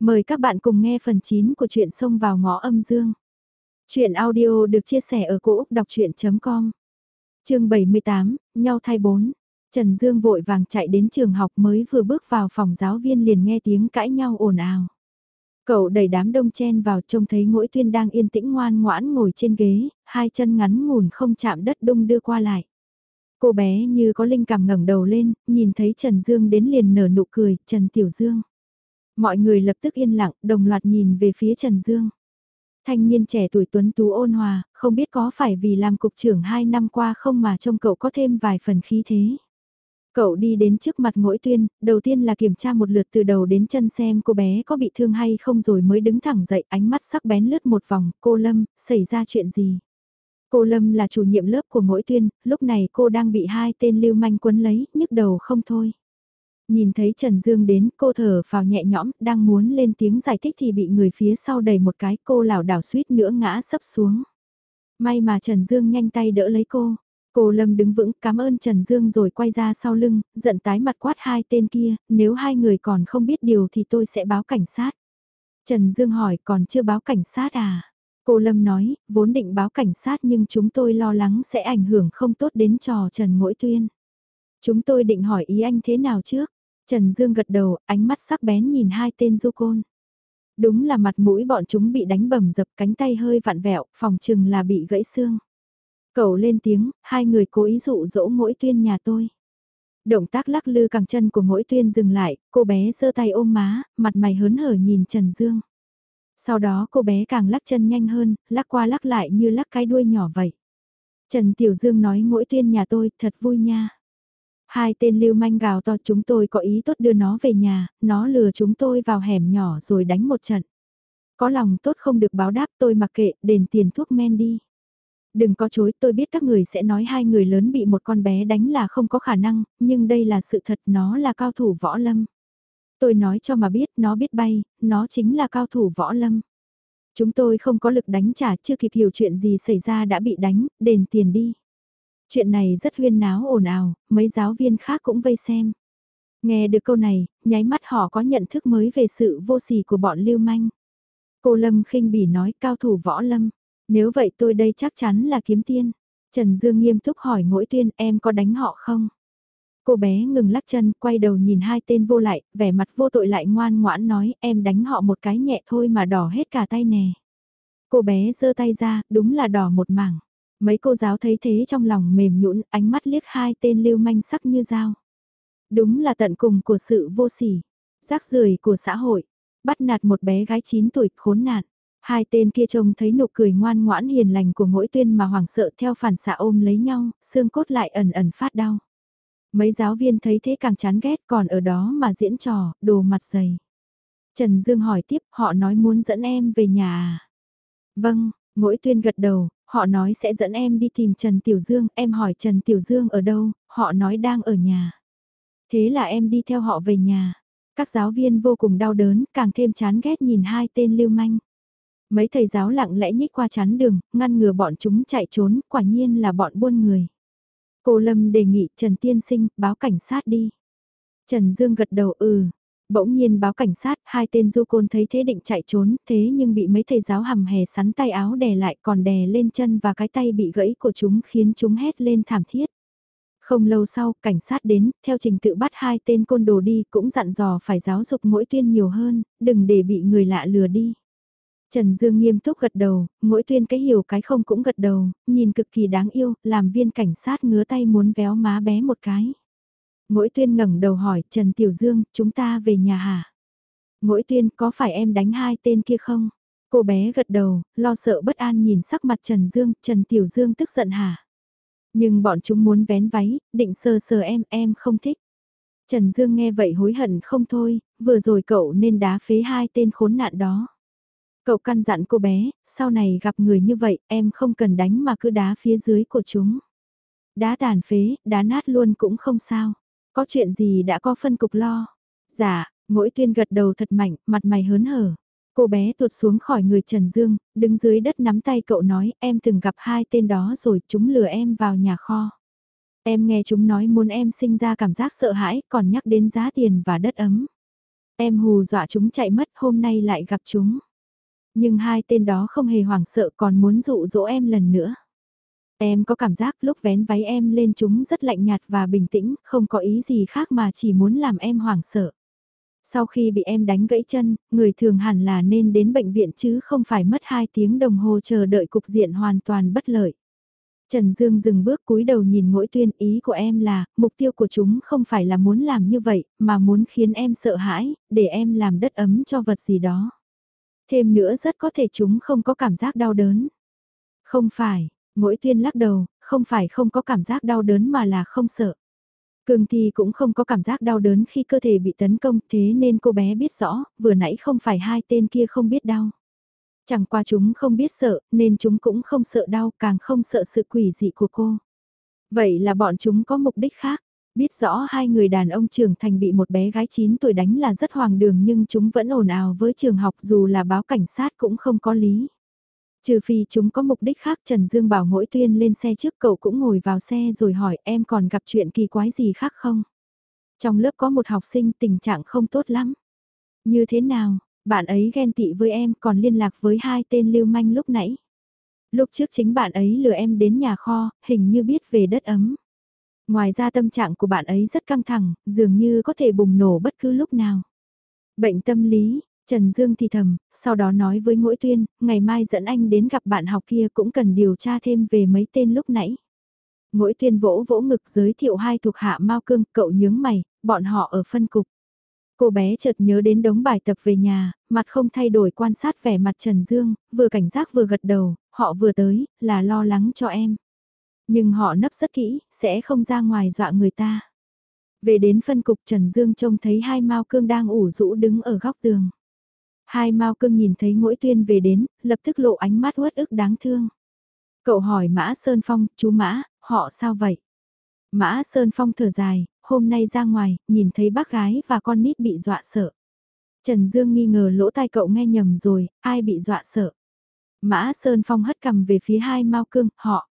Mời các bạn cùng nghe phần 9 của truyện Sông vào ngõ âm dương. truyện audio được chia sẻ ở cỗ đọc chuyện.com Trường 78, nhau thay 4. Trần Dương vội vàng chạy đến trường học mới vừa bước vào phòng giáo viên liền nghe tiếng cãi nhau ồn ào. Cậu đẩy đám đông chen vào trông thấy mỗi tuyên đang yên tĩnh ngoan ngoãn ngồi trên ghế, hai chân ngắn ngủn không chạm đất đung đưa qua lại. Cô bé như có linh cảm ngẩng đầu lên, nhìn thấy Trần Dương đến liền nở nụ cười, Trần Tiểu Dương. Mọi người lập tức yên lặng, đồng loạt nhìn về phía Trần Dương. Thanh niên trẻ tuổi tuấn tú ôn hòa, không biết có phải vì làm cục trưởng 2 năm qua không mà trông cậu có thêm vài phần khí thế. Cậu đi đến trước mặt mỗi tuyên, đầu tiên là kiểm tra một lượt từ đầu đến chân xem cô bé có bị thương hay không rồi mới đứng thẳng dậy ánh mắt sắc bén lướt một vòng, cô Lâm, xảy ra chuyện gì? Cô Lâm là chủ nhiệm lớp của mỗi tuyên, lúc này cô đang bị hai tên lưu manh quấn lấy, nhức đầu không thôi. Nhìn thấy Trần Dương đến, cô thở vào nhẹ nhõm, đang muốn lên tiếng giải thích thì bị người phía sau đẩy một cái, cô lảo đảo suýt nữa ngã sấp xuống. May mà Trần Dương nhanh tay đỡ lấy cô. Cô Lâm đứng vững, cảm ơn Trần Dương rồi quay ra sau lưng, giận tái mặt quát hai tên kia, nếu hai người còn không biết điều thì tôi sẽ báo cảnh sát. Trần Dương hỏi còn chưa báo cảnh sát à? Cô Lâm nói, vốn định báo cảnh sát nhưng chúng tôi lo lắng sẽ ảnh hưởng không tốt đến trò Trần Ngỗi Tuyên. Chúng tôi định hỏi ý anh thế nào trước? Trần Dương gật đầu, ánh mắt sắc bén nhìn hai tên du côn. Đúng là mặt mũi bọn chúng bị đánh bầm dập cánh tay hơi vặn vẹo, phòng chừng là bị gãy xương. Cậu lên tiếng, hai người cố ý dụ dỗ mỗi tuyên nhà tôi. Động tác lắc lư cẳng chân của mỗi tuyên dừng lại, cô bé giơ tay ôm má, mặt mày hớn hở nhìn Trần Dương. Sau đó cô bé càng lắc chân nhanh hơn, lắc qua lắc lại như lắc cái đuôi nhỏ vậy. Trần Tiểu Dương nói mỗi tuyên nhà tôi thật vui nha. Hai tên lưu manh gào to chúng tôi có ý tốt đưa nó về nhà, nó lừa chúng tôi vào hẻm nhỏ rồi đánh một trận. Có lòng tốt không được báo đáp tôi mặc kệ, đền tiền thuốc men đi. Đừng có chối, tôi biết các người sẽ nói hai người lớn bị một con bé đánh là không có khả năng, nhưng đây là sự thật, nó là cao thủ võ lâm. Tôi nói cho mà biết, nó biết bay, nó chính là cao thủ võ lâm. Chúng tôi không có lực đánh trả, chưa kịp hiểu chuyện gì xảy ra đã bị đánh, đền tiền đi. Chuyện này rất huyên náo ồn ào, mấy giáo viên khác cũng vây xem. Nghe được câu này, nháy mắt họ có nhận thức mới về sự vô sỉ của bọn lưu manh. Cô Lâm khinh bỉ nói cao thủ võ lâm. Nếu vậy tôi đây chắc chắn là kiếm tiên. Trần Dương nghiêm túc hỏi ngỗi tuyên em có đánh họ không? Cô bé ngừng lắc chân, quay đầu nhìn hai tên vô lại, vẻ mặt vô tội lại ngoan ngoãn nói em đánh họ một cái nhẹ thôi mà đỏ hết cả tay nè. Cô bé giơ tay ra, đúng là đỏ một mảng. Mấy cô giáo thấy thế trong lòng mềm nhũn, ánh mắt liếc hai tên lưu manh sắc như dao. Đúng là tận cùng của sự vô sỉ, rác rưởi của xã hội, bắt nạt một bé gái 9 tuổi khốn nạn. Hai tên kia trông thấy nụ cười ngoan ngoãn hiền lành của mỗi tuyên mà hoảng sợ theo phản xạ ôm lấy nhau, xương cốt lại ẩn ẩn phát đau. Mấy giáo viên thấy thế càng chán ghét còn ở đó mà diễn trò, đồ mặt dày. Trần Dương hỏi tiếp, họ nói muốn dẫn em về nhà à? Vâng, mỗi tuyên gật đầu, họ nói sẽ dẫn em đi tìm Trần Tiểu Dương, em hỏi Trần Tiểu Dương ở đâu, họ nói đang ở nhà. Thế là em đi theo họ về nhà. Các giáo viên vô cùng đau đớn, càng thêm chán ghét nhìn hai tên lưu manh. Mấy thầy giáo lặng lẽ nhích qua chắn đường, ngăn ngừa bọn chúng chạy trốn, quả nhiên là bọn buôn người. Cô Lâm đề nghị Trần Tiên Sinh báo cảnh sát đi. Trần Dương gật đầu ừ. Bỗng nhiên báo cảnh sát, hai tên du côn thấy thế định chạy trốn, thế nhưng bị mấy thầy giáo hầm hè sắn tay áo đè lại còn đè lên chân và cái tay bị gãy của chúng khiến chúng hét lên thảm thiết. Không lâu sau, cảnh sát đến, theo trình tự bắt hai tên côn đồ đi cũng dặn dò phải giáo dục mỗi tuyên nhiều hơn, đừng để bị người lạ lừa đi. Trần Dương nghiêm túc gật đầu, mỗi tuyên cái hiểu cái không cũng gật đầu, nhìn cực kỳ đáng yêu, làm viên cảnh sát ngứa tay muốn véo má bé một cái. Mỗi tuyên ngẩng đầu hỏi, Trần Tiểu Dương, chúng ta về nhà hả? Mỗi tuyên, có phải em đánh hai tên kia không? Cô bé gật đầu, lo sợ bất an nhìn sắc mặt Trần Dương, Trần Tiểu Dương tức giận hả? Nhưng bọn chúng muốn vén váy, định sờ sờ em, em không thích. Trần Dương nghe vậy hối hận không thôi, vừa rồi cậu nên đá phế hai tên khốn nạn đó. Cậu căn dặn cô bé, sau này gặp người như vậy em không cần đánh mà cứ đá phía dưới của chúng. Đá tàn phế, đá nát luôn cũng không sao. Có chuyện gì đã có phân cục lo. Dạ, mỗi tuyên gật đầu thật mạnh, mặt mày hớn hở. Cô bé tuột xuống khỏi người Trần Dương, đứng dưới đất nắm tay cậu nói em từng gặp hai tên đó rồi chúng lừa em vào nhà kho. Em nghe chúng nói muốn em sinh ra cảm giác sợ hãi còn nhắc đến giá tiền và đất ấm. Em hù dọa chúng chạy mất hôm nay lại gặp chúng. Nhưng hai tên đó không hề hoảng sợ còn muốn dụ dỗ em lần nữa. Em có cảm giác lúc vén váy em lên chúng rất lạnh nhạt và bình tĩnh, không có ý gì khác mà chỉ muốn làm em hoảng sợ. Sau khi bị em đánh gãy chân, người thường hẳn là nên đến bệnh viện chứ không phải mất 2 tiếng đồng hồ chờ đợi cục diện hoàn toàn bất lợi. Trần Dương dừng bước cúi đầu nhìn mỗi tuyên ý của em là, mục tiêu của chúng không phải là muốn làm như vậy, mà muốn khiến em sợ hãi, để em làm đất ấm cho vật gì đó. Thêm nữa rất có thể chúng không có cảm giác đau đớn. Không phải, mỗi tuyên lắc đầu, không phải không có cảm giác đau đớn mà là không sợ. Cường thì cũng không có cảm giác đau đớn khi cơ thể bị tấn công thế nên cô bé biết rõ, vừa nãy không phải hai tên kia không biết đau. Chẳng qua chúng không biết sợ, nên chúng cũng không sợ đau, càng không sợ sự quỷ dị của cô. Vậy là bọn chúng có mục đích khác. Biết rõ hai người đàn ông trưởng thành bị một bé gái 9 tuổi đánh là rất hoàng đường nhưng chúng vẫn ồn ào với trường học dù là báo cảnh sát cũng không có lý. Trừ phi chúng có mục đích khác Trần Dương bảo mỗi tuyên lên xe trước cậu cũng ngồi vào xe rồi hỏi em còn gặp chuyện kỳ quái gì khác không? Trong lớp có một học sinh tình trạng không tốt lắm. Như thế nào, bạn ấy ghen tị với em còn liên lạc với hai tên lưu manh lúc nãy. Lúc trước chính bạn ấy lừa em đến nhà kho, hình như biết về đất ấm. Ngoài ra tâm trạng của bạn ấy rất căng thẳng, dường như có thể bùng nổ bất cứ lúc nào. Bệnh tâm lý, Trần Dương thì thầm, sau đó nói với Ngũi Tuyên, ngày mai dẫn anh đến gặp bạn học kia cũng cần điều tra thêm về mấy tên lúc nãy. Ngũi Tuyên vỗ vỗ ngực giới thiệu hai thuộc hạ Mao Cương, cậu nhướng mày, bọn họ ở phân cục. Cô bé chợt nhớ đến đống bài tập về nhà, mặt không thay đổi quan sát vẻ mặt Trần Dương, vừa cảnh giác vừa gật đầu, họ vừa tới, là lo lắng cho em. Nhưng họ nấp rất kỹ, sẽ không ra ngoài dọa người ta. Về đến phân cục Trần Dương trông thấy hai Mao Cương đang ủ rũ đứng ở góc tường. Hai Mao Cương nhìn thấy mỗi tuyên về đến, lập tức lộ ánh mắt uất ức đáng thương. Cậu hỏi Mã Sơn Phong, chú Mã, họ sao vậy? Mã Sơn Phong thở dài, hôm nay ra ngoài, nhìn thấy bác gái và con nít bị dọa sợ. Trần Dương nghi ngờ lỗ tai cậu nghe nhầm rồi, ai bị dọa sợ. Mã Sơn Phong hất cầm về phía hai Mao Cương, họ.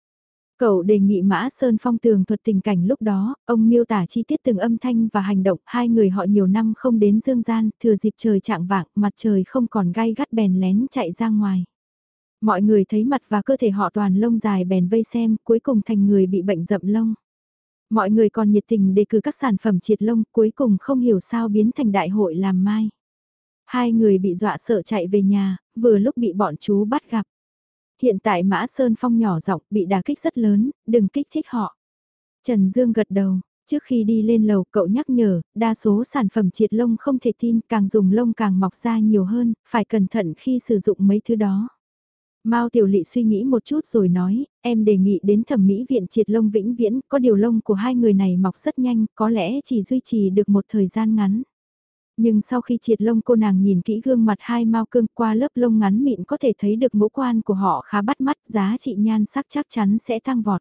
Cậu đề nghị Mã Sơn Phong tường thuật tình cảnh lúc đó, ông miêu tả chi tiết từng âm thanh và hành động, hai người họ nhiều năm không đến dương gian, thừa dịp trời trạng vạng, mặt trời không còn gai gắt bèn lén chạy ra ngoài. Mọi người thấy mặt và cơ thể họ toàn lông dài bèn vây xem, cuối cùng thành người bị bệnh rậm lông. Mọi người còn nhiệt tình đề cử các sản phẩm triệt lông, cuối cùng không hiểu sao biến thành đại hội làm mai. Hai người bị dọa sợ chạy về nhà, vừa lúc bị bọn chú bắt gặp. Hiện tại Mã Sơn Phong nhỏ giọng bị đả kích rất lớn, đừng kích thích họ. Trần Dương gật đầu, trước khi đi lên lầu cậu nhắc nhở, đa số sản phẩm triệt lông không thể tin càng dùng lông càng mọc ra nhiều hơn, phải cẩn thận khi sử dụng mấy thứ đó. Mao Tiểu Lị suy nghĩ một chút rồi nói, em đề nghị đến thẩm mỹ viện triệt lông vĩnh viễn, có điều lông của hai người này mọc rất nhanh, có lẽ chỉ duy trì được một thời gian ngắn. Nhưng sau khi triệt lông cô nàng nhìn kỹ gương mặt hai Mao Cương qua lớp lông ngắn mịn có thể thấy được ngũ quan của họ khá bắt mắt, giá trị nhan sắc chắc chắn sẽ tăng vọt.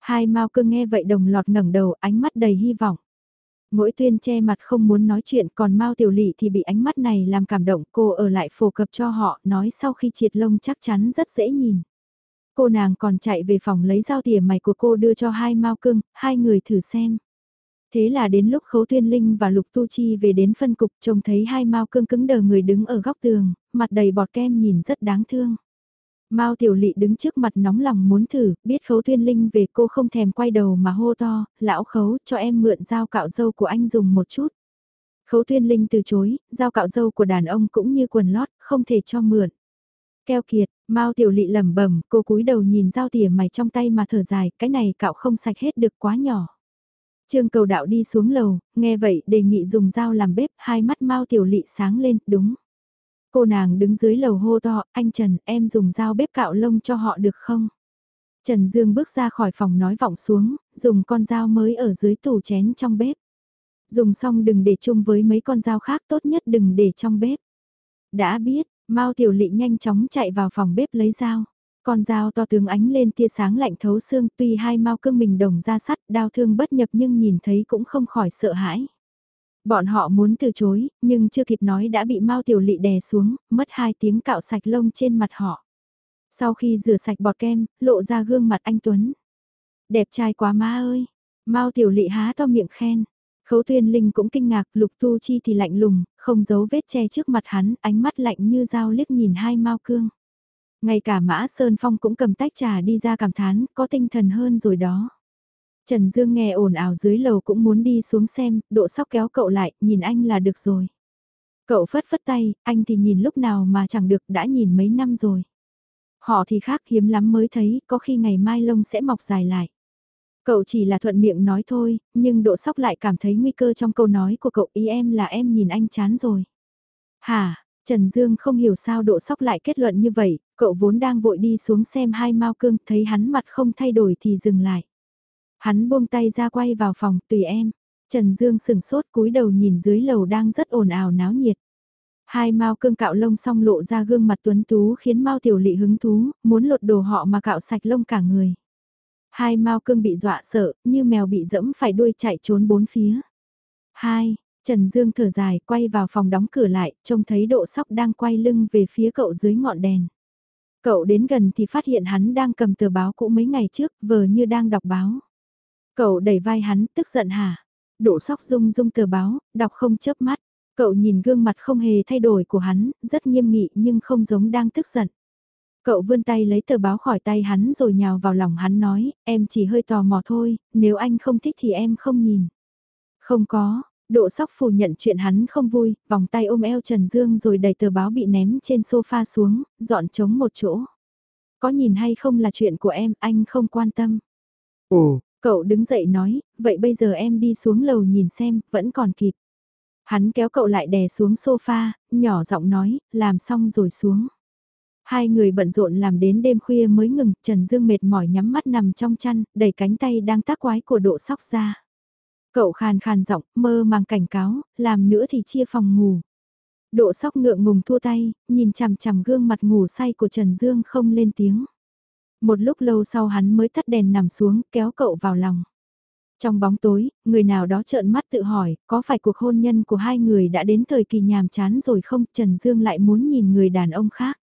Hai Mao Cương nghe vậy đồng lọt ngẩng đầu, ánh mắt đầy hy vọng. Mỗi tuyên che mặt không muốn nói chuyện còn Mao Tiểu lỵ thì bị ánh mắt này làm cảm động cô ở lại phổ cập cho họ nói sau khi triệt lông chắc chắn rất dễ nhìn. Cô nàng còn chạy về phòng lấy dao tỉa mày của cô đưa cho hai Mao Cương, hai người thử xem. Thế là đến lúc Khấu Tuyên Linh và Lục Tu Chi về đến phân cục trông thấy hai Mao Cương cứng đờ người đứng ở góc tường, mặt đầy bọt kem nhìn rất đáng thương. Mao Tiểu Lị đứng trước mặt nóng lòng muốn thử, biết Khấu Tuyên Linh về cô không thèm quay đầu mà hô to, lão Khấu cho em mượn dao cạo dâu của anh dùng một chút. Khấu Tuyên Linh từ chối, dao cạo dâu của đàn ông cũng như quần lót, không thể cho mượn. Keo kiệt, Mao Tiểu Lị lẩm bẩm, cô cúi đầu nhìn dao tỉa mày trong tay mà thở dài, cái này cạo không sạch hết được quá nhỏ. Trương cầu đạo đi xuống lầu, nghe vậy đề nghị dùng dao làm bếp, hai mắt Mao Tiểu Lị sáng lên, đúng. Cô nàng đứng dưới lầu hô to, anh Trần, em dùng dao bếp cạo lông cho họ được không? Trần Dương bước ra khỏi phòng nói vọng xuống, dùng con dao mới ở dưới tủ chén trong bếp. Dùng xong đừng để chung với mấy con dao khác tốt nhất đừng để trong bếp. Đã biết, Mao Tiểu Lị nhanh chóng chạy vào phòng bếp lấy dao. Con dao to tướng ánh lên tia sáng lạnh thấu xương tuy hai mau cương mình đồng ra sắt đau thương bất nhập nhưng nhìn thấy cũng không khỏi sợ hãi. Bọn họ muốn từ chối, nhưng chưa kịp nói đã bị Mao Tiểu Lị đè xuống, mất hai tiếng cạo sạch lông trên mặt họ. Sau khi rửa sạch bọt kem, lộ ra gương mặt anh Tuấn. Đẹp trai quá má ơi! Mao Tiểu Lị há to miệng khen. Khấu tuyên linh cũng kinh ngạc, lục tu chi thì lạnh lùng, không giấu vết che trước mặt hắn, ánh mắt lạnh như dao liếc nhìn hai mao cương. Ngay cả mã Sơn Phong cũng cầm tách trà đi ra cảm thán, có tinh thần hơn rồi đó. Trần Dương nghe ồn ào dưới lầu cũng muốn đi xuống xem, độ sóc kéo cậu lại, nhìn anh là được rồi. Cậu phất phất tay, anh thì nhìn lúc nào mà chẳng được đã nhìn mấy năm rồi. Họ thì khác hiếm lắm mới thấy, có khi ngày mai lông sẽ mọc dài lại. Cậu chỉ là thuận miệng nói thôi, nhưng độ sóc lại cảm thấy nguy cơ trong câu nói của cậu ý em là em nhìn anh chán rồi. Hả, Trần Dương không hiểu sao độ sóc lại kết luận như vậy, cậu vốn đang vội đi xuống xem hai mau cương, thấy hắn mặt không thay đổi thì dừng lại. Hắn buông tay ra quay vào phòng, tùy em. Trần Dương sừng sốt cúi đầu nhìn dưới lầu đang rất ồn ào náo nhiệt. Hai mao cương cạo lông xong lộ ra gương mặt tuấn tú khiến mao tiểu lị hứng thú, muốn lột đồ họ mà cạo sạch lông cả người. Hai mao cương bị dọa sợ, như mèo bị dẫm phải đuôi chạy trốn bốn phía. Hai, Trần Dương thở dài, quay vào phòng đóng cửa lại, trông thấy độ sóc đang quay lưng về phía cậu dưới ngọn đèn. Cậu đến gần thì phát hiện hắn đang cầm tờ báo cũ mấy ngày trước, vờ như đang đọc báo. Cậu đẩy vai hắn, tức giận hả? Đỗ sóc rung rung tờ báo, đọc không chớp mắt. Cậu nhìn gương mặt không hề thay đổi của hắn, rất nghiêm nghị nhưng không giống đang tức giận. Cậu vươn tay lấy tờ báo khỏi tay hắn rồi nhào vào lòng hắn nói, em chỉ hơi tò mò thôi, nếu anh không thích thì em không nhìn. Không có, độ sóc phủ nhận chuyện hắn không vui, vòng tay ôm eo Trần Dương rồi đẩy tờ báo bị ném trên sofa xuống, dọn trống một chỗ. Có nhìn hay không là chuyện của em, anh không quan tâm. Ồ, cậu đứng dậy nói, vậy bây giờ em đi xuống lầu nhìn xem, vẫn còn kịp. Hắn kéo cậu lại đè xuống sofa, nhỏ giọng nói, làm xong rồi xuống. Hai người bận rộn làm đến đêm khuya mới ngừng, Trần Dương mệt mỏi nhắm mắt nằm trong chăn, đẩy cánh tay đang tác quái của độ sóc ra. Cậu khàn khàn giọng, mơ màng cảnh cáo, làm nữa thì chia phòng ngủ. Độ sóc ngượng ngùng thua tay, nhìn chằm chằm gương mặt ngủ say của Trần Dương không lên tiếng. Một lúc lâu sau hắn mới tắt đèn nằm xuống, kéo cậu vào lòng. Trong bóng tối, người nào đó trợn mắt tự hỏi, có phải cuộc hôn nhân của hai người đã đến thời kỳ nhàm chán rồi không? Trần Dương lại muốn nhìn người đàn ông khác.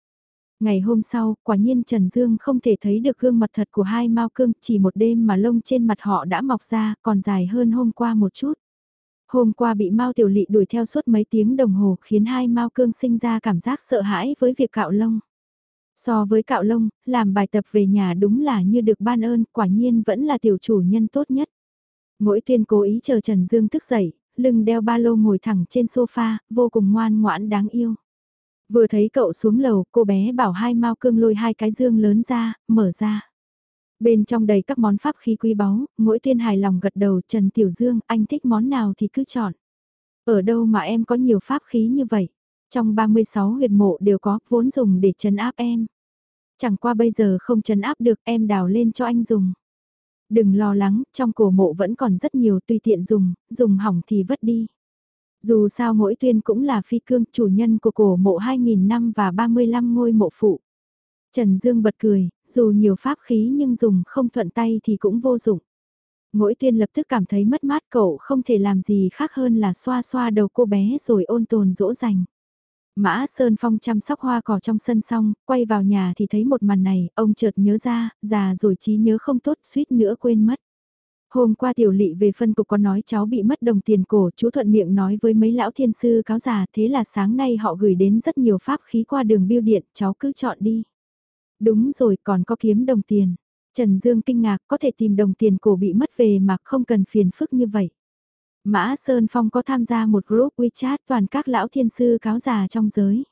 Ngày hôm sau, quả nhiên Trần Dương không thể thấy được gương mặt thật của hai Mao Cương, chỉ một đêm mà lông trên mặt họ đã mọc ra, còn dài hơn hôm qua một chút. Hôm qua bị Mao Tiểu Lị đuổi theo suốt mấy tiếng đồng hồ khiến hai Mao Cương sinh ra cảm giác sợ hãi với việc cạo lông. So với cạo lông, làm bài tập về nhà đúng là như được ban ơn, quả nhiên vẫn là tiểu chủ nhân tốt nhất. Mỗi tuyên cố ý chờ Trần Dương thức dậy, lưng đeo ba lô ngồi thẳng trên sofa, vô cùng ngoan ngoãn đáng yêu. Vừa thấy cậu xuống lầu, cô bé bảo hai mau cương lôi hai cái dương lớn ra, mở ra. Bên trong đầy các món pháp khí quý báu, mỗi tuyên hài lòng gật đầu Trần Tiểu Dương, anh thích món nào thì cứ chọn. Ở đâu mà em có nhiều pháp khí như vậy? Trong 36 huyệt mộ đều có, vốn dùng để chấn áp em. Chẳng qua bây giờ không chấn áp được em đào lên cho anh dùng. Đừng lo lắng, trong cổ mộ vẫn còn rất nhiều tùy tiện dùng, dùng hỏng thì vất đi. Dù sao mỗi tuyên cũng là phi cương chủ nhân của cổ mộ 2.000 năm và 35 ngôi mộ phụ. Trần Dương bật cười, dù nhiều pháp khí nhưng dùng không thuận tay thì cũng vô dụng. Mỗi tuyên lập tức cảm thấy mất mát cậu không thể làm gì khác hơn là xoa xoa đầu cô bé rồi ôn tồn dỗ dành. Mã Sơn Phong chăm sóc hoa cỏ trong sân xong, quay vào nhà thì thấy một màn này, ông chợt nhớ ra, già rồi trí nhớ không tốt suýt nữa quên mất. Hôm qua tiểu lị về phân cục có nói cháu bị mất đồng tiền cổ, chú thuận miệng nói với mấy lão thiên sư cáo già thế là sáng nay họ gửi đến rất nhiều pháp khí qua đường biêu điện, cháu cứ chọn đi. Đúng rồi, còn có kiếm đồng tiền. Trần Dương kinh ngạc có thể tìm đồng tiền cổ bị mất về mà không cần phiền phức như vậy. Mã Sơn Phong có tham gia một group WeChat toàn các lão thiên sư cáo già trong giới.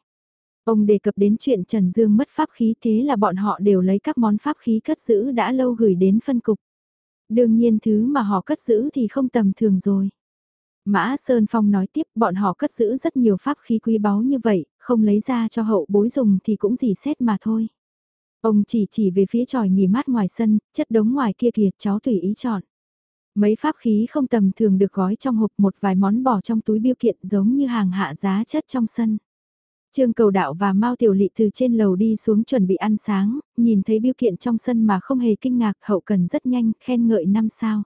Ông đề cập đến chuyện Trần Dương mất pháp khí thế là bọn họ đều lấy các món pháp khí cất giữ đã lâu gửi đến phân cục. Đương nhiên thứ mà họ cất giữ thì không tầm thường rồi. Mã Sơn Phong nói tiếp bọn họ cất giữ rất nhiều pháp khí quý báu như vậy, không lấy ra cho hậu bối dùng thì cũng gì xét mà thôi. Ông chỉ chỉ về phía tròi nghỉ mát ngoài sân, chất đống ngoài kia kìa cháu tùy ý chọn. Mấy pháp khí không tầm thường được gói trong hộp một vài món bỏ trong túi biêu kiện giống như hàng hạ giá chất trong sân. Trương cầu đạo và Mao Tiểu Lị từ trên lầu đi xuống chuẩn bị ăn sáng, nhìn thấy biêu kiện trong sân mà không hề kinh ngạc hậu cần rất nhanh, khen ngợi năm sao.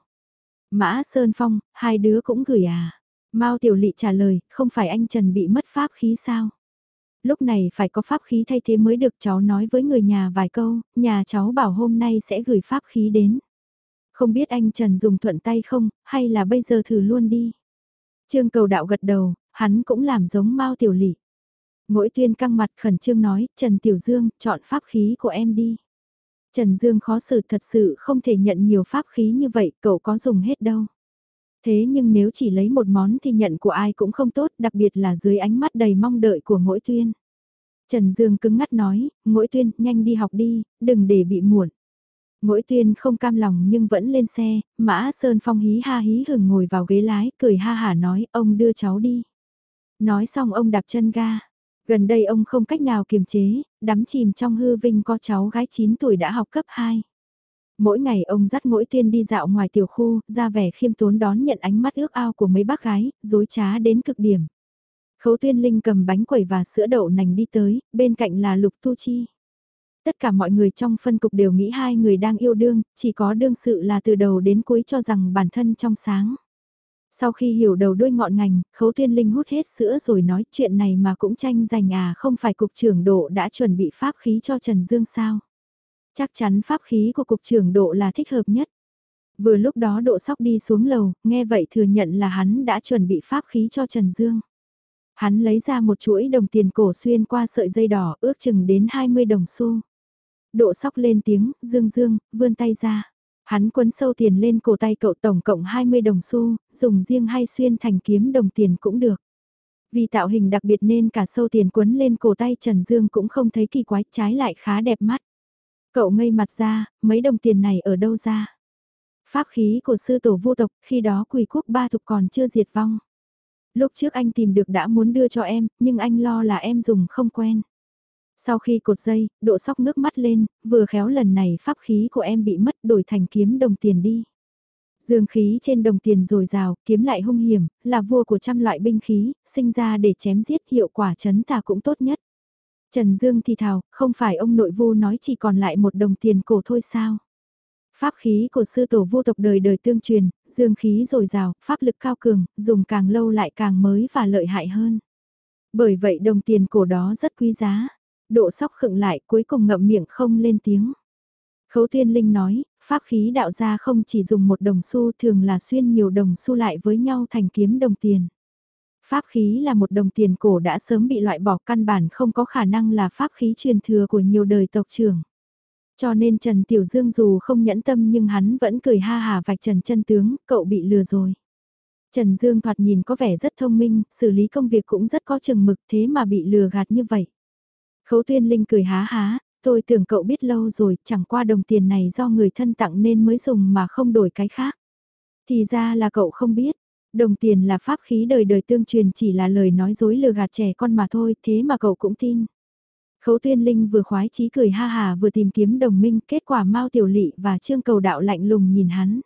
Mã Sơn Phong, hai đứa cũng gửi à. Mao Tiểu Lị trả lời, không phải anh Trần bị mất pháp khí sao? Lúc này phải có pháp khí thay thế mới được cháu nói với người nhà vài câu, nhà cháu bảo hôm nay sẽ gửi pháp khí đến. Không biết anh Trần dùng thuận tay không, hay là bây giờ thử luôn đi. Trương cầu đạo gật đầu, hắn cũng làm giống Mao Tiểu Lị. Mỗi tuyên căng mặt khẩn trương nói, Trần Tiểu Dương, chọn pháp khí của em đi. Trần Dương khó xử thật sự không thể nhận nhiều pháp khí như vậy, cậu có dùng hết đâu. Thế nhưng nếu chỉ lấy một món thì nhận của ai cũng không tốt, đặc biệt là dưới ánh mắt đầy mong đợi của mỗi tuyên. Trần Dương cứng ngắt nói, mỗi tuyên, nhanh đi học đi, đừng để bị muộn. Mỗi tuyên không cam lòng nhưng vẫn lên xe, Mã Sơn Phong hí ha hí hừng ngồi vào ghế lái, cười ha hả nói, ông đưa cháu đi. Nói xong ông đạp chân ga. Gần đây ông không cách nào kiềm chế, đắm chìm trong hư vinh có cháu gái 9 tuổi đã học cấp 2. Mỗi ngày ông dắt mỗi tuyên đi dạo ngoài tiểu khu, ra vẻ khiêm tốn đón nhận ánh mắt ước ao của mấy bác gái, dối trá đến cực điểm. Khấu tuyên linh cầm bánh quẩy và sữa đậu nành đi tới, bên cạnh là lục tu chi. Tất cả mọi người trong phân cục đều nghĩ hai người đang yêu đương, chỉ có đương sự là từ đầu đến cuối cho rằng bản thân trong sáng. Sau khi hiểu đầu đuôi ngọn ngành, khấu tuyên linh hút hết sữa rồi nói chuyện này mà cũng tranh giành à không phải cục trưởng độ đã chuẩn bị pháp khí cho Trần Dương sao. Chắc chắn pháp khí của cục trưởng độ là thích hợp nhất. Vừa lúc đó độ sóc đi xuống lầu, nghe vậy thừa nhận là hắn đã chuẩn bị pháp khí cho Trần Dương. Hắn lấy ra một chuỗi đồng tiền cổ xuyên qua sợi dây đỏ ước chừng đến 20 đồng xu. Độ sóc lên tiếng, dương dương, vươn tay ra. Hắn quấn sâu tiền lên cổ tay cậu tổng cộng 20 đồng xu, dùng riêng hay xuyên thành kiếm đồng tiền cũng được. Vì tạo hình đặc biệt nên cả sâu tiền quấn lên cổ tay Trần Dương cũng không thấy kỳ quái, trái lại khá đẹp mắt. Cậu ngây mặt ra, mấy đồng tiền này ở đâu ra? Pháp khí của sư tổ vô tộc, khi đó quỳ quốc ba thục còn chưa diệt vong. Lúc trước anh tìm được đã muốn đưa cho em, nhưng anh lo là em dùng không quen. Sau khi cột dây, độ sóc nước mắt lên, vừa khéo lần này pháp khí của em bị mất đổi thành kiếm đồng tiền đi. Dương khí trên đồng tiền dồi rào, kiếm lại hung hiểm, là vua của trăm loại binh khí, sinh ra để chém giết hiệu quả chấn tà cũng tốt nhất. Trần Dương thì thào, không phải ông nội vu nói chỉ còn lại một đồng tiền cổ thôi sao? Pháp khí của sư tổ vô tộc đời đời tương truyền, dương khí dồi dào, pháp lực cao cường, dùng càng lâu lại càng mới và lợi hại hơn. Bởi vậy đồng tiền cổ đó rất quý giá. Độ sóc khựng lại cuối cùng ngậm miệng không lên tiếng. Khấu Thiên linh nói, pháp khí đạo gia không chỉ dùng một đồng xu thường là xuyên nhiều đồng xu lại với nhau thành kiếm đồng tiền. Pháp khí là một đồng tiền cổ đã sớm bị loại bỏ căn bản không có khả năng là pháp khí truyền thừa của nhiều đời tộc trưởng. Cho nên Trần Tiểu Dương dù không nhẫn tâm nhưng hắn vẫn cười ha hà vạch Trần chân tướng, cậu bị lừa rồi. Trần Dương thoạt nhìn có vẻ rất thông minh, xử lý công việc cũng rất có chừng mực thế mà bị lừa gạt như vậy. Khấu tuyên linh cười há há, tôi tưởng cậu biết lâu rồi, chẳng qua đồng tiền này do người thân tặng nên mới dùng mà không đổi cái khác. Thì ra là cậu không biết, đồng tiền là pháp khí đời đời tương truyền chỉ là lời nói dối lừa gạt trẻ con mà thôi, thế mà cậu cũng tin. Khấu tuyên linh vừa khoái chí cười ha hà vừa tìm kiếm đồng minh, kết quả Mao Tiểu Lị và Trương Cầu Đạo lạnh lùng nhìn hắn.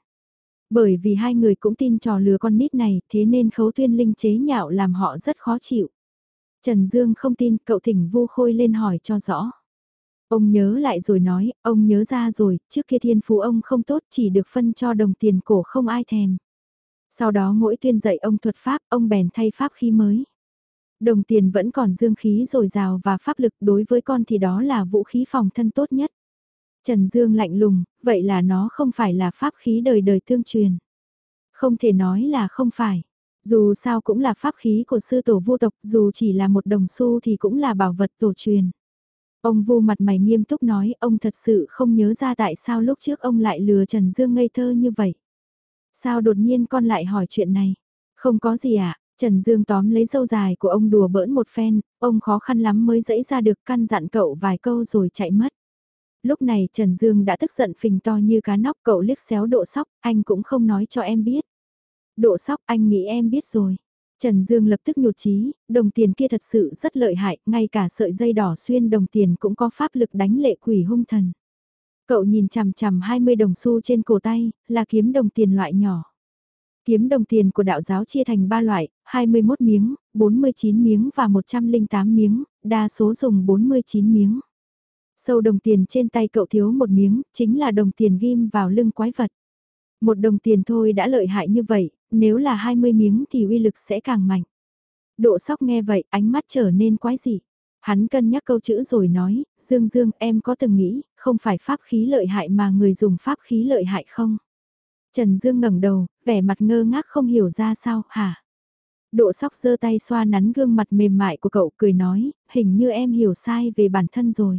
Bởi vì hai người cũng tin trò lừa con nít này, thế nên khấu tuyên linh chế nhạo làm họ rất khó chịu. Trần Dương không tin, cậu thỉnh vu khôi lên hỏi cho rõ. Ông nhớ lại rồi nói, ông nhớ ra rồi, trước kia thiên phú ông không tốt chỉ được phân cho đồng tiền cổ không ai thèm. Sau đó mỗi tuyên dạy ông thuật pháp, ông bèn thay pháp khí mới. Đồng tiền vẫn còn dương khí dồi dào và pháp lực đối với con thì đó là vũ khí phòng thân tốt nhất. Trần Dương lạnh lùng, vậy là nó không phải là pháp khí đời đời tương truyền. Không thể nói là không phải. Dù sao cũng là pháp khí của sư tổ vô tộc, dù chỉ là một đồng xu thì cũng là bảo vật tổ truyền. Ông vu mặt mày nghiêm túc nói ông thật sự không nhớ ra tại sao lúc trước ông lại lừa Trần Dương ngây thơ như vậy. Sao đột nhiên con lại hỏi chuyện này? Không có gì ạ, à? Trần Dương tóm lấy dâu dài của ông đùa bỡn một phen, ông khó khăn lắm mới dẫy ra được căn dặn cậu vài câu rồi chạy mất. Lúc này Trần Dương đã tức giận phình to như cá nóc cậu liếc xéo độ sóc, anh cũng không nói cho em biết. Độ sóc anh nghĩ em biết rồi. Trần Dương lập tức nhụt chí, đồng tiền kia thật sự rất lợi hại, ngay cả sợi dây đỏ xuyên đồng tiền cũng có pháp lực đánh lệ quỷ hung thần. Cậu nhìn chằm chằm 20 đồng xu trên cổ tay, là kiếm đồng tiền loại nhỏ. Kiếm đồng tiền của đạo giáo chia thành 3 loại, 21 miếng, 49 miếng và 108 miếng, đa số dùng 49 miếng. Sâu đồng tiền trên tay cậu thiếu một miếng, chính là đồng tiền ghim vào lưng quái vật. Một đồng tiền thôi đã lợi hại như vậy, nếu là 20 miếng thì uy lực sẽ càng mạnh. Độ sóc nghe vậy, ánh mắt trở nên quái dị. Hắn cân nhắc câu chữ rồi nói, Dương Dương em có từng nghĩ, không phải pháp khí lợi hại mà người dùng pháp khí lợi hại không? Trần Dương ngẩng đầu, vẻ mặt ngơ ngác không hiểu ra sao, hả? Độ sóc giơ tay xoa nắn gương mặt mềm mại của cậu cười nói, hình như em hiểu sai về bản thân rồi.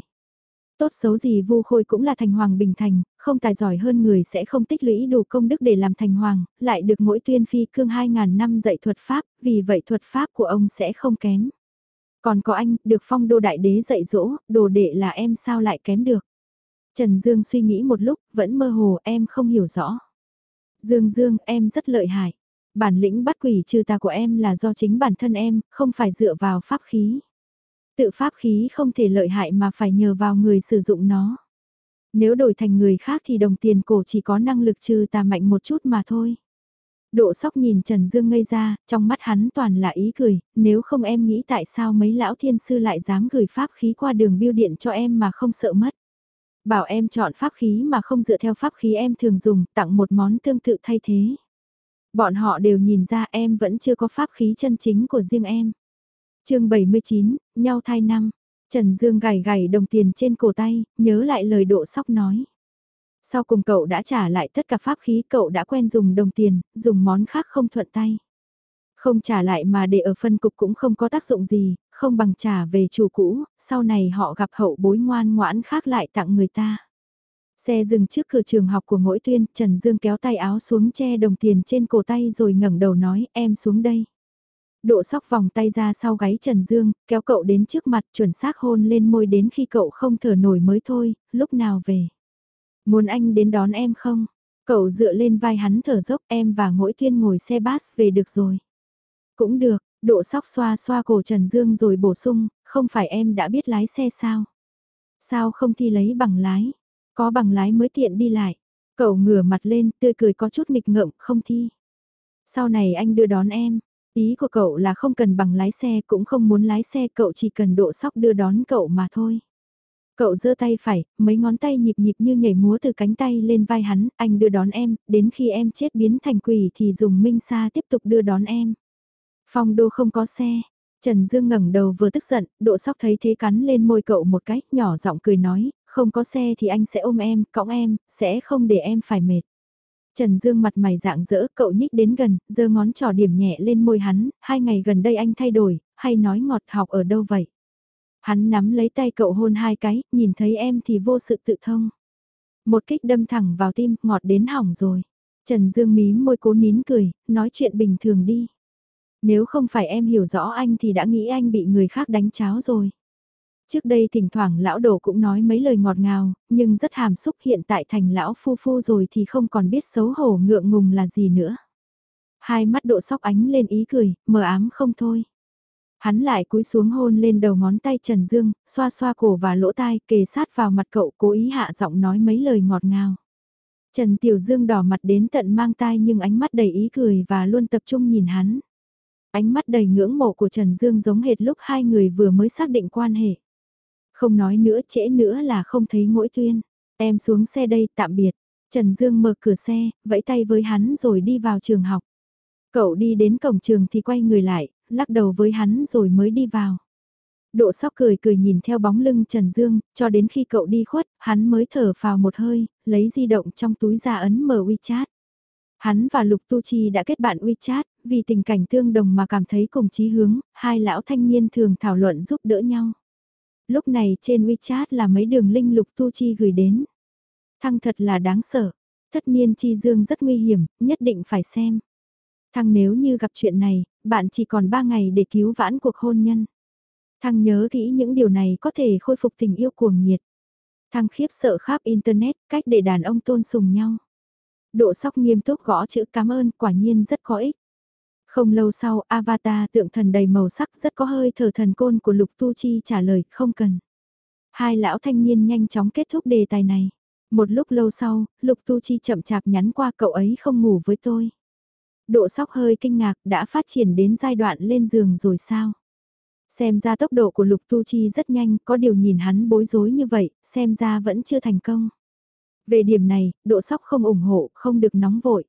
Tốt xấu gì vu khôi cũng là thành hoàng bình thành, không tài giỏi hơn người sẽ không tích lũy đủ công đức để làm thành hoàng, lại được mỗi tuyên phi cương 2.000 năm dạy thuật pháp, vì vậy thuật pháp của ông sẽ không kém. Còn có anh, được phong đô đại đế dạy dỗ, đồ đệ là em sao lại kém được. Trần Dương suy nghĩ một lúc, vẫn mơ hồ em không hiểu rõ. Dương Dương, em rất lợi hại. Bản lĩnh bắt quỷ trừ tà của em là do chính bản thân em, không phải dựa vào pháp khí. Tự pháp khí không thể lợi hại mà phải nhờ vào người sử dụng nó. Nếu đổi thành người khác thì đồng tiền cổ chỉ có năng lực trừ tà mạnh một chút mà thôi. Độ sóc nhìn Trần Dương ngây ra, trong mắt hắn toàn là ý cười, nếu không em nghĩ tại sao mấy lão thiên sư lại dám gửi pháp khí qua đường biêu điện cho em mà không sợ mất. Bảo em chọn pháp khí mà không dựa theo pháp khí em thường dùng, tặng một món tương tự thay thế. Bọn họ đều nhìn ra em vẫn chưa có pháp khí chân chính của riêng em chương 79, nhau thai năm. Trần Dương gảy gảy đồng tiền trên cổ tay, nhớ lại lời độ sóc nói. Sau cùng cậu đã trả lại tất cả pháp khí cậu đã quen dùng đồng tiền, dùng món khác không thuận tay. Không trả lại mà để ở phân cục cũng không có tác dụng gì, không bằng trả về chủ cũ, sau này họ gặp hậu bối ngoan ngoãn khác lại tặng người ta. Xe dừng trước cửa trường học của mỗi tuyên, Trần Dương kéo tay áo xuống che đồng tiền trên cổ tay rồi ngẩng đầu nói em xuống đây. Độ sóc vòng tay ra sau gáy Trần Dương, kéo cậu đến trước mặt chuẩn xác hôn lên môi đến khi cậu không thở nổi mới thôi, lúc nào về. Muốn anh đến đón em không? Cậu dựa lên vai hắn thở dốc em và mỗi thiên ngồi xe bus về được rồi. Cũng được, độ sóc xoa xoa cổ Trần Dương rồi bổ sung, không phải em đã biết lái xe sao? Sao không thi lấy bằng lái? Có bằng lái mới tiện đi lại. Cậu ngửa mặt lên, tươi cười có chút nghịch ngợm, không thi. Sau này anh đưa đón em. Ý của cậu là không cần bằng lái xe cũng không muốn lái xe cậu chỉ cần độ sóc đưa đón cậu mà thôi. Cậu giơ tay phải, mấy ngón tay nhịp nhịp như nhảy múa từ cánh tay lên vai hắn, anh đưa đón em, đến khi em chết biến thành quỷ thì dùng minh sa tiếp tục đưa đón em. Phong đô không có xe. Trần Dương ngẩng đầu vừa tức giận, độ sóc thấy thế cắn lên môi cậu một cái, nhỏ giọng cười nói, không có xe thì anh sẽ ôm em, cõng em, sẽ không để em phải mệt. Trần Dương mặt mày dạng dỡ, cậu nhích đến gần, giơ ngón trỏ điểm nhẹ lên môi hắn, hai ngày gần đây anh thay đổi, hay nói ngọt học ở đâu vậy? Hắn nắm lấy tay cậu hôn hai cái, nhìn thấy em thì vô sự tự thông. Một kích đâm thẳng vào tim, ngọt đến hỏng rồi. Trần Dương mím môi cố nín cười, nói chuyện bình thường đi. Nếu không phải em hiểu rõ anh thì đã nghĩ anh bị người khác đánh cháo rồi. Trước đây thỉnh thoảng lão đồ cũng nói mấy lời ngọt ngào, nhưng rất hàm xúc hiện tại thành lão phu phu rồi thì không còn biết xấu hổ ngượng ngùng là gì nữa. Hai mắt độ sóc ánh lên ý cười, mờ ám không thôi. Hắn lại cúi xuống hôn lên đầu ngón tay Trần Dương, xoa xoa cổ và lỗ tai kề sát vào mặt cậu cố ý hạ giọng nói mấy lời ngọt ngào. Trần Tiểu Dương đỏ mặt đến tận mang tai nhưng ánh mắt đầy ý cười và luôn tập trung nhìn hắn. Ánh mắt đầy ngưỡng mộ của Trần Dương giống hệt lúc hai người vừa mới xác định quan hệ. Không nói nữa trễ nữa là không thấy mỗi tuyên. Em xuống xe đây tạm biệt. Trần Dương mở cửa xe, vẫy tay với hắn rồi đi vào trường học. Cậu đi đến cổng trường thì quay người lại, lắc đầu với hắn rồi mới đi vào. Độ sóc cười cười nhìn theo bóng lưng Trần Dương, cho đến khi cậu đi khuất, hắn mới thở vào một hơi, lấy di động trong túi ra ấn mở WeChat. Hắn và Lục Tu Chi đã kết bạn WeChat, vì tình cảnh tương đồng mà cảm thấy cùng chí hướng, hai lão thanh niên thường thảo luận giúp đỡ nhau. Lúc này trên WeChat là mấy đường link Lục Tu Chi gửi đến. Thăng thật là đáng sợ, thất niên chi dương rất nguy hiểm, nhất định phải xem. Thăng nếu như gặp chuyện này, bạn chỉ còn 3 ngày để cứu vãn cuộc hôn nhân. Thăng nhớ kỹ những điều này có thể khôi phục tình yêu cuồng nhiệt. Thăng khiếp sợ khắp Internet, cách để đàn ông tôn sùng nhau. Độ sóc nghiêm túc gõ chữ cảm ơn quả nhiên rất có ích. Không lâu sau, avatar tượng thần đầy màu sắc rất có hơi thở thần côn của Lục Tu Chi trả lời không cần. Hai lão thanh niên nhanh chóng kết thúc đề tài này. Một lúc lâu sau, Lục Tu Chi chậm chạp nhắn qua cậu ấy không ngủ với tôi. Độ sóc hơi kinh ngạc đã phát triển đến giai đoạn lên giường rồi sao? Xem ra tốc độ của Lục Tu Chi rất nhanh, có điều nhìn hắn bối rối như vậy, xem ra vẫn chưa thành công. Về điểm này, độ sóc không ủng hộ, không được nóng vội.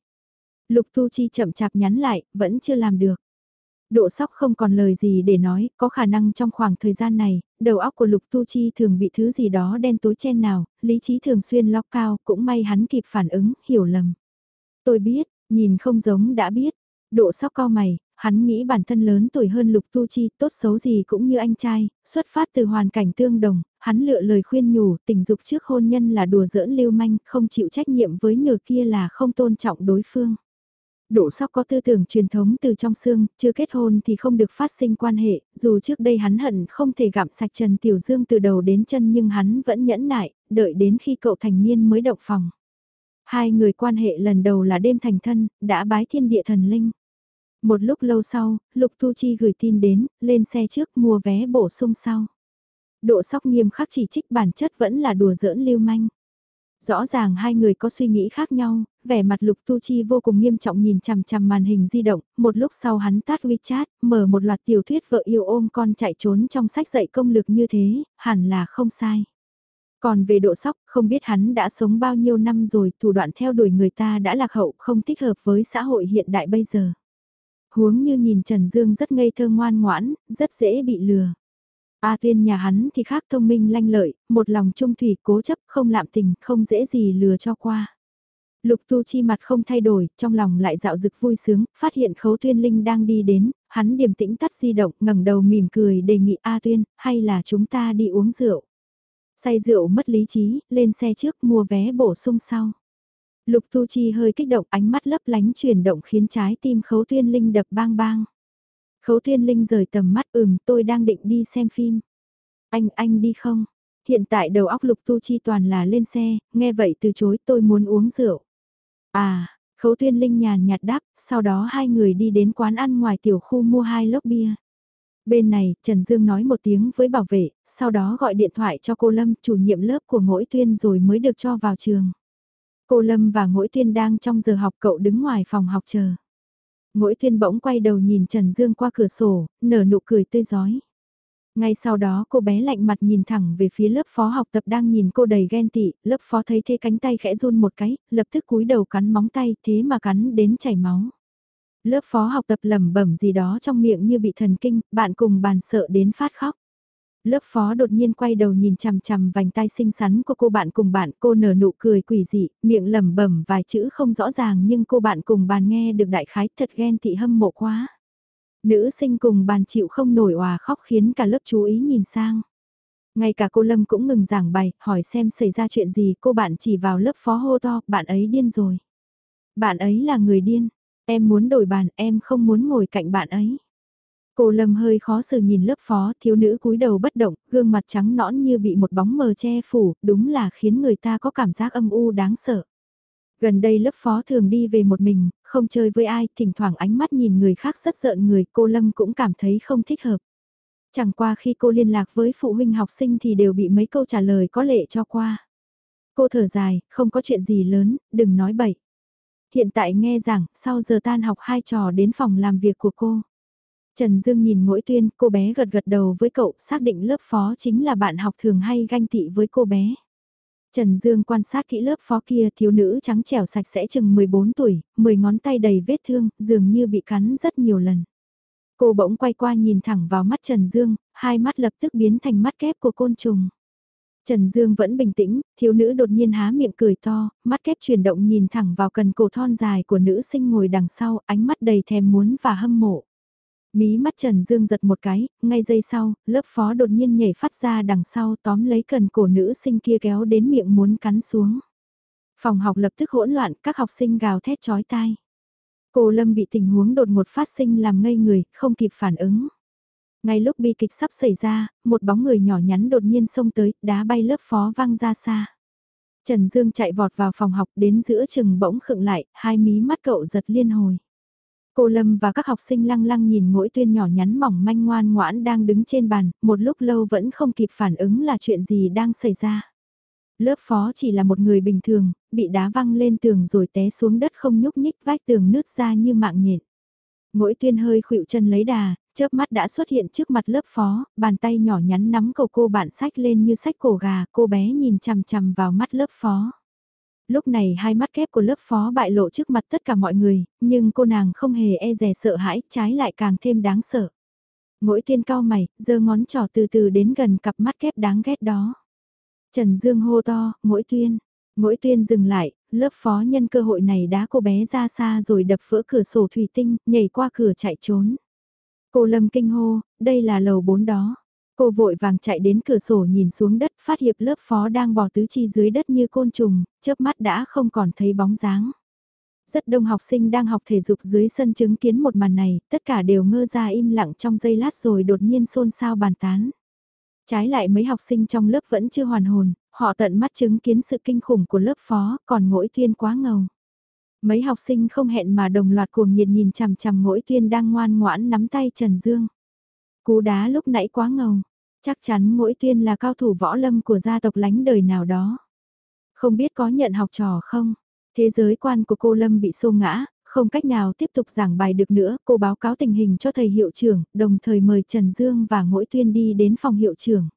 Lục Tu Chi chậm chạp nhắn lại, vẫn chưa làm được. Độ sóc không còn lời gì để nói, có khả năng trong khoảng thời gian này, đầu óc của Lục Tu Chi thường bị thứ gì đó đen tối chen nào, lý trí thường xuyên lóc cao, cũng may hắn kịp phản ứng, hiểu lầm. Tôi biết, nhìn không giống đã biết, độ sóc cao mày, hắn nghĩ bản thân lớn tuổi hơn Lục Tu Chi, tốt xấu gì cũng như anh trai, xuất phát từ hoàn cảnh tương đồng, hắn lựa lời khuyên nhủ, tình dục trước hôn nhân là đùa giỡn lưu manh, không chịu trách nhiệm với nửa kia là không tôn trọng đối phương. Độ sóc có tư tưởng truyền thống từ trong xương, chưa kết hôn thì không được phát sinh quan hệ, dù trước đây hắn hận không thể gặm sạch Trần Tiểu Dương từ đầu đến chân nhưng hắn vẫn nhẫn nại, đợi đến khi cậu thành niên mới động phòng. Hai người quan hệ lần đầu là đêm thành thân, đã bái thiên địa thần linh. Một lúc lâu sau, Lục Tu Chi gửi tin đến, lên xe trước mua vé bổ sung sau. Độ sóc nghiêm khắc chỉ trích bản chất vẫn là đùa giỡn lưu manh. Rõ ràng hai người có suy nghĩ khác nhau, vẻ mặt Lục Tu Chi vô cùng nghiêm trọng nhìn chằm chằm màn hình di động, một lúc sau hắn tắt WeChat, mở một loạt tiểu thuyết vợ yêu ôm con chạy trốn trong sách dạy công lực như thế, hẳn là không sai. Còn về độ sóc, không biết hắn đã sống bao nhiêu năm rồi, thủ đoạn theo đuổi người ta đã lạc hậu không thích hợp với xã hội hiện đại bây giờ. Huống như nhìn Trần Dương rất ngây thơ ngoan ngoãn, rất dễ bị lừa. A Tuyên nhà hắn thì khác thông minh lanh lợi, một lòng trung thủy cố chấp không lạm tình, không dễ gì lừa cho qua. Lục tu chi mặt không thay đổi, trong lòng lại dạo dực vui sướng, phát hiện khấu tuyên linh đang đi đến, hắn điềm tĩnh tắt di động, ngẩng đầu mỉm cười đề nghị A tuyên, hay là chúng ta đi uống rượu. Say rượu mất lý trí, lên xe trước mua vé bổ sung sau. Lục tu chi hơi kích động ánh mắt lấp lánh chuyển động khiến trái tim khấu tuyên linh đập bang bang. Khấu Thiên Linh rời tầm mắt ừm tôi đang định đi xem phim. Anh, anh đi không? Hiện tại đầu óc lục tu chi toàn là lên xe, nghe vậy từ chối tôi muốn uống rượu. À, Khấu Thiên Linh nhàn nhạt đáp, sau đó hai người đi đến quán ăn ngoài tiểu khu mua hai lốc bia. Bên này, Trần Dương nói một tiếng với bảo vệ, sau đó gọi điện thoại cho cô Lâm, chủ nhiệm lớp của Ngỗi tuyên rồi mới được cho vào trường. Cô Lâm và Ngỗi tuyên đang trong giờ học cậu đứng ngoài phòng học chờ. Mỗi thiên bỗng quay đầu nhìn Trần Dương qua cửa sổ, nở nụ cười tươi giói. Ngay sau đó cô bé lạnh mặt nhìn thẳng về phía lớp phó học tập đang nhìn cô đầy ghen tị, lớp phó thấy thế cánh tay khẽ run một cái, lập tức cúi đầu cắn móng tay thế mà cắn đến chảy máu. Lớp phó học tập lẩm bẩm gì đó trong miệng như bị thần kinh, bạn cùng bàn sợ đến phát khóc. Lớp phó đột nhiên quay đầu nhìn chằm chằm vành tay xinh xắn của cô bạn cùng bạn, cô nở nụ cười quỷ dị, miệng lẩm bẩm vài chữ không rõ ràng nhưng cô bạn cùng bàn nghe được đại khái thật ghen tị hâm mộ quá. Nữ sinh cùng bàn chịu không nổi hòa khóc khiến cả lớp chú ý nhìn sang. Ngay cả cô Lâm cũng ngừng giảng bài, hỏi xem xảy ra chuyện gì, cô bạn chỉ vào lớp phó hô to, bạn ấy điên rồi. Bạn ấy là người điên, em muốn đổi bàn, em không muốn ngồi cạnh bạn ấy. Cô Lâm hơi khó xử nhìn lớp phó, thiếu nữ cúi đầu bất động, gương mặt trắng nõn như bị một bóng mờ che phủ, đúng là khiến người ta có cảm giác âm u đáng sợ. Gần đây lớp phó thường đi về một mình, không chơi với ai, thỉnh thoảng ánh mắt nhìn người khác rất giận người, cô Lâm cũng cảm thấy không thích hợp. Chẳng qua khi cô liên lạc với phụ huynh học sinh thì đều bị mấy câu trả lời có lệ cho qua. Cô thở dài, không có chuyện gì lớn, đừng nói bậy. Hiện tại nghe rằng, sau giờ tan học hai trò đến phòng làm việc của cô. Trần Dương nhìn mỗi tuyên, cô bé gật gật đầu với cậu, xác định lớp phó chính là bạn học thường hay ganh tị với cô bé. Trần Dương quan sát kỹ lớp phó kia thiếu nữ trắng trẻo sạch sẽ chừng 14 tuổi, 10 ngón tay đầy vết thương, dường như bị cắn rất nhiều lần. Cô bỗng quay qua nhìn thẳng vào mắt Trần Dương, hai mắt lập tức biến thành mắt kép của côn trùng. Trần Dương vẫn bình tĩnh, thiếu nữ đột nhiên há miệng cười to, mắt kép chuyển động nhìn thẳng vào cần cổ thon dài của nữ sinh ngồi đằng sau, ánh mắt đầy thèm muốn và hâm mộ. Mí mắt Trần Dương giật một cái, ngay giây sau, lớp phó đột nhiên nhảy phát ra đằng sau tóm lấy cần cổ nữ sinh kia kéo đến miệng muốn cắn xuống. Phòng học lập tức hỗn loạn, các học sinh gào thét chói tai. Cô Lâm bị tình huống đột ngột phát sinh làm ngây người, không kịp phản ứng. Ngay lúc bi kịch sắp xảy ra, một bóng người nhỏ nhắn đột nhiên xông tới, đá bay lớp phó văng ra xa. Trần Dương chạy vọt vào phòng học đến giữa chừng bỗng khựng lại, hai mí mắt cậu giật liên hồi. Cô Lâm và các học sinh lăng lăng nhìn mỗi tuyên nhỏ nhắn mỏng manh ngoan ngoãn đang đứng trên bàn, một lúc lâu vẫn không kịp phản ứng là chuyện gì đang xảy ra. Lớp phó chỉ là một người bình thường, bị đá văng lên tường rồi té xuống đất không nhúc nhích vách tường nứt ra như mạng nhện. Mỗi tuyên hơi khuỵu chân lấy đà, chớp mắt đã xuất hiện trước mặt lớp phó, bàn tay nhỏ nhắn nắm cầu cô bạn sách lên như sách cổ gà, cô bé nhìn chằm chằm vào mắt lớp phó. Lúc này hai mắt kép của lớp phó bại lộ trước mặt tất cả mọi người, nhưng cô nàng không hề e dè sợ hãi, trái lại càng thêm đáng sợ. Mỗi tiên cao mày, giơ ngón trỏ từ từ đến gần cặp mắt kép đáng ghét đó. Trần Dương hô to, mỗi tuyên. Mỗi tuyên dừng lại, Lớp phó nhân cơ hội này đá cô bé ra xa rồi đập vỡ cửa sổ thủy tinh, nhảy qua cửa chạy trốn. Cô Lâm kinh hô, đây là lầu 4 đó. Cô vội vàng chạy đến cửa sổ nhìn xuống đất phát hiệp lớp phó đang bò tứ chi dưới đất như côn trùng, chớp mắt đã không còn thấy bóng dáng. Rất đông học sinh đang học thể dục dưới sân chứng kiến một màn này, tất cả đều ngơ ra im lặng trong giây lát rồi đột nhiên xôn xao bàn tán. Trái lại mấy học sinh trong lớp vẫn chưa hoàn hồn, họ tận mắt chứng kiến sự kinh khủng của lớp phó, còn ngỗi tuyên quá ngầu. Mấy học sinh không hẹn mà đồng loạt cuồng nhiệt nhìn chằm chằm ngỗi tuyên đang ngoan ngoãn nắm tay Trần Dương. Cú đá lúc nãy quá ngầu, chắc chắn mỗi tuyên là cao thủ võ lâm của gia tộc lánh đời nào đó. Không biết có nhận học trò không? Thế giới quan của cô Lâm bị xô ngã, không cách nào tiếp tục giảng bài được nữa, cô báo cáo tình hình cho thầy hiệu trưởng, đồng thời mời Trần Dương và Ngỗi Tuyên đi đến phòng hiệu trưởng.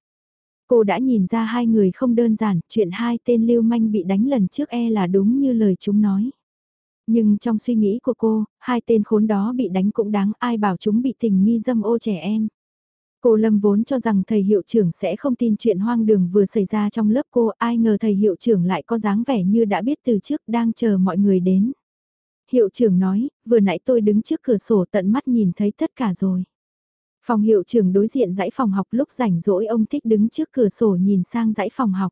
Cô đã nhìn ra hai người không đơn giản, chuyện hai tên lưu manh bị đánh lần trước e là đúng như lời chúng nói. Nhưng trong suy nghĩ của cô, hai tên khốn đó bị đánh cũng đáng ai bảo chúng bị tình nghi dâm ô trẻ em. Cô Lâm vốn cho rằng thầy hiệu trưởng sẽ không tin chuyện hoang đường vừa xảy ra trong lớp cô, ai ngờ thầy hiệu trưởng lại có dáng vẻ như đã biết từ trước đang chờ mọi người đến. Hiệu trưởng nói, vừa nãy tôi đứng trước cửa sổ tận mắt nhìn thấy tất cả rồi. Phòng hiệu trưởng đối diện dãy phòng học lúc rảnh rỗi ông thích đứng trước cửa sổ nhìn sang dãy phòng học.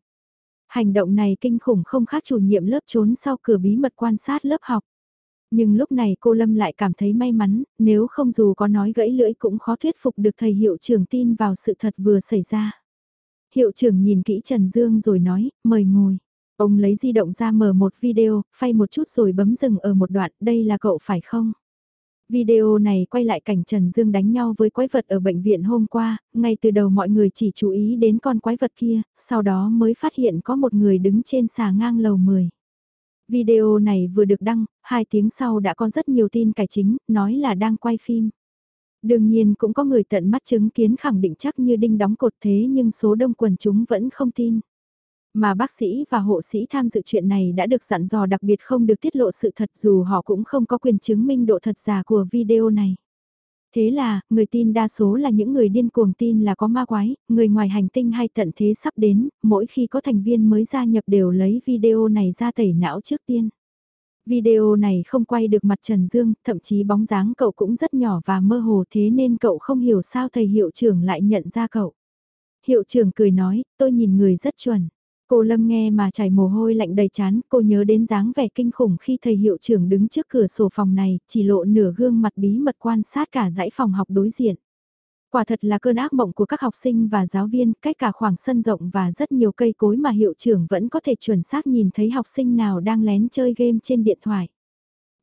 Hành động này kinh khủng không khác chủ nhiệm lớp trốn sau cửa bí mật quan sát lớp học. Nhưng lúc này cô Lâm lại cảm thấy may mắn, nếu không dù có nói gãy lưỡi cũng khó thuyết phục được thầy hiệu trưởng tin vào sự thật vừa xảy ra. Hiệu trưởng nhìn kỹ Trần Dương rồi nói, mời ngồi. Ông lấy di động ra mở một video, phay một chút rồi bấm dừng ở một đoạn, đây là cậu phải không? Video này quay lại cảnh Trần Dương đánh nhau với quái vật ở bệnh viện hôm qua, ngay từ đầu mọi người chỉ chú ý đến con quái vật kia, sau đó mới phát hiện có một người đứng trên xà ngang lầu 10. Video này vừa được đăng, hai tiếng sau đã có rất nhiều tin cải chính, nói là đang quay phim. Đương nhiên cũng có người tận mắt chứng kiến khẳng định chắc như đinh đóng cột thế nhưng số đông quần chúng vẫn không tin. Mà bác sĩ và hộ sĩ tham dự chuyện này đã được dặn dò đặc biệt không được tiết lộ sự thật dù họ cũng không có quyền chứng minh độ thật giả của video này. Thế là, người tin đa số là những người điên cuồng tin là có ma quái, người ngoài hành tinh hay tận thế sắp đến, mỗi khi có thành viên mới gia nhập đều lấy video này ra tẩy não trước tiên. Video này không quay được mặt Trần Dương, thậm chí bóng dáng cậu cũng rất nhỏ và mơ hồ thế nên cậu không hiểu sao thầy hiệu trưởng lại nhận ra cậu. Hiệu trưởng cười nói, tôi nhìn người rất chuẩn. Cô Lâm nghe mà chảy mồ hôi lạnh đầy chán, cô nhớ đến dáng vẻ kinh khủng khi thầy hiệu trưởng đứng trước cửa sổ phòng này, chỉ lộ nửa gương mặt bí mật quan sát cả dãy phòng học đối diện. Quả thật là cơn ác mộng của các học sinh và giáo viên, cách cả khoảng sân rộng và rất nhiều cây cối mà hiệu trưởng vẫn có thể chuẩn xác nhìn thấy học sinh nào đang lén chơi game trên điện thoại.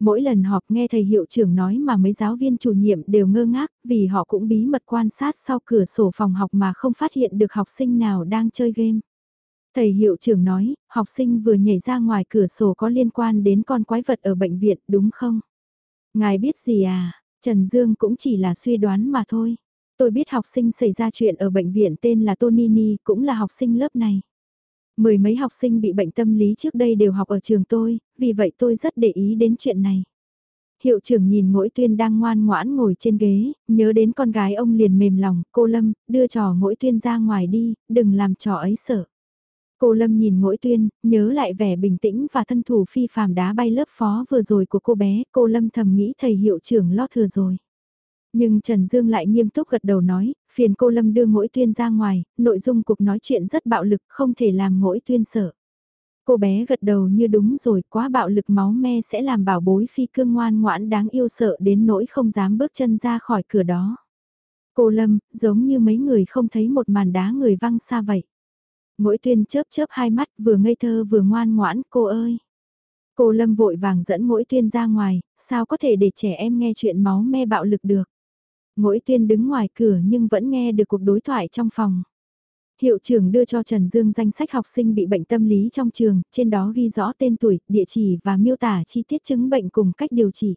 Mỗi lần họp nghe thầy hiệu trưởng nói mà mấy giáo viên chủ nhiệm đều ngơ ngác vì họ cũng bí mật quan sát sau cửa sổ phòng học mà không phát hiện được học sinh nào đang chơi game. Thầy hiệu trưởng nói, học sinh vừa nhảy ra ngoài cửa sổ có liên quan đến con quái vật ở bệnh viện đúng không? Ngài biết gì à? Trần Dương cũng chỉ là suy đoán mà thôi. Tôi biết học sinh xảy ra chuyện ở bệnh viện tên là Tonini, cũng là học sinh lớp này. Mười mấy học sinh bị bệnh tâm lý trước đây đều học ở trường tôi, vì vậy tôi rất để ý đến chuyện này. Hiệu trưởng nhìn mỗi tuyên đang ngoan ngoãn ngồi trên ghế, nhớ đến con gái ông liền mềm lòng, cô Lâm, đưa trò mỗi tuyên ra ngoài đi, đừng làm trò ấy sợ. Cô Lâm nhìn mỗi tuyên, nhớ lại vẻ bình tĩnh và thân thủ phi phàm đá bay lớp phó vừa rồi của cô bé, cô Lâm thầm nghĩ thầy hiệu trưởng lo thừa rồi. Nhưng Trần Dương lại nghiêm túc gật đầu nói, phiền cô Lâm đưa mỗi tuyên ra ngoài, nội dung cuộc nói chuyện rất bạo lực, không thể làm mỗi tuyên sợ. Cô bé gật đầu như đúng rồi, quá bạo lực máu me sẽ làm bảo bối phi cương ngoan ngoãn đáng yêu sợ đến nỗi không dám bước chân ra khỏi cửa đó. Cô Lâm, giống như mấy người không thấy một màn đá người văng xa vậy. Mỗi tuyên chớp chớp hai mắt vừa ngây thơ vừa ngoan ngoãn, cô ơi. Cô Lâm vội vàng dẫn mỗi tuyên ra ngoài, sao có thể để trẻ em nghe chuyện máu me bạo lực được. Mỗi tuyên đứng ngoài cửa nhưng vẫn nghe được cuộc đối thoại trong phòng. Hiệu trưởng đưa cho Trần Dương danh sách học sinh bị bệnh tâm lý trong trường, trên đó ghi rõ tên tuổi, địa chỉ và miêu tả chi tiết chứng bệnh cùng cách điều trị.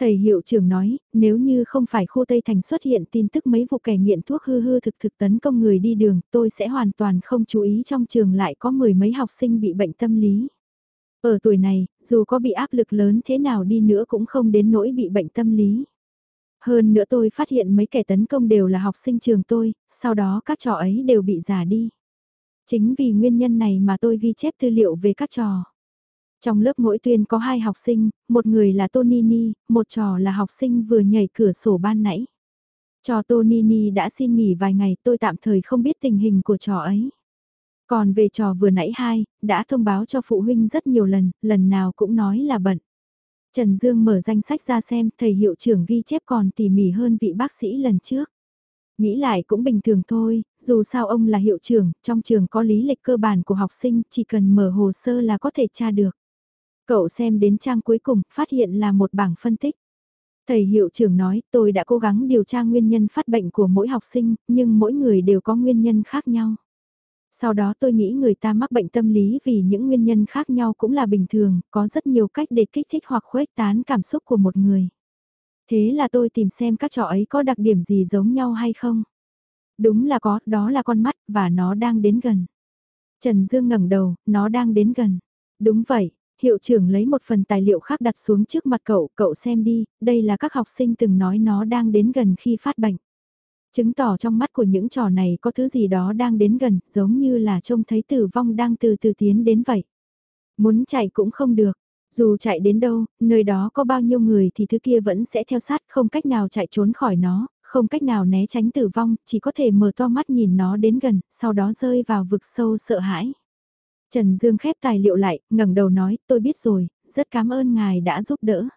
Thầy hiệu trưởng nói, nếu như không phải khu Tây Thành xuất hiện tin tức mấy vụ kẻ nghiện thuốc hư hư thực thực tấn công người đi đường, tôi sẽ hoàn toàn không chú ý trong trường lại có mười mấy học sinh bị bệnh tâm lý. Ở tuổi này, dù có bị áp lực lớn thế nào đi nữa cũng không đến nỗi bị bệnh tâm lý. Hơn nữa tôi phát hiện mấy kẻ tấn công đều là học sinh trường tôi, sau đó các trò ấy đều bị giả đi. Chính vì nguyên nhân này mà tôi ghi chép tư liệu về các trò. Trong lớp mỗi tuyên có hai học sinh, một người là Tonini, một trò là học sinh vừa nhảy cửa sổ ban nãy. Trò Tonini đã xin nghỉ vài ngày tôi tạm thời không biết tình hình của trò ấy. Còn về trò vừa nãy hai, đã thông báo cho phụ huynh rất nhiều lần, lần nào cũng nói là bận. Trần Dương mở danh sách ra xem, thầy hiệu trưởng ghi chép còn tỉ mỉ hơn vị bác sĩ lần trước. Nghĩ lại cũng bình thường thôi, dù sao ông là hiệu trưởng, trong trường có lý lịch cơ bản của học sinh, chỉ cần mở hồ sơ là có thể tra được. Cậu xem đến trang cuối cùng, phát hiện là một bảng phân tích. Thầy hiệu trưởng nói, tôi đã cố gắng điều tra nguyên nhân phát bệnh của mỗi học sinh, nhưng mỗi người đều có nguyên nhân khác nhau. Sau đó tôi nghĩ người ta mắc bệnh tâm lý vì những nguyên nhân khác nhau cũng là bình thường, có rất nhiều cách để kích thích hoặc khuếch tán cảm xúc của một người. Thế là tôi tìm xem các trò ấy có đặc điểm gì giống nhau hay không. Đúng là có, đó là con mắt, và nó đang đến gần. Trần Dương ngẩng đầu, nó đang đến gần. Đúng vậy, hiệu trưởng lấy một phần tài liệu khác đặt xuống trước mặt cậu, cậu xem đi, đây là các học sinh từng nói nó đang đến gần khi phát bệnh. Chứng tỏ trong mắt của những trò này có thứ gì đó đang đến gần, giống như là trông thấy tử vong đang từ từ tiến đến vậy. Muốn chạy cũng không được, dù chạy đến đâu, nơi đó có bao nhiêu người thì thứ kia vẫn sẽ theo sát, không cách nào chạy trốn khỏi nó, không cách nào né tránh tử vong, chỉ có thể mở to mắt nhìn nó đến gần, sau đó rơi vào vực sâu sợ hãi. Trần Dương khép tài liệu lại, ngẩng đầu nói, tôi biết rồi, rất cảm ơn ngài đã giúp đỡ.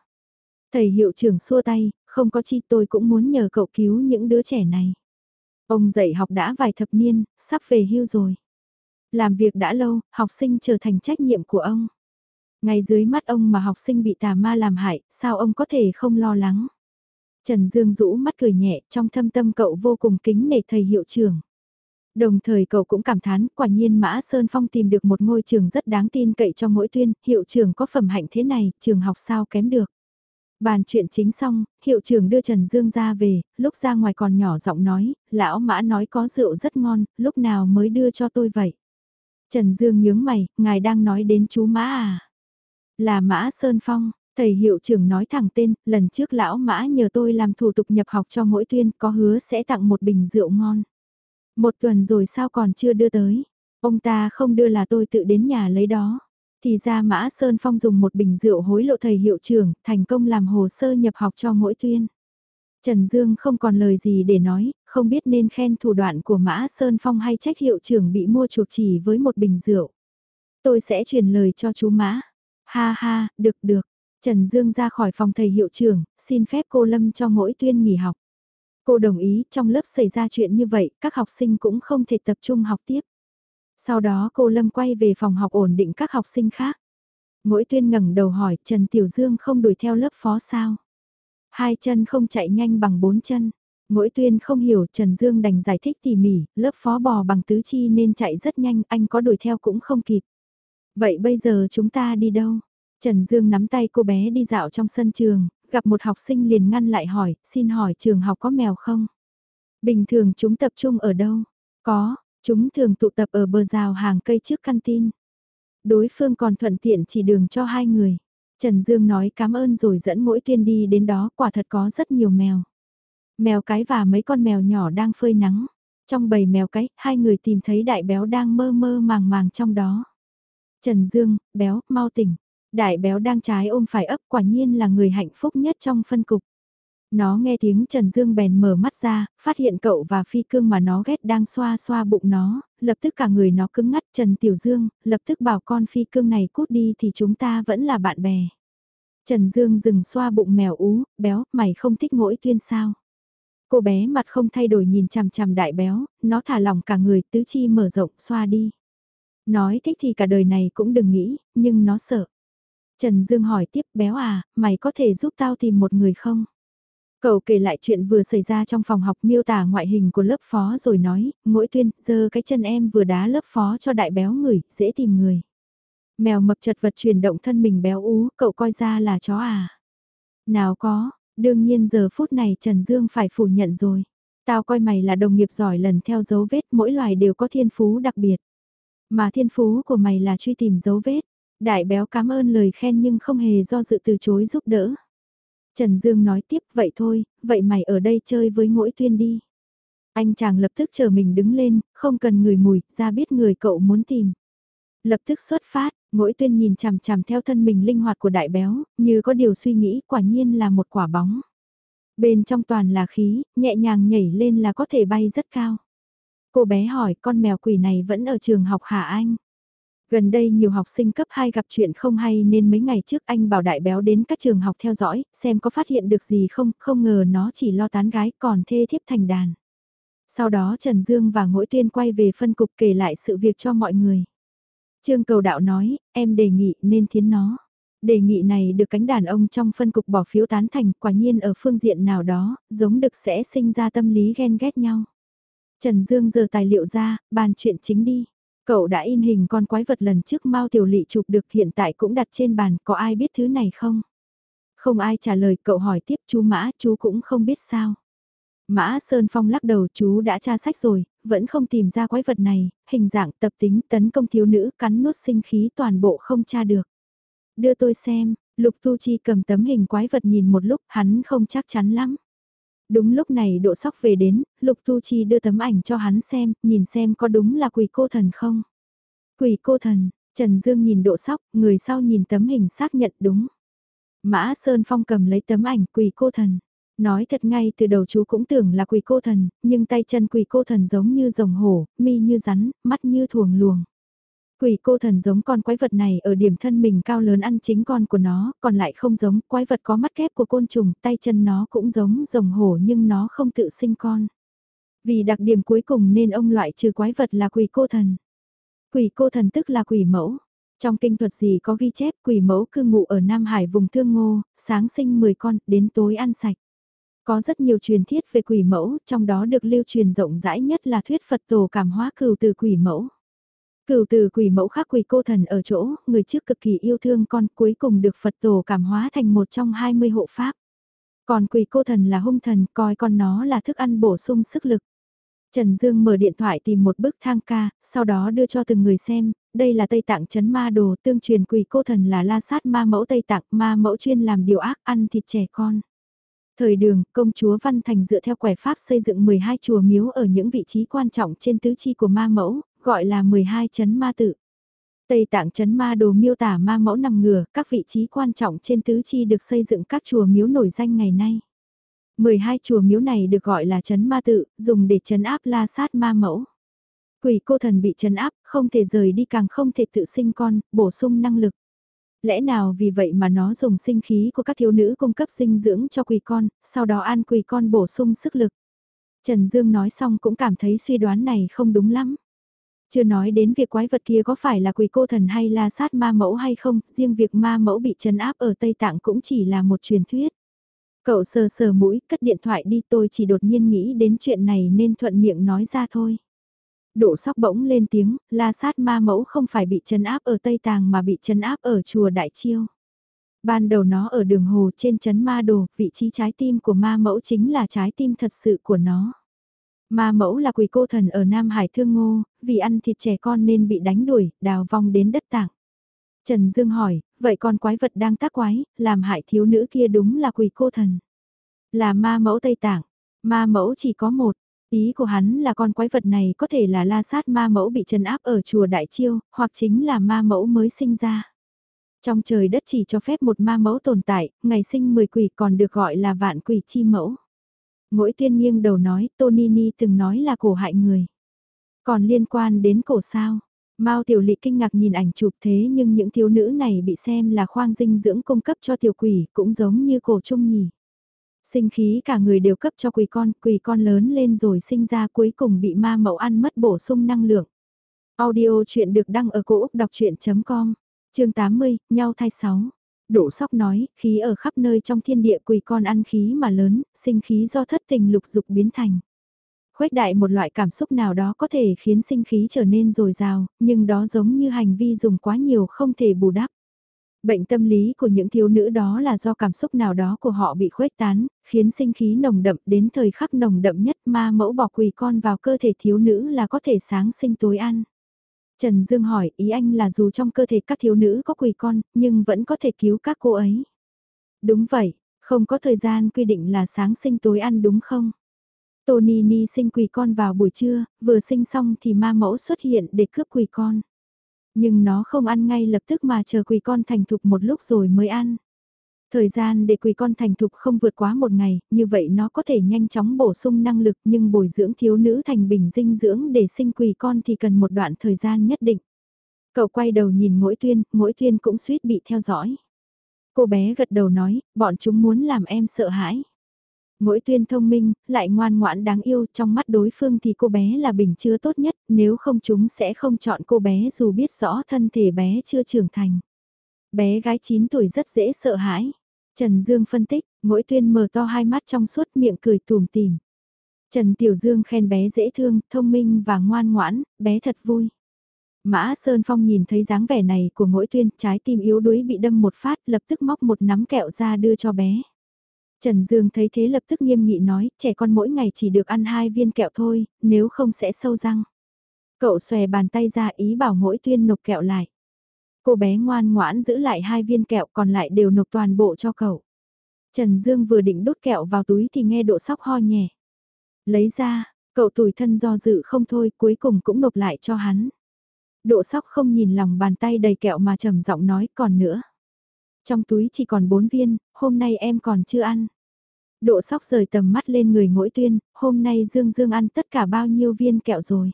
Thầy hiệu trưởng xua tay, không có chi tôi cũng muốn nhờ cậu cứu những đứa trẻ này. Ông dạy học đã vài thập niên, sắp về hưu rồi. Làm việc đã lâu, học sinh trở thành trách nhiệm của ông. Ngay dưới mắt ông mà học sinh bị tà ma làm hại, sao ông có thể không lo lắng? Trần Dương rũ mắt cười nhẹ, trong thâm tâm cậu vô cùng kính nể thầy hiệu trưởng. Đồng thời cậu cũng cảm thán, quả nhiên Mã Sơn Phong tìm được một ngôi trường rất đáng tin cậy cho mỗi tuyên, hiệu trưởng có phẩm hạnh thế này, trường học sao kém được. Bàn chuyện chính xong, hiệu trưởng đưa Trần Dương ra về, lúc ra ngoài còn nhỏ giọng nói, lão Mã nói có rượu rất ngon, lúc nào mới đưa cho tôi vậy. Trần Dương nhướng mày, ngài đang nói đến chú Mã à? Là Mã Sơn Phong, thầy hiệu trưởng nói thẳng tên, lần trước lão Mã nhờ tôi làm thủ tục nhập học cho mỗi tuyên có hứa sẽ tặng một bình rượu ngon. Một tuần rồi sao còn chưa đưa tới? Ông ta không đưa là tôi tự đến nhà lấy đó. Thì ra Mã Sơn Phong dùng một bình rượu hối lộ thầy hiệu trưởng, thành công làm hồ sơ nhập học cho mỗi tuyên. Trần Dương không còn lời gì để nói, không biết nên khen thủ đoạn của Mã Sơn Phong hay trách hiệu trưởng bị mua chuộc chỉ với một bình rượu. Tôi sẽ truyền lời cho chú Mã. Ha ha, được được. Trần Dương ra khỏi phòng thầy hiệu trưởng, xin phép cô Lâm cho mỗi tuyên nghỉ học. Cô đồng ý, trong lớp xảy ra chuyện như vậy, các học sinh cũng không thể tập trung học tiếp. Sau đó cô Lâm quay về phòng học ổn định các học sinh khác. Mỗi tuyên ngẩng đầu hỏi Trần Tiểu Dương không đuổi theo lớp phó sao. Hai chân không chạy nhanh bằng bốn chân. Mỗi tuyên không hiểu Trần Dương đành giải thích tỉ mỉ, lớp phó bò bằng tứ chi nên chạy rất nhanh, anh có đuổi theo cũng không kịp. Vậy bây giờ chúng ta đi đâu? Trần Dương nắm tay cô bé đi dạo trong sân trường, gặp một học sinh liền ngăn lại hỏi, xin hỏi trường học có mèo không? Bình thường chúng tập trung ở đâu? Có, chúng thường tụ tập ở bờ rào hàng cây trước căn tin. Đối phương còn thuận tiện chỉ đường cho hai người. Trần Dương nói cảm ơn rồi dẫn mỗi tuyên đi đến đó, quả thật có rất nhiều mèo. Mèo cái và mấy con mèo nhỏ đang phơi nắng. Trong bầy mèo cái, hai người tìm thấy đại béo đang mơ mơ màng màng trong đó. Trần Dương, béo, mau tỉnh. Đại béo đang trái ôm phải ấp quả nhiên là người hạnh phúc nhất trong phân cục. Nó nghe tiếng Trần Dương bèn mở mắt ra, phát hiện cậu và phi cương mà nó ghét đang xoa xoa bụng nó, lập tức cả người nó cứng ngắt Trần Tiểu Dương, lập tức bảo con phi cương này cút đi thì chúng ta vẫn là bạn bè. Trần Dương dừng xoa bụng mèo ú, béo, mày không thích mỗi tuyên sao. Cô bé mặt không thay đổi nhìn chằm chằm đại béo, nó thả lỏng cả người tứ chi mở rộng xoa đi. Nói thích thì cả đời này cũng đừng nghĩ, nhưng nó sợ. Trần Dương hỏi tiếp béo à, mày có thể giúp tao tìm một người không? Cậu kể lại chuyện vừa xảy ra trong phòng học miêu tả ngoại hình của lớp phó rồi nói, mỗi tuyên, giờ cái chân em vừa đá lớp phó cho đại béo người, dễ tìm người. Mèo mập chật vật chuyển động thân mình béo ú, cậu coi ra là chó à? Nào có, đương nhiên giờ phút này Trần Dương phải phủ nhận rồi. Tao coi mày là đồng nghiệp giỏi lần theo dấu vết mỗi loài đều có thiên phú đặc biệt. Mà thiên phú của mày là truy tìm dấu vết. Đại béo cảm ơn lời khen nhưng không hề do dự từ chối giúp đỡ. Trần Dương nói tiếp vậy thôi, vậy mày ở đây chơi với mỗi tuyên đi. Anh chàng lập tức chờ mình đứng lên, không cần người mùi, ra biết người cậu muốn tìm. Lập tức xuất phát, Mỗi tuyên nhìn chằm chằm theo thân mình linh hoạt của đại béo, như có điều suy nghĩ quả nhiên là một quả bóng. Bên trong toàn là khí, nhẹ nhàng nhảy lên là có thể bay rất cao. Cô bé hỏi con mèo quỷ này vẫn ở trường học hả anh? Gần đây nhiều học sinh cấp 2 gặp chuyện không hay nên mấy ngày trước anh bảo đại béo đến các trường học theo dõi, xem có phát hiện được gì không, không ngờ nó chỉ lo tán gái còn thê thiếp thành đàn. Sau đó Trần Dương và Ngỗi Tuyên quay về phân cục kể lại sự việc cho mọi người. Trương Cầu Đạo nói, em đề nghị nên thiến nó. Đề nghị này được cánh đàn ông trong phân cục bỏ phiếu tán thành, quả nhiên ở phương diện nào đó, giống đực sẽ sinh ra tâm lý ghen ghét nhau. Trần Dương giờ tài liệu ra, bàn chuyện chính đi. Cậu đã in hình con quái vật lần trước Mao Tiểu Lị chụp được hiện tại cũng đặt trên bàn, có ai biết thứ này không? Không ai trả lời, cậu hỏi tiếp chú Mã, chú cũng không biết sao. Mã Sơn Phong lắc đầu chú đã tra sách rồi, vẫn không tìm ra quái vật này, hình dạng tập tính tấn công thiếu nữ cắn nuốt sinh khí toàn bộ không tra được. Đưa tôi xem, Lục Tu Chi cầm tấm hình quái vật nhìn một lúc hắn không chắc chắn lắm. Đúng lúc này độ sóc về đến, Lục Tu Chi đưa tấm ảnh cho hắn xem, nhìn xem có đúng là quỷ cô thần không. Quỷ cô thần, Trần Dương nhìn độ sóc, người sau nhìn tấm hình xác nhận đúng. Mã Sơn Phong cầm lấy tấm ảnh quỷ cô thần. Nói thật ngay từ đầu chú cũng tưởng là quỷ cô thần, nhưng tay chân quỷ cô thần giống như rồng hổ, mi như rắn, mắt như thuồng luồng. Quỷ cô thần giống con quái vật này ở điểm thân mình cao lớn ăn chính con của nó, còn lại không giống, quái vật có mắt kép của côn trùng, tay chân nó cũng giống rồng hổ nhưng nó không tự sinh con. Vì đặc điểm cuối cùng nên ông loại trừ quái vật là quỷ cô thần. Quỷ cô thần tức là quỷ mẫu. Trong kinh thuật gì có ghi chép quỷ mẫu cư ngụ ở Nam Hải vùng Thương Ngô, sáng sinh 10 con, đến tối ăn sạch. Có rất nhiều truyền thiết về quỷ mẫu, trong đó được lưu truyền rộng rãi nhất là thuyết Phật tổ cảm hóa cừu từ quỷ mẫu. Cửu từ quỷ mẫu khác quỷ cô thần ở chỗ, người trước cực kỳ yêu thương con cuối cùng được Phật tổ cảm hóa thành một trong 20 hộ pháp. Còn quỷ cô thần là hung thần, coi con nó là thức ăn bổ sung sức lực. Trần Dương mở điện thoại tìm một bức thang ca, sau đó đưa cho từng người xem, đây là Tây Tạng chấn ma đồ, tương truyền quỷ cô thần là la sát ma mẫu Tây Tạng, ma mẫu chuyên làm điều ác ăn thịt trẻ con. Thời đường, công chúa Văn Thành dựa theo quẻ pháp xây dựng 12 chùa miếu ở những vị trí quan trọng trên tứ chi của ma mẫu, gọi là 12 chấn ma tự. Tây Tạng chấn ma đồ miêu tả ma mẫu nằm ngửa, các vị trí quan trọng trên tứ chi được xây dựng các chùa miếu nổi danh ngày nay. 12 chùa miếu này được gọi là chấn ma tự, dùng để chấn áp la sát ma mẫu. Quỷ cô thần bị chấn áp, không thể rời đi càng không thể tự sinh con, bổ sung năng lực. Lẽ nào vì vậy mà nó dùng sinh khí của các thiếu nữ cung cấp dinh dưỡng cho quỷ con, sau đó ăn quỷ con bổ sung sức lực. Trần Dương nói xong cũng cảm thấy suy đoán này không đúng lắm. Chưa nói đến việc quái vật kia có phải là quỷ cô thần hay là sát ma mẫu hay không, riêng việc ma mẫu bị trấn áp ở Tây Tạng cũng chỉ là một truyền thuyết. Cậu sờ sờ mũi, cất điện thoại đi tôi chỉ đột nhiên nghĩ đến chuyện này nên thuận miệng nói ra thôi. Độ sóc bỗng lên tiếng, la sát ma mẫu không phải bị trấn áp ở Tây Tàng mà bị trấn áp ở chùa Đại Chiêu. Ban đầu nó ở đường hồ trên trấn ma đồ, vị trí trái tim của ma mẫu chính là trái tim thật sự của nó. Ma mẫu là quỷ cô thần ở Nam Hải Thương Ngô, vì ăn thịt trẻ con nên bị đánh đuổi, đào vong đến đất tạng. Trần Dương hỏi, vậy con quái vật đang tác quái, làm hại thiếu nữ kia đúng là quỷ cô thần. Là ma mẫu Tây Tạng, ma mẫu chỉ có một, ý của hắn là con quái vật này có thể là la sát ma mẫu bị trấn áp ở chùa Đại Chiêu, hoặc chính là ma mẫu mới sinh ra. Trong trời đất chỉ cho phép một ma mẫu tồn tại, ngày sinh 10 quỷ còn được gọi là vạn quỷ chi mẫu. Mỗi tiên nghiêng đầu nói, Tonini từng nói là cổ hại người. Còn liên quan đến cổ sao? Mao tiểu lị kinh ngạc nhìn ảnh chụp thế nhưng những thiếu nữ này bị xem là khoang dinh dưỡng cung cấp cho tiểu quỷ cũng giống như cổ trung nhỉ. Sinh khí cả người đều cấp cho quỷ con, quỷ con lớn lên rồi sinh ra cuối cùng bị ma mẫu ăn mất bổ sung năng lượng. Audio chuyện được đăng ở cổ Úc đọc chuyện.com, chương 80, nhau thai 6. Đỗ sóc nói, khí ở khắp nơi trong thiên địa quỷ con ăn khí mà lớn, sinh khí do thất tình lục dục biến thành. Khuếch đại một loại cảm xúc nào đó có thể khiến sinh khí trở nên dồi dào, nhưng đó giống như hành vi dùng quá nhiều không thể bù đắp. Bệnh tâm lý của những thiếu nữ đó là do cảm xúc nào đó của họ bị khuếch tán, khiến sinh khí nồng đậm đến thời khắc nồng đậm nhất ma mẫu bỏ quỷ con vào cơ thể thiếu nữ là có thể sáng sinh tối ăn. Trần Dương hỏi, ý anh là dù trong cơ thể các thiếu nữ có quỷ con, nhưng vẫn có thể cứu các cô ấy. Đúng vậy, không có thời gian quy định là sáng sinh tối ăn đúng không? Tony Ni sinh quỷ con vào buổi trưa, vừa sinh xong thì ma mẫu xuất hiện để cướp quỷ con. Nhưng nó không ăn ngay lập tức mà chờ quỳ con thành thục một lúc rồi mới ăn. Thời gian để quỳ con thành thục không vượt quá một ngày, như vậy nó có thể nhanh chóng bổ sung năng lực nhưng bồi dưỡng thiếu nữ thành bình dinh dưỡng để sinh quỳ con thì cần một đoạn thời gian nhất định. Cậu quay đầu nhìn mỗi tuyên, mỗi tuyên cũng suýt bị theo dõi. Cô bé gật đầu nói, bọn chúng muốn làm em sợ hãi. Mỗi tuyên thông minh, lại ngoan ngoãn đáng yêu, trong mắt đối phương thì cô bé là bình chưa tốt nhất, nếu không chúng sẽ không chọn cô bé dù biết rõ thân thể bé chưa trưởng thành. Bé gái 9 tuổi rất dễ sợ hãi. Trần Dương phân tích, mỗi tuyên mở to hai mắt trong suốt miệng cười tùm tìm. Trần Tiểu Dương khen bé dễ thương, thông minh và ngoan ngoãn, bé thật vui. Mã Sơn Phong nhìn thấy dáng vẻ này của mỗi tuyên, trái tim yếu đuối bị đâm một phát, lập tức móc một nắm kẹo ra đưa cho bé. Trần Dương thấy thế lập tức nghiêm nghị nói, trẻ con mỗi ngày chỉ được ăn hai viên kẹo thôi, nếu không sẽ sâu răng. Cậu xòe bàn tay ra ý bảo mỗi tuyên nộp kẹo lại. Cô bé ngoan ngoãn giữ lại hai viên kẹo còn lại đều nộp toàn bộ cho cậu. Trần Dương vừa định đút kẹo vào túi thì nghe độ sóc ho nhẹ. Lấy ra, cậu tủi thân do dự không thôi cuối cùng cũng nộp lại cho hắn. Độ sóc không nhìn lòng bàn tay đầy kẹo mà trầm giọng nói còn nữa. Trong túi chỉ còn 4 viên, hôm nay em còn chưa ăn. Độ sóc rời tầm mắt lên người ngỗi tuyên, hôm nay Dương Dương ăn tất cả bao nhiêu viên kẹo rồi.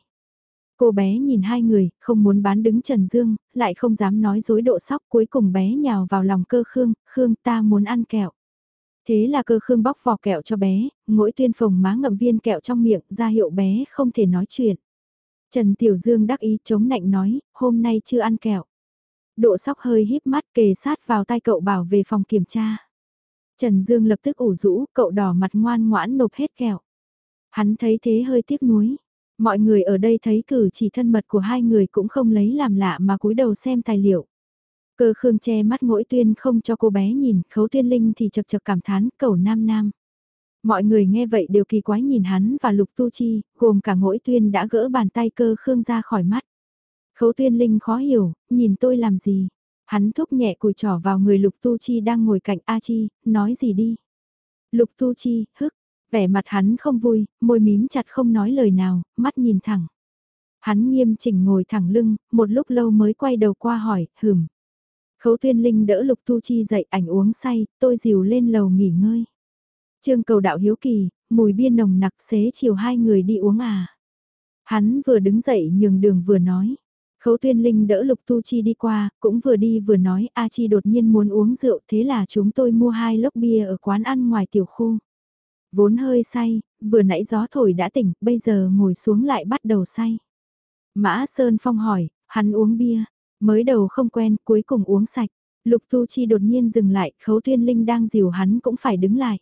Cô bé nhìn hai người, không muốn bán đứng Trần Dương, lại không dám nói dối độ sóc cuối cùng bé nhào vào lòng cơ Khương, Khương ta muốn ăn kẹo. Thế là cơ Khương bóc vỏ kẹo cho bé, ngỗi tuyên phồng má ngậm viên kẹo trong miệng ra hiệu bé không thể nói chuyện. Trần Tiểu Dương đắc ý chống nạnh nói, hôm nay chưa ăn kẹo. Độ sóc hơi híp mắt kề sát vào tay cậu bảo về phòng kiểm tra. Trần Dương lập tức ủ rũ, cậu đỏ mặt ngoan ngoãn nộp hết kẹo. Hắn thấy thế hơi tiếc nuối. Mọi người ở đây thấy cử chỉ thân mật của hai người cũng không lấy làm lạ mà cúi đầu xem tài liệu. Cơ khương che mắt mỗi tuyên không cho cô bé nhìn, khấu tuyên linh thì chật chật cảm thán, cầu nam nam. Mọi người nghe vậy đều kỳ quái nhìn hắn và lục tu chi, gồm cả ngỗi tuyên đã gỡ bàn tay cơ khương ra khỏi mắt. Khấu tuyên linh khó hiểu, nhìn tôi làm gì? Hắn thúc nhẹ cùi trỏ vào người lục tu chi đang ngồi cạnh A Chi, nói gì đi? Lục tu chi, hức, vẻ mặt hắn không vui, môi mím chặt không nói lời nào, mắt nhìn thẳng. Hắn nghiêm chỉnh ngồi thẳng lưng, một lúc lâu mới quay đầu qua hỏi, hừm. Khấu tuyên linh đỡ lục tu chi dậy ảnh uống say, tôi dìu lên lầu nghỉ ngơi. Trương cầu đạo hiếu kỳ, mùi bia nồng nặc xế chiều hai người đi uống à. Hắn vừa đứng dậy nhường đường vừa nói. Khấu tuyên linh đỡ lục tu chi đi qua, cũng vừa đi vừa nói A Chi đột nhiên muốn uống rượu thế là chúng tôi mua hai lốc bia ở quán ăn ngoài tiểu khu. Vốn hơi say, vừa nãy gió thổi đã tỉnh, bây giờ ngồi xuống lại bắt đầu say. Mã Sơn Phong hỏi, hắn uống bia, mới đầu không quen, cuối cùng uống sạch. Lục Tu Chi đột nhiên dừng lại, Khấu thiên Linh đang dìu hắn cũng phải đứng lại.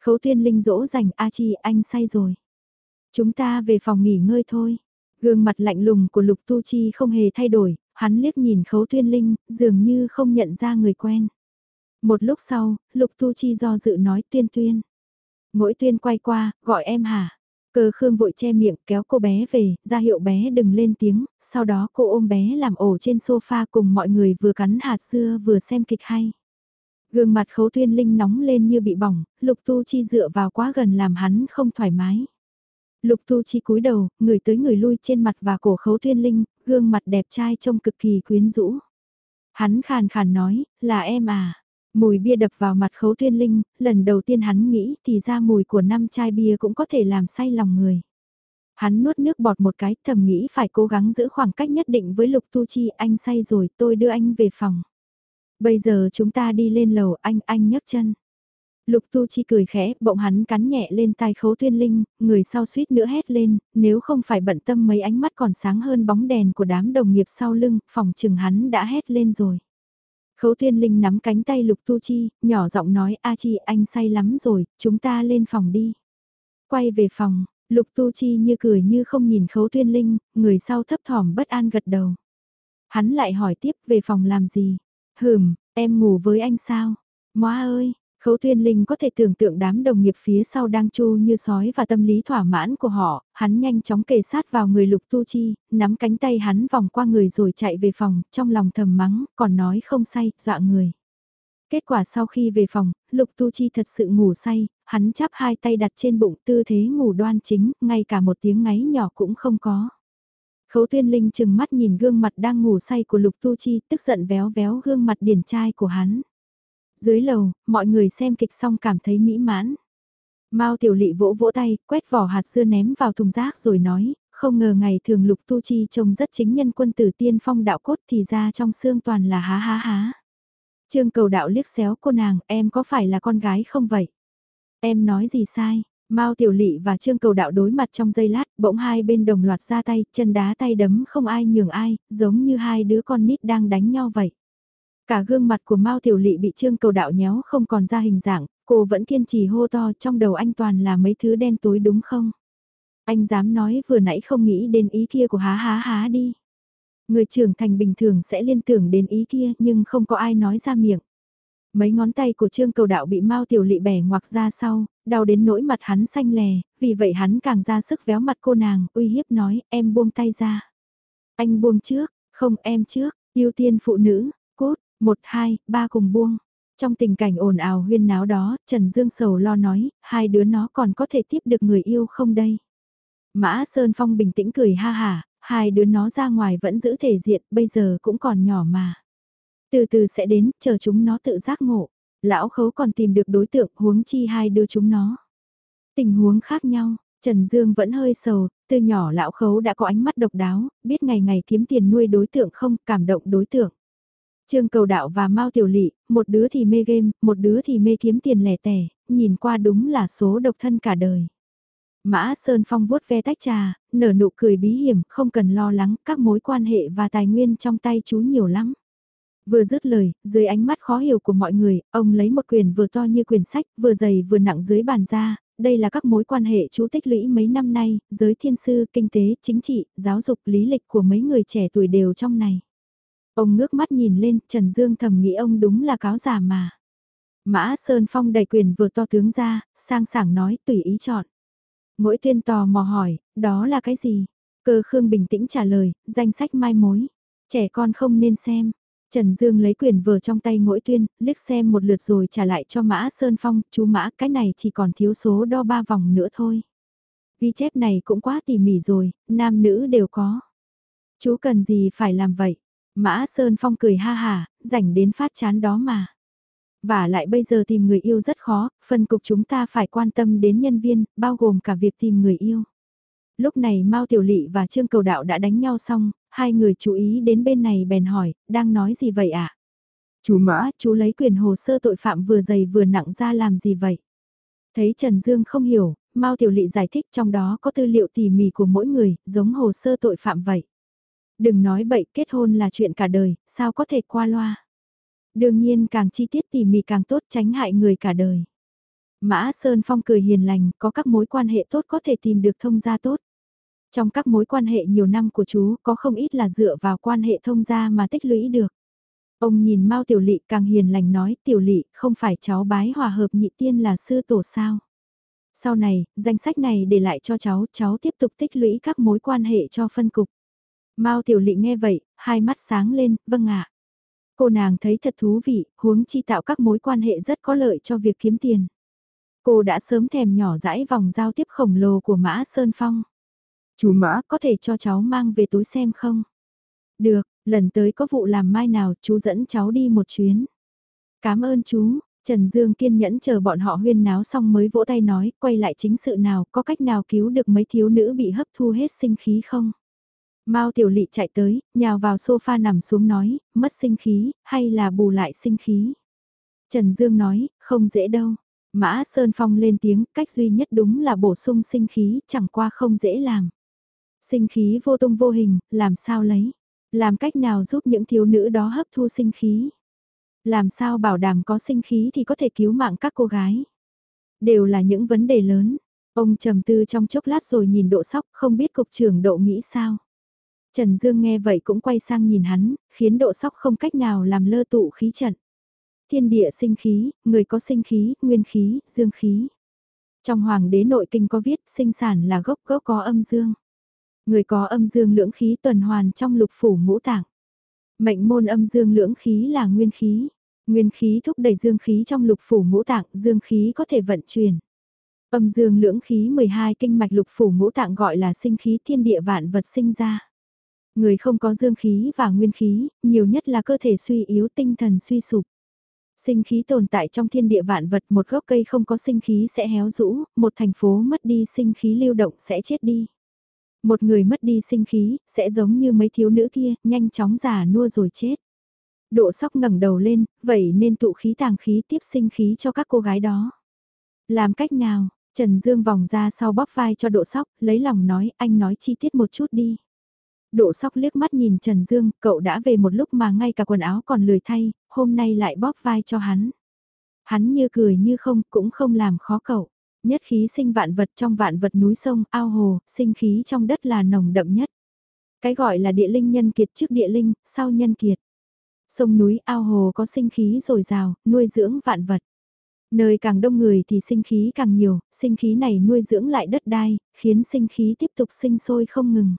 Khấu thiên Linh dỗ dành A Chi anh say rồi. Chúng ta về phòng nghỉ ngơi thôi. Gương mặt lạnh lùng của Lục Tu Chi không hề thay đổi, hắn liếc nhìn Khấu thiên Linh, dường như không nhận ra người quen. Một lúc sau, Lục Tu Chi do dự nói tuyên tuyên. Mỗi tuyên quay qua, gọi em hả? Cơ Khương vội che miệng kéo cô bé về, ra hiệu bé đừng lên tiếng, sau đó cô ôm bé làm ổ trên sofa cùng mọi người vừa cắn hạt dưa vừa xem kịch hay. Gương mặt khấu tuyên linh nóng lên như bị bỏng, lục tu chi dựa vào quá gần làm hắn không thoải mái. Lục tu chi cúi đầu, người tới người lui trên mặt và cổ khấu tuyên linh, gương mặt đẹp trai trông cực kỳ quyến rũ. Hắn khàn khàn nói, là em à. Mùi bia đập vào mặt khấu tuyên linh, lần đầu tiên hắn nghĩ thì ra mùi của năm chai bia cũng có thể làm say lòng người. Hắn nuốt nước bọt một cái thầm nghĩ phải cố gắng giữ khoảng cách nhất định với lục tu chi anh say rồi tôi đưa anh về phòng. Bây giờ chúng ta đi lên lầu anh anh nhấc chân. Lục Tu Chi cười khẽ, bỗng hắn cắn nhẹ lên tai khấu tuyên linh, người sau suýt nữa hét lên, nếu không phải bận tâm mấy ánh mắt còn sáng hơn bóng đèn của đám đồng nghiệp sau lưng, phòng trừng hắn đã hét lên rồi. Khấu Thiên linh nắm cánh tay Lục Tu Chi, nhỏ giọng nói A Chi anh say lắm rồi, chúng ta lên phòng đi. Quay về phòng, Lục Tu Chi như cười như không nhìn khấu Thiên linh, người sau thấp thỏm bất an gật đầu. Hắn lại hỏi tiếp về phòng làm gì? Hừm, em ngủ với anh sao? Móa ơi, Khấu Thiên Linh có thể tưởng tượng đám đồng nghiệp phía sau đang chu như sói và tâm lý thỏa mãn của họ, hắn nhanh chóng kề sát vào người Lục Tu Chi, nắm cánh tay hắn vòng qua người rồi chạy về phòng, trong lòng thầm mắng, còn nói không say, dọa người. Kết quả sau khi về phòng, Lục Tu Chi thật sự ngủ say, hắn chắp hai tay đặt trên bụng tư thế ngủ đoan chính, ngay cả một tiếng ngáy nhỏ cũng không có. Khấu Thiên linh chừng mắt nhìn gương mặt đang ngủ say của Lục Tu Chi tức giận véo véo gương mặt điển trai của hắn. Dưới lầu, mọi người xem kịch xong cảm thấy mỹ mãn. Mao tiểu lị vỗ vỗ tay, quét vỏ hạt dưa ném vào thùng rác rồi nói, không ngờ ngày thường Lục Tu Chi trông rất chính nhân quân tử tiên phong đạo cốt thì ra trong xương toàn là há há há. Trương cầu đạo liếc xéo cô nàng, em có phải là con gái không vậy? Em nói gì sai? Mao Tiểu Lị và Trương Cầu Đạo đối mặt trong giây lát, bỗng hai bên đồng loạt ra tay, chân đá tay đấm không ai nhường ai, giống như hai đứa con nít đang đánh nhau vậy. Cả gương mặt của Mao Tiểu Lị bị Trương Cầu Đạo nhéo không còn ra hình dạng, cô vẫn kiên trì hô to trong đầu anh toàn là mấy thứ đen tối đúng không? Anh dám nói vừa nãy không nghĩ đến ý kia của há há há đi. Người trưởng thành bình thường sẽ liên tưởng đến ý kia nhưng không có ai nói ra miệng. Mấy ngón tay của Trương Cầu Đạo bị Mao Tiểu Lị bẻ ngoặc ra sau, đau đến nỗi mặt hắn xanh lè, vì vậy hắn càng ra sức véo mặt cô nàng, uy hiếp nói, em buông tay ra. Anh buông trước, không em trước, ưu tiên phụ nữ, một hai, ba cùng buông. Trong tình cảnh ồn ào huyên náo đó, Trần Dương Sầu lo nói, hai đứa nó còn có thể tiếp được người yêu không đây? Mã Sơn Phong bình tĩnh cười ha hà, hai đứa nó ra ngoài vẫn giữ thể diện, bây giờ cũng còn nhỏ mà. Từ từ sẽ đến, chờ chúng nó tự giác ngộ. Lão khấu còn tìm được đối tượng huống chi hai đứa chúng nó. Tình huống khác nhau, Trần Dương vẫn hơi sầu, từ nhỏ lão khấu đã có ánh mắt độc đáo, biết ngày ngày kiếm tiền nuôi đối tượng không, cảm động đối tượng. Trương Cầu Đạo và Mao Tiểu Lị, một đứa thì mê game, một đứa thì mê kiếm tiền lẻ tẻ, nhìn qua đúng là số độc thân cả đời. Mã Sơn Phong vuốt ve tách trà, nở nụ cười bí hiểm, không cần lo lắng, các mối quan hệ và tài nguyên trong tay chú nhiều lắm. Vừa dứt lời, dưới ánh mắt khó hiểu của mọi người, ông lấy một quyền vừa to như quyền sách, vừa dày vừa nặng dưới bàn ra, đây là các mối quan hệ chú tích lũy mấy năm nay, giới thiên sư, kinh tế, chính trị, giáo dục, lý lịch của mấy người trẻ tuổi đều trong này. Ông ngước mắt nhìn lên, Trần Dương thầm nghĩ ông đúng là cáo giả mà. Mã Sơn Phong đầy quyền vừa to tướng ra, sang sảng nói tùy ý chọn. Mỗi tuyên tò mò hỏi, đó là cái gì? Cơ Khương bình tĩnh trả lời, danh sách mai mối. Trẻ con không nên xem. Trần Dương lấy quyền vừa trong tay mỗi tuyên, liếc xem một lượt rồi trả lại cho Mã Sơn Phong, chú Mã cái này chỉ còn thiếu số đo ba vòng nữa thôi. Ghi chép này cũng quá tỉ mỉ rồi, nam nữ đều có. Chú cần gì phải làm vậy? Mã Sơn Phong cười ha hà, rảnh đến phát chán đó mà. Và lại bây giờ tìm người yêu rất khó, phân cục chúng ta phải quan tâm đến nhân viên, bao gồm cả việc tìm người yêu. Lúc này Mao Tiểu Lị và Trương Cầu Đạo đã đánh nhau xong, hai người chú ý đến bên này bèn hỏi, đang nói gì vậy ạ? À? Chú Mã, chú lấy quyền hồ sơ tội phạm vừa dày vừa nặng ra làm gì vậy? Thấy Trần Dương không hiểu, Mao Tiểu Lị giải thích trong đó có tư liệu tỉ mỉ của mỗi người, giống hồ sơ tội phạm vậy. Đừng nói bậy, kết hôn là chuyện cả đời, sao có thể qua loa? Đương nhiên càng chi tiết tỉ mỉ càng tốt tránh hại người cả đời. Mã Sơn Phong cười hiền lành, có các mối quan hệ tốt có thể tìm được thông gia tốt. Trong các mối quan hệ nhiều năm của chú, có không ít là dựa vào quan hệ thông gia mà tích lũy được. Ông nhìn Mao Tiểu Lị càng hiền lành nói, Tiểu Lị, không phải cháu bái hòa hợp nhị tiên là sư tổ sao? Sau này, danh sách này để lại cho cháu, cháu tiếp tục tích lũy các mối quan hệ cho phân cục. Mao Tiểu Lị nghe vậy, hai mắt sáng lên, vâng ạ. Cô nàng thấy thật thú vị, huống chi tạo các mối quan hệ rất có lợi cho việc kiếm tiền. Cô đã sớm thèm nhỏ dãi vòng giao tiếp khổng lồ của Mã Sơn Phong. Chú Mã có thể cho cháu mang về tối xem không? Được, lần tới có vụ làm mai nào chú dẫn cháu đi một chuyến. Cảm ơn chú, Trần Dương kiên nhẫn chờ bọn họ huyên náo xong mới vỗ tay nói, quay lại chính sự nào, có cách nào cứu được mấy thiếu nữ bị hấp thu hết sinh khí không? Mao Tiểu Lị chạy tới, nhào vào sofa nằm xuống nói, mất sinh khí, hay là bù lại sinh khí? Trần Dương nói, không dễ đâu. Mã Sơn Phong lên tiếng, cách duy nhất đúng là bổ sung sinh khí, chẳng qua không dễ làm. Sinh khí vô tung vô hình, làm sao lấy? Làm cách nào giúp những thiếu nữ đó hấp thu sinh khí? Làm sao bảo đảm có sinh khí thì có thể cứu mạng các cô gái? Đều là những vấn đề lớn. Ông trầm tư trong chốc lát rồi nhìn độ sóc không biết cục trưởng độ nghĩ sao. Trần Dương nghe vậy cũng quay sang nhìn hắn, khiến độ sóc không cách nào làm lơ tụ khí trận. Thiên địa sinh khí, người có sinh khí, nguyên khí, dương khí. Trong hoàng đế nội kinh có viết sinh sản là gốc gốc có âm dương. Người có âm dương lưỡng khí tuần hoàn trong lục phủ ngũ tạng. Mệnh môn âm dương lưỡng khí là nguyên khí. Nguyên khí thúc đẩy dương khí trong lục phủ ngũ tạng, dương khí có thể vận chuyển. Âm dương lưỡng khí 12 kinh mạch lục phủ ngũ tạng gọi là sinh khí thiên địa vạn vật sinh ra. Người không có dương khí và nguyên khí, nhiều nhất là cơ thể suy yếu tinh thần suy sụp. Sinh khí tồn tại trong thiên địa vạn vật một gốc cây không có sinh khí sẽ héo rũ, một thành phố mất đi sinh khí lưu động sẽ chết đi. Một người mất đi sinh khí, sẽ giống như mấy thiếu nữ kia, nhanh chóng già nua rồi chết. Độ sóc ngẩng đầu lên, vậy nên tụ khí tàng khí tiếp sinh khí cho các cô gái đó. Làm cách nào? Trần Dương vòng ra sau bóp vai cho độ sóc, lấy lòng nói, anh nói chi tiết một chút đi. Độ sóc liếc mắt nhìn Trần Dương, cậu đã về một lúc mà ngay cả quần áo còn lười thay, hôm nay lại bóp vai cho hắn. Hắn như cười như không, cũng không làm khó cậu. Nhất khí sinh vạn vật trong vạn vật núi sông, ao hồ, sinh khí trong đất là nồng đậm nhất. Cái gọi là địa linh nhân kiệt trước địa linh, sau nhân kiệt. Sông núi ao hồ có sinh khí dồi dào, nuôi dưỡng vạn vật. Nơi càng đông người thì sinh khí càng nhiều, sinh khí này nuôi dưỡng lại đất đai, khiến sinh khí tiếp tục sinh sôi không ngừng.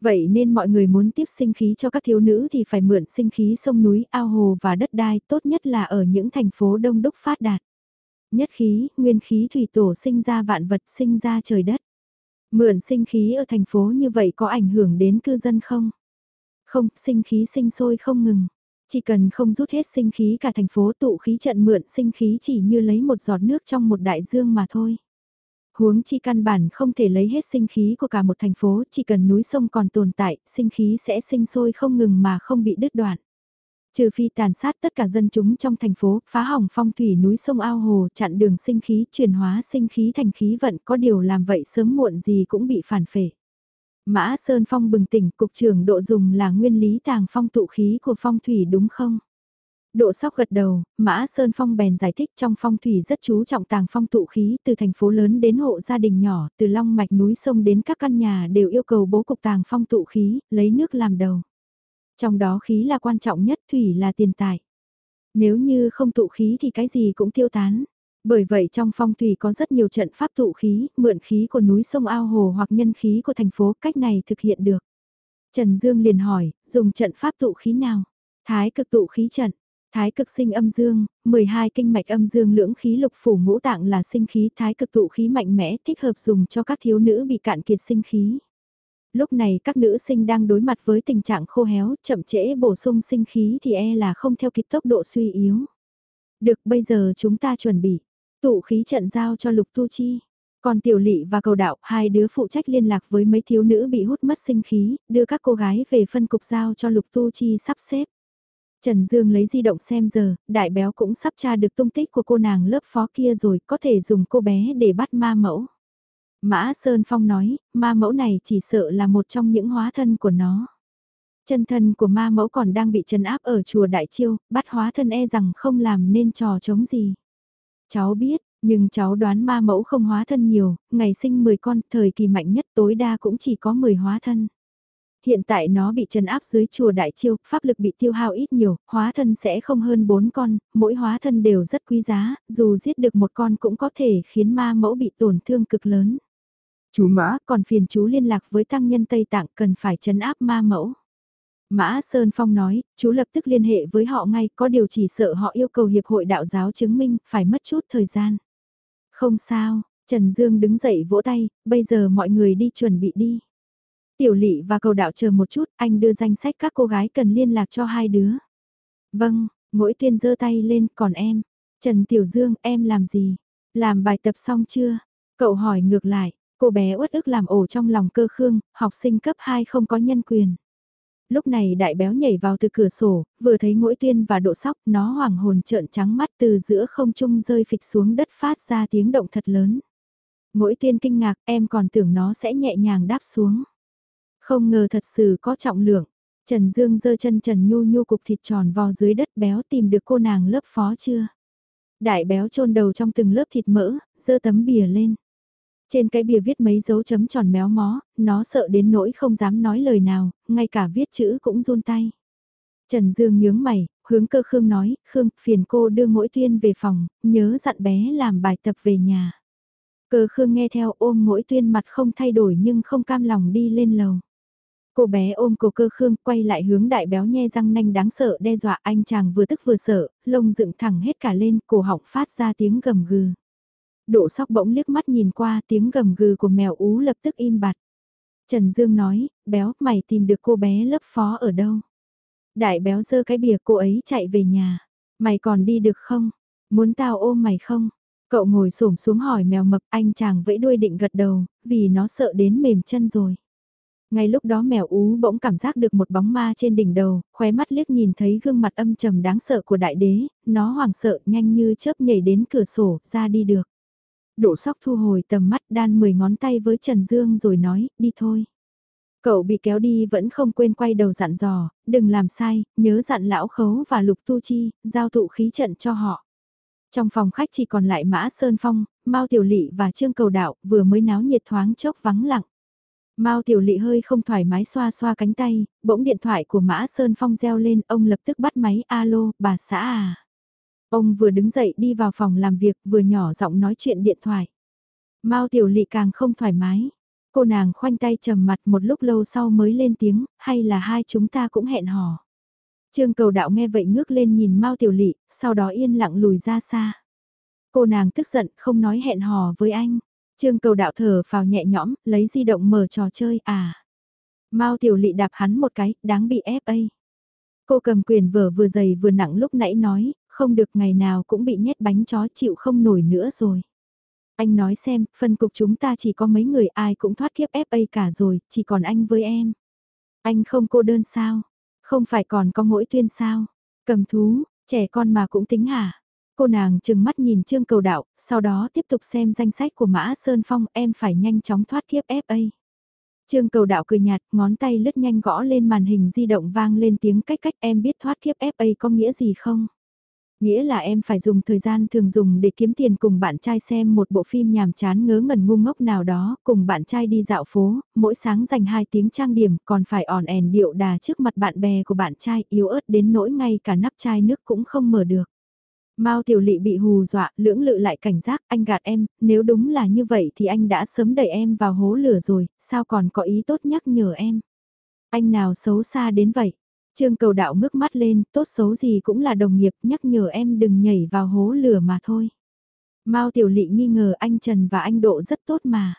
Vậy nên mọi người muốn tiếp sinh khí cho các thiếu nữ thì phải mượn sinh khí sông núi, ao hồ và đất đai, tốt nhất là ở những thành phố đông đúc phát đạt. Nhất khí, nguyên khí thủy tổ sinh ra vạn vật sinh ra trời đất. Mượn sinh khí ở thành phố như vậy có ảnh hưởng đến cư dân không? Không, sinh khí sinh sôi không ngừng. Chỉ cần không rút hết sinh khí cả thành phố tụ khí trận mượn sinh khí chỉ như lấy một giọt nước trong một đại dương mà thôi. Huống chi căn bản không thể lấy hết sinh khí của cả một thành phố, chỉ cần núi sông còn tồn tại, sinh khí sẽ sinh sôi không ngừng mà không bị đứt đoạn. Trừ phi tàn sát tất cả dân chúng trong thành phố, phá hỏng phong thủy núi sông ao hồ, chặn đường sinh khí, chuyển hóa sinh khí thành khí vận, có điều làm vậy sớm muộn gì cũng bị phản phệ. Mã Sơn Phong bừng tỉnh, cục trưởng độ dùng là nguyên lý tàng phong tụ khí của phong thủy đúng không? Độ sóc gật đầu, Mã Sơn Phong bèn giải thích trong phong thủy rất chú trọng tàng phong tụ khí từ thành phố lớn đến hộ gia đình nhỏ, từ long mạch núi sông đến các căn nhà đều yêu cầu bố cục tàng phong tụ khí, lấy nước làm đầu. Trong đó khí là quan trọng nhất, thủy là tiền tài. Nếu như không tụ khí thì cái gì cũng tiêu tán. Bởi vậy trong phong thủy có rất nhiều trận pháp tụ khí, mượn khí của núi sông ao hồ hoặc nhân khí của thành phố, cách này thực hiện được. Trần Dương liền hỏi, dùng trận pháp tụ khí nào? Thái cực tụ khí trận. Thái cực sinh âm dương, 12 kinh mạch âm dương lưỡng khí lục phủ ngũ tạng là sinh khí thái cực tụ khí mạnh mẽ thích hợp dùng cho các thiếu nữ bị cạn kiệt sinh khí. Lúc này các nữ sinh đang đối mặt với tình trạng khô héo, chậm trễ bổ sung sinh khí thì e là không theo kịp tốc độ suy yếu. Được bây giờ chúng ta chuẩn bị, tụ khí trận giao cho lục tu chi. Còn tiểu lị và cầu đạo, hai đứa phụ trách liên lạc với mấy thiếu nữ bị hút mất sinh khí, đưa các cô gái về phân cục giao cho lục tu chi sắp xếp. Trần Dương lấy di động xem giờ, đại béo cũng sắp tra được tung tích của cô nàng lớp phó kia rồi, có thể dùng cô bé để bắt ma mẫu. Mã Sơn Phong nói, ma mẫu này chỉ sợ là một trong những hóa thân của nó. Chân thân của ma mẫu còn đang bị trấn áp ở chùa Đại Chiêu, bắt hóa thân e rằng không làm nên trò chống gì. Cháu biết, nhưng cháu đoán ma mẫu không hóa thân nhiều, ngày sinh 10 con, thời kỳ mạnh nhất tối đa cũng chỉ có 10 hóa thân hiện tại nó bị trần áp dưới chùa Đại Chiêu, pháp lực bị tiêu hao ít nhiều, hóa thân sẽ không hơn 4 con, mỗi hóa thân đều rất quý giá, dù giết được một con cũng có thể khiến ma mẫu bị tổn thương cực lớn. Chú Mã còn phiền chú liên lạc với tăng nhân Tây Tạng cần phải trấn áp ma mẫu. Mã Sơn Phong nói, chú lập tức liên hệ với họ ngay, có điều chỉ sợ họ yêu cầu Hiệp hội Đạo giáo chứng minh, phải mất chút thời gian. Không sao, Trần Dương đứng dậy vỗ tay, bây giờ mọi người đi chuẩn bị đi. Tiểu lị và cầu đạo chờ một chút, anh đưa danh sách các cô gái cần liên lạc cho hai đứa. Vâng, mỗi Tuyên giơ tay lên, còn em. Trần Tiểu Dương, em làm gì? Làm bài tập xong chưa? Cậu hỏi ngược lại, cô bé uất ức làm ổ trong lòng cơ khương, học sinh cấp 2 không có nhân quyền. Lúc này đại béo nhảy vào từ cửa sổ, vừa thấy mỗi tuyên và độ sóc, nó hoảng hồn trợn trắng mắt từ giữa không trung rơi phịch xuống đất phát ra tiếng động thật lớn. Mỗi tuyên kinh ngạc, em còn tưởng nó sẽ nhẹ nhàng đáp xuống. Không ngờ thật sự có trọng lượng. Trần Dương giơ chân Trần Nhu Nhu cục thịt tròn vò dưới đất béo tìm được cô nàng lớp phó chưa? Đại béo chôn đầu trong từng lớp thịt mỡ, giơ tấm bìa lên. Trên cái bìa viết mấy dấu chấm tròn méo mó, nó sợ đến nỗi không dám nói lời nào, ngay cả viết chữ cũng run tay. Trần Dương nhướng mày, hướng cơ Khương nói, Khương, phiền cô đưa mỗi tuyên về phòng, nhớ dặn bé làm bài tập về nhà. Cơ Khương nghe theo ôm mỗi tuyên mặt không thay đổi nhưng không cam lòng đi lên lầu. Cô bé ôm cổ cơ khương quay lại hướng đại béo nhe răng nanh đáng sợ đe dọa anh chàng vừa tức vừa sợ, lông dựng thẳng hết cả lên, cổ họng phát ra tiếng gầm gừ. Độ sóc bỗng liếc mắt nhìn qua tiếng gầm gừ của mèo ú lập tức im bặt. Trần Dương nói, béo, mày tìm được cô bé lớp phó ở đâu? Đại béo giơ cái bìa cô ấy chạy về nhà. Mày còn đi được không? Muốn tao ôm mày không? Cậu ngồi xổm xuống hỏi mèo mập anh chàng vẫy đuôi định gật đầu, vì nó sợ đến mềm chân rồi. Ngay lúc đó mèo ú bỗng cảm giác được một bóng ma trên đỉnh đầu, khóe mắt liếc nhìn thấy gương mặt âm trầm đáng sợ của đại đế, nó hoảng sợ nhanh như chớp nhảy đến cửa sổ, ra đi được. Độ sóc thu hồi tầm mắt đan 10 ngón tay với Trần Dương rồi nói, đi thôi. Cậu bị kéo đi vẫn không quên quay đầu dặn dò, đừng làm sai, nhớ dặn lão khấu và lục tu chi, giao tụ khí trận cho họ. Trong phòng khách chỉ còn lại Mã Sơn Phong, Mao Tiểu Lị và Trương Cầu Đạo vừa mới náo nhiệt thoáng chốc vắng lặng. Mao Tiểu Lị hơi không thoải mái xoa xoa cánh tay, bỗng điện thoại của Mã Sơn Phong reo lên, ông lập tức bắt máy, alo, bà xã à. Ông vừa đứng dậy đi vào phòng làm việc, vừa nhỏ giọng nói chuyện điện thoại. Mao Tiểu Lị càng không thoải mái. Cô nàng khoanh tay trầm mặt một lúc lâu sau mới lên tiếng, hay là hai chúng ta cũng hẹn hò. Trương cầu đạo nghe vậy ngước lên nhìn Mao Tiểu Lị, sau đó yên lặng lùi ra xa. Cô nàng tức giận không nói hẹn hò với anh. Trương cầu đạo thở vào nhẹ nhõm, lấy di động mở trò chơi à. Mao Tiểu Lị đạp hắn một cái, đáng bị FA. Cô cầm quyền vở vừa dày vừa nặng lúc nãy nói, không được ngày nào cũng bị nhét bánh chó chịu không nổi nữa rồi. Anh nói xem, phân cục chúng ta chỉ có mấy người ai cũng thoát kiếp FA cả rồi, chỉ còn anh với em. Anh không cô đơn sao? Không phải còn có mỗi tuyên sao? Cầm thú, trẻ con mà cũng tính hả? Cô nàng chừng mắt nhìn Trương Cầu Đạo, sau đó tiếp tục xem danh sách của Mã Sơn Phong em phải nhanh chóng thoát kiếp FA. Trương Cầu Đạo cười nhạt, ngón tay lướt nhanh gõ lên màn hình di động vang lên tiếng cách cách em biết thoát kiếp FA có nghĩa gì không? Nghĩa là em phải dùng thời gian thường dùng để kiếm tiền cùng bạn trai xem một bộ phim nhàm chán ngớ ngẩn ngu ngốc nào đó, cùng bạn trai đi dạo phố, mỗi sáng dành 2 tiếng trang điểm, còn phải ỏn ẻn điệu đà trước mặt bạn bè của bạn trai, yếu ớt đến nỗi ngay cả nắp chai nước cũng không mở được. Mao Tiểu Lị bị hù dọa, lưỡng lự lại cảnh giác, anh gạt em, nếu đúng là như vậy thì anh đã sớm đẩy em vào hố lửa rồi, sao còn có ý tốt nhắc nhở em. Anh nào xấu xa đến vậy? Trương cầu đạo ngước mắt lên, tốt xấu gì cũng là đồng nghiệp nhắc nhở em đừng nhảy vào hố lửa mà thôi. Mao Tiểu Lị nghi ngờ anh Trần và anh Độ rất tốt mà.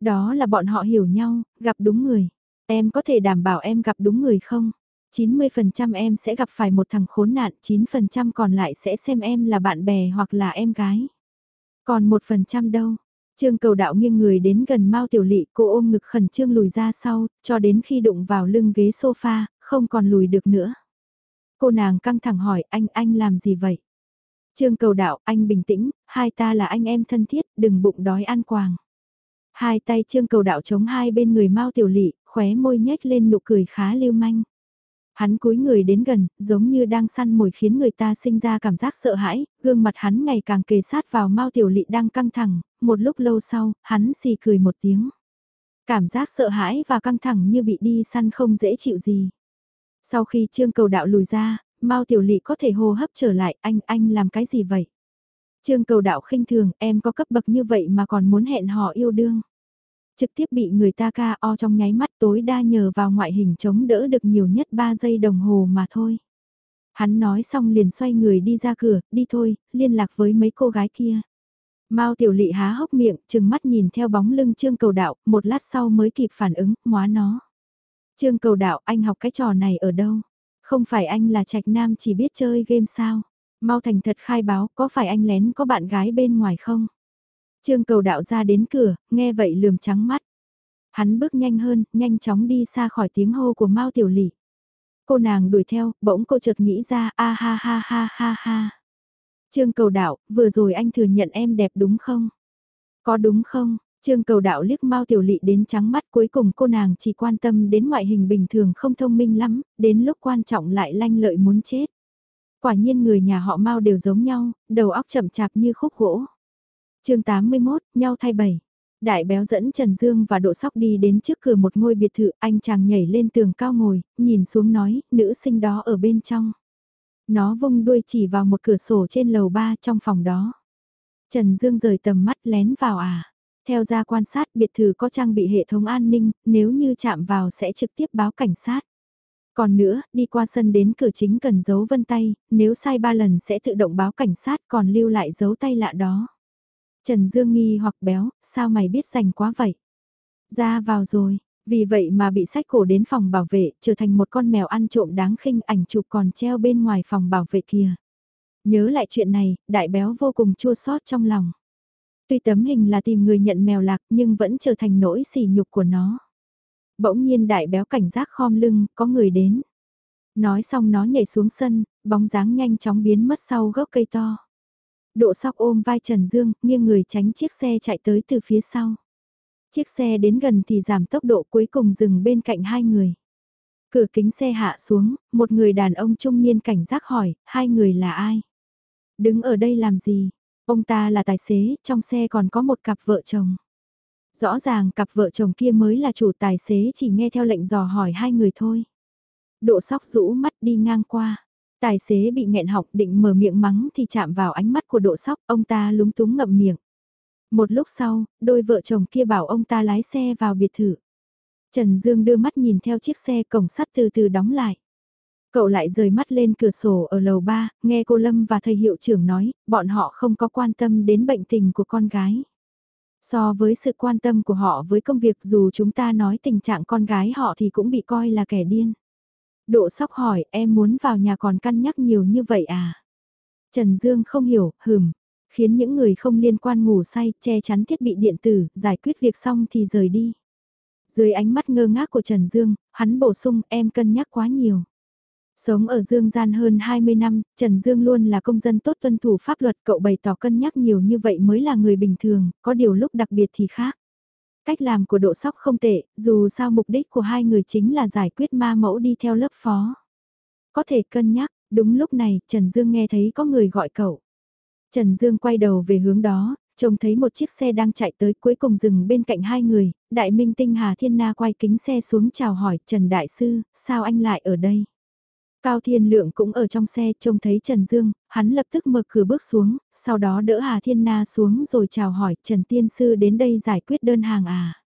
Đó là bọn họ hiểu nhau, gặp đúng người. Em có thể đảm bảo em gặp đúng người không? 90% em sẽ gặp phải một thằng khốn nạn, 9% còn lại sẽ xem em là bạn bè hoặc là em gái. Còn 1% đâu? Trương cầu đạo nghiêng người đến gần Mao Tiểu Lị, cô ôm ngực khẩn trương lùi ra sau, cho đến khi đụng vào lưng ghế sofa, không còn lùi được nữa. Cô nàng căng thẳng hỏi anh, anh làm gì vậy? Trương cầu đạo, anh bình tĩnh, hai ta là anh em thân thiết, đừng bụng đói ăn quàng. Hai tay trương cầu đạo chống hai bên người Mao Tiểu Lị, khóe môi nhếch lên nụ cười khá lưu manh. Hắn cúi người đến gần, giống như đang săn mồi khiến người ta sinh ra cảm giác sợ hãi, gương mặt hắn ngày càng kề sát vào Mao Tiểu Lị đang căng thẳng, một lúc lâu sau, hắn xì cười một tiếng. Cảm giác sợ hãi và căng thẳng như bị đi săn không dễ chịu gì. Sau khi trương cầu đạo lùi ra, Mao Tiểu Lị có thể hô hấp trở lại, anh, anh làm cái gì vậy? Trương cầu đạo khinh thường, em có cấp bậc như vậy mà còn muốn hẹn hò yêu đương. Trực tiếp bị người ta ca o trong nháy mắt tối đa nhờ vào ngoại hình chống đỡ được nhiều nhất 3 giây đồng hồ mà thôi. Hắn nói xong liền xoay người đi ra cửa, đi thôi, liên lạc với mấy cô gái kia. Mao Tiểu Lị há hốc miệng, chừng mắt nhìn theo bóng lưng Trương Cầu Đạo, một lát sau mới kịp phản ứng, móa nó. Trương cầu đạo anh học cái trò này ở đâu? Không phải anh là trạch nam chỉ biết chơi game sao? Mau thành thật khai báo có phải anh lén có bạn gái bên ngoài không? Trương cầu đạo ra đến cửa, nghe vậy lườm trắng mắt. Hắn bước nhanh hơn, nhanh chóng đi xa khỏi tiếng hô của Mao Tiểu Lị. Cô nàng đuổi theo, bỗng cô chợt nghĩ ra, a ha ha ha ha ha. Trương cầu đạo, vừa rồi anh thừa nhận em đẹp đúng không? Có đúng không? Trương cầu đạo liếc Mao Tiểu Lị đến trắng mắt cuối cùng cô nàng chỉ quan tâm đến ngoại hình bình thường không thông minh lắm, đến lúc quan trọng lại lanh lợi muốn chết. Quả nhiên người nhà họ Mao đều giống nhau, đầu óc chậm chạp như khúc gỗ. chương 81, nhau thay bảy. Đại béo dẫn Trần Dương và Độ Sóc đi đến trước cửa một ngôi biệt thự, anh chàng nhảy lên tường cao ngồi, nhìn xuống nói, nữ sinh đó ở bên trong. Nó vung đuôi chỉ vào một cửa sổ trên lầu ba trong phòng đó. Trần Dương rời tầm mắt lén vào à. Theo ra quan sát biệt thự có trang bị hệ thống an ninh, nếu như chạm vào sẽ trực tiếp báo cảnh sát. Còn nữa, đi qua sân đến cửa chính cần giấu vân tay, nếu sai ba lần sẽ tự động báo cảnh sát còn lưu lại dấu tay lạ đó. Trần Dương nghi hoặc béo, sao mày biết rành quá vậy? Ra vào rồi, Vì vậy mà bị sách cổ đến phòng bảo vệ, trở thành một con mèo ăn trộm đáng khinh ảnh chụp còn treo bên ngoài phòng bảo vệ kia. Nhớ lại chuyện này, đại béo vô cùng chua xót trong lòng. Tuy tấm hình là tìm người nhận mèo lạc nhưng vẫn trở thành nỗi sỉ nhục của nó. Bỗng nhiên đại béo cảnh giác khom lưng, có người đến. Nói xong nó nhảy xuống sân, bóng dáng nhanh chóng biến mất sau gốc cây to. Độ sóc ôm vai Trần Dương, nghiêng người tránh chiếc xe chạy tới từ phía sau. Chiếc xe đến gần thì giảm tốc độ cuối cùng dừng bên cạnh hai người. Cửa kính xe hạ xuống, một người đàn ông trung niên cảnh giác hỏi, hai người là ai? Đứng ở đây làm gì? Ông ta là tài xế, trong xe còn có một cặp vợ chồng. Rõ ràng cặp vợ chồng kia mới là chủ tài xế chỉ nghe theo lệnh dò hỏi hai người thôi. Độ sóc rũ mắt đi ngang qua. Tài xế bị nghẹn học định mở miệng mắng thì chạm vào ánh mắt của độ sóc, ông ta lúng túng ngậm miệng. Một lúc sau, đôi vợ chồng kia bảo ông ta lái xe vào biệt thự. Trần Dương đưa mắt nhìn theo chiếc xe cổng sắt từ từ đóng lại. Cậu lại rời mắt lên cửa sổ ở lầu 3, nghe cô Lâm và thầy hiệu trưởng nói, bọn họ không có quan tâm đến bệnh tình của con gái. So với sự quan tâm của họ với công việc dù chúng ta nói tình trạng con gái họ thì cũng bị coi là kẻ điên. Độ sóc hỏi em muốn vào nhà còn cân nhắc nhiều như vậy à? Trần Dương không hiểu, hừm, khiến những người không liên quan ngủ say, che chắn thiết bị điện tử, giải quyết việc xong thì rời đi. Dưới ánh mắt ngơ ngác của Trần Dương, hắn bổ sung em cân nhắc quá nhiều. Sống ở Dương gian hơn 20 năm, Trần Dương luôn là công dân tốt tuân thủ pháp luật cậu bày tỏ cân nhắc nhiều như vậy mới là người bình thường, có điều lúc đặc biệt thì khác. Cách làm của độ sóc không tệ, dù sao mục đích của hai người chính là giải quyết ma mẫu đi theo lớp phó. Có thể cân nhắc, đúng lúc này Trần Dương nghe thấy có người gọi cậu. Trần Dương quay đầu về hướng đó, trông thấy một chiếc xe đang chạy tới cuối cùng dừng bên cạnh hai người, đại minh tinh Hà Thiên Na quay kính xe xuống chào hỏi Trần Đại Sư, sao anh lại ở đây? Cao Thiên Lượng cũng ở trong xe trông thấy Trần Dương, hắn lập tức mở cửa bước xuống, sau đó đỡ Hà Thiên Na xuống rồi chào hỏi Trần Tiên Sư đến đây giải quyết đơn hàng à.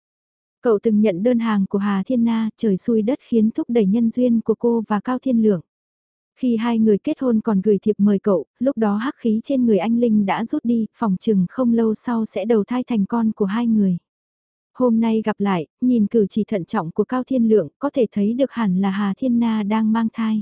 Cậu từng nhận đơn hàng của Hà Thiên Na trời xui đất khiến thúc đẩy nhân duyên của cô và Cao Thiên Lượng. Khi hai người kết hôn còn gửi thiệp mời cậu, lúc đó hắc khí trên người anh Linh đã rút đi, phòng chừng không lâu sau sẽ đầu thai thành con của hai người. Hôm nay gặp lại, nhìn cử chỉ thận trọng của Cao Thiên Lượng có thể thấy được hẳn là Hà Thiên Na đang mang thai.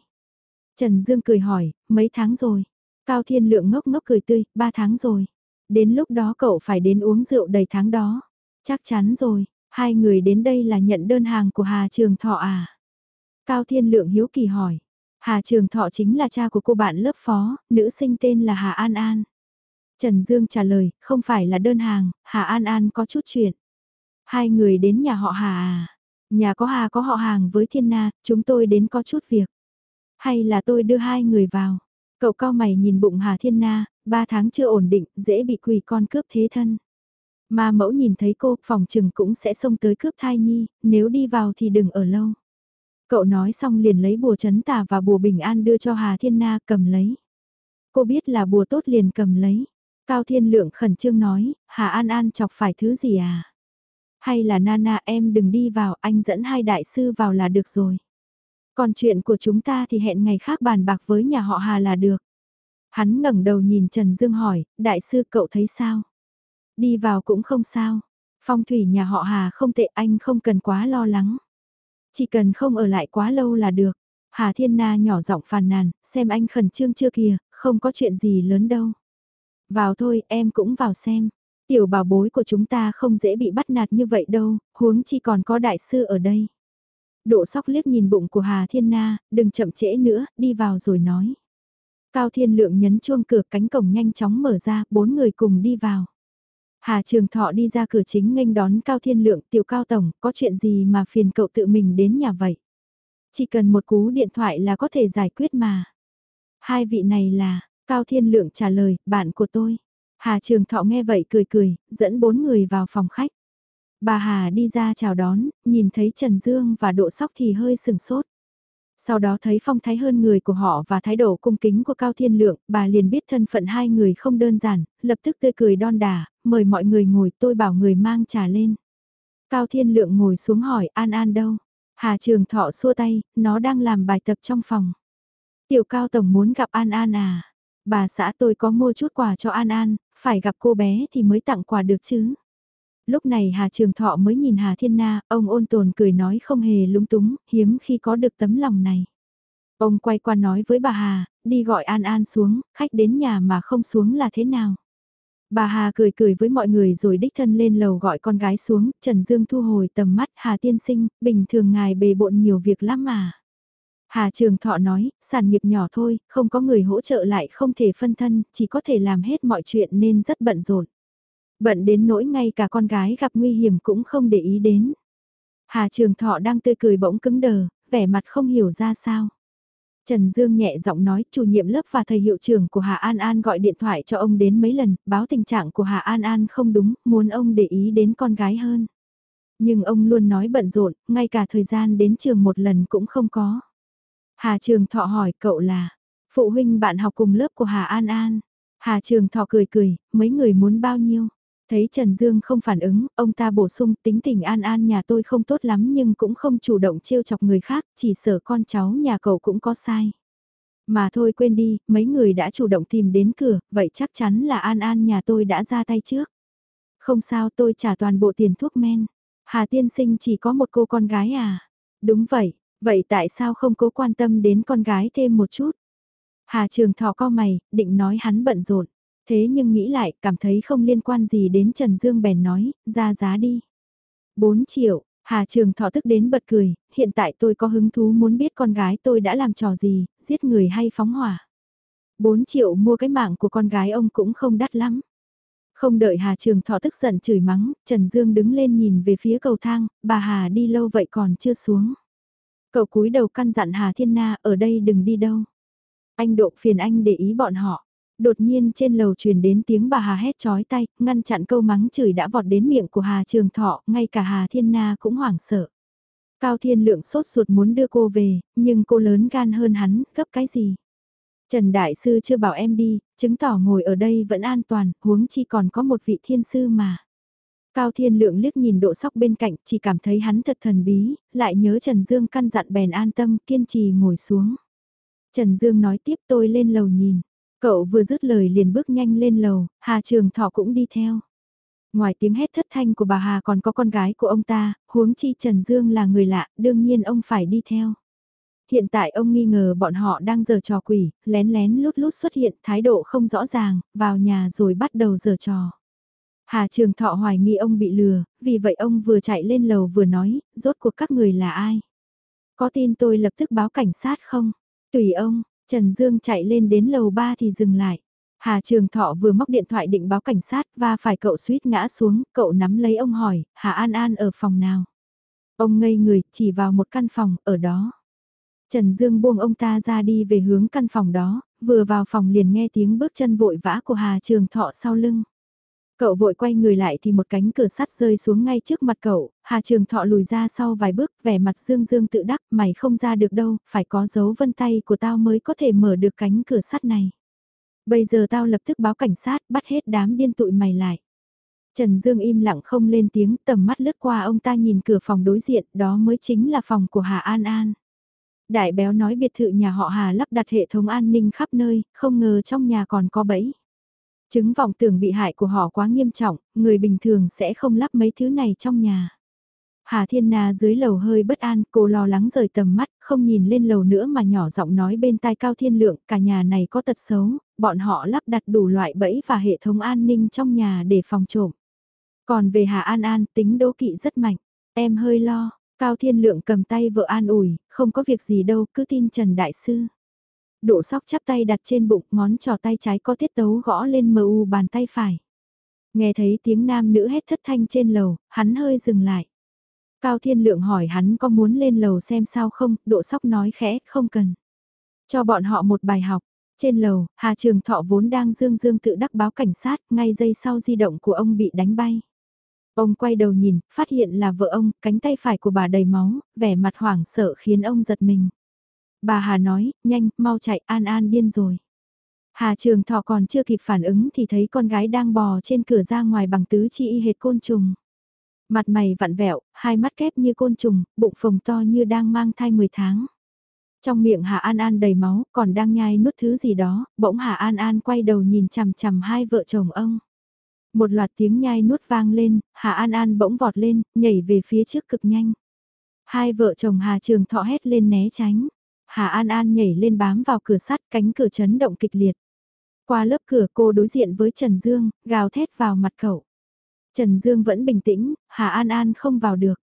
Trần Dương cười hỏi, mấy tháng rồi? Cao Thiên Lượng ngốc ngốc cười tươi, ba tháng rồi. Đến lúc đó cậu phải đến uống rượu đầy tháng đó. Chắc chắn rồi, hai người đến đây là nhận đơn hàng của Hà Trường Thọ à? Cao Thiên Lượng hiếu kỳ hỏi. Hà Trường Thọ chính là cha của cô bạn lớp phó, nữ sinh tên là Hà An An. Trần Dương trả lời, không phải là đơn hàng, Hà An An có chút chuyện. Hai người đến nhà họ Hà à? Nhà có Hà có họ hàng với Thiên Na, chúng tôi đến có chút việc. Hay là tôi đưa hai người vào? Cậu cao mày nhìn bụng Hà Thiên Na, ba tháng chưa ổn định, dễ bị quỷ con cướp thế thân. Mà mẫu nhìn thấy cô, phòng trừng cũng sẽ xông tới cướp thai nhi, nếu đi vào thì đừng ở lâu. Cậu nói xong liền lấy bùa chấn tà và bùa bình an đưa cho Hà Thiên Na cầm lấy. Cô biết là bùa tốt liền cầm lấy. Cao Thiên Lượng khẩn trương nói, Hà An An chọc phải thứ gì à? Hay là Nana em đừng đi vào, anh dẫn hai đại sư vào là được rồi. Còn chuyện của chúng ta thì hẹn ngày khác bàn bạc với nhà họ Hà là được. Hắn ngẩng đầu nhìn Trần Dương hỏi, đại sư cậu thấy sao? Đi vào cũng không sao. Phong thủy nhà họ Hà không tệ anh không cần quá lo lắng. Chỉ cần không ở lại quá lâu là được. Hà Thiên Na nhỏ giọng phàn nàn, xem anh khẩn trương chưa kìa, không có chuyện gì lớn đâu. Vào thôi, em cũng vào xem. Tiểu bảo bối của chúng ta không dễ bị bắt nạt như vậy đâu, huống chi còn có đại sư ở đây. Độ sóc liếc nhìn bụng của Hà Thiên Na, đừng chậm trễ nữa, đi vào rồi nói. Cao Thiên Lượng nhấn chuông cửa cánh cổng nhanh chóng mở ra, bốn người cùng đi vào. Hà Trường Thọ đi ra cửa chính nghênh đón Cao Thiên Lượng, tiểu Cao Tổng, có chuyện gì mà phiền cậu tự mình đến nhà vậy? Chỉ cần một cú điện thoại là có thể giải quyết mà. Hai vị này là, Cao Thiên Lượng trả lời, bạn của tôi. Hà Trường Thọ nghe vậy cười cười, dẫn bốn người vào phòng khách. Bà Hà đi ra chào đón, nhìn thấy Trần Dương và độ sóc thì hơi sừng sốt. Sau đó thấy phong thái hơn người của họ và thái độ cung kính của Cao Thiên Lượng, bà liền biết thân phận hai người không đơn giản, lập tức tươi cười đon đà, mời mọi người ngồi tôi bảo người mang trà lên. Cao Thiên Lượng ngồi xuống hỏi An An đâu? Hà Trường Thọ xua tay, nó đang làm bài tập trong phòng. Tiểu Cao Tổng muốn gặp An An à? Bà xã tôi có mua chút quà cho An An, phải gặp cô bé thì mới tặng quà được chứ. Lúc này Hà Trường Thọ mới nhìn Hà Thiên Na, ông ôn tồn cười nói không hề lúng túng, hiếm khi có được tấm lòng này. Ông quay qua nói với bà Hà, đi gọi An An xuống, khách đến nhà mà không xuống là thế nào? Bà Hà cười cười với mọi người rồi đích thân lên lầu gọi con gái xuống, Trần Dương thu hồi tầm mắt Hà tiên sinh, bình thường ngài bề bộn nhiều việc lắm mà. Hà Trường Thọ nói, sản nghiệp nhỏ thôi, không có người hỗ trợ lại không thể phân thân, chỉ có thể làm hết mọi chuyện nên rất bận rộn. Bận đến nỗi ngay cả con gái gặp nguy hiểm cũng không để ý đến. Hà Trường Thọ đang tươi cười bỗng cứng đờ, vẻ mặt không hiểu ra sao. Trần Dương nhẹ giọng nói chủ nhiệm lớp và thầy hiệu trưởng của Hà An An gọi điện thoại cho ông đến mấy lần, báo tình trạng của Hà An An không đúng, muốn ông để ý đến con gái hơn. Nhưng ông luôn nói bận rộn, ngay cả thời gian đến trường một lần cũng không có. Hà Trường Thọ hỏi cậu là, phụ huynh bạn học cùng lớp của Hà An An. Hà Trường Thọ cười cười, mấy người muốn bao nhiêu? Thấy Trần Dương không phản ứng, ông ta bổ sung tính tình An An nhà tôi không tốt lắm nhưng cũng không chủ động trêu chọc người khác, chỉ sợ con cháu nhà cậu cũng có sai. Mà thôi quên đi, mấy người đã chủ động tìm đến cửa, vậy chắc chắn là An An nhà tôi đã ra tay trước. Không sao tôi trả toàn bộ tiền thuốc men. Hà tiên sinh chỉ có một cô con gái à? Đúng vậy, vậy tại sao không cố quan tâm đến con gái thêm một chút? Hà trường thọ co mày, định nói hắn bận rộn. Thế nhưng nghĩ lại, cảm thấy không liên quan gì đến Trần Dương bèn nói, ra giá đi. 4 triệu, Hà Trường Thọ tức đến bật cười, hiện tại tôi có hứng thú muốn biết con gái tôi đã làm trò gì, giết người hay phóng hỏa. 4 triệu mua cái mạng của con gái ông cũng không đắt lắm. Không đợi Hà Trường Thọ tức giận chửi mắng, Trần Dương đứng lên nhìn về phía cầu thang, bà Hà đi lâu vậy còn chưa xuống. Cậu cúi đầu căn dặn Hà Thiên Na ở đây đừng đi đâu. Anh độ phiền anh để ý bọn họ đột nhiên trên lầu truyền đến tiếng bà Hà hét chói tay, ngăn chặn câu mắng chửi đã vọt đến miệng của Hà Trường Thọ, ngay cả Hà Thiên Na cũng hoảng sợ. Cao Thiên Lượng sốt ruột muốn đưa cô về, nhưng cô lớn gan hơn hắn, gấp cái gì? Trần Đại Sư chưa bảo em đi, chứng tỏ ngồi ở đây vẫn an toàn, huống chi còn có một vị thiên sư mà. Cao Thiên Lượng liếc nhìn độ sóc bên cạnh, chỉ cảm thấy hắn thật thần bí, lại nhớ Trần Dương căn dặn bèn an tâm, kiên trì ngồi xuống. Trần Dương nói tiếp tôi lên lầu nhìn. Cậu vừa dứt lời liền bước nhanh lên lầu, Hà Trường Thọ cũng đi theo. Ngoài tiếng hét thất thanh của bà Hà còn có con gái của ông ta, huống chi Trần Dương là người lạ, đương nhiên ông phải đi theo. Hiện tại ông nghi ngờ bọn họ đang giở trò quỷ, lén lén lút lút xuất hiện, thái độ không rõ ràng, vào nhà rồi bắt đầu giở trò. Hà Trường Thọ hoài nghi ông bị lừa, vì vậy ông vừa chạy lên lầu vừa nói, rốt cuộc các người là ai? Có tin tôi lập tức báo cảnh sát không? Tùy ông, Trần Dương chạy lên đến lầu 3 thì dừng lại. Hà Trường Thọ vừa móc điện thoại định báo cảnh sát và phải cậu suýt ngã xuống, cậu nắm lấy ông hỏi, Hà An An ở phòng nào? Ông ngây người, chỉ vào một căn phòng, ở đó. Trần Dương buông ông ta ra đi về hướng căn phòng đó, vừa vào phòng liền nghe tiếng bước chân vội vã của Hà Trường Thọ sau lưng. Cậu vội quay người lại thì một cánh cửa sắt rơi xuống ngay trước mặt cậu, Hà Trường Thọ lùi ra sau vài bước, vẻ mặt dương dương tự đắc, mày không ra được đâu, phải có dấu vân tay của tao mới có thể mở được cánh cửa sắt này. Bây giờ tao lập tức báo cảnh sát, bắt hết đám điên tụi mày lại. Trần Dương im lặng không lên tiếng, tầm mắt lướt qua ông ta nhìn cửa phòng đối diện, đó mới chính là phòng của Hà An An. Đại béo nói biệt thự nhà họ Hà lắp đặt hệ thống an ninh khắp nơi, không ngờ trong nhà còn có bẫy. Chứng vọng tưởng bị hại của họ quá nghiêm trọng, người bình thường sẽ không lắp mấy thứ này trong nhà. Hà Thiên Na dưới lầu hơi bất an, cô lo lắng rời tầm mắt, không nhìn lên lầu nữa mà nhỏ giọng nói bên tai Cao Thiên Lượng, cả nhà này có tật xấu, bọn họ lắp đặt đủ loại bẫy và hệ thống an ninh trong nhà để phòng trộm. Còn về Hà An An, tính đố kỵ rất mạnh, em hơi lo, Cao Thiên Lượng cầm tay vợ an ủi, không có việc gì đâu, cứ tin Trần Đại Sư. Độ sóc chắp tay đặt trên bụng, ngón trò tay trái có tiết tấu gõ lên mờ u bàn tay phải. Nghe thấy tiếng nam nữ hét thất thanh trên lầu, hắn hơi dừng lại. Cao Thiên Lượng hỏi hắn có muốn lên lầu xem sao không, độ sóc nói khẽ, không cần. Cho bọn họ một bài học. Trên lầu, Hà Trường Thọ vốn đang dương dương tự đắc báo cảnh sát, ngay giây sau di động của ông bị đánh bay. Ông quay đầu nhìn, phát hiện là vợ ông, cánh tay phải của bà đầy máu, vẻ mặt hoảng sợ khiến ông giật mình. Bà Hà nói, nhanh, mau chạy, An An điên rồi. Hà Trường Thọ còn chưa kịp phản ứng thì thấy con gái đang bò trên cửa ra ngoài bằng tứ chi y hệt côn trùng. Mặt mày vặn vẹo, hai mắt kép như côn trùng, bụng phồng to như đang mang thai 10 tháng. Trong miệng Hà An An đầy máu, còn đang nhai nuốt thứ gì đó, bỗng Hà An An quay đầu nhìn chằm chằm hai vợ chồng ông. Một loạt tiếng nhai nuốt vang lên, Hà An An bỗng vọt lên, nhảy về phía trước cực nhanh. Hai vợ chồng Hà Trường Thọ hét lên né tránh. Hà An An nhảy lên bám vào cửa sắt cánh cửa chấn động kịch liệt. Qua lớp cửa cô đối diện với Trần Dương, gào thét vào mặt cậu. Trần Dương vẫn bình tĩnh, Hà An An không vào được.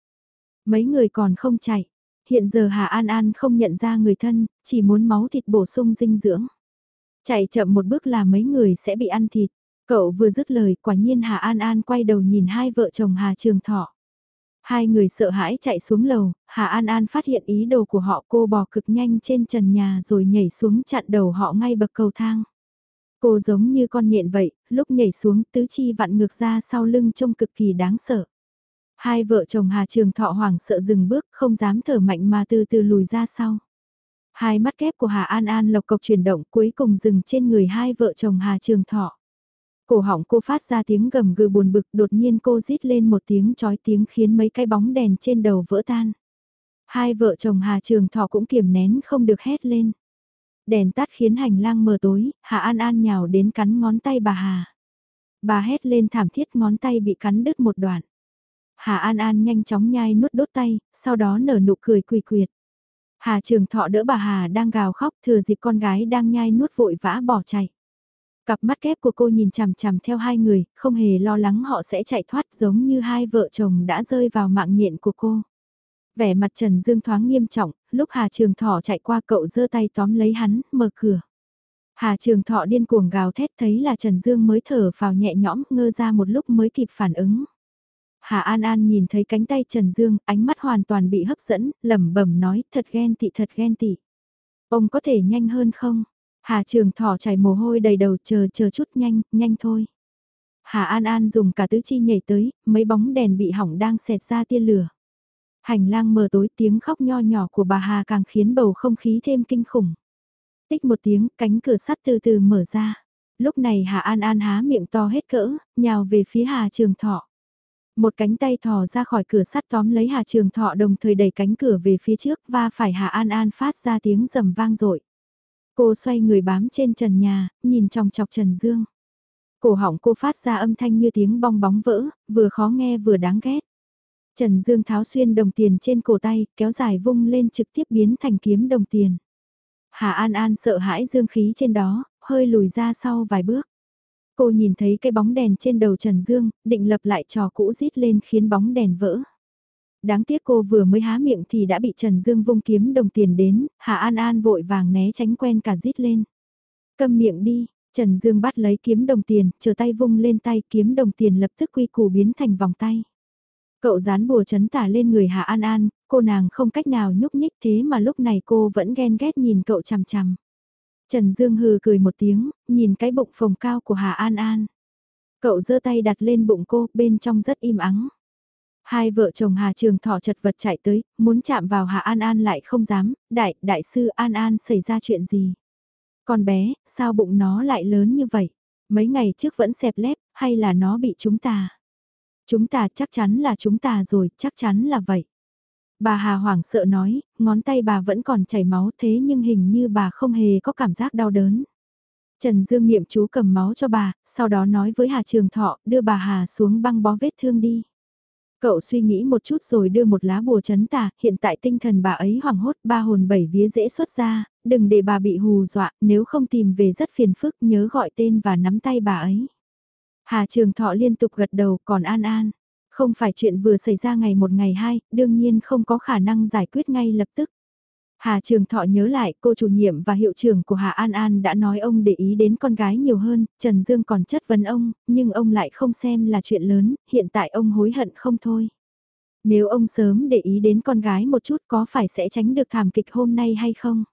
Mấy người còn không chạy. Hiện giờ Hà An An không nhận ra người thân, chỉ muốn máu thịt bổ sung dinh dưỡng. Chạy chậm một bước là mấy người sẽ bị ăn thịt. Cậu vừa dứt lời, quả nhiên Hà An An quay đầu nhìn hai vợ chồng Hà Trường Thọ. Hai người sợ hãi chạy xuống lầu, Hà An An phát hiện ý đồ của họ cô bò cực nhanh trên trần nhà rồi nhảy xuống chặn đầu họ ngay bậc cầu thang. Cô giống như con nhện vậy, lúc nhảy xuống tứ chi vặn ngược ra sau lưng trông cực kỳ đáng sợ. Hai vợ chồng Hà Trường Thọ hoảng sợ dừng bước không dám thở mạnh mà từ từ lùi ra sau. Hai mắt kép của Hà An An lộc cộc chuyển động cuối cùng dừng trên người hai vợ chồng Hà Trường Thọ. Cổ họng cô phát ra tiếng gầm gừ buồn bực đột nhiên cô rít lên một tiếng chói tiếng khiến mấy cái bóng đèn trên đầu vỡ tan. Hai vợ chồng Hà Trường Thọ cũng kiềm nén không được hét lên. Đèn tắt khiến hành lang mờ tối, Hà An An nhào đến cắn ngón tay bà Hà. Bà hét lên thảm thiết ngón tay bị cắn đứt một đoạn. Hà An An nhanh chóng nhai nuốt đốt tay, sau đó nở nụ cười quỳ quyệt. Hà Trường Thọ đỡ bà Hà đang gào khóc thừa dịp con gái đang nhai nuốt vội vã bỏ chạy. Cặp mắt kép của cô nhìn chằm chằm theo hai người, không hề lo lắng họ sẽ chạy thoát giống như hai vợ chồng đã rơi vào mạng nhện của cô. Vẻ mặt Trần Dương thoáng nghiêm trọng, lúc Hà Trường Thọ chạy qua cậu giơ tay tóm lấy hắn, mở cửa. Hà Trường Thọ điên cuồng gào thét thấy là Trần Dương mới thở vào nhẹ nhõm ngơ ra một lúc mới kịp phản ứng. Hà An An nhìn thấy cánh tay Trần Dương, ánh mắt hoàn toàn bị hấp dẫn, lẩm bẩm nói thật ghen tị thật ghen tị. Ông có thể nhanh hơn không? Hà Trường Thọ chảy mồ hôi đầy đầu chờ chờ chút nhanh, nhanh thôi. Hà An An dùng cả tứ chi nhảy tới, mấy bóng đèn bị hỏng đang xẹt ra tia lửa. Hành lang mờ tối tiếng khóc nho nhỏ của bà Hà càng khiến bầu không khí thêm kinh khủng. Tích một tiếng, cánh cửa sắt từ từ mở ra. Lúc này Hà An An há miệng to hết cỡ, nhào về phía Hà Trường Thọ. Một cánh tay thò ra khỏi cửa sắt tóm lấy Hà Trường Thọ đồng thời đẩy cánh cửa về phía trước và phải Hà An An phát ra tiếng rầm vang dội Cô xoay người bám trên trần nhà, nhìn trong chọc Trần Dương. Cổ họng cô phát ra âm thanh như tiếng bong bóng vỡ, vừa khó nghe vừa đáng ghét. Trần Dương tháo xuyên đồng tiền trên cổ tay, kéo dài vung lên trực tiếp biến thành kiếm đồng tiền. Hà An An sợ hãi dương khí trên đó, hơi lùi ra sau vài bước. Cô nhìn thấy cái bóng đèn trên đầu Trần Dương, định lập lại trò cũ rít lên khiến bóng đèn vỡ. Đáng tiếc cô vừa mới há miệng thì đã bị Trần Dương vung kiếm đồng tiền đến, Hà An An vội vàng né tránh quen cả rít lên. Câm miệng đi, Trần Dương bắt lấy kiếm đồng tiền, chờ tay vung lên tay kiếm đồng tiền lập tức quy củ biến thành vòng tay. Cậu dán bùa chấn tả lên người Hà An An, cô nàng không cách nào nhúc nhích thế mà lúc này cô vẫn ghen ghét nhìn cậu chằm chằm. Trần Dương hừ cười một tiếng, nhìn cái bụng phồng cao của Hà An An. Cậu giơ tay đặt lên bụng cô, bên trong rất im ắng. Hai vợ chồng Hà Trường Thọ chật vật chạy tới, muốn chạm vào Hà An An lại không dám, đại, đại sư An An xảy ra chuyện gì? Con bé, sao bụng nó lại lớn như vậy? Mấy ngày trước vẫn xẹp lép, hay là nó bị chúng ta? Chúng ta chắc chắn là chúng ta rồi, chắc chắn là vậy. Bà Hà hoảng sợ nói, ngón tay bà vẫn còn chảy máu thế nhưng hình như bà không hề có cảm giác đau đớn. Trần Dương niệm chú cầm máu cho bà, sau đó nói với Hà Trường Thọ, đưa bà Hà xuống băng bó vết thương đi. Cậu suy nghĩ một chút rồi đưa một lá bùa chấn tà, hiện tại tinh thần bà ấy hoảng hốt, ba hồn bảy vía dễ xuất ra, đừng để bà bị hù dọa, nếu không tìm về rất phiền phức nhớ gọi tên và nắm tay bà ấy. Hà Trường Thọ liên tục gật đầu còn An An. Không phải chuyện vừa xảy ra ngày một ngày hai, đương nhiên không có khả năng giải quyết ngay lập tức. Hà Trường Thọ nhớ lại cô chủ nhiệm và hiệu trưởng của Hà An An đã nói ông để ý đến con gái nhiều hơn, Trần Dương còn chất vấn ông, nhưng ông lại không xem là chuyện lớn, hiện tại ông hối hận không thôi. Nếu ông sớm để ý đến con gái một chút có phải sẽ tránh được thảm kịch hôm nay hay không?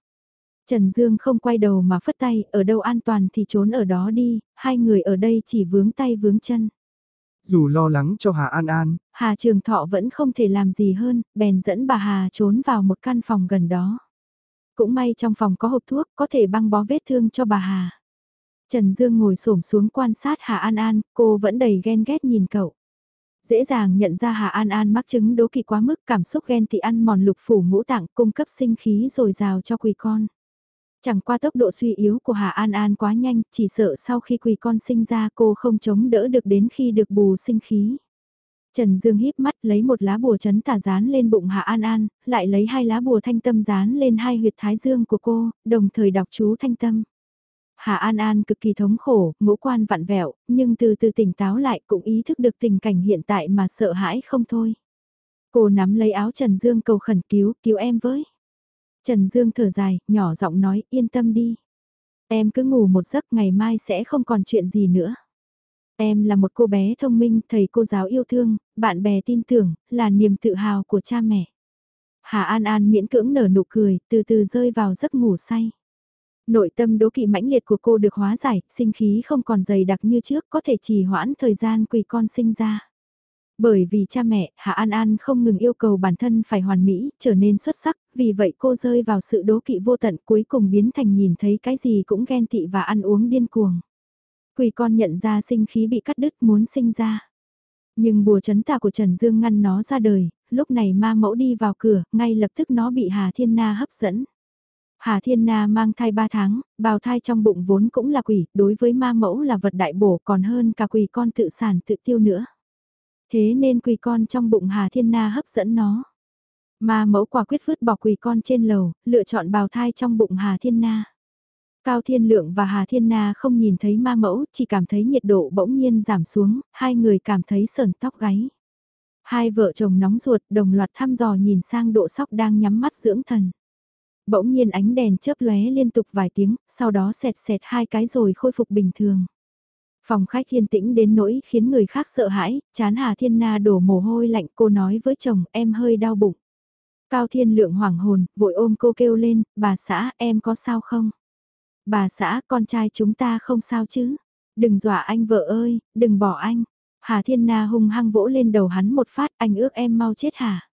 Trần Dương không quay đầu mà phất tay, ở đâu an toàn thì trốn ở đó đi, hai người ở đây chỉ vướng tay vướng chân. Dù lo lắng cho Hà An An, Hà Trường Thọ vẫn không thể làm gì hơn, bèn dẫn bà Hà trốn vào một căn phòng gần đó. Cũng may trong phòng có hộp thuốc, có thể băng bó vết thương cho bà Hà. Trần Dương ngồi xổm xuống quan sát Hà An An, cô vẫn đầy ghen ghét nhìn cậu. Dễ dàng nhận ra Hà An An mắc chứng đố kỵ quá mức cảm xúc ghen tị ăn mòn lục phủ ngũ tạng cung cấp sinh khí rồi rào cho quỳ con. Chẳng qua tốc độ suy yếu của Hà An An quá nhanh, chỉ sợ sau khi quỳ con sinh ra cô không chống đỡ được đến khi được bù sinh khí. Trần Dương híp mắt lấy một lá bùa chấn tà dán lên bụng Hạ An An, lại lấy hai lá bùa thanh tâm dán lên hai huyệt thái dương của cô, đồng thời đọc chú thanh tâm. Hạ An An cực kỳ thống khổ, ngũ quan vặn vẹo, nhưng từ từ tỉnh táo lại cũng ý thức được tình cảnh hiện tại mà sợ hãi không thôi. Cô nắm lấy áo Trần Dương cầu khẩn cứu, cứu em với. Trần Dương thở dài, nhỏ giọng nói, yên tâm đi. Em cứ ngủ một giấc ngày mai sẽ không còn chuyện gì nữa. Em là một cô bé thông minh, thầy cô giáo yêu thương, bạn bè tin tưởng, là niềm tự hào của cha mẹ. Hà An An miễn cưỡng nở nụ cười, từ từ rơi vào giấc ngủ say. Nội tâm đố kỵ mãnh liệt của cô được hóa giải, sinh khí không còn dày đặc như trước, có thể trì hoãn thời gian quỳ con sinh ra. Bởi vì cha mẹ, Hạ An An không ngừng yêu cầu bản thân phải hoàn mỹ, trở nên xuất sắc, vì vậy cô rơi vào sự đố kỵ vô tận cuối cùng biến thành nhìn thấy cái gì cũng ghen tị và ăn uống điên cuồng. Quỳ con nhận ra sinh khí bị cắt đứt muốn sinh ra. Nhưng bùa chấn tà của Trần Dương ngăn nó ra đời, lúc này ma mẫu đi vào cửa, ngay lập tức nó bị Hà Thiên Na hấp dẫn. Hà Thiên Na mang thai 3 tháng, bào thai trong bụng vốn cũng là quỷ, đối với ma mẫu là vật đại bổ còn hơn cả quỷ con tự sản tự tiêu nữa. Thế nên quỳ con trong bụng Hà Thiên Na hấp dẫn nó. Ma mẫu quả quyết vứt bỏ quỳ con trên lầu, lựa chọn bào thai trong bụng Hà Thiên Na. Cao Thiên Lượng và Hà Thiên Na không nhìn thấy ma mẫu, chỉ cảm thấy nhiệt độ bỗng nhiên giảm xuống, hai người cảm thấy sờn tóc gáy. Hai vợ chồng nóng ruột đồng loạt thăm dò nhìn sang độ sóc đang nhắm mắt dưỡng thần. Bỗng nhiên ánh đèn chớp lóe liên tục vài tiếng, sau đó xẹt xẹt hai cái rồi khôi phục bình thường. Phòng khách thiên tĩnh đến nỗi khiến người khác sợ hãi, chán Hà Thiên Na đổ mồ hôi lạnh cô nói với chồng em hơi đau bụng. Cao Thiên Lượng hoảng hồn, vội ôm cô kêu lên, bà xã em có sao không? Bà xã con trai chúng ta không sao chứ? Đừng dọa anh vợ ơi, đừng bỏ anh. Hà Thiên Na hung hăng vỗ lên đầu hắn một phát anh ước em mau chết hả?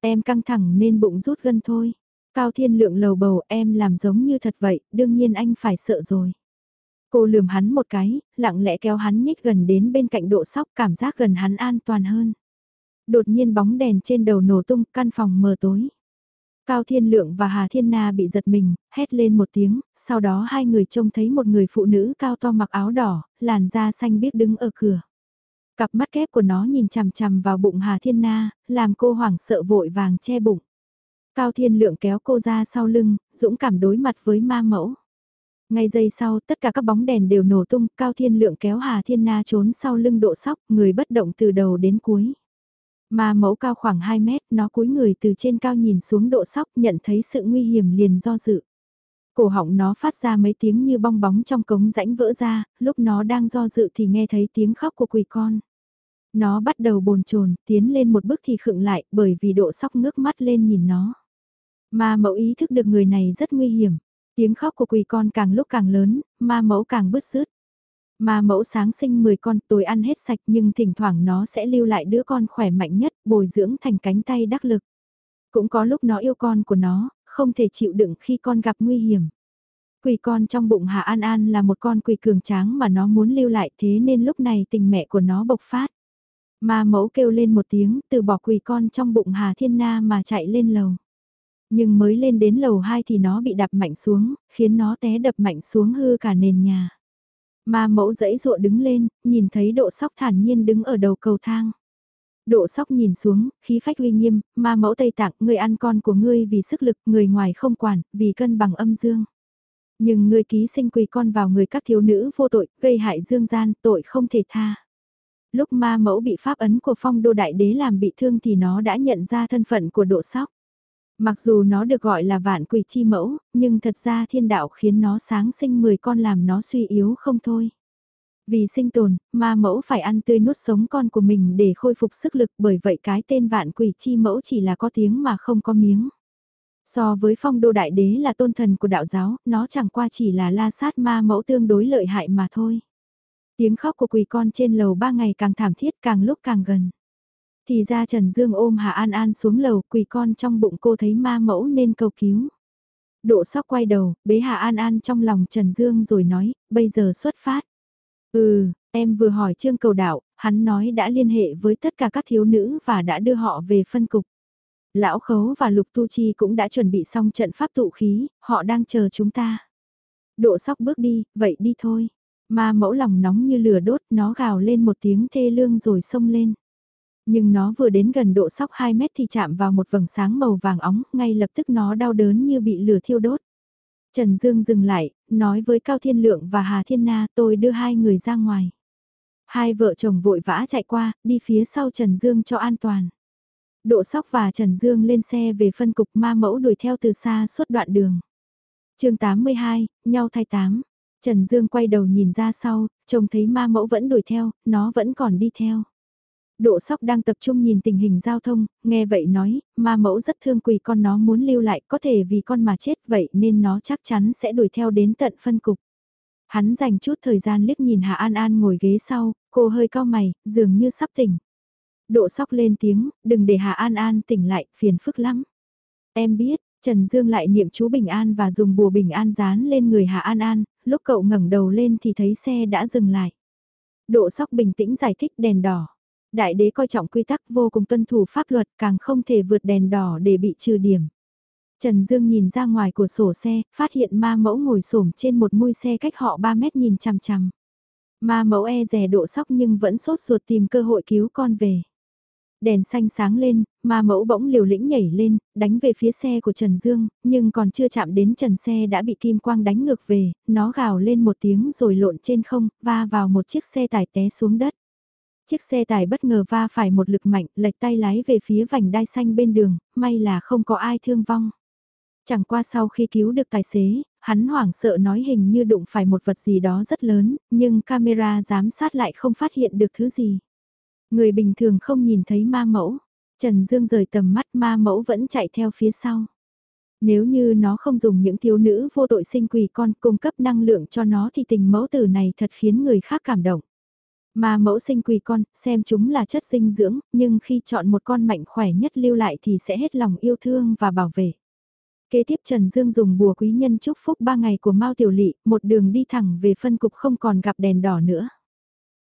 Em căng thẳng nên bụng rút gân thôi. Cao Thiên Lượng lầu bầu em làm giống như thật vậy, đương nhiên anh phải sợ rồi. Cô lườm hắn một cái, lặng lẽ kéo hắn nhích gần đến bên cạnh độ sóc cảm giác gần hắn an toàn hơn. Đột nhiên bóng đèn trên đầu nổ tung, căn phòng mờ tối. Cao Thiên Lượng và Hà Thiên Na bị giật mình, hét lên một tiếng, sau đó hai người trông thấy một người phụ nữ cao to mặc áo đỏ, làn da xanh biếc đứng ở cửa. Cặp mắt kép của nó nhìn chằm chằm vào bụng Hà Thiên Na, làm cô hoảng sợ vội vàng che bụng. Cao Thiên Lượng kéo cô ra sau lưng, dũng cảm đối mặt với ma mẫu. Ngay giây sau, tất cả các bóng đèn đều nổ tung, Cao Thiên Lượng kéo Hà Thiên Na trốn sau lưng độ sóc, người bất động từ đầu đến cuối. mà mẫu cao khoảng 2 mét, nó cúi người từ trên cao nhìn xuống độ sóc, nhận thấy sự nguy hiểm liền do dự. Cổ họng nó phát ra mấy tiếng như bong bóng trong cống rãnh vỡ ra, lúc nó đang do dự thì nghe thấy tiếng khóc của quỷ con. Nó bắt đầu bồn chồn tiến lên một bước thì khựng lại bởi vì độ sóc ngước mắt lên nhìn nó. mà mẫu ý thức được người này rất nguy hiểm. Tiếng khóc của quỷ con càng lúc càng lớn, ma mẫu càng bứt rứt. Ma mẫu sáng sinh 10 con tối ăn hết sạch nhưng thỉnh thoảng nó sẽ lưu lại đứa con khỏe mạnh nhất bồi dưỡng thành cánh tay đắc lực. Cũng có lúc nó yêu con của nó, không thể chịu đựng khi con gặp nguy hiểm. Quỷ con trong bụng Hà An An là một con quỷ cường tráng mà nó muốn lưu lại thế nên lúc này tình mẹ của nó bộc phát. Ma mẫu kêu lên một tiếng từ bỏ quỷ con trong bụng Hà Thiên Na mà chạy lên lầu. Nhưng mới lên đến lầu 2 thì nó bị đập mạnh xuống, khiến nó té đập mạnh xuống hư cả nền nhà. Ma mẫu dãy dụa đứng lên, nhìn thấy độ sóc thản nhiên đứng ở đầu cầu thang. Độ sóc nhìn xuống, khí phách uy nghiêm, ma mẫu tây tạng, người ăn con của ngươi vì sức lực, người ngoài không quản, vì cân bằng âm dương. Nhưng ngươi ký sinh quỳ con vào người các thiếu nữ vô tội, gây hại dương gian, tội không thể tha. Lúc ma mẫu bị pháp ấn của phong đô đại đế làm bị thương thì nó đã nhận ra thân phận của độ sóc. Mặc dù nó được gọi là vạn quỷ chi mẫu, nhưng thật ra thiên đạo khiến nó sáng sinh 10 con làm nó suy yếu không thôi. Vì sinh tồn, ma mẫu phải ăn tươi nuốt sống con của mình để khôi phục sức lực bởi vậy cái tên vạn quỷ chi mẫu chỉ là có tiếng mà không có miếng. So với phong đô đại đế là tôn thần của đạo giáo, nó chẳng qua chỉ là la sát ma mẫu tương đối lợi hại mà thôi. Tiếng khóc của quỷ con trên lầu ba ngày càng thảm thiết càng lúc càng gần. Thì ra Trần Dương ôm Hà An An xuống lầu quỳ con trong bụng cô thấy ma mẫu nên cầu cứu. Độ sóc quay đầu, bế Hà An An trong lòng Trần Dương rồi nói, bây giờ xuất phát. Ừ, em vừa hỏi Trương Cầu Đạo, hắn nói đã liên hệ với tất cả các thiếu nữ và đã đưa họ về phân cục. Lão Khấu và Lục Tu Chi cũng đã chuẩn bị xong trận pháp tụ khí, họ đang chờ chúng ta. Độ sóc bước đi, vậy đi thôi. Ma mẫu lòng nóng như lửa đốt, nó gào lên một tiếng thê lương rồi xông lên. Nhưng nó vừa đến gần độ sóc 2 mét thì chạm vào một vầng sáng màu vàng óng, ngay lập tức nó đau đớn như bị lửa thiêu đốt. Trần Dương dừng lại, nói với Cao Thiên Lượng và Hà Thiên Na tôi đưa hai người ra ngoài. Hai vợ chồng vội vã chạy qua, đi phía sau Trần Dương cho an toàn. Độ Sóc và Trần Dương lên xe về phân cục ma mẫu đuổi theo từ xa suốt đoạn đường. chương 82, nhau thay tám. Trần Dương quay đầu nhìn ra sau, trông thấy ma mẫu vẫn đuổi theo, nó vẫn còn đi theo. Độ sóc đang tập trung nhìn tình hình giao thông, nghe vậy nói, ma mẫu rất thương quỳ con nó muốn lưu lại có thể vì con mà chết vậy nên nó chắc chắn sẽ đuổi theo đến tận phân cục. Hắn dành chút thời gian liếc nhìn Hạ An An ngồi ghế sau, cô hơi cao mày, dường như sắp tỉnh. Độ sóc lên tiếng, đừng để Hạ An An tỉnh lại, phiền phức lắm. Em biết, Trần Dương lại niệm chú bình an và dùng bùa bình an dán lên người Hạ An An, lúc cậu ngẩng đầu lên thì thấy xe đã dừng lại. Độ sóc bình tĩnh giải thích đèn đỏ. Đại đế coi trọng quy tắc vô cùng tuân thủ pháp luật càng không thể vượt đèn đỏ để bị trừ điểm. Trần Dương nhìn ra ngoài của sổ xe, phát hiện ma mẫu ngồi xổm trên một mui xe cách họ 3 mét nhìn chằm chằm. Ma mẫu e rè độ sóc nhưng vẫn sốt ruột tìm cơ hội cứu con về. Đèn xanh sáng lên, ma mẫu bỗng liều lĩnh nhảy lên, đánh về phía xe của Trần Dương, nhưng còn chưa chạm đến trần xe đã bị kim quang đánh ngược về, nó gào lên một tiếng rồi lộn trên không, va vào một chiếc xe tải té xuống đất. Chiếc xe tải bất ngờ va phải một lực mạnh, lệch tay lái về phía vành đai xanh bên đường, may là không có ai thương vong. Chẳng qua sau khi cứu được tài xế, hắn hoảng sợ nói hình như đụng phải một vật gì đó rất lớn, nhưng camera giám sát lại không phát hiện được thứ gì. Người bình thường không nhìn thấy ma mẫu, Trần Dương rời tầm mắt ma mẫu vẫn chạy theo phía sau. Nếu như nó không dùng những thiếu nữ vô tội sinh quỷ con cung cấp năng lượng cho nó thì tình mẫu tử này thật khiến người khác cảm động mà mẫu sinh quỳ con, xem chúng là chất dinh dưỡng, nhưng khi chọn một con mạnh khỏe nhất lưu lại thì sẽ hết lòng yêu thương và bảo vệ. Kế tiếp Trần Dương dùng bùa quý nhân chúc phúc ba ngày của Mao Tiểu Lị, một đường đi thẳng về phân cục không còn gặp đèn đỏ nữa.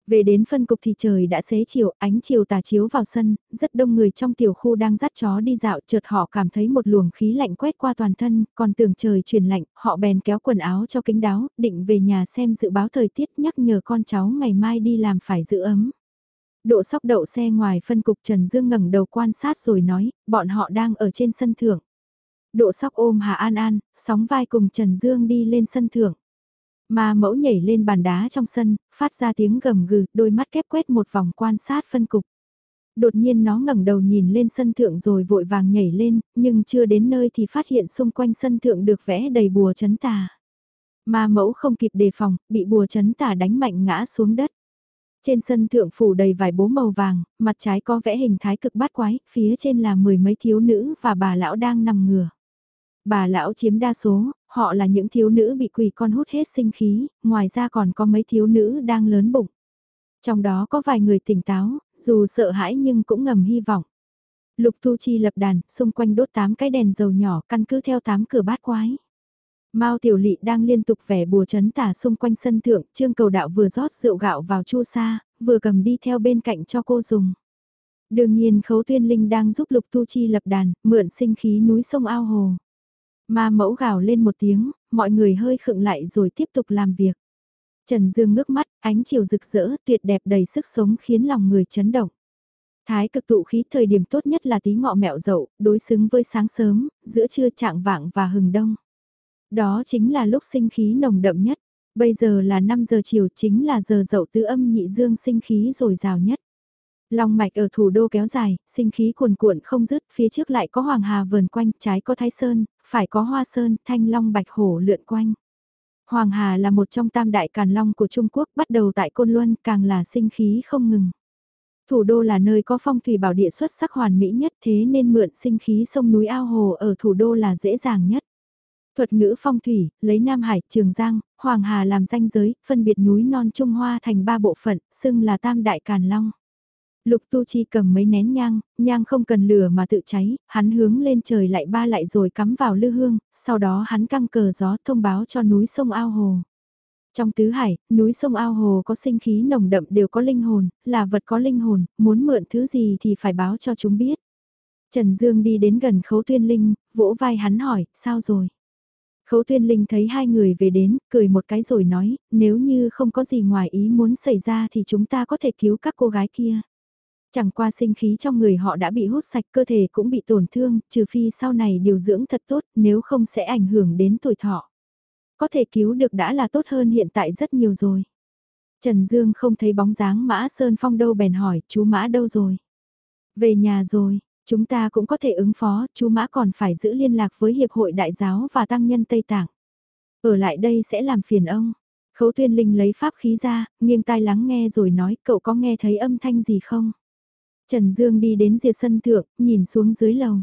Về đến phân cục thì trời đã xế chiều, ánh chiều tà chiếu vào sân, rất đông người trong tiểu khu đang dắt chó đi dạo chợt họ cảm thấy một luồng khí lạnh quét qua toàn thân, còn tưởng trời chuyển lạnh, họ bèn kéo quần áo cho kính đáo, định về nhà xem dự báo thời tiết nhắc nhở con cháu ngày mai đi làm phải giữ ấm. Độ sóc đậu xe ngoài phân cục Trần Dương ngẩng đầu quan sát rồi nói, bọn họ đang ở trên sân thượng. Độ sóc ôm Hà An An, sóng vai cùng Trần Dương đi lên sân thượng. Ma mẫu nhảy lên bàn đá trong sân, phát ra tiếng gầm gừ, đôi mắt kép quét một vòng quan sát phân cục. Đột nhiên nó ngẩng đầu nhìn lên sân thượng rồi vội vàng nhảy lên, nhưng chưa đến nơi thì phát hiện xung quanh sân thượng được vẽ đầy bùa chấn tà. Ma mẫu không kịp đề phòng, bị bùa chấn tà đánh mạnh ngã xuống đất. Trên sân thượng phủ đầy vải bố màu vàng, mặt trái có vẽ hình thái cực bát quái, phía trên là mười mấy thiếu nữ và bà lão đang nằm ngửa. Bà lão chiếm đa số, họ là những thiếu nữ bị quỷ con hút hết sinh khí, ngoài ra còn có mấy thiếu nữ đang lớn bụng. Trong đó có vài người tỉnh táo, dù sợ hãi nhưng cũng ngầm hy vọng. Lục Tu Chi lập đàn, xung quanh đốt 8 cái đèn dầu nhỏ căn cứ theo 8 cửa bát quái. Mao Tiểu Lị đang liên tục vẻ bùa chấn tả xung quanh sân thượng, Trương Cầu Đạo vừa rót rượu gạo vào chu sa, vừa cầm đi theo bên cạnh cho cô dùng. Đương nhiên Khấu Tuyên Linh đang giúp Lục Tu Chi lập đàn, mượn sinh khí núi sông ao hồ. Ma mẫu gào lên một tiếng, mọi người hơi khựng lại rồi tiếp tục làm việc. Trần Dương ngước mắt, ánh chiều rực rỡ, tuyệt đẹp đầy sức sống khiến lòng người chấn động. Thái cực tụ khí thời điểm tốt nhất là tí ngọ mẹo dậu, đối xứng với sáng sớm, giữa trưa trạng vạng và hừng đông. Đó chính là lúc sinh khí nồng đậm nhất. Bây giờ là 5 giờ chiều chính là giờ dậu tứ âm nhị dương sinh khí rồi rào nhất. Long mạch ở thủ đô kéo dài, sinh khí cuồn cuộn không dứt, phía trước lại có hoàng hà vườn quanh, trái có thái sơn, phải có hoa sơn, thanh long bạch hổ lượn quanh. Hoàng hà là một trong tam đại càn long của Trung Quốc, bắt đầu tại Côn Luân, càng là sinh khí không ngừng. Thủ đô là nơi có phong thủy bảo địa xuất sắc hoàn mỹ nhất thế nên mượn sinh khí sông núi ao hồ ở thủ đô là dễ dàng nhất. Thuật ngữ phong thủy, lấy Nam Hải, Trường Giang, Hoàng Hà làm danh giới, phân biệt núi non Trung Hoa thành ba bộ phận, xưng là tam đại càn long. Lục Tu Chi cầm mấy nén nhang, nhang không cần lửa mà tự cháy, hắn hướng lên trời lại ba lại rồi cắm vào lư hương, sau đó hắn căng cờ gió thông báo cho núi sông ao hồ. Trong tứ hải, núi sông ao hồ có sinh khí nồng đậm đều có linh hồn, là vật có linh hồn, muốn mượn thứ gì thì phải báo cho chúng biết. Trần Dương đi đến gần Khấu Tuyên Linh, vỗ vai hắn hỏi, sao rồi? Khấu Tuyên Linh thấy hai người về đến, cười một cái rồi nói, nếu như không có gì ngoài ý muốn xảy ra thì chúng ta có thể cứu các cô gái kia. Chẳng qua sinh khí trong người họ đã bị hút sạch cơ thể cũng bị tổn thương, trừ phi sau này điều dưỡng thật tốt, nếu không sẽ ảnh hưởng đến tuổi thọ. Có thể cứu được đã là tốt hơn hiện tại rất nhiều rồi. Trần Dương không thấy bóng dáng Mã Sơn Phong đâu bèn hỏi, chú Mã đâu rồi? Về nhà rồi, chúng ta cũng có thể ứng phó, chú Mã còn phải giữ liên lạc với Hiệp hội Đại giáo và Tăng nhân Tây Tạng. Ở lại đây sẽ làm phiền ông. Khấu Tuyên Linh lấy pháp khí ra, nghiêng tai lắng nghe rồi nói cậu có nghe thấy âm thanh gì không? Trần Dương đi đến diệt sân thượng, nhìn xuống dưới lầu.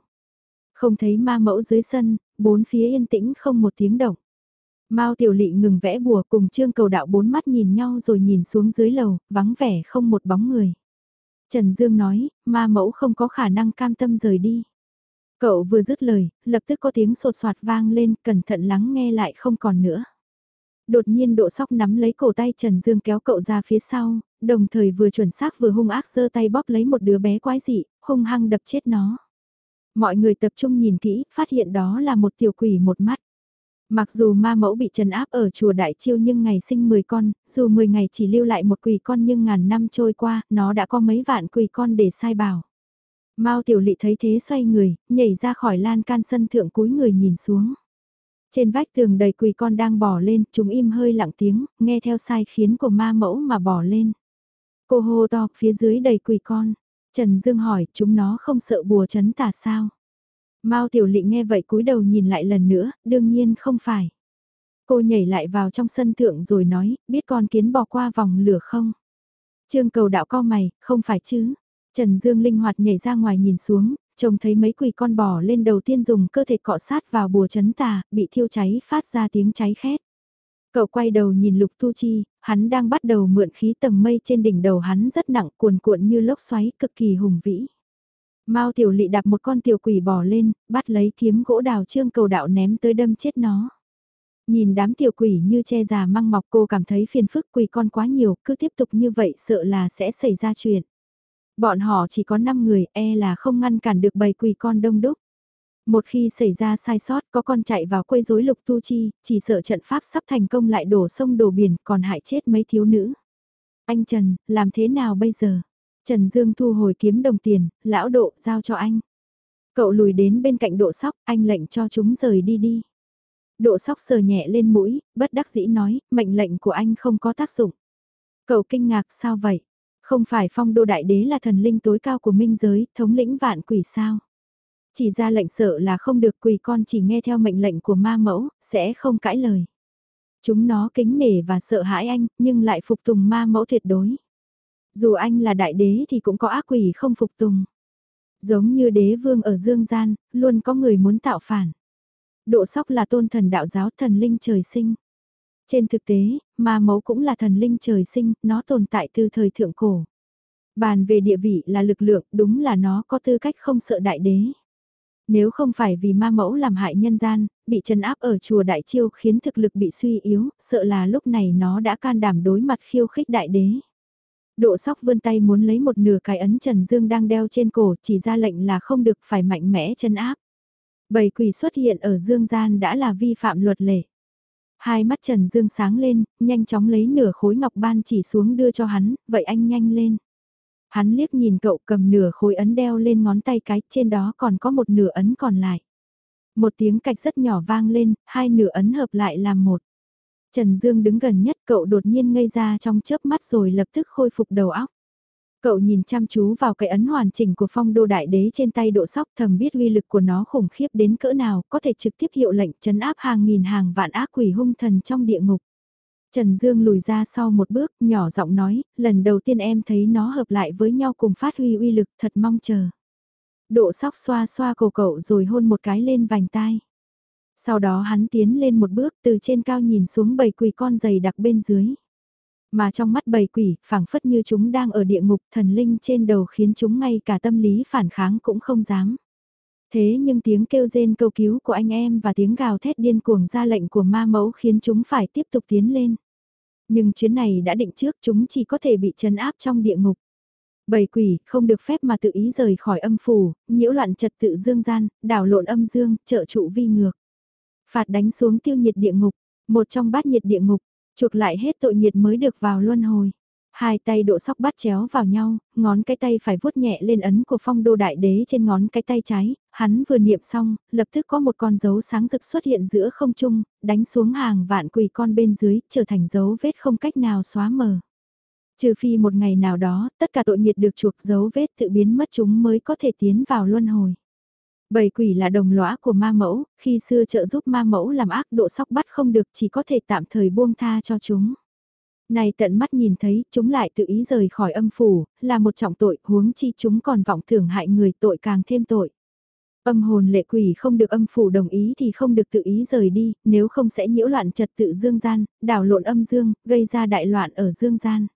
Không thấy ma mẫu dưới sân, bốn phía yên tĩnh không một tiếng động. Mao Tiểu Lị ngừng vẽ bùa cùng Trương Cầu Đạo bốn mắt nhìn nhau rồi nhìn xuống dưới lầu, vắng vẻ không một bóng người. Trần Dương nói, ma mẫu không có khả năng cam tâm rời đi. Cậu vừa dứt lời, lập tức có tiếng sột soạt vang lên, cẩn thận lắng nghe lại không còn nữa. Đột nhiên độ sóc nắm lấy cổ tay Trần Dương kéo cậu ra phía sau, đồng thời vừa chuẩn xác vừa hung ác giơ tay bóp lấy một đứa bé quái dị, hung hăng đập chết nó. Mọi người tập trung nhìn kỹ, phát hiện đó là một tiểu quỷ một mắt. Mặc dù ma mẫu bị trần áp ở chùa Đại Chiêu nhưng ngày sinh 10 con, dù 10 ngày chỉ lưu lại một quỷ con nhưng ngàn năm trôi qua, nó đã có mấy vạn quỷ con để sai bảo. Mao Tiểu Lị thấy thế xoay người, nhảy ra khỏi lan can sân thượng cúi người nhìn xuống. Trên vách tường đầy quỳ con đang bỏ lên, chúng im hơi lặng tiếng, nghe theo sai khiến của ma mẫu mà bỏ lên. Cô hô to, phía dưới đầy quỳ con. Trần Dương hỏi, chúng nó không sợ bùa chấn tà sao? Mao Tiểu Lị nghe vậy cúi đầu nhìn lại lần nữa, đương nhiên không phải. Cô nhảy lại vào trong sân thượng rồi nói, biết con kiến bò qua vòng lửa không? Trương cầu đạo co mày, không phải chứ? Trần Dương linh hoạt nhảy ra ngoài nhìn xuống, trông thấy mấy quỷ con bò lên đầu tiên dùng cơ thể cọ sát vào bùa chấn tà, bị thiêu cháy phát ra tiếng cháy khét. Cậu quay đầu nhìn Lục Tu Chi, hắn đang bắt đầu mượn khí tầng mây trên đỉnh đầu hắn rất nặng cuồn cuộn như lốc xoáy cực kỳ hùng vĩ. Mao tiểu lị đạp một con tiểu quỷ bò lên, bắt lấy kiếm gỗ đào trương cầu đạo ném tới đâm chết nó. Nhìn đám tiểu quỷ như che già măng mọc cô cảm thấy phiền phức quỷ con quá nhiều, cứ tiếp tục như vậy sợ là sẽ xảy ra chuyện. Bọn họ chỉ có 5 người, e là không ngăn cản được bầy quỷ con đông đúc. Một khi xảy ra sai sót có con chạy vào quấy rối lục tu chi, chỉ sợ trận pháp sắp thành công lại đổ sông đổ biển còn hại chết mấy thiếu nữ. Anh Trần, làm thế nào bây giờ? Trần Dương thu hồi kiếm đồng tiền, lão độ giao cho anh. Cậu lùi đến bên cạnh độ sóc, anh lệnh cho chúng rời đi đi. Độ sóc sờ nhẹ lên mũi, bất đắc dĩ nói, mệnh lệnh của anh không có tác dụng. Cậu kinh ngạc sao vậy? Không phải phong đô đại đế là thần linh tối cao của minh giới, thống lĩnh vạn quỷ sao? Chỉ ra lệnh sợ là không được quỷ con chỉ nghe theo mệnh lệnh của ma mẫu, sẽ không cãi lời. Chúng nó kính nể và sợ hãi anh, nhưng lại phục tùng ma mẫu tuyệt đối. Dù anh là đại đế thì cũng có ác quỷ không phục tùng. Giống như đế vương ở dương gian, luôn có người muốn tạo phản. Độ sóc là tôn thần đạo giáo thần linh trời sinh. Trên thực tế, ma mẫu cũng là thần linh trời sinh, nó tồn tại từ thời thượng cổ. Bàn về địa vị là lực lượng, đúng là nó có tư cách không sợ đại đế. Nếu không phải vì ma mẫu làm hại nhân gian, bị trấn áp ở chùa Đại Chiêu khiến thực lực bị suy yếu, sợ là lúc này nó đã can đảm đối mặt khiêu khích đại đế. Độ sóc vươn tay muốn lấy một nửa cái ấn Trần Dương đang đeo trên cổ chỉ ra lệnh là không được phải mạnh mẽ chân áp. Bầy quỷ xuất hiện ở Dương gian đã là vi phạm luật lệ. Hai mắt Trần Dương sáng lên, nhanh chóng lấy nửa khối ngọc ban chỉ xuống đưa cho hắn, vậy anh nhanh lên. Hắn liếc nhìn cậu cầm nửa khối ấn đeo lên ngón tay cái, trên đó còn có một nửa ấn còn lại. Một tiếng cạch rất nhỏ vang lên, hai nửa ấn hợp lại làm một. Trần Dương đứng gần nhất cậu đột nhiên ngây ra trong chớp mắt rồi lập tức khôi phục đầu óc. Cậu nhìn chăm chú vào cái ấn hoàn chỉnh của phong đô đại đế trên tay độ sóc thầm biết uy lực của nó khủng khiếp đến cỡ nào có thể trực tiếp hiệu lệnh chấn áp hàng nghìn hàng vạn ác quỷ hung thần trong địa ngục. Trần Dương lùi ra sau một bước, nhỏ giọng nói, lần đầu tiên em thấy nó hợp lại với nhau cùng phát huy uy lực thật mong chờ. Độ sóc xoa xoa cổ cậu rồi hôn một cái lên vành tai. Sau đó hắn tiến lên một bước từ trên cao nhìn xuống bầy quỷ con dày đặc bên dưới. Mà trong mắt bầy quỷ, phảng phất như chúng đang ở địa ngục thần linh trên đầu khiến chúng ngay cả tâm lý phản kháng cũng không dám. Thế nhưng tiếng kêu rên cầu cứu của anh em và tiếng gào thét điên cuồng ra lệnh của ma mẫu khiến chúng phải tiếp tục tiến lên. Nhưng chuyến này đã định trước chúng chỉ có thể bị trấn áp trong địa ngục. Bầy quỷ không được phép mà tự ý rời khỏi âm phủ, nhiễu loạn trật tự dương gian, đảo lộn âm dương, trợ trụ vi ngược. Phạt đánh xuống tiêu nhiệt địa ngục, một trong bát nhiệt địa ngục, chuộc lại hết tội nhiệt mới được vào luân hồi. Hai tay độ sóc bắt chéo vào nhau, ngón cái tay phải vuốt nhẹ lên ấn của phong đô đại đế trên ngón cái tay trái, hắn vừa niệm xong, lập tức có một con dấu sáng rực xuất hiện giữa không trung, đánh xuống hàng vạn quỷ con bên dưới, trở thành dấu vết không cách nào xóa mờ. Trừ phi một ngày nào đó, tất cả tội nghiệt được chuộc dấu vết tự biến mất chúng mới có thể tiến vào luân hồi. Bầy quỷ là đồng lõa của ma mẫu, khi xưa trợ giúp ma mẫu làm ác độ sóc bắt không được chỉ có thể tạm thời buông tha cho chúng. Này tận mắt nhìn thấy, chúng lại tự ý rời khỏi âm phủ, là một trọng tội, huống chi chúng còn vọng thưởng hại người tội càng thêm tội. Âm hồn lệ quỷ không được âm phủ đồng ý thì không được tự ý rời đi, nếu không sẽ nhiễu loạn trật tự dương gian, đảo lộn âm dương, gây ra đại loạn ở dương gian.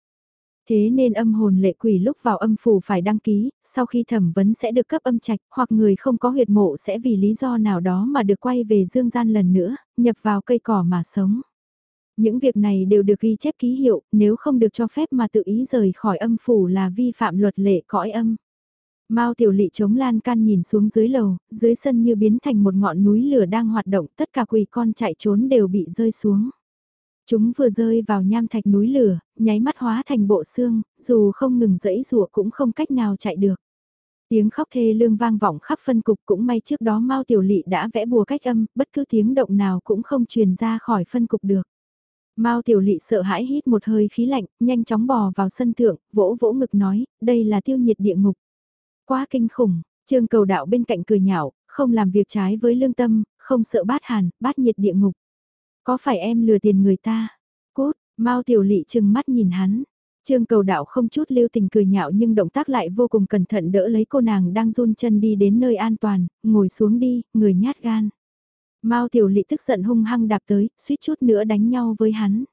Thế nên âm hồn lệ quỷ lúc vào âm phủ phải đăng ký, sau khi thẩm vấn sẽ được cấp âm trạch, hoặc người không có huyệt mộ sẽ vì lý do nào đó mà được quay về dương gian lần nữa, nhập vào cây cỏ mà sống. Những việc này đều được ghi chép ký hiệu, nếu không được cho phép mà tự ý rời khỏi âm phủ là vi phạm luật lệ cõi âm. Mao tiểu lị chống lan can nhìn xuống dưới lầu, dưới sân như biến thành một ngọn núi lửa đang hoạt động, tất cả quỷ con chạy trốn đều bị rơi xuống. Chúng vừa rơi vào nham thạch núi lửa, nháy mắt hóa thành bộ xương, dù không ngừng dẫy rùa cũng không cách nào chạy được. Tiếng khóc thê lương vang vọng khắp phân cục cũng may trước đó Mao Tiểu Lị đã vẽ bùa cách âm, bất cứ tiếng động nào cũng không truyền ra khỏi phân cục được. Mao Tiểu Lị sợ hãi hít một hơi khí lạnh, nhanh chóng bò vào sân thượng, vỗ vỗ ngực nói, đây là tiêu nhiệt địa ngục. Quá kinh khủng, trương cầu đạo bên cạnh cười nhạo, không làm việc trái với lương tâm, không sợ bát hàn, bát nhiệt địa ngục. Có phải em lừa tiền người ta? Cốt, Mao Tiểu Lị trừng mắt nhìn hắn. Trương cầu đạo không chút lưu tình cười nhạo nhưng động tác lại vô cùng cẩn thận đỡ lấy cô nàng đang run chân đi đến nơi an toàn, ngồi xuống đi, người nhát gan. Mao Tiểu Lị tức giận hung hăng đạp tới, suýt chút nữa đánh nhau với hắn.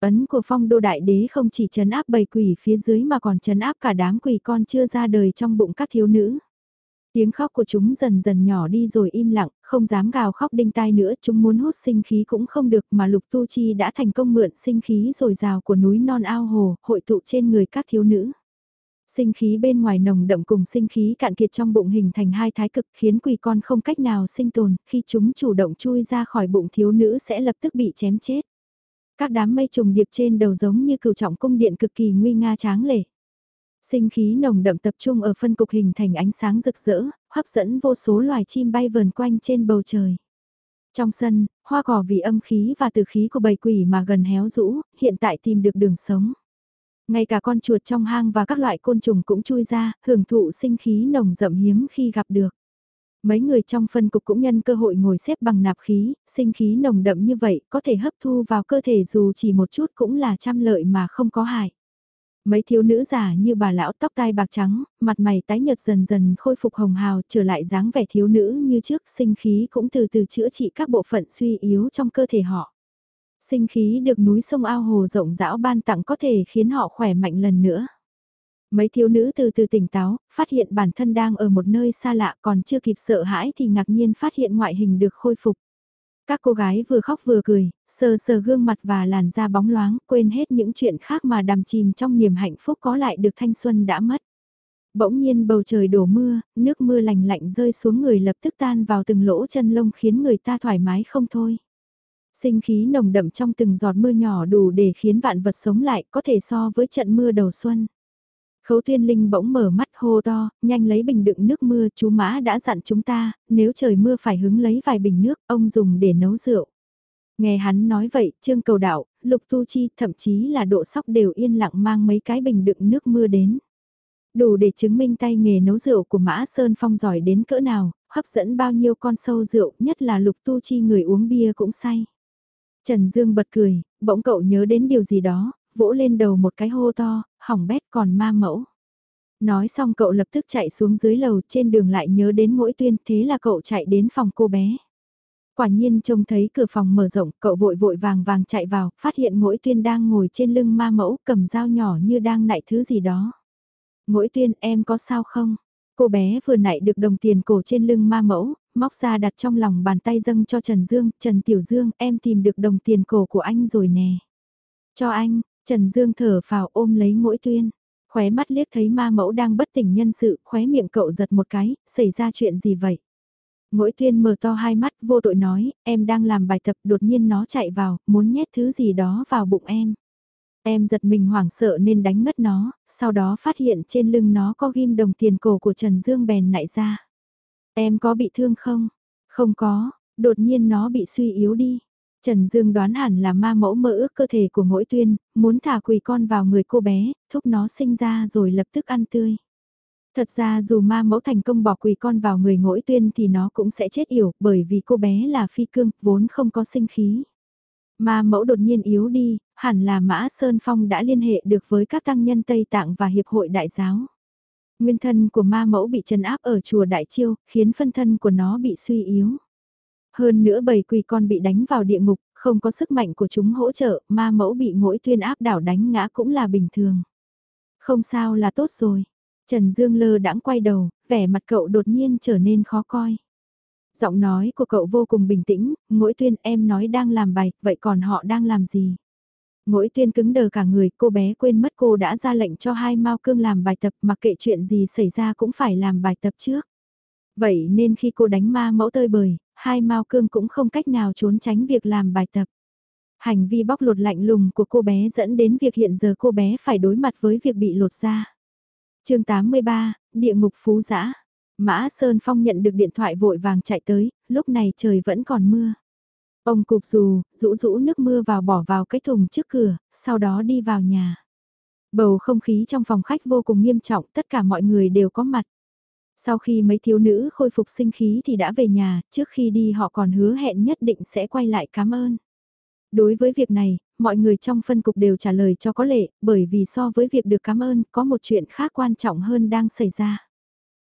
Ấn của phong đô đại đế không chỉ chấn áp bầy quỷ phía dưới mà còn chấn áp cả đám quỷ con chưa ra đời trong bụng các thiếu nữ. Tiếng khóc của chúng dần dần nhỏ đi rồi im lặng, không dám gào khóc đinh tai nữa, chúng muốn hút sinh khí cũng không được mà Lục Tu Chi đã thành công mượn sinh khí rồi rào của núi non ao hồ, hội tụ trên người các thiếu nữ. Sinh khí bên ngoài nồng đậm cùng sinh khí cạn kiệt trong bụng hình thành hai thái cực khiến quỷ con không cách nào sinh tồn, khi chúng chủ động chui ra khỏi bụng thiếu nữ sẽ lập tức bị chém chết. Các đám mây trùng điệp trên đầu giống như cửu trọng cung điện cực kỳ nguy nga tráng lệ. Sinh khí nồng đậm tập trung ở phân cục hình thành ánh sáng rực rỡ, hấp dẫn vô số loài chim bay vờn quanh trên bầu trời. Trong sân, hoa cỏ vì âm khí và từ khí của bầy quỷ mà gần héo rũ, hiện tại tìm được đường sống. Ngay cả con chuột trong hang và các loại côn trùng cũng chui ra, hưởng thụ sinh khí nồng rậm hiếm khi gặp được. Mấy người trong phân cục cũng nhân cơ hội ngồi xếp bằng nạp khí, sinh khí nồng đậm như vậy có thể hấp thu vào cơ thể dù chỉ một chút cũng là trăm lợi mà không có hại. Mấy thiếu nữ giả như bà lão tóc tai bạc trắng, mặt mày tái nhợt dần dần khôi phục hồng hào trở lại dáng vẻ thiếu nữ như trước sinh khí cũng từ từ chữa trị các bộ phận suy yếu trong cơ thể họ. Sinh khí được núi sông ao hồ rộng rãi ban tặng có thể khiến họ khỏe mạnh lần nữa. Mấy thiếu nữ từ từ tỉnh táo, phát hiện bản thân đang ở một nơi xa lạ còn chưa kịp sợ hãi thì ngạc nhiên phát hiện ngoại hình được khôi phục. Các cô gái vừa khóc vừa cười, sờ sờ gương mặt và làn da bóng loáng, quên hết những chuyện khác mà đằm chìm trong niềm hạnh phúc có lại được thanh xuân đã mất. Bỗng nhiên bầu trời đổ mưa, nước mưa lành lạnh rơi xuống người lập tức tan vào từng lỗ chân lông khiến người ta thoải mái không thôi. Sinh khí nồng đậm trong từng giọt mưa nhỏ đủ để khiến vạn vật sống lại có thể so với trận mưa đầu xuân. Khấu Thiên Linh bỗng mở mắt hô to, nhanh lấy bình đựng nước mưa, chú Mã đã dặn chúng ta, nếu trời mưa phải hứng lấy vài bình nước, ông dùng để nấu rượu. Nghe hắn nói vậy, Trương Cầu Đạo, Lục Tu Chi, thậm chí là độ sóc đều yên lặng mang mấy cái bình đựng nước mưa đến. Đủ để chứng minh tay nghề nấu rượu của Mã Sơn Phong giỏi đến cỡ nào, hấp dẫn bao nhiêu con sâu rượu, nhất là Lục Tu Chi người uống bia cũng say. Trần Dương bật cười, bỗng cậu nhớ đến điều gì đó, vỗ lên đầu một cái hô to, hỏng bét còn ma mẫu. Nói xong cậu lập tức chạy xuống dưới lầu trên đường lại nhớ đến mỗi tuyên thế là cậu chạy đến phòng cô bé. Quả nhiên trông thấy cửa phòng mở rộng, cậu vội vội vàng vàng chạy vào, phát hiện mỗi tuyên đang ngồi trên lưng ma mẫu cầm dao nhỏ như đang nại thứ gì đó. Mỗi tuyên em có sao không? Cô bé vừa nại được đồng tiền cổ trên lưng ma mẫu, móc ra đặt trong lòng bàn tay dâng cho Trần Dương, Trần Tiểu Dương, em tìm được đồng tiền cổ của anh rồi nè. Cho anh, Trần Dương thở phào ôm lấy mỗi tuyên. Khóe mắt liếc thấy ma mẫu đang bất tỉnh nhân sự, khóe miệng cậu giật một cái, xảy ra chuyện gì vậy? Ngỗi tuyên mở to hai mắt vô tội nói, em đang làm bài tập đột nhiên nó chạy vào, muốn nhét thứ gì đó vào bụng em. Em giật mình hoảng sợ nên đánh ngất nó, sau đó phát hiện trên lưng nó có ghim đồng tiền cổ của Trần Dương bèn nại ra. Em có bị thương không? Không có, đột nhiên nó bị suy yếu đi. Trần Dương đoán hẳn là ma mẫu mơ ước cơ thể của mỗi tuyên, muốn thả quỳ con vào người cô bé, thúc nó sinh ra rồi lập tức ăn tươi. Thật ra dù ma mẫu thành công bỏ quỳ con vào người ngỗi tuyên thì nó cũng sẽ chết yểu bởi vì cô bé là phi cương, vốn không có sinh khí. Ma mẫu đột nhiên yếu đi, hẳn là Mã Sơn Phong đã liên hệ được với các tăng nhân Tây Tạng và Hiệp hội Đại giáo. Nguyên thân của ma mẫu bị trấn áp ở chùa Đại Chiêu, khiến phân thân của nó bị suy yếu. Hơn nữa bầy quỳ con bị đánh vào địa ngục, không có sức mạnh của chúng hỗ trợ, ma mẫu bị ngỗi tuyên áp đảo đánh ngã cũng là bình thường. Không sao là tốt rồi. Trần Dương lơ đãng quay đầu, vẻ mặt cậu đột nhiên trở nên khó coi. Giọng nói của cậu vô cùng bình tĩnh, ngỗi tuyên em nói đang làm bài, vậy còn họ đang làm gì? ngỗi tuyên cứng đờ cả người, cô bé quên mất cô đã ra lệnh cho hai mau cương làm bài tập mà kệ chuyện gì xảy ra cũng phải làm bài tập trước. Vậy nên khi cô đánh ma mẫu tơi bời, hai mau cương cũng không cách nào trốn tránh việc làm bài tập. Hành vi bóc lột lạnh lùng của cô bé dẫn đến việc hiện giờ cô bé phải đối mặt với việc bị lột ra. chương 83, Địa ngục Phú Giã. Mã Sơn Phong nhận được điện thoại vội vàng chạy tới, lúc này trời vẫn còn mưa. Ông cục dù, rũ rũ nước mưa vào bỏ vào cái thùng trước cửa, sau đó đi vào nhà. Bầu không khí trong phòng khách vô cùng nghiêm trọng, tất cả mọi người đều có mặt. Sau khi mấy thiếu nữ khôi phục sinh khí thì đã về nhà, trước khi đi họ còn hứa hẹn nhất định sẽ quay lại cảm ơn. Đối với việc này, mọi người trong phân cục đều trả lời cho có lệ, bởi vì so với việc được cảm ơn, có một chuyện khác quan trọng hơn đang xảy ra.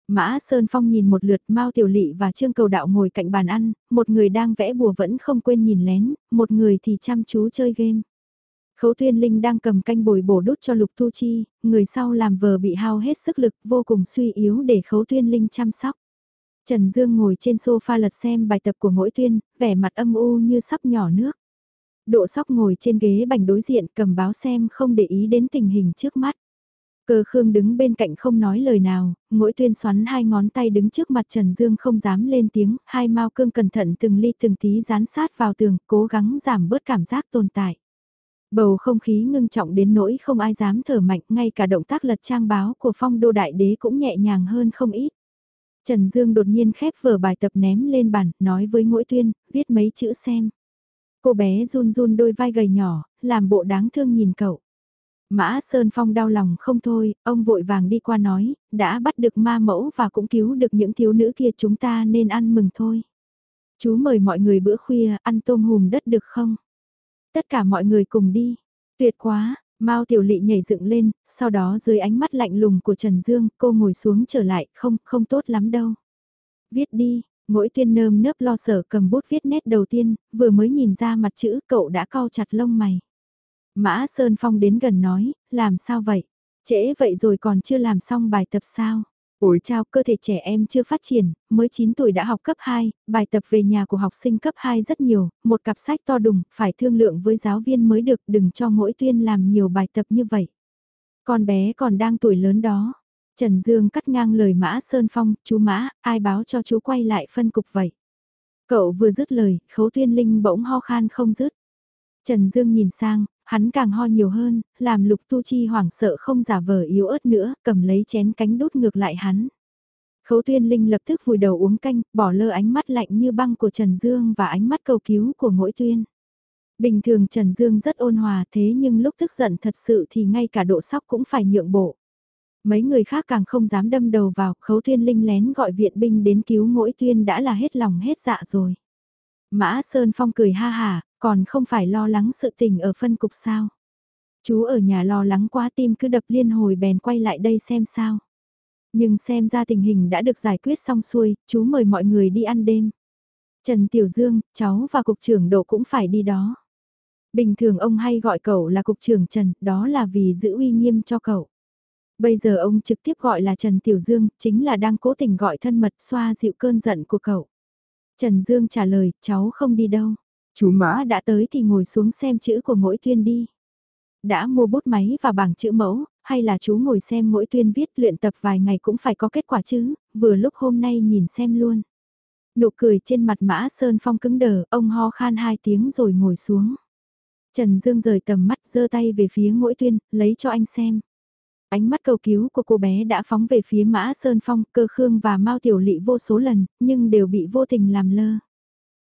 Mã Sơn Phong nhìn một lượt Mao Tiểu Lị và Trương Cầu Đạo ngồi cạnh bàn ăn, một người đang vẽ bùa vẫn không quên nhìn lén, một người thì chăm chú chơi game. Khấu Tuyên Linh đang cầm canh bồi bổ đút cho Lục Thu Chi, người sau làm vờ bị hao hết sức lực vô cùng suy yếu để Khấu Tuyên Linh chăm sóc. Trần Dương ngồi trên sofa lật xem bài tập của mỗi tuyên, vẻ mặt âm u như sắp nhỏ nước. Độ sóc ngồi trên ghế bành đối diện cầm báo xem không để ý đến tình hình trước mắt. Cơ Khương đứng bên cạnh không nói lời nào, mỗi tuyên xoắn hai ngón tay đứng trước mặt Trần Dương không dám lên tiếng, hai mau cương cẩn thận từng ly từng tí dán sát vào tường, cố gắng giảm bớt cảm giác tồn tại. Bầu không khí ngưng trọng đến nỗi không ai dám thở mạnh, ngay cả động tác lật trang báo của phong đô đại đế cũng nhẹ nhàng hơn không ít. Trần Dương đột nhiên khép vở bài tập ném lên bàn, nói với Ngũi tuyên, viết mấy chữ xem. Cô bé run run đôi vai gầy nhỏ, làm bộ đáng thương nhìn cậu. Mã Sơn Phong đau lòng không thôi, ông vội vàng đi qua nói, đã bắt được ma mẫu và cũng cứu được những thiếu nữ kia chúng ta nên ăn mừng thôi. Chú mời mọi người bữa khuya ăn tôm hùm đất được không? Tất cả mọi người cùng đi. Tuyệt quá, Mao Tiểu Lị nhảy dựng lên, sau đó dưới ánh mắt lạnh lùng của Trần Dương, cô ngồi xuống trở lại, không, không tốt lắm đâu. Viết đi, mỗi tuyên nơm nớp lo sở cầm bút viết nét đầu tiên, vừa mới nhìn ra mặt chữ cậu đã cau chặt lông mày. Mã Sơn Phong đến gần nói, làm sao vậy? Trễ vậy rồi còn chưa làm xong bài tập sao? Ủi chao, cơ thể trẻ em chưa phát triển, mới 9 tuổi đã học cấp 2, bài tập về nhà của học sinh cấp 2 rất nhiều, một cặp sách to đùng, phải thương lượng với giáo viên mới được, đừng cho mỗi tuyên làm nhiều bài tập như vậy. Con bé còn đang tuổi lớn đó. Trần Dương cắt ngang lời Mã Sơn Phong, chú Mã, ai báo cho chú quay lại phân cục vậy? Cậu vừa dứt lời, khấu tuyên linh bỗng ho khan không dứt. Trần Dương nhìn sang, hắn càng ho nhiều hơn, làm lục tu chi hoảng sợ không giả vờ yếu ớt nữa, cầm lấy chén cánh đút ngược lại hắn. Khấu tuyên linh lập tức vùi đầu uống canh, bỏ lơ ánh mắt lạnh như băng của Trần Dương và ánh mắt cầu cứu của mỗi tuyên. Bình thường Trần Dương rất ôn hòa thế nhưng lúc tức giận thật sự thì ngay cả độ sóc cũng phải nhượng bộ. Mấy người khác càng không dám đâm đầu vào, khấu tuyên linh lén gọi viện binh đến cứu mỗi tuyên đã là hết lòng hết dạ rồi. Mã Sơn Phong cười ha hà, còn không phải lo lắng sự tình ở phân cục sao. Chú ở nhà lo lắng quá tim cứ đập liên hồi bèn quay lại đây xem sao. Nhưng xem ra tình hình đã được giải quyết xong xuôi, chú mời mọi người đi ăn đêm. Trần Tiểu Dương, cháu và cục trưởng độ cũng phải đi đó. Bình thường ông hay gọi cậu là cục trưởng Trần, đó là vì giữ uy nghiêm cho cậu. Bây giờ ông trực tiếp gọi là Trần Tiểu Dương, chính là đang cố tình gọi thân mật xoa dịu cơn giận của cậu. Trần Dương trả lời, cháu không đi đâu. Chú Mã đã tới thì ngồi xuống xem chữ của mỗi tuyên đi. Đã mua bút máy và bảng chữ mẫu, hay là chú ngồi xem mỗi tuyên viết luyện tập vài ngày cũng phải có kết quả chứ, vừa lúc hôm nay nhìn xem luôn. Nụ cười trên mặt Mã Sơn Phong cứng đờ, ông ho khan hai tiếng rồi ngồi xuống. Trần Dương rời tầm mắt giơ tay về phía mỗi tuyên, lấy cho anh xem. Ánh mắt cầu cứu của cô bé đã phóng về phía Mã Sơn Phong, cơ khương và Mao Tiểu Lị vô số lần, nhưng đều bị vô tình làm lơ.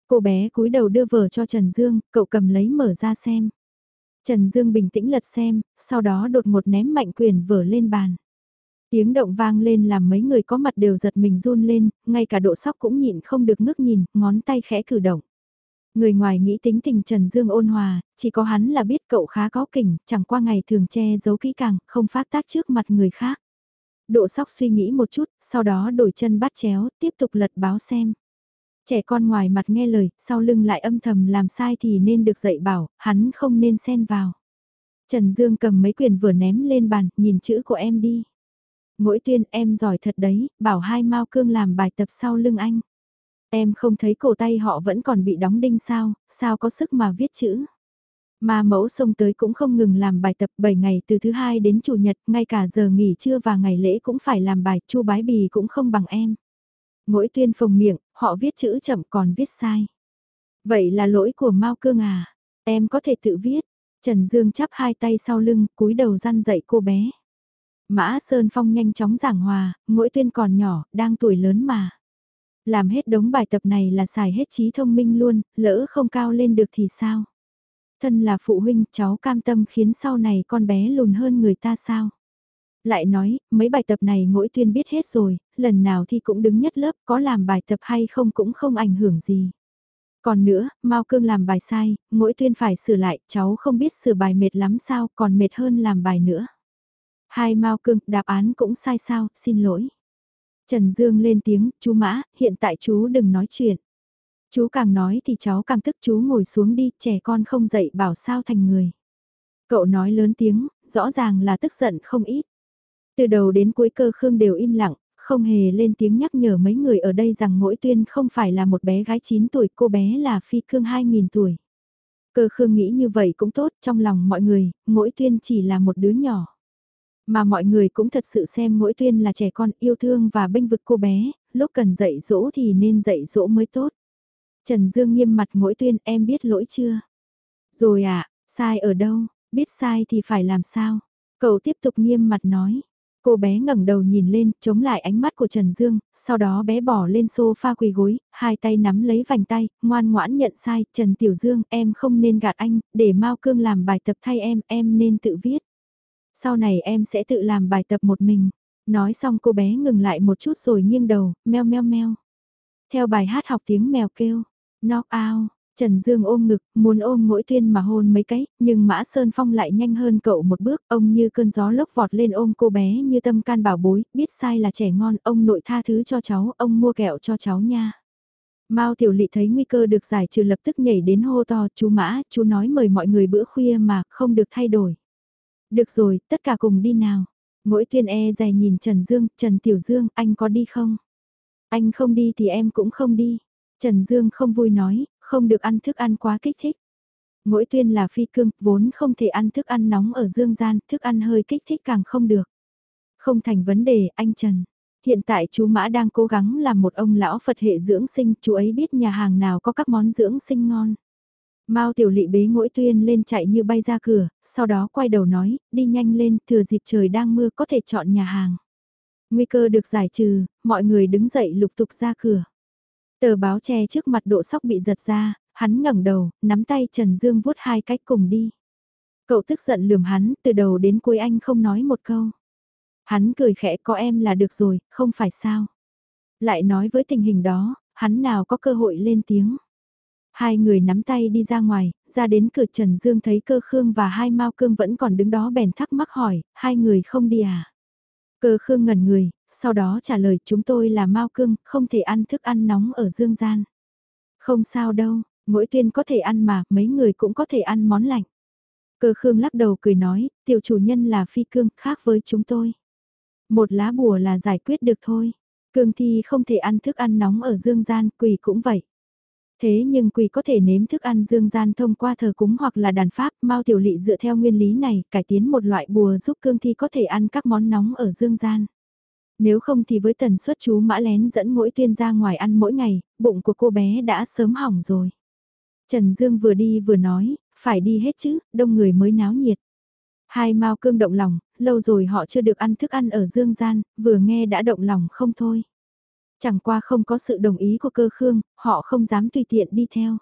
Cô bé cúi đầu đưa vở cho Trần Dương, cậu cầm lấy mở ra xem. Trần Dương bình tĩnh lật xem, sau đó đột một ném mạnh quyền vở lên bàn. Tiếng động vang lên làm mấy người có mặt đều giật mình run lên, ngay cả độ sóc cũng nhịn không được ngước nhìn, ngón tay khẽ cử động. Người ngoài nghĩ tính tình Trần Dương ôn hòa, chỉ có hắn là biết cậu khá có kỉnh, chẳng qua ngày thường che giấu kỹ càng, không phát tác trước mặt người khác. Độ sóc suy nghĩ một chút, sau đó đổi chân bắt chéo, tiếp tục lật báo xem. Trẻ con ngoài mặt nghe lời, sau lưng lại âm thầm làm sai thì nên được dạy bảo, hắn không nên xen vào. Trần Dương cầm mấy quyền vừa ném lên bàn, nhìn chữ của em đi. Mỗi tuyên em giỏi thật đấy, bảo hai mau cương làm bài tập sau lưng anh. Em không thấy cổ tay họ vẫn còn bị đóng đinh sao, sao có sức mà viết chữ. Mà mẫu xông tới cũng không ngừng làm bài tập 7 ngày từ thứ hai đến chủ nhật, ngay cả giờ nghỉ trưa và ngày lễ cũng phải làm bài, chu bái bì cũng không bằng em. Mỗi tuyên phồng miệng, họ viết chữ chậm còn viết sai. Vậy là lỗi của Mao Cương à? Em có thể tự viết. Trần Dương chắp hai tay sau lưng, cúi đầu răn dạy cô bé. Mã Sơn Phong nhanh chóng giảng hòa, mỗi tuyên còn nhỏ, đang tuổi lớn mà. Làm hết đống bài tập này là xài hết trí thông minh luôn, lỡ không cao lên được thì sao? Thân là phụ huynh, cháu cam tâm khiến sau này con bé lùn hơn người ta sao? Lại nói, mấy bài tập này mỗi tuyên biết hết rồi, lần nào thì cũng đứng nhất lớp, có làm bài tập hay không cũng không ảnh hưởng gì. Còn nữa, Mao Cương làm bài sai, mỗi tuyên phải sửa lại, cháu không biết sửa bài mệt lắm sao, còn mệt hơn làm bài nữa. Hai Mao Cương, đáp án cũng sai sao, xin lỗi. Trần Dương lên tiếng, chú Mã, hiện tại chú đừng nói chuyện. Chú càng nói thì cháu càng tức chú ngồi xuống đi, trẻ con không dậy bảo sao thành người. Cậu nói lớn tiếng, rõ ràng là tức giận không ít. Từ đầu đến cuối cơ Khương đều im lặng, không hề lên tiếng nhắc nhở mấy người ở đây rằng mỗi tuyên không phải là một bé gái 9 tuổi, cô bé là phi cương 2.000 tuổi. Cơ Khương nghĩ như vậy cũng tốt, trong lòng mọi người, mỗi tuyên chỉ là một đứa nhỏ. Mà mọi người cũng thật sự xem mỗi tuyên là trẻ con yêu thương và bênh vực cô bé, lúc cần dạy dỗ thì nên dạy dỗ mới tốt. Trần Dương nghiêm mặt mỗi tuyên em biết lỗi chưa? Rồi ạ, à, sai ở đâu, biết sai thì phải làm sao? Cậu tiếp tục nghiêm mặt nói. Cô bé ngẩng đầu nhìn lên, chống lại ánh mắt của Trần Dương, sau đó bé bỏ lên sofa quỳ gối, hai tay nắm lấy vành tay, ngoan ngoãn nhận sai, Trần Tiểu Dương, em không nên gạt anh, để Mao Cương làm bài tập thay em, em nên tự viết. Sau này em sẽ tự làm bài tập một mình. Nói xong cô bé ngừng lại một chút rồi nghiêng đầu, meo meo meo. Theo bài hát học tiếng mèo kêu, knock out, Trần Dương ôm ngực, muốn ôm mỗi tuyên mà hôn mấy cái, nhưng Mã Sơn Phong lại nhanh hơn cậu một bước, ông như cơn gió lốc vọt lên ôm cô bé như tâm can bảo bối, biết sai là trẻ ngon, ông nội tha thứ cho cháu, ông mua kẹo cho cháu nha. Mao Tiểu Lị thấy nguy cơ được giải trừ lập tức nhảy đến hô to, chú Mã, chú nói mời mọi người bữa khuya mà, không được thay đổi. Được rồi, tất cả cùng đi nào. Mỗi tuyên e dài nhìn Trần Dương, Trần Tiểu Dương, anh có đi không? Anh không đi thì em cũng không đi. Trần Dương không vui nói, không được ăn thức ăn quá kích thích. Mỗi tuyên là phi cương, vốn không thể ăn thức ăn nóng ở dương gian, thức ăn hơi kích thích càng không được. Không thành vấn đề, anh Trần. Hiện tại chú Mã đang cố gắng làm một ông lão Phật hệ dưỡng sinh, chú ấy biết nhà hàng nào có các món dưỡng sinh ngon. Mao tiểu lị bế mỗi tuyên lên chạy như bay ra cửa, sau đó quay đầu nói, đi nhanh lên, thừa dịp trời đang mưa có thể chọn nhà hàng. Nguy cơ được giải trừ, mọi người đứng dậy lục tục ra cửa. Tờ báo che trước mặt độ sóc bị giật ra, hắn ngẩng đầu, nắm tay Trần Dương vuốt hai cách cùng đi. Cậu tức giận lườm hắn, từ đầu đến cuối anh không nói một câu. Hắn cười khẽ có em là được rồi, không phải sao. Lại nói với tình hình đó, hắn nào có cơ hội lên tiếng. Hai người nắm tay đi ra ngoài, ra đến cửa Trần Dương thấy cơ Khương và hai Mao Cương vẫn còn đứng đó bèn thắc mắc hỏi, hai người không đi à? Cơ Khương ngẩn người, sau đó trả lời chúng tôi là Mao Cương, không thể ăn thức ăn nóng ở Dương Gian. Không sao đâu, mỗi tuyên có thể ăn mà, mấy người cũng có thể ăn món lạnh. Cơ Khương lắc đầu cười nói, tiểu chủ nhân là phi cương, khác với chúng tôi. Một lá bùa là giải quyết được thôi. Cương thi không thể ăn thức ăn nóng ở dương gian, quỷ cũng vậy. Thế nhưng quỷ có thể nếm thức ăn dương gian thông qua thờ cúng hoặc là đàn pháp, Mao Tiểu Lị dựa theo nguyên lý này, cải tiến một loại bùa giúp cương thi có thể ăn các món nóng ở dương gian. Nếu không thì với tần suất chú mã lén dẫn mỗi tuyên ra ngoài ăn mỗi ngày, bụng của cô bé đã sớm hỏng rồi. Trần Dương vừa đi vừa nói, phải đi hết chứ, đông người mới náo nhiệt. Hai Mao cương động lòng, lâu rồi họ chưa được ăn thức ăn ở dương gian, vừa nghe đã động lòng không thôi. Chẳng qua không có sự đồng ý của cơ khương, họ không dám tùy tiện đi theo.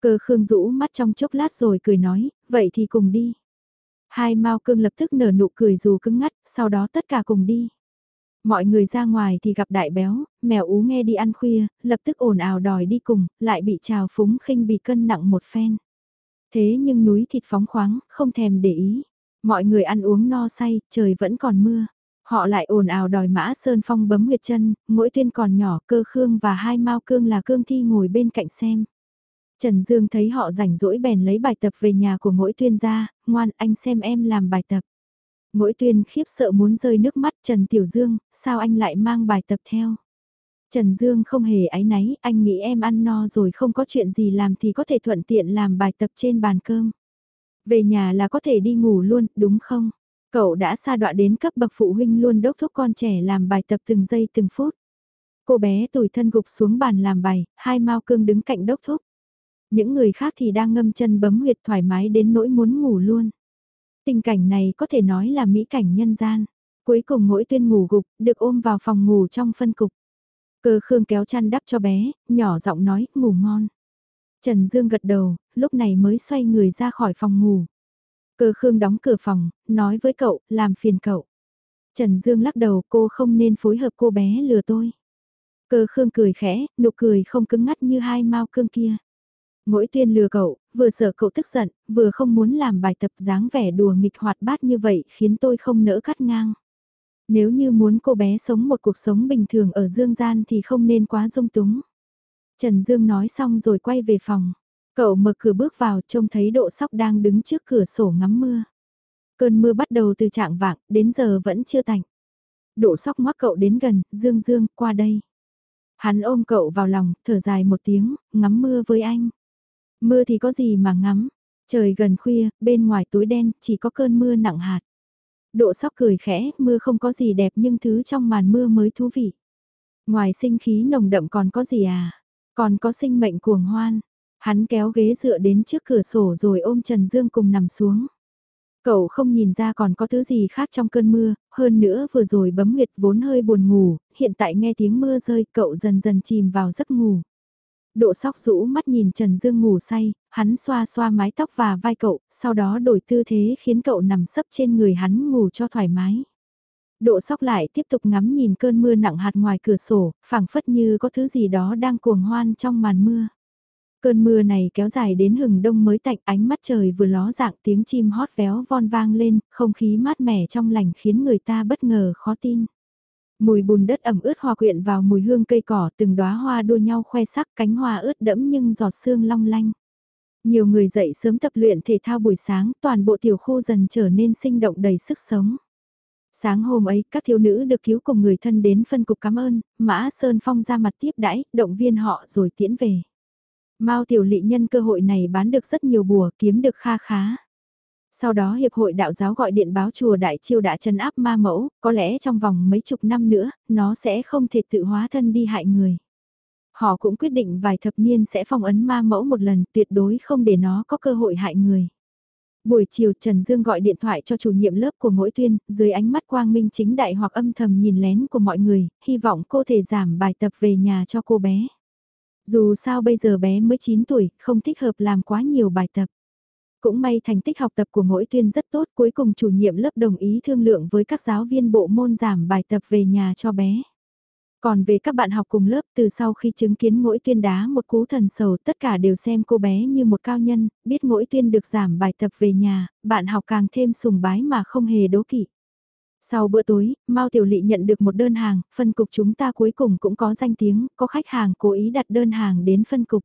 Cơ khương rũ mắt trong chốc lát rồi cười nói, vậy thì cùng đi. Hai Mao cương lập tức nở nụ cười dù cứng ngắt, sau đó tất cả cùng đi. Mọi người ra ngoài thì gặp đại béo, mèo ú nghe đi ăn khuya, lập tức ồn ào đòi đi cùng, lại bị trào phúng khinh bị cân nặng một phen. Thế nhưng núi thịt phóng khoáng, không thèm để ý. Mọi người ăn uống no say, trời vẫn còn mưa. Họ lại ồn ào đòi mã Sơn Phong bấm huyệt chân, mỗi tuyên còn nhỏ cơ khương và hai mau cương là cương thi ngồi bên cạnh xem. Trần Dương thấy họ rảnh rỗi bèn lấy bài tập về nhà của mỗi tuyên ra, ngoan anh xem em làm bài tập. Mỗi tuyên khiếp sợ muốn rơi nước mắt Trần Tiểu Dương, sao anh lại mang bài tập theo? Trần Dương không hề áy náy, anh nghĩ em ăn no rồi không có chuyện gì làm thì có thể thuận tiện làm bài tập trên bàn cơm. Về nhà là có thể đi ngủ luôn, đúng không? Cậu đã xa đoạn đến cấp bậc phụ huynh luôn đốc thúc con trẻ làm bài tập từng giây từng phút. Cô bé tủi thân gục xuống bàn làm bài, hai mau cương đứng cạnh đốc thúc. Những người khác thì đang ngâm chân bấm huyệt thoải mái đến nỗi muốn ngủ luôn. Tình cảnh này có thể nói là mỹ cảnh nhân gian. Cuối cùng mỗi tuyên ngủ gục, được ôm vào phòng ngủ trong phân cục. Cơ Khương kéo chăn đắp cho bé, nhỏ giọng nói, ngủ ngon. Trần Dương gật đầu, lúc này mới xoay người ra khỏi phòng ngủ. Cơ Khương đóng cửa phòng, nói với cậu, làm phiền cậu. Trần Dương lắc đầu, cô không nên phối hợp cô bé lừa tôi. Cơ Khương cười khẽ, nụ cười không cứng ngắt như hai mau cương kia. Mỗi tuyên lừa cậu, vừa sợ cậu tức giận, vừa không muốn làm bài tập dáng vẻ đùa nghịch hoạt bát như vậy khiến tôi không nỡ cắt ngang. Nếu như muốn cô bé sống một cuộc sống bình thường ở dương gian thì không nên quá dung túng. Trần Dương nói xong rồi quay về phòng. Cậu mở cửa bước vào trông thấy độ sóc đang đứng trước cửa sổ ngắm mưa. Cơn mưa bắt đầu từ trạng vạng, đến giờ vẫn chưa tạnh. Độ sóc ngoắc cậu đến gần, Dương Dương, qua đây. Hắn ôm cậu vào lòng, thở dài một tiếng, ngắm mưa với anh. Mưa thì có gì mà ngắm, trời gần khuya, bên ngoài tối đen, chỉ có cơn mưa nặng hạt. Độ sóc cười khẽ, mưa không có gì đẹp nhưng thứ trong màn mưa mới thú vị. Ngoài sinh khí nồng đậm còn có gì à? Còn có sinh mệnh cuồng hoan. Hắn kéo ghế dựa đến trước cửa sổ rồi ôm Trần Dương cùng nằm xuống. Cậu không nhìn ra còn có thứ gì khác trong cơn mưa, hơn nữa vừa rồi bấm huyệt vốn hơi buồn ngủ, hiện tại nghe tiếng mưa rơi cậu dần dần chìm vào giấc ngủ. Độ sóc rũ mắt nhìn Trần Dương ngủ say, hắn xoa xoa mái tóc và vai cậu, sau đó đổi tư thế khiến cậu nằm sấp trên người hắn ngủ cho thoải mái. Độ sóc lại tiếp tục ngắm nhìn cơn mưa nặng hạt ngoài cửa sổ, phảng phất như có thứ gì đó đang cuồng hoan trong màn mưa. Cơn mưa này kéo dài đến hừng đông mới tạnh ánh mắt trời vừa ló dạng tiếng chim hót véo von vang lên, không khí mát mẻ trong lành khiến người ta bất ngờ khó tin. Mùi bùn đất ẩm ướt hòa quyện vào mùi hương cây cỏ từng đóa hoa đua nhau khoe sắc cánh hoa ướt đẫm nhưng giọt sương long lanh. Nhiều người dậy sớm tập luyện thể thao buổi sáng, toàn bộ tiểu khu dần trở nên sinh động đầy sức sống. Sáng hôm ấy, các thiếu nữ được cứu cùng người thân đến phân cục cảm ơn, Mã Sơn Phong ra mặt tiếp đãi, động viên họ rồi tiễn về. Mao tiểu lị nhân cơ hội này bán được rất nhiều bùa, kiếm được kha khá. Sau đó Hiệp hội Đạo giáo gọi điện báo chùa Đại Chiêu đã chân áp ma mẫu, có lẽ trong vòng mấy chục năm nữa, nó sẽ không thể tự hóa thân đi hại người. Họ cũng quyết định vài thập niên sẽ phong ấn ma mẫu một lần tuyệt đối không để nó có cơ hội hại người. Buổi chiều Trần Dương gọi điện thoại cho chủ nhiệm lớp của mỗi tuyên, dưới ánh mắt quang minh chính đại hoặc âm thầm nhìn lén của mọi người, hy vọng cô thể giảm bài tập về nhà cho cô bé. Dù sao bây giờ bé mới 9 tuổi, không thích hợp làm quá nhiều bài tập. Cũng may thành tích học tập của mỗi tuyên rất tốt cuối cùng chủ nhiệm lớp đồng ý thương lượng với các giáo viên bộ môn giảm bài tập về nhà cho bé. Còn về các bạn học cùng lớp từ sau khi chứng kiến mỗi tuyên đá một cú thần sầu tất cả đều xem cô bé như một cao nhân, biết mỗi tuyên được giảm bài tập về nhà, bạn học càng thêm sùng bái mà không hề đố kỵ. Sau bữa tối, Mao Tiểu Lị nhận được một đơn hàng, phân cục chúng ta cuối cùng cũng có danh tiếng, có khách hàng cố ý đặt đơn hàng đến phân cục.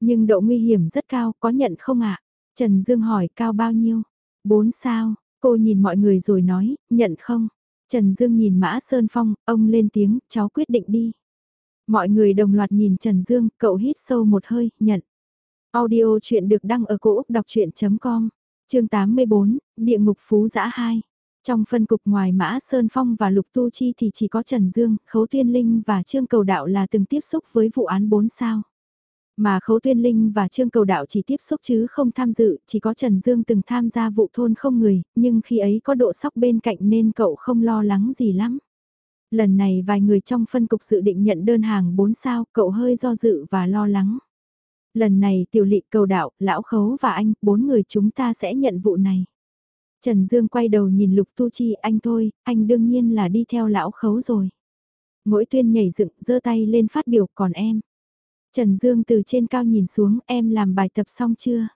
Nhưng độ nguy hiểm rất cao, có nhận không ạ? Trần Dương hỏi cao bao nhiêu? bốn sao, cô nhìn mọi người rồi nói, nhận không? Trần Dương nhìn Mã Sơn Phong, ông lên tiếng, cháu quyết định đi. Mọi người đồng loạt nhìn Trần Dương, cậu hít sâu một hơi, nhận. Audio chuyện được đăng ở cổ Úc đọc chuyện.com, chương 84, Địa ngục Phú Giã 2. Trong phân cục ngoài Mã Sơn Phong và Lục Tu Chi thì chỉ có Trần Dương, Khấu thiên Linh và Trương Cầu Đạo là từng tiếp xúc với vụ án 4 sao. Mà Khấu thiên Linh và Trương Cầu Đạo chỉ tiếp xúc chứ không tham dự, chỉ có Trần Dương từng tham gia vụ thôn không người, nhưng khi ấy có độ sóc bên cạnh nên cậu không lo lắng gì lắm. Lần này vài người trong phân cục dự định nhận đơn hàng 4 sao, cậu hơi do dự và lo lắng. Lần này tiểu lị cầu đạo, lão khấu và anh, bốn người chúng ta sẽ nhận vụ này. Trần Dương quay đầu nhìn Lục Tu Chi, anh thôi, anh đương nhiên là đi theo lão khấu rồi. Mỗi tuyên nhảy dựng, giơ tay lên phát biểu, còn em. Trần Dương từ trên cao nhìn xuống, em làm bài tập xong chưa?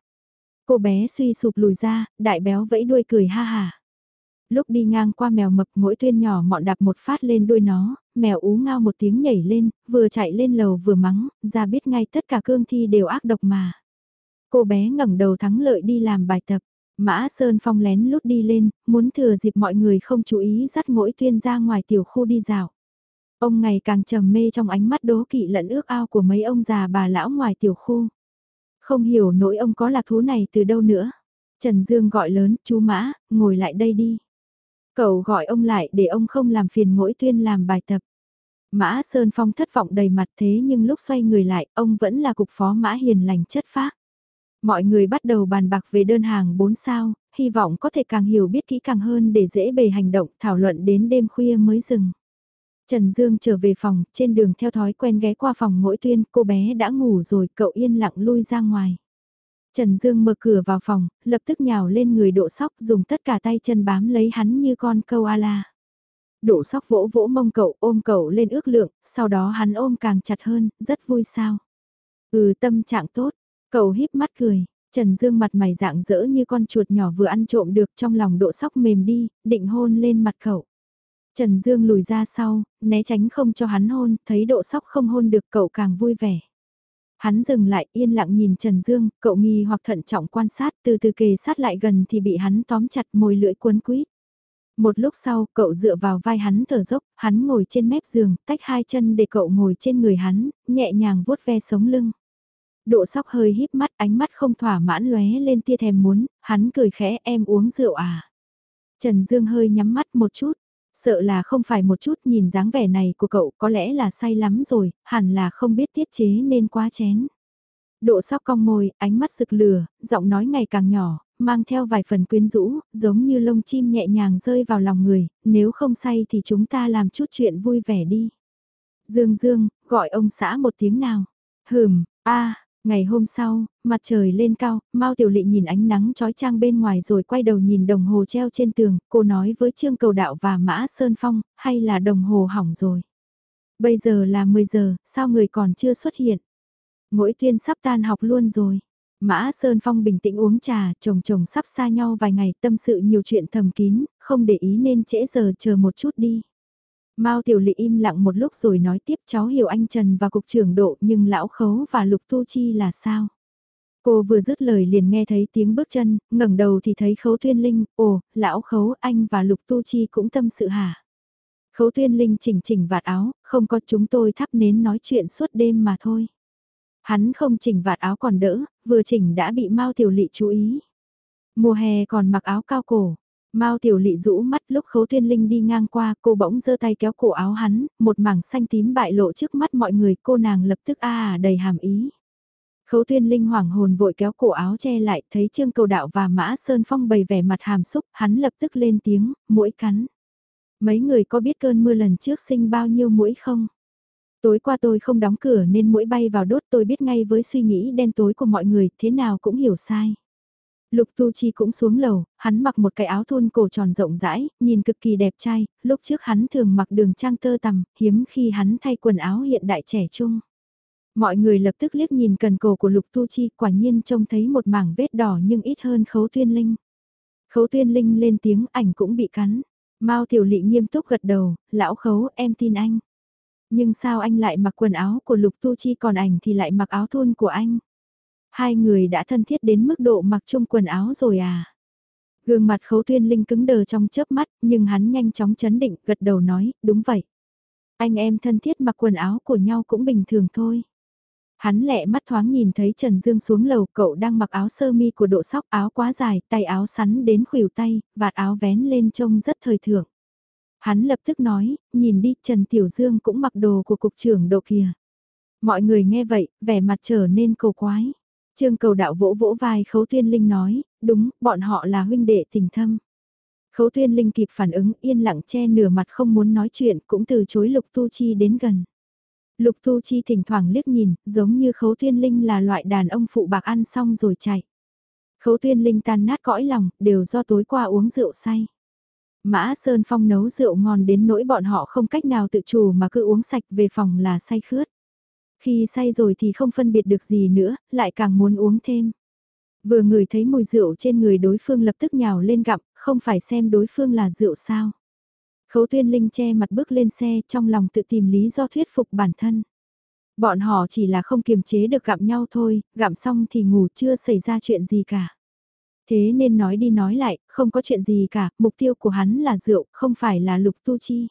Cô bé suy sụp lùi ra, đại béo vẫy đuôi cười ha hà. Lúc đi ngang qua mèo mập mỗi tuyên nhỏ mọn đạp một phát lên đuôi nó, mèo ú ngao một tiếng nhảy lên, vừa chạy lên lầu vừa mắng, ra biết ngay tất cả cương thi đều ác độc mà. Cô bé ngẩng đầu thắng lợi đi làm bài tập. Mã Sơn Phong lén lút đi lên, muốn thừa dịp mọi người không chú ý dắt mỗi tuyên ra ngoài tiểu khu đi dạo. Ông ngày càng trầm mê trong ánh mắt đố kỵ lẫn ước ao của mấy ông già bà lão ngoài tiểu khu. Không hiểu nỗi ông có lạc thú này từ đâu nữa. Trần Dương gọi lớn, chú Mã, ngồi lại đây đi. Cậu gọi ông lại để ông không làm phiền mỗi tuyên làm bài tập. Mã Sơn Phong thất vọng đầy mặt thế nhưng lúc xoay người lại, ông vẫn là cục phó Mã Hiền lành chất phác. Mọi người bắt đầu bàn bạc về đơn hàng 4 sao, hy vọng có thể càng hiểu biết kỹ càng hơn để dễ bề hành động thảo luận đến đêm khuya mới dừng. Trần Dương trở về phòng, trên đường theo thói quen ghé qua phòng mỗi tuyên, cô bé đã ngủ rồi, cậu yên lặng lui ra ngoài. Trần Dương mở cửa vào phòng, lập tức nhào lên người độ sóc dùng tất cả tay chân bám lấy hắn như con câu la. Độ sóc vỗ vỗ mông cậu ôm cậu lên ước lượng, sau đó hắn ôm càng chặt hơn, rất vui sao. Ừ tâm trạng tốt, cậu híp mắt cười, Trần Dương mặt mày dạng dỡ như con chuột nhỏ vừa ăn trộm được trong lòng độ sóc mềm đi, định hôn lên mặt cậu. Trần Dương lùi ra sau, né tránh không cho hắn hôn, thấy độ sóc không hôn được cậu càng vui vẻ. Hắn dừng lại yên lặng nhìn Trần Dương, cậu nghi hoặc thận trọng quan sát từ từ kề sát lại gần thì bị hắn tóm chặt môi lưỡi cuốn quýt. Một lúc sau, cậu dựa vào vai hắn thở dốc, hắn ngồi trên mép giường, tách hai chân để cậu ngồi trên người hắn, nhẹ nhàng vuốt ve sống lưng. Độ sóc hơi híp mắt, ánh mắt không thỏa mãn lóe lên tia thèm muốn, hắn cười khẽ em uống rượu à. Trần Dương hơi nhắm mắt một chút, Sợ là không phải một chút nhìn dáng vẻ này của cậu có lẽ là say lắm rồi, hẳn là không biết tiết chế nên quá chén. Độ sóc cong môi, ánh mắt rực lửa, giọng nói ngày càng nhỏ, mang theo vài phần quyến rũ, giống như lông chim nhẹ nhàng rơi vào lòng người, nếu không say thì chúng ta làm chút chuyện vui vẻ đi. Dương Dương, gọi ông xã một tiếng nào. Hừm, a Ngày hôm sau, mặt trời lên cao, Mao Tiểu Lị nhìn ánh nắng trói trang bên ngoài rồi quay đầu nhìn đồng hồ treo trên tường, cô nói với Trương Cầu Đạo và Mã Sơn Phong, hay là đồng hồ hỏng rồi. Bây giờ là 10 giờ, sao người còn chưa xuất hiện? Mỗi tuyên sắp tan học luôn rồi. Mã Sơn Phong bình tĩnh uống trà, chồng chồng sắp xa nhau vài ngày, tâm sự nhiều chuyện thầm kín, không để ý nên trễ giờ chờ một chút đi. Mao Tiểu Lị im lặng một lúc rồi nói tiếp cháu hiểu anh Trần và cục trưởng độ nhưng lão khấu và lục tu chi là sao? Cô vừa dứt lời liền nghe thấy tiếng bước chân, ngẩng đầu thì thấy khấu tuyên linh, ồ, lão khấu anh và lục tu chi cũng tâm sự hả? Khấu tuyên linh chỉnh chỉnh vạt áo, không có chúng tôi thắp nến nói chuyện suốt đêm mà thôi. Hắn không chỉnh vạt áo còn đỡ, vừa chỉnh đã bị Mao Tiểu Lị chú ý. Mùa hè còn mặc áo cao cổ, Mao Tiểu Lị rũ mắt lúc Khấu Thiên Linh đi ngang qua, cô bỗng giơ tay kéo cổ áo hắn, một mảng xanh tím bại lộ trước mắt mọi người, cô nàng lập tức a à đầy hàm ý. Khấu Thiên Linh hoảng hồn vội kéo cổ áo che lại, thấy Trương Cầu Đạo và Mã Sơn Phong bày vẻ mặt hàm xúc, hắn lập tức lên tiếng, mũi cắn. Mấy người có biết cơn mưa lần trước sinh bao nhiêu mũi không? Tối qua tôi không đóng cửa nên mũi bay vào đốt tôi biết ngay với suy nghĩ đen tối của mọi người, thế nào cũng hiểu sai. Lục Tu Chi cũng xuống lầu, hắn mặc một cái áo thun cổ tròn rộng rãi, nhìn cực kỳ đẹp trai, lúc trước hắn thường mặc đường trang tơ tằm, hiếm khi hắn thay quần áo hiện đại trẻ trung. Mọi người lập tức liếc nhìn cần cổ của Lục Tu Chi, quả nhiên trông thấy một mảng vết đỏ nhưng ít hơn khấu tuyên linh. Khấu tuyên linh lên tiếng ảnh cũng bị cắn. Mao Tiểu Lị nghiêm túc gật đầu, lão khấu em tin anh. Nhưng sao anh lại mặc quần áo của Lục Tu Chi còn ảnh thì lại mặc áo thun của anh? Hai người đã thân thiết đến mức độ mặc chung quần áo rồi à? Gương mặt khấu tuyên linh cứng đờ trong chớp mắt, nhưng hắn nhanh chóng chấn định, gật đầu nói, đúng vậy. Anh em thân thiết mặc quần áo của nhau cũng bình thường thôi. Hắn lẹ mắt thoáng nhìn thấy Trần Dương xuống lầu, cậu đang mặc áo sơ mi của độ sóc áo quá dài, tay áo sắn đến khuỷu tay, vạt áo vén lên trông rất thời thượng. Hắn lập tức nói, nhìn đi Trần Tiểu Dương cũng mặc đồ của cục trưởng độ kìa. Mọi người nghe vậy, vẻ mặt trở nên cầu quái. Trương cầu đạo vỗ vỗ vai khấu tuyên linh nói, đúng, bọn họ là huynh đệ tình thâm. Khấu tuyên linh kịp phản ứng yên lặng che nửa mặt không muốn nói chuyện cũng từ chối lục tu chi đến gần. Lục tu chi thỉnh thoảng liếc nhìn, giống như khấu tuyên linh là loại đàn ông phụ bạc ăn xong rồi chạy. Khấu tuyên linh tan nát cõi lòng, đều do tối qua uống rượu say. Mã Sơn Phong nấu rượu ngon đến nỗi bọn họ không cách nào tự chủ mà cứ uống sạch về phòng là say khướt. Khi say rồi thì không phân biệt được gì nữa, lại càng muốn uống thêm. Vừa ngửi thấy mùi rượu trên người đối phương lập tức nhào lên gặm, không phải xem đối phương là rượu sao. Khấu tuyên linh che mặt bước lên xe trong lòng tự tìm lý do thuyết phục bản thân. Bọn họ chỉ là không kiềm chế được gặm nhau thôi, gặm xong thì ngủ chưa xảy ra chuyện gì cả. Thế nên nói đi nói lại, không có chuyện gì cả, mục tiêu của hắn là rượu, không phải là lục tu chi.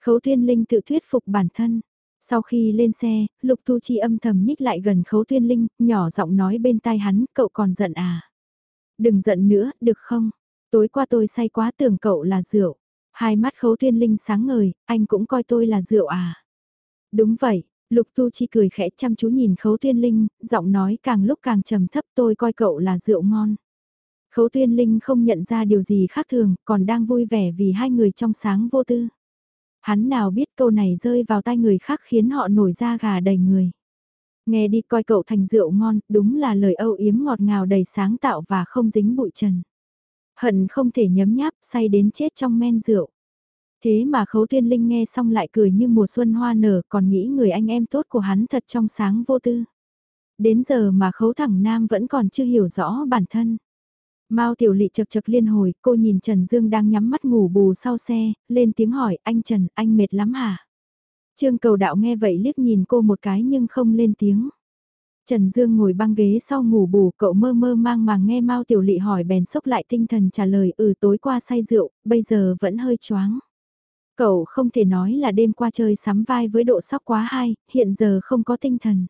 Khấu tuyên linh tự thuyết phục bản thân. Sau khi lên xe, lục tu chi âm thầm nhích lại gần khấu tuyên linh, nhỏ giọng nói bên tai hắn, cậu còn giận à? Đừng giận nữa, được không? Tối qua tôi say quá tưởng cậu là rượu. Hai mắt khấu tuyên linh sáng ngời, anh cũng coi tôi là rượu à? Đúng vậy, lục tu chi cười khẽ chăm chú nhìn khấu tuyên linh, giọng nói càng lúc càng trầm thấp tôi coi cậu là rượu ngon. Khấu tuyên linh không nhận ra điều gì khác thường, còn đang vui vẻ vì hai người trong sáng vô tư. Hắn nào biết câu này rơi vào tay người khác khiến họ nổi da gà đầy người. Nghe đi coi cậu thành rượu ngon, đúng là lời âu yếm ngọt ngào đầy sáng tạo và không dính bụi trần. Hận không thể nhấm nháp, say đến chết trong men rượu. Thế mà khấu thiên linh nghe xong lại cười như mùa xuân hoa nở còn nghĩ người anh em tốt của hắn thật trong sáng vô tư. Đến giờ mà khấu thẳng nam vẫn còn chưa hiểu rõ bản thân. Mao Tiểu Lị chật chật liên hồi, cô nhìn Trần Dương đang nhắm mắt ngủ bù sau xe, lên tiếng hỏi, anh Trần, anh mệt lắm hả? Trương cầu đạo nghe vậy liếc nhìn cô một cái nhưng không lên tiếng. Trần Dương ngồi băng ghế sau ngủ bù, cậu mơ mơ mang màng nghe Mao Tiểu Lị hỏi bèn sốc lại tinh thần trả lời ừ tối qua say rượu, bây giờ vẫn hơi choáng. Cậu không thể nói là đêm qua chơi sắm vai với độ sóc quá hay, hiện giờ không có tinh thần.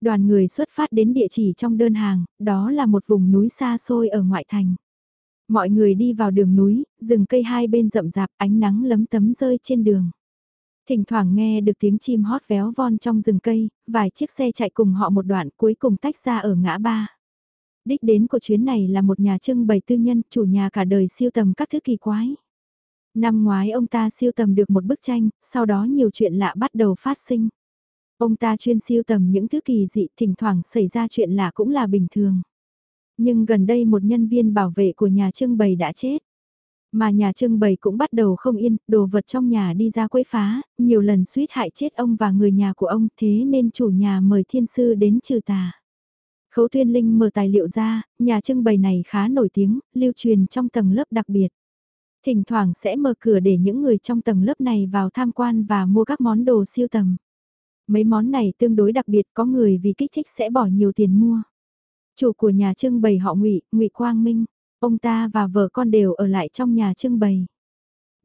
Đoàn người xuất phát đến địa chỉ trong đơn hàng, đó là một vùng núi xa xôi ở ngoại thành. Mọi người đi vào đường núi, rừng cây hai bên rậm rạp, ánh nắng lấm tấm rơi trên đường. Thỉnh thoảng nghe được tiếng chim hót véo von trong rừng cây, vài chiếc xe chạy cùng họ một đoạn cuối cùng tách ra ở ngã ba. Đích đến của chuyến này là một nhà trưng bày tư nhân, chủ nhà cả đời siêu tầm các thứ kỳ quái. Năm ngoái ông ta siêu tầm được một bức tranh, sau đó nhiều chuyện lạ bắt đầu phát sinh. Ông ta chuyên siêu tầm những thứ kỳ dị thỉnh thoảng xảy ra chuyện lạ cũng là bình thường. Nhưng gần đây một nhân viên bảo vệ của nhà trưng bày đã chết. Mà nhà trưng bày cũng bắt đầu không yên, đồ vật trong nhà đi ra quấy phá, nhiều lần suýt hại chết ông và người nhà của ông thế nên chủ nhà mời thiên sư đến trừ tà. Khấu Tuyên Linh mở tài liệu ra, nhà trưng bày này khá nổi tiếng, lưu truyền trong tầng lớp đặc biệt. Thỉnh thoảng sẽ mở cửa để những người trong tầng lớp này vào tham quan và mua các món đồ siêu tầm. Mấy món này tương đối đặc biệt có người vì kích thích sẽ bỏ nhiều tiền mua. Chủ của nhà trưng bày họ ngụy ngụy Quang Minh, ông ta và vợ con đều ở lại trong nhà trưng bày.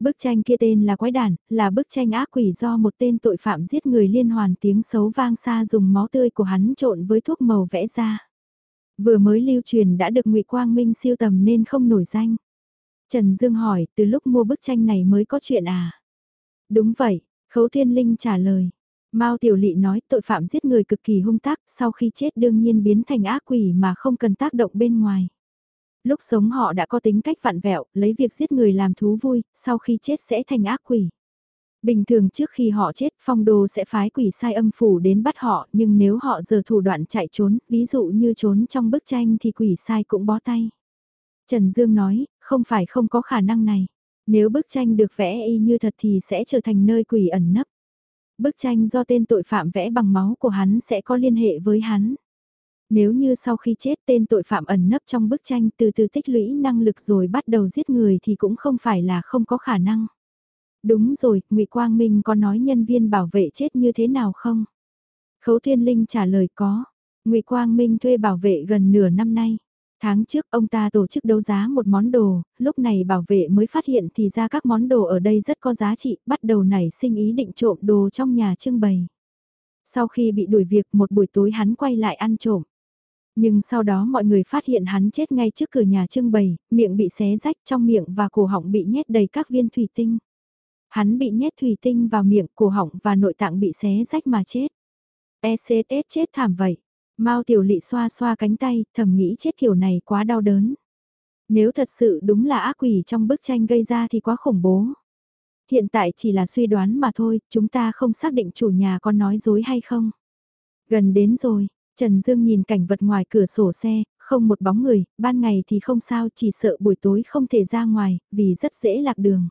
Bức tranh kia tên là Quái Đản, là bức tranh ác quỷ do một tên tội phạm giết người liên hoàn tiếng xấu vang xa dùng máu tươi của hắn trộn với thuốc màu vẽ ra. Vừa mới lưu truyền đã được ngụy Quang Minh siêu tầm nên không nổi danh. Trần Dương hỏi, từ lúc mua bức tranh này mới có chuyện à? Đúng vậy, Khấu Thiên Linh trả lời. Mao Tiểu Lị nói tội phạm giết người cực kỳ hung tác, sau khi chết đương nhiên biến thành ác quỷ mà không cần tác động bên ngoài. Lúc sống họ đã có tính cách vặn vẹo, lấy việc giết người làm thú vui, sau khi chết sẽ thành ác quỷ. Bình thường trước khi họ chết, phong đồ sẽ phái quỷ sai âm phủ đến bắt họ, nhưng nếu họ giờ thủ đoạn chạy trốn, ví dụ như trốn trong bức tranh thì quỷ sai cũng bó tay. Trần Dương nói, không phải không có khả năng này. Nếu bức tranh được vẽ y như thật thì sẽ trở thành nơi quỷ ẩn nấp. Bức tranh do tên tội phạm vẽ bằng máu của hắn sẽ có liên hệ với hắn. Nếu như sau khi chết tên tội phạm ẩn nấp trong bức tranh từ từ tích lũy năng lực rồi bắt đầu giết người thì cũng không phải là không có khả năng. Đúng rồi, ngụy Quang Minh có nói nhân viên bảo vệ chết như thế nào không? Khấu Thiên Linh trả lời có. ngụy Quang Minh thuê bảo vệ gần nửa năm nay. Tháng trước ông ta tổ chức đấu giá một món đồ, lúc này bảo vệ mới phát hiện thì ra các món đồ ở đây rất có giá trị, bắt đầu nảy sinh ý định trộm đồ trong nhà trưng bày. Sau khi bị đuổi việc một buổi tối hắn quay lại ăn trộm. Nhưng sau đó mọi người phát hiện hắn chết ngay trước cửa nhà trưng bày, miệng bị xé rách trong miệng và cổ họng bị nhét đầy các viên thủy tinh. Hắn bị nhét thủy tinh vào miệng, cổ họng và nội tạng bị xé rách mà chết. ECS chết thảm vậy. Mao tiểu lị xoa xoa cánh tay, thầm nghĩ chết kiểu này quá đau đớn. Nếu thật sự đúng là ác quỷ trong bức tranh gây ra thì quá khủng bố. Hiện tại chỉ là suy đoán mà thôi, chúng ta không xác định chủ nhà có nói dối hay không. Gần đến rồi, Trần Dương nhìn cảnh vật ngoài cửa sổ xe, không một bóng người, ban ngày thì không sao, chỉ sợ buổi tối không thể ra ngoài, vì rất dễ lạc đường.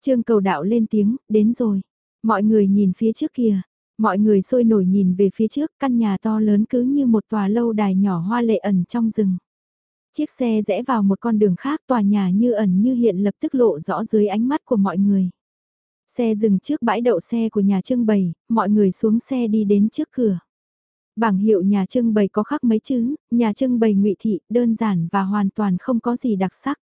Trương cầu đạo lên tiếng, đến rồi. Mọi người nhìn phía trước kia, mọi người sôi nổi nhìn về phía trước, căn nhà to lớn cứ như một tòa lâu đài nhỏ hoa lệ ẩn trong rừng. Chiếc xe rẽ vào một con đường khác tòa nhà như ẩn như hiện lập tức lộ rõ dưới ánh mắt của mọi người. Xe dừng trước bãi đậu xe của nhà trưng bày, mọi người xuống xe đi đến trước cửa. Bảng hiệu nhà trưng bày có khắc mấy chữ, nhà trưng bày ngụy thị, đơn giản và hoàn toàn không có gì đặc sắc.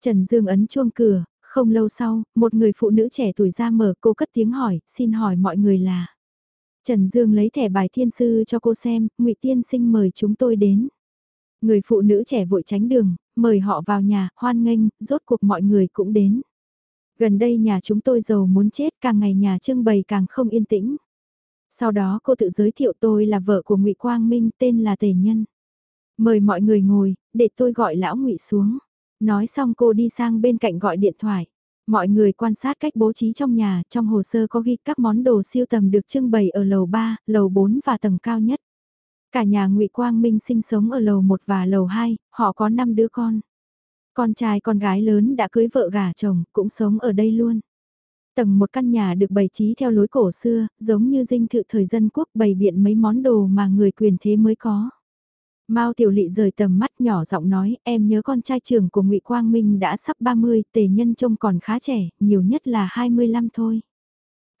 Trần Dương ấn chuông cửa, không lâu sau, một người phụ nữ trẻ tuổi ra mở cô cất tiếng hỏi, xin hỏi mọi người là. Trần Dương lấy thẻ bài thiên sư cho cô xem, ngụy Tiên Sinh mời chúng tôi đến. Người phụ nữ trẻ vội tránh đường, mời họ vào nhà, hoan nghênh, rốt cuộc mọi người cũng đến. Gần đây nhà chúng tôi giàu muốn chết, càng ngày nhà trưng bày càng không yên tĩnh. Sau đó cô tự giới thiệu tôi là vợ của ngụy Quang Minh tên là Tề Nhân. Mời mọi người ngồi, để tôi gọi lão ngụy xuống. Nói xong cô đi sang bên cạnh gọi điện thoại. Mọi người quan sát cách bố trí trong nhà, trong hồ sơ có ghi các món đồ siêu tầm được trưng bày ở lầu 3, lầu 4 và tầng cao nhất. Cả nhà ngụy Quang Minh sinh sống ở lầu 1 và lầu 2, họ có 5 đứa con. Con trai con gái lớn đã cưới vợ gả chồng, cũng sống ở đây luôn. Tầng một căn nhà được bày trí theo lối cổ xưa, giống như dinh thự thời dân quốc bày biện mấy món đồ mà người quyền thế mới có. Mao Tiểu Lị rời tầm mắt nhỏ giọng nói, em nhớ con trai trưởng của Ngụy Quang Minh đã sắp 30, tề nhân trông còn khá trẻ, nhiều nhất là 25 thôi.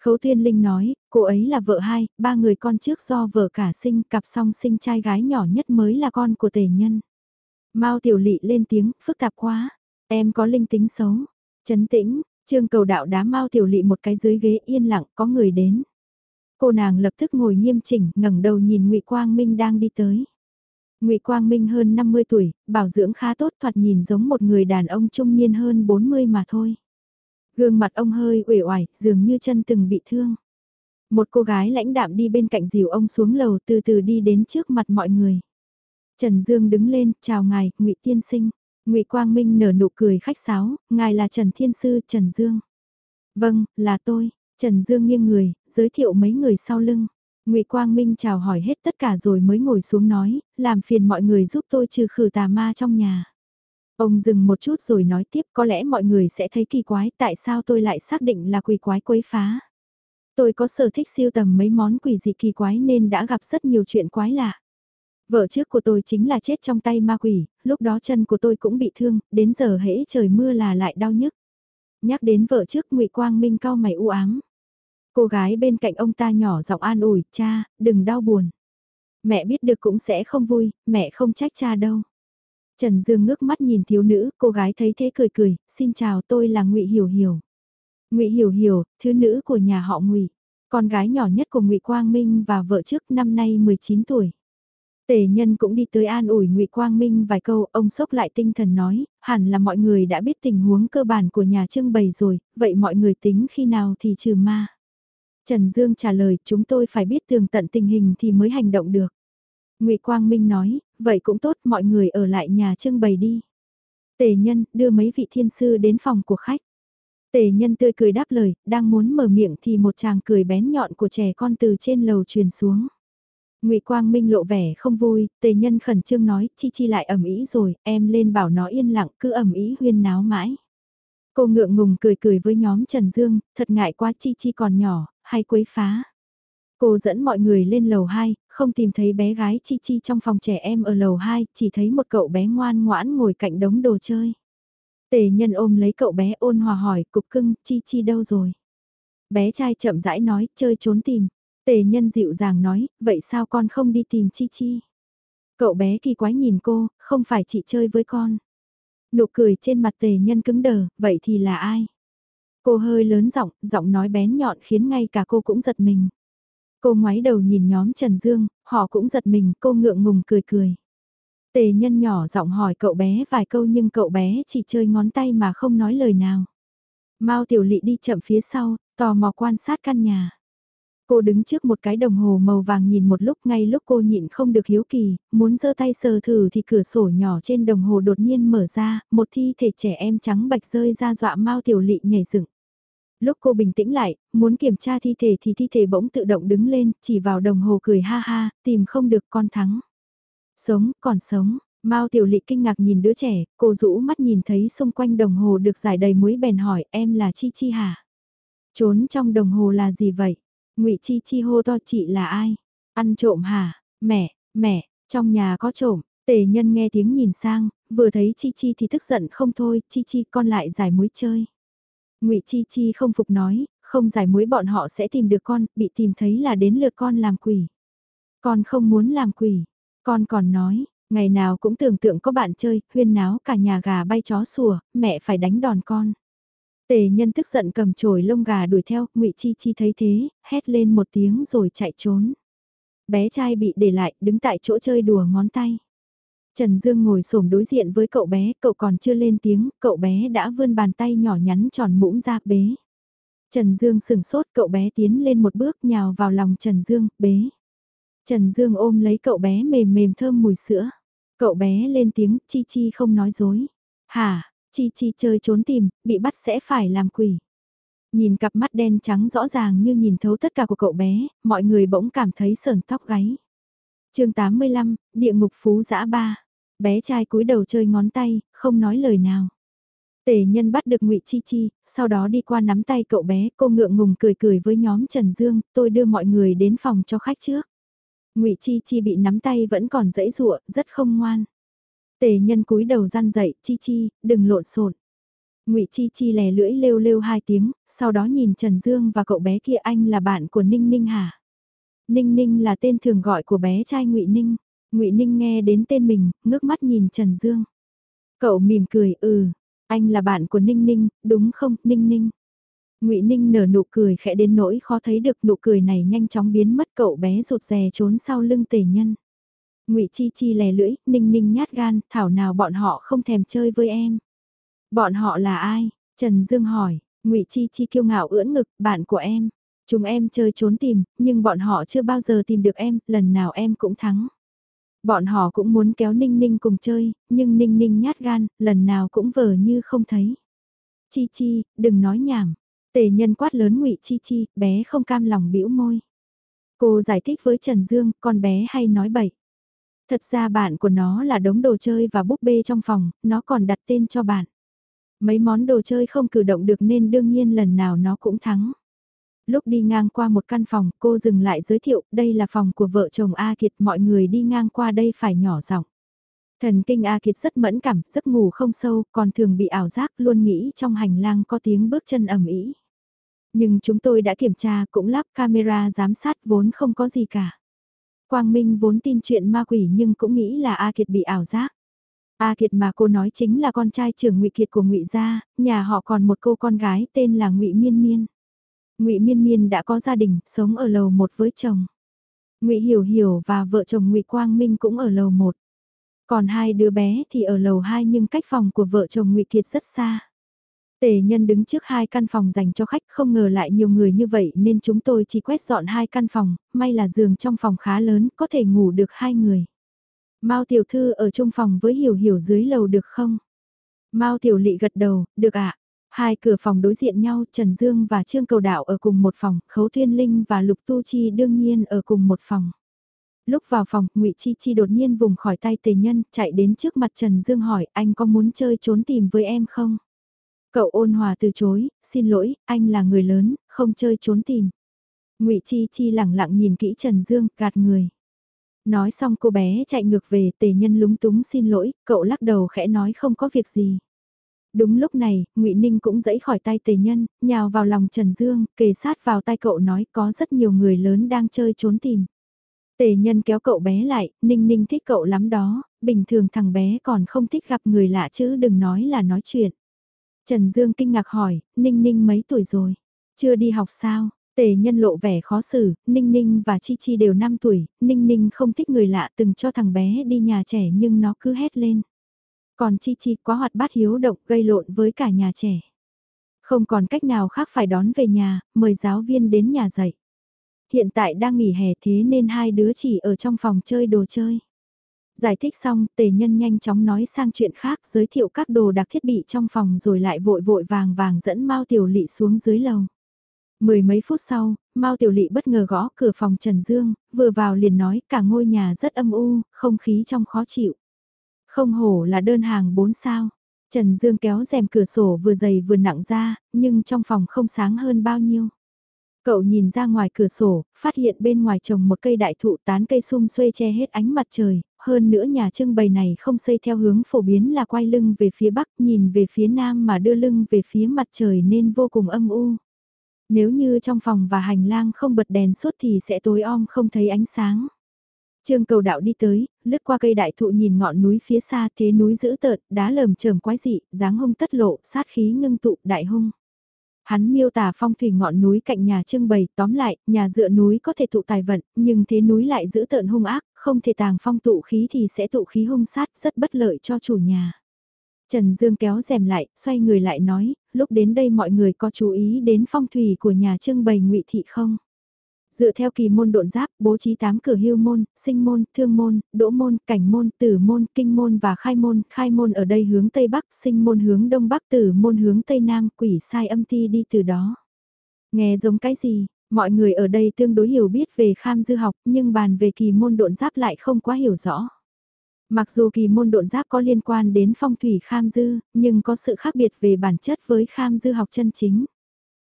Khấu Thiên Linh nói, cô ấy là vợ hai, ba người con trước do vợ cả sinh, cặp song sinh trai gái nhỏ nhất mới là con của tề nhân. Mao Tiểu Lị lên tiếng, phức tạp quá, em có linh tính xấu. Chấn tĩnh, Trương cầu đạo đá Mao Tiểu Lị một cái dưới ghế yên lặng, có người đến. Cô nàng lập tức ngồi nghiêm chỉnh, ngẩng đầu nhìn Ngụy Quang Minh đang đi tới. Ngụy Quang Minh hơn 50 tuổi, bảo dưỡng khá tốt thoạt nhìn giống một người đàn ông trung niên hơn 40 mà thôi. Gương mặt ông hơi uể oải, dường như chân từng bị thương. Một cô gái lãnh đạm đi bên cạnh dìu ông xuống lầu từ từ đi đến trước mặt mọi người. Trần Dương đứng lên, chào ngài, Ngụy Tiên Sinh. Ngụy Quang Minh nở nụ cười khách sáo, ngài là Trần Thiên Sư Trần Dương. Vâng, là tôi. Trần Dương nghiêng người, giới thiệu mấy người sau lưng. Ngụy Quang Minh chào hỏi hết tất cả rồi mới ngồi xuống nói, làm phiền mọi người giúp tôi trừ khử tà ma trong nhà. Ông dừng một chút rồi nói tiếp có lẽ mọi người sẽ thấy kỳ quái tại sao tôi lại xác định là quỷ quái quấy phá. Tôi có sở thích siêu tầm mấy món quỷ dị kỳ quái nên đã gặp rất nhiều chuyện quái lạ. Vợ trước của tôi chính là chết trong tay ma quỷ, lúc đó chân của tôi cũng bị thương, đến giờ hễ trời mưa là lại đau nhức. Nhắc đến vợ trước ngụy Quang Minh cao mày u ám. Cô gái bên cạnh ông ta nhỏ giọng an ủi, cha, đừng đau buồn. Mẹ biết được cũng sẽ không vui, mẹ không trách cha đâu. Trần Dương ngước mắt nhìn thiếu nữ, cô gái thấy thế cười cười, xin chào tôi là ngụy Hiểu Hiểu. ngụy Hiểu Hiểu, thứ nữ của nhà họ ngụy con gái nhỏ nhất của ngụy Quang Minh và vợ trước năm nay 19 tuổi. Tề nhân cũng đi tới an ủi ngụy Quang Minh vài câu, ông sốc lại tinh thần nói, hẳn là mọi người đã biết tình huống cơ bản của nhà trưng bày rồi, vậy mọi người tính khi nào thì trừ ma. Trần Dương trả lời, chúng tôi phải biết tường tận tình hình thì mới hành động được. ngụy Quang Minh nói, vậy cũng tốt, mọi người ở lại nhà trưng bày đi. Tề nhân, đưa mấy vị thiên sư đến phòng của khách. Tề nhân tươi cười đáp lời, đang muốn mở miệng thì một chàng cười bén nhọn của trẻ con từ trên lầu truyền xuống. Ngụy Quang Minh lộ vẻ không vui, tề nhân khẩn trương nói, chi chi lại ẩm ý rồi, em lên bảo nó yên lặng, cứ ẩm ý huyên náo mãi. Cô ngượng ngùng cười cười với nhóm Trần Dương, thật ngại quá chi chi còn nhỏ, hay quấy phá. Cô dẫn mọi người lên lầu 2, không tìm thấy bé gái Chi Chi trong phòng trẻ em ở lầu 2, chỉ thấy một cậu bé ngoan ngoãn ngồi cạnh đống đồ chơi. Tề nhân ôm lấy cậu bé ôn hòa hỏi, cục cưng, Chi Chi đâu rồi? Bé trai chậm rãi nói, chơi trốn tìm. Tề nhân dịu dàng nói, vậy sao con không đi tìm Chi Chi? Cậu bé kỳ quái nhìn cô, không phải chị chơi với con. Nụ cười trên mặt tề nhân cứng đờ, vậy thì là ai? Cô hơi lớn giọng, giọng nói bén nhọn khiến ngay cả cô cũng giật mình. Cô ngoái đầu nhìn nhóm Trần Dương, họ cũng giật mình, cô ngượng ngùng cười cười. Tề nhân nhỏ giọng hỏi cậu bé vài câu nhưng cậu bé chỉ chơi ngón tay mà không nói lời nào. Mao Tiểu Lị đi chậm phía sau, tò mò quan sát căn nhà. Cô đứng trước một cái đồng hồ màu vàng nhìn một lúc ngay lúc cô nhịn không được hiếu kỳ, muốn giơ tay sờ thử thì cửa sổ nhỏ trên đồng hồ đột nhiên mở ra, một thi thể trẻ em trắng bạch rơi ra dọa Mao Tiểu Lị nhảy dựng. Lúc cô bình tĩnh lại, muốn kiểm tra thi thể thì thi thể bỗng tự động đứng lên, chỉ vào đồng hồ cười ha ha, tìm không được con thắng. Sống, còn sống, Mao Tiểu Lị kinh ngạc nhìn đứa trẻ, cô rũ mắt nhìn thấy xung quanh đồng hồ được giải đầy muối bèn hỏi em là Chi Chi hả? Trốn trong đồng hồ là gì vậy? ngụy Chi Chi hô to chị là ai? Ăn trộm hả? Mẹ, mẹ, trong nhà có trộm. Tề nhân nghe tiếng nhìn sang, vừa thấy Chi Chi thì tức giận không thôi, Chi Chi con lại giải muối chơi ngụy Chi Chi không phục nói, không giải muối bọn họ sẽ tìm được con, bị tìm thấy là đến lượt con làm quỷ. Con không muốn làm quỷ, con còn nói, ngày nào cũng tưởng tượng có bạn chơi, huyên náo cả nhà gà bay chó sủa, mẹ phải đánh đòn con. Tề nhân tức giận cầm chổi lông gà đuổi theo, ngụy Chi Chi thấy thế, hét lên một tiếng rồi chạy trốn. Bé trai bị để lại, đứng tại chỗ chơi đùa ngón tay. Trần Dương ngồi xổm đối diện với cậu bé, cậu còn chưa lên tiếng, cậu bé đã vươn bàn tay nhỏ nhắn tròn mũm ra bế. Trần Dương sừng sốt, cậu bé tiến lên một bước nhào vào lòng Trần Dương, bế. Trần Dương ôm lấy cậu bé mềm mềm thơm mùi sữa. Cậu bé lên tiếng, Chi Chi không nói dối. Hả, Chi Chi chơi trốn tìm, bị bắt sẽ phải làm quỷ. Nhìn cặp mắt đen trắng rõ ràng như nhìn thấu tất cả của cậu bé, mọi người bỗng cảm thấy sờn tóc gáy. chương 85, Địa ngục Phú Giã Ba. Bé trai cúi đầu chơi ngón tay, không nói lời nào. Tề nhân bắt được ngụy Chi Chi, sau đó đi qua nắm tay cậu bé, cô ngượng ngùng cười cười với nhóm Trần Dương, tôi đưa mọi người đến phòng cho khách trước. ngụy Chi Chi bị nắm tay vẫn còn dãy dụa, rất không ngoan. Tề nhân cúi đầu răn dậy, Chi Chi, đừng lộn xộn. Ngụy Chi Chi lè lưỡi lêu lêu hai tiếng, sau đó nhìn Trần Dương và cậu bé kia anh là bạn của Ninh Ninh hả? Ninh Ninh là tên thường gọi của bé trai Ngụy Ninh. Ngụy Ninh nghe đến tên mình, ngước mắt nhìn Trần Dương. Cậu mỉm cười, ừ, anh là bạn của Ninh Ninh, đúng không, Ninh Ninh? Ngụy Ninh nở nụ cười khẽ đến nỗi khó thấy được nụ cười này nhanh chóng biến mất cậu bé rụt rè trốn sau lưng tề nhân. Ngụy Chi Chi lè lưỡi, Ninh Ninh nhát gan, thảo nào bọn họ không thèm chơi với em. Bọn họ là ai? Trần Dương hỏi, Ngụy Chi Chi kiêu ngạo ưỡn ngực, bạn của em. Chúng em chơi trốn tìm, nhưng bọn họ chưa bao giờ tìm được em, lần nào em cũng thắng. Bọn họ cũng muốn kéo Ninh Ninh cùng chơi, nhưng Ninh Ninh nhát gan, lần nào cũng vờ như không thấy. Chi Chi, đừng nói nhảm. Tề nhân quát lớn ngụy Chi Chi, bé không cam lòng bĩu môi. Cô giải thích với Trần Dương, con bé hay nói bậy. Thật ra bạn của nó là đống đồ chơi và búp bê trong phòng, nó còn đặt tên cho bạn. Mấy món đồ chơi không cử động được nên đương nhiên lần nào nó cũng thắng. Lúc đi ngang qua một căn phòng, cô dừng lại giới thiệu, đây là phòng của vợ chồng A Kiệt, mọi người đi ngang qua đây phải nhỏ giọng. Thần kinh A Kiệt rất mẫn cảm, giấc ngủ không sâu, còn thường bị ảo giác, luôn nghĩ trong hành lang có tiếng bước chân ầm ĩ. Nhưng chúng tôi đã kiểm tra, cũng lắp camera giám sát vốn không có gì cả. Quang Minh vốn tin chuyện ma quỷ nhưng cũng nghĩ là A Kiệt bị ảo giác. A Kiệt mà cô nói chính là con trai trưởng Ngụy Kiệt của Ngụy gia, nhà họ còn một cô con gái tên là Ngụy Miên Miên. Ngụy Miên Miên đã có gia đình, sống ở lầu một với chồng. Ngụy Hiểu Hiểu và vợ chồng Ngụy Quang Minh cũng ở lầu một. Còn hai đứa bé thì ở lầu hai nhưng cách phòng của vợ chồng Ngụy Kiệt rất xa. Tề nhân đứng trước hai căn phòng dành cho khách không ngờ lại nhiều người như vậy nên chúng tôi chỉ quét dọn hai căn phòng, may là giường trong phòng khá lớn có thể ngủ được hai người. Mao tiểu thư ở chung phòng với hiểu hiểu dưới lầu được không? Mao tiểu lị gật đầu, được ạ. Hai cửa phòng đối diện nhau, Trần Dương và Trương Cầu Đạo ở cùng một phòng, Khấu Thiên Linh và Lục Tu Chi đương nhiên ở cùng một phòng. Lúc vào phòng, Ngụy Chi Chi đột nhiên vùng khỏi tay Tề Nhân, chạy đến trước mặt Trần Dương hỏi, anh có muốn chơi trốn tìm với em không? Cậu ôn hòa từ chối, xin lỗi, anh là người lớn, không chơi trốn tìm. Ngụy Chi Chi lẳng lặng nhìn kỹ Trần Dương, gạt người. Nói xong cô bé chạy ngược về, tề nhân lúng túng xin lỗi, cậu lắc đầu khẽ nói không có việc gì. Đúng lúc này, ngụy Ninh cũng dẫy khỏi tay tề nhân, nhào vào lòng Trần Dương, kề sát vào tay cậu nói có rất nhiều người lớn đang chơi trốn tìm. Tề nhân kéo cậu bé lại, Ninh Ninh thích cậu lắm đó, bình thường thằng bé còn không thích gặp người lạ chứ đừng nói là nói chuyện. Trần Dương kinh ngạc hỏi, Ninh Ninh mấy tuổi rồi? Chưa đi học sao? Tề nhân lộ vẻ khó xử, Ninh Ninh và Chi Chi đều 5 tuổi, Ninh Ninh không thích người lạ từng cho thằng bé đi nhà trẻ nhưng nó cứ hét lên. Còn Chi Chi quá hoạt bát hiếu động gây lộn với cả nhà trẻ. Không còn cách nào khác phải đón về nhà, mời giáo viên đến nhà dạy. Hiện tại đang nghỉ hè thế nên hai đứa chỉ ở trong phòng chơi đồ chơi. Giải thích xong, tề nhân nhanh chóng nói sang chuyện khác, giới thiệu các đồ đặc thiết bị trong phòng rồi lại vội vội vàng vàng dẫn Mao Tiểu Lị xuống dưới lầu. Mười mấy phút sau, Mao Tiểu Lị bất ngờ gõ cửa phòng Trần Dương, vừa vào liền nói cả ngôi nhà rất âm u, không khí trong khó chịu. Không hổ là đơn hàng 4 sao. Trần Dương kéo rèm cửa sổ vừa dày vừa nặng ra, nhưng trong phòng không sáng hơn bao nhiêu. Cậu nhìn ra ngoài cửa sổ, phát hiện bên ngoài trồng một cây đại thụ tán cây sum xuê che hết ánh mặt trời, hơn nữa nhà trưng bày này không xây theo hướng phổ biến là quay lưng về phía bắc, nhìn về phía nam mà đưa lưng về phía mặt trời nên vô cùng âm u. Nếu như trong phòng và hành lang không bật đèn suốt thì sẽ tối om không thấy ánh sáng. Trương cầu đạo đi tới, lướt qua cây đại thụ nhìn ngọn núi phía xa thế núi dữ tợn, đá lởm chởm quái dị, dáng hung tất lộ, sát khí ngưng tụ, đại hung. Hắn miêu tả phong thủy ngọn núi cạnh nhà trưng bày, tóm lại, nhà dựa núi có thể tụ tài vận, nhưng thế núi lại giữ tợn hung ác, không thể tàng phong tụ khí thì sẽ tụ khí hung sát, rất bất lợi cho chủ nhà. Trần Dương kéo rèm lại, xoay người lại nói, lúc đến đây mọi người có chú ý đến phong thủy của nhà trưng bày ngụy thị không? Dựa theo kỳ môn độn giáp, bố trí 8 cửa hưu môn, sinh môn, thương môn, đỗ môn, cảnh môn, tử môn, kinh môn và khai môn. Khai môn ở đây hướng Tây Bắc, sinh môn hướng Đông Bắc, tử môn hướng Tây Nam, quỷ sai âm ti đi từ đó. Nghe giống cái gì? Mọi người ở đây tương đối hiểu biết về kham dư học nhưng bàn về kỳ môn độn giáp lại không quá hiểu rõ. Mặc dù kỳ môn độn giáp có liên quan đến phong thủy kham dư, nhưng có sự khác biệt về bản chất với kham dư học chân chính.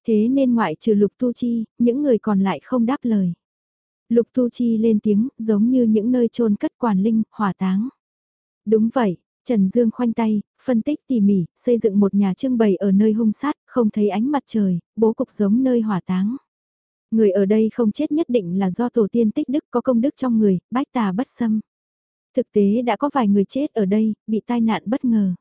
Thế nên ngoại trừ Lục Tu Chi, những người còn lại không đáp lời. Lục Tu Chi lên tiếng, giống như những nơi trôn cất quản linh, hỏa táng. Đúng vậy, Trần Dương khoanh tay, phân tích tỉ mỉ, xây dựng một nhà trưng bày ở nơi hung sát, không thấy ánh mặt trời, bố cục giống nơi hỏa táng. Người ở đây không chết nhất định là do tổ tiên tích đức có công đức trong người, bách tà bất xâm. Thực tế đã có vài người chết ở đây, bị tai nạn bất ngờ.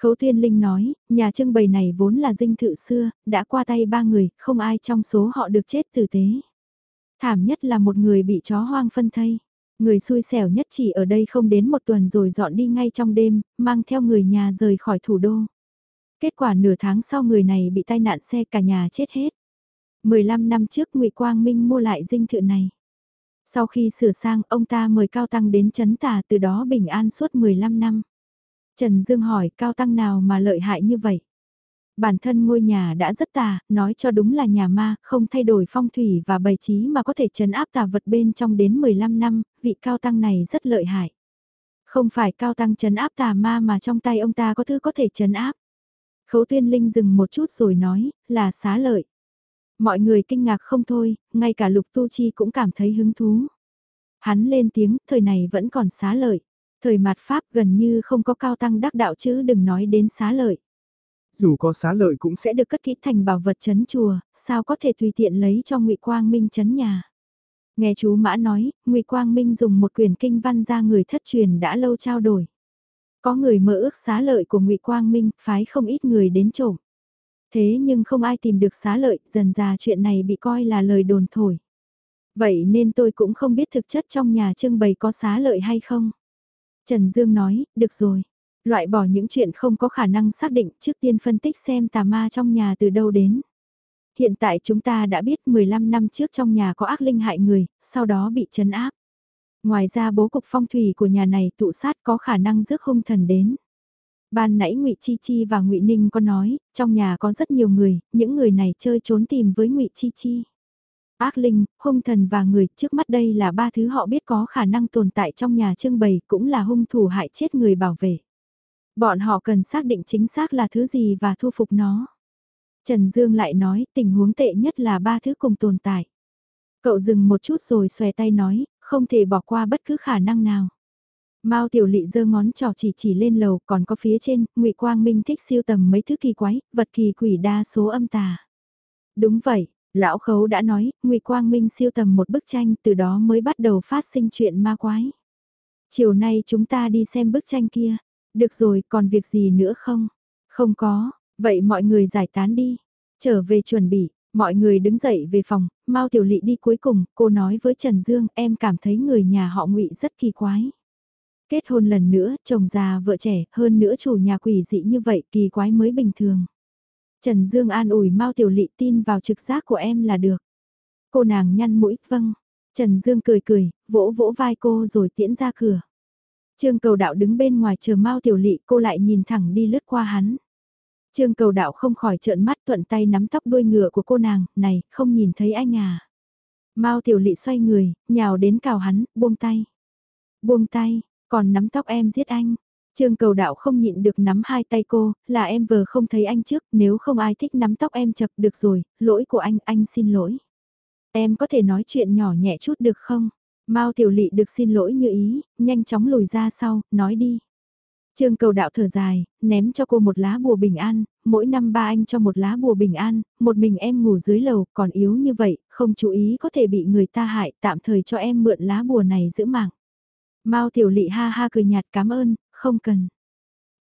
Khấu Thiên Linh nói, nhà trưng bày này vốn là dinh thự xưa, đã qua tay ba người, không ai trong số họ được chết tử tế. Thảm nhất là một người bị chó hoang phân thây. Người xui xẻo nhất chỉ ở đây không đến một tuần rồi dọn đi ngay trong đêm, mang theo người nhà rời khỏi thủ đô. Kết quả nửa tháng sau người này bị tai nạn xe cả nhà chết hết. 15 năm trước ngụy Quang Minh mua lại dinh thự này. Sau khi sửa sang, ông ta mời Cao Tăng đến chấn tà từ đó bình an suốt 15 năm. Trần Dương hỏi cao tăng nào mà lợi hại như vậy? Bản thân ngôi nhà đã rất tà, nói cho đúng là nhà ma, không thay đổi phong thủy và bày trí mà có thể chấn áp tà vật bên trong đến 15 năm, vị cao tăng này rất lợi hại. Không phải cao tăng chấn áp tà ma mà trong tay ông ta có thứ có thể chấn áp. Khấu tuyên linh dừng một chút rồi nói, là xá lợi. Mọi người kinh ngạc không thôi, ngay cả lục tu chi cũng cảm thấy hứng thú. Hắn lên tiếng, thời này vẫn còn xá lợi. Thời mặt Pháp gần như không có cao tăng đắc đạo chứ đừng nói đến xá lợi. Dù có xá lợi cũng sẽ được cất kỹ thành bảo vật chấn chùa, sao có thể tùy tiện lấy cho ngụy Quang Minh chấn nhà. Nghe chú Mã nói, ngụy Quang Minh dùng một quyền kinh văn ra người thất truyền đã lâu trao đổi. Có người mơ ước xá lợi của ngụy Quang Minh, phái không ít người đến trộm. Thế nhưng không ai tìm được xá lợi, dần ra chuyện này bị coi là lời đồn thổi. Vậy nên tôi cũng không biết thực chất trong nhà trưng bày có xá lợi hay không. Trần Dương nói, được rồi. Loại bỏ những chuyện không có khả năng xác định trước tiên phân tích xem tà ma trong nhà từ đâu đến. Hiện tại chúng ta đã biết 15 năm trước trong nhà có ác linh hại người, sau đó bị chấn áp. Ngoài ra bố cục phong thủy của nhà này tụ sát có khả năng rước hung thần đến. Ban nãy Ngụy Chi Chi và Ngụy Ninh có nói, trong nhà có rất nhiều người, những người này chơi trốn tìm với Ngụy Chi Chi. Ác linh, hung thần và người trước mắt đây là ba thứ họ biết có khả năng tồn tại trong nhà trưng bày cũng là hung thủ hại chết người bảo vệ. Bọn họ cần xác định chính xác là thứ gì và thu phục nó. Trần Dương lại nói tình huống tệ nhất là ba thứ cùng tồn tại. Cậu dừng một chút rồi xòe tay nói, không thể bỏ qua bất cứ khả năng nào. Mao Tiểu Lị giơ ngón trỏ chỉ chỉ lên lầu, còn có phía trên, Ngụy Quang Minh thích siêu tầm mấy thứ kỳ quái, vật kỳ quỷ đa số âm tà. Đúng vậy, Lão khấu đã nói, Ngụy Quang Minh siêu tầm một bức tranh từ đó mới bắt đầu phát sinh chuyện ma quái. Chiều nay chúng ta đi xem bức tranh kia. Được rồi, còn việc gì nữa không? Không có, vậy mọi người giải tán đi. Trở về chuẩn bị, mọi người đứng dậy về phòng, Mao Tiểu Lị đi cuối cùng, cô nói với Trần Dương, em cảm thấy người nhà họ Ngụy rất kỳ quái. Kết hôn lần nữa, chồng già vợ trẻ, hơn nữa chủ nhà quỷ dị như vậy, kỳ quái mới bình thường. Trần Dương an ủi Mao Tiểu Lị tin vào trực giác của em là được. Cô nàng nhăn mũi, vâng. Trần Dương cười cười, vỗ vỗ vai cô rồi tiễn ra cửa. Trương cầu đạo đứng bên ngoài chờ Mao Tiểu Lị cô lại nhìn thẳng đi lướt qua hắn. Trương cầu đạo không khỏi trợn mắt thuận tay nắm tóc đuôi ngựa của cô nàng, này, không nhìn thấy anh à. Mao Tiểu Lị xoay người, nhào đến cào hắn, buông tay. Buông tay, còn nắm tóc em giết anh. Trương cầu đạo không nhịn được nắm hai tay cô, là em vừa không thấy anh trước, nếu không ai thích nắm tóc em chật được rồi, lỗi của anh, anh xin lỗi. Em có thể nói chuyện nhỏ nhẹ chút được không? Mao Tiểu Lị được xin lỗi như ý, nhanh chóng lùi ra sau, nói đi. Trương cầu đạo thở dài, ném cho cô một lá bùa bình an, mỗi năm ba anh cho một lá bùa bình an, một mình em ngủ dưới lầu, còn yếu như vậy, không chú ý có thể bị người ta hại, tạm thời cho em mượn lá bùa này giữ mạng. Mao Tiểu Lị ha ha cười nhạt cảm ơn, không cần.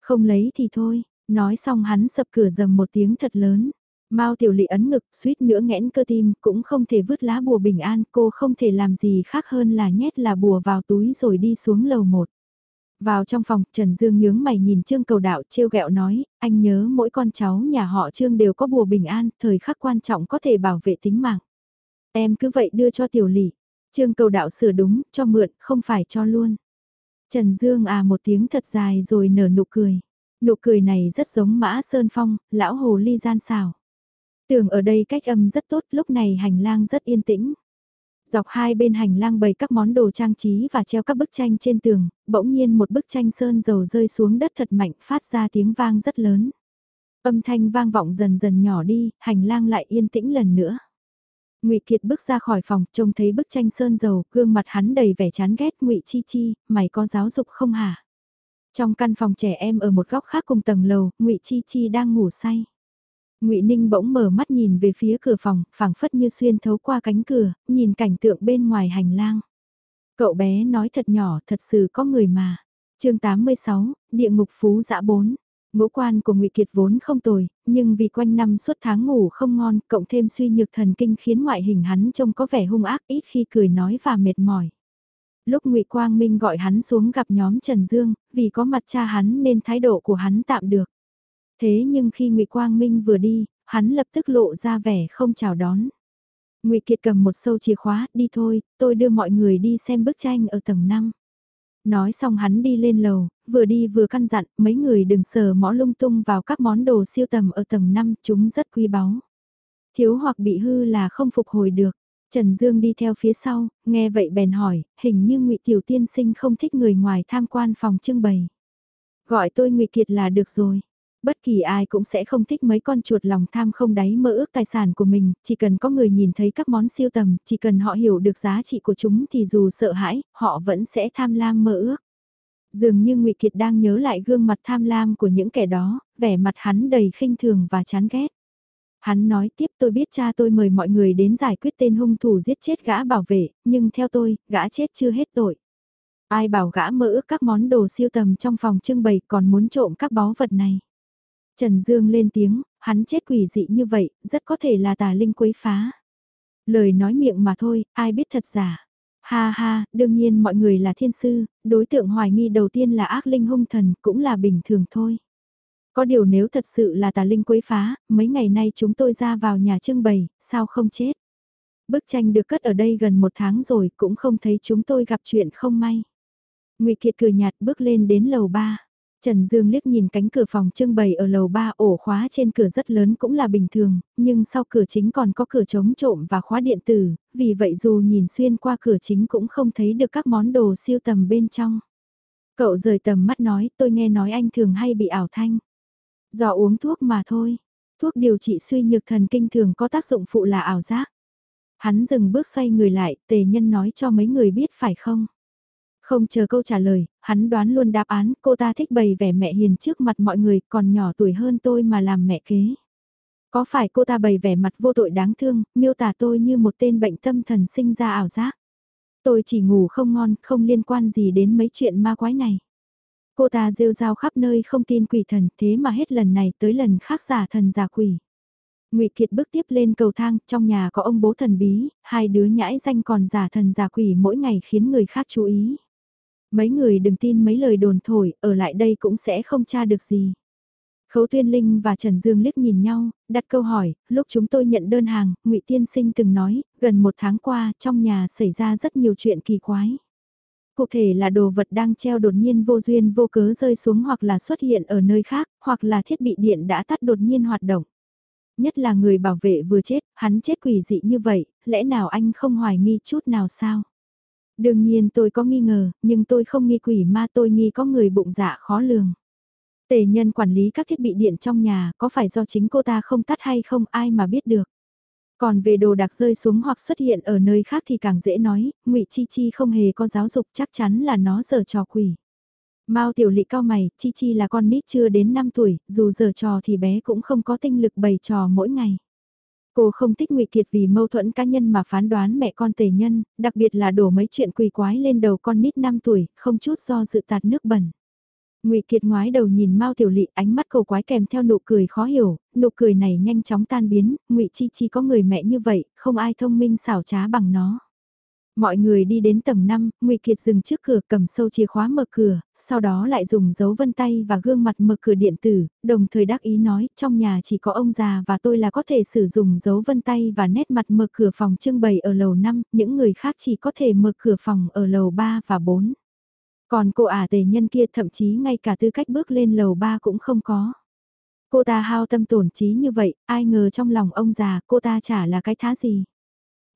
Không lấy thì thôi, nói xong hắn sập cửa dầm một tiếng thật lớn. Mao Tiểu Lị ấn ngực, suýt nữa nghẽn cơ tim, cũng không thể vứt lá bùa bình an, cô không thể làm gì khác hơn là nhét là bùa vào túi rồi đi xuống lầu một. Vào trong phòng, Trần Dương nhướng mày nhìn Trương Cầu Đạo trêu ghẹo nói, anh nhớ mỗi con cháu nhà họ Trương đều có bùa bình an, thời khắc quan trọng có thể bảo vệ tính mạng. Em cứ vậy đưa cho Tiểu Lị. Trương Cầu Đạo sửa đúng, cho mượn, không phải cho luôn. Trần Dương à một tiếng thật dài rồi nở nụ cười. Nụ cười này rất giống Mã Sơn Phong, lão hồ ly gian xảo. Tưởng ở đây cách âm rất tốt, lúc này hành lang rất yên tĩnh. Dọc hai bên hành lang bày các món đồ trang trí và treo các bức tranh trên tường, bỗng nhiên một bức tranh sơn dầu rơi xuống đất thật mạnh phát ra tiếng vang rất lớn. Âm thanh vang vọng dần dần nhỏ đi, hành lang lại yên tĩnh lần nữa. Ngụy Kiệt bước ra khỏi phòng, trông thấy bức tranh sơn dầu, gương mặt hắn đầy vẻ chán ghét, "Ngụy Chi Chi, mày có giáo dục không hả?" Trong căn phòng trẻ em ở một góc khác cùng tầng lầu, Ngụy Chi Chi đang ngủ say. Ngụy Ninh bỗng mở mắt nhìn về phía cửa phòng, phảng phất như xuyên thấu qua cánh cửa, nhìn cảnh tượng bên ngoài hành lang. Cậu bé nói thật nhỏ, thật sự có người mà. Chương 86, Địa ngục phú dã 4. Ngũ quan của Ngụy Kiệt vốn không tồi, nhưng vì quanh năm suốt tháng ngủ không ngon, cộng thêm suy nhược thần kinh khiến ngoại hình hắn trông có vẻ hung ác ít khi cười nói và mệt mỏi. Lúc Ngụy Quang Minh gọi hắn xuống gặp nhóm Trần Dương, vì có mặt cha hắn nên thái độ của hắn tạm được. Thế nhưng khi Ngụy Quang Minh vừa đi, hắn lập tức lộ ra vẻ không chào đón. Ngụy Kiệt cầm một sâu chìa khóa, đi thôi, tôi đưa mọi người đi xem bức tranh ở tầng 5. Nói xong hắn đi lên lầu, vừa đi vừa căn dặn, mấy người đừng sờ mõ lung tung vào các món đồ siêu tầm ở tầng 5, chúng rất quý báu. Thiếu hoặc bị hư là không phục hồi được. Trần Dương đi theo phía sau, nghe vậy bèn hỏi, hình như ngụy Tiểu Tiên Sinh không thích người ngoài tham quan phòng trưng bày. Gọi tôi ngụy Kiệt là được rồi. Bất kỳ ai cũng sẽ không thích mấy con chuột lòng tham không đáy mơ ước tài sản của mình, chỉ cần có người nhìn thấy các món siêu tầm, chỉ cần họ hiểu được giá trị của chúng thì dù sợ hãi, họ vẫn sẽ tham lam mơ ước. Dường như ngụy Kiệt đang nhớ lại gương mặt tham lam của những kẻ đó, vẻ mặt hắn đầy khinh thường và chán ghét. Hắn nói tiếp tôi biết cha tôi mời mọi người đến giải quyết tên hung thủ giết chết gã bảo vệ, nhưng theo tôi, gã chết chưa hết tội. Ai bảo gã mơ ước các món đồ siêu tầm trong phòng trưng bày còn muốn trộm các báu vật này. Trần Dương lên tiếng, hắn chết quỷ dị như vậy, rất có thể là tà linh quấy phá. Lời nói miệng mà thôi, ai biết thật giả. Ha ha, đương nhiên mọi người là thiên sư, đối tượng hoài nghi đầu tiên là ác linh hung thần, cũng là bình thường thôi. Có điều nếu thật sự là tà linh quấy phá, mấy ngày nay chúng tôi ra vào nhà trưng bày, sao không chết? Bức tranh được cất ở đây gần một tháng rồi, cũng không thấy chúng tôi gặp chuyện không may. Ngụy Kiệt cười nhạt bước lên đến lầu ba. Trần Dương liếc nhìn cánh cửa phòng trưng bày ở lầu 3 ổ khóa trên cửa rất lớn cũng là bình thường, nhưng sau cửa chính còn có cửa chống trộm và khóa điện tử, vì vậy dù nhìn xuyên qua cửa chính cũng không thấy được các món đồ siêu tầm bên trong. Cậu rời tầm mắt nói tôi nghe nói anh thường hay bị ảo thanh. Do uống thuốc mà thôi, thuốc điều trị suy nhược thần kinh thường có tác dụng phụ là ảo giác. Hắn dừng bước xoay người lại, tề nhân nói cho mấy người biết phải không? Không chờ câu trả lời, hắn đoán luôn đáp án, cô ta thích bày vẻ mẹ hiền trước mặt mọi người, còn nhỏ tuổi hơn tôi mà làm mẹ kế. Có phải cô ta bày vẻ mặt vô tội đáng thương, miêu tả tôi như một tên bệnh tâm thần sinh ra ảo giác. Tôi chỉ ngủ không ngon, không liên quan gì đến mấy chuyện ma quái này. Cô ta rêu rao khắp nơi không tin quỷ thần, thế mà hết lần này tới lần khác giả thần giả quỷ. Ngụy Kiệt bước tiếp lên cầu thang, trong nhà có ông bố thần bí, hai đứa nhãi danh còn giả thần giả quỷ mỗi ngày khiến người khác chú ý. Mấy người đừng tin mấy lời đồn thổi, ở lại đây cũng sẽ không tra được gì. Khấu Tuyên Linh và Trần Dương liếc nhìn nhau, đặt câu hỏi, lúc chúng tôi nhận đơn hàng, Ngụy Tiên Sinh từng nói, gần một tháng qua, trong nhà xảy ra rất nhiều chuyện kỳ quái. Cụ thể là đồ vật đang treo đột nhiên vô duyên vô cớ rơi xuống hoặc là xuất hiện ở nơi khác, hoặc là thiết bị điện đã tắt đột nhiên hoạt động. Nhất là người bảo vệ vừa chết, hắn chết quỷ dị như vậy, lẽ nào anh không hoài nghi chút nào sao? Đương nhiên tôi có nghi ngờ, nhưng tôi không nghi quỷ ma tôi nghi có người bụng dạ khó lường. Tề nhân quản lý các thiết bị điện trong nhà, có phải do chính cô ta không tắt hay không ai mà biết được. Còn về đồ đạc rơi xuống hoặc xuất hiện ở nơi khác thì càng dễ nói, ngụy Chi Chi không hề có giáo dục chắc chắn là nó giờ trò quỷ. Mao tiểu lị cao mày, Chi Chi là con nít chưa đến 5 tuổi, dù giờ trò thì bé cũng không có tinh lực bày trò mỗi ngày. Cô không thích ngụy Kiệt vì mâu thuẫn cá nhân mà phán đoán mẹ con tề nhân, đặc biệt là đổ mấy chuyện quỷ quái lên đầu con nít 5 tuổi, không chút do dự tạt nước bẩn. Ngụy Kiệt ngoái đầu nhìn Mao Tiểu Lị, ánh mắt cầu quái kèm theo nụ cười khó hiểu, nụ cười này nhanh chóng tan biến, Ngụy Chi Chi có người mẹ như vậy, không ai thông minh xảo trá bằng nó. Mọi người đi đến tầng 5, Ngụy Kiệt dừng trước cửa cầm sâu chìa khóa mở cửa, sau đó lại dùng dấu vân tay và gương mặt mở cửa điện tử, đồng thời đắc ý nói trong nhà chỉ có ông già và tôi là có thể sử dụng dấu vân tay và nét mặt mở cửa phòng trưng bày ở lầu 5, những người khác chỉ có thể mở cửa phòng ở lầu 3 và 4. Còn cô ả tề nhân kia thậm chí ngay cả tư cách bước lên lầu 3 cũng không có. Cô ta hao tâm tổn trí như vậy, ai ngờ trong lòng ông già cô ta chả là cái thá gì.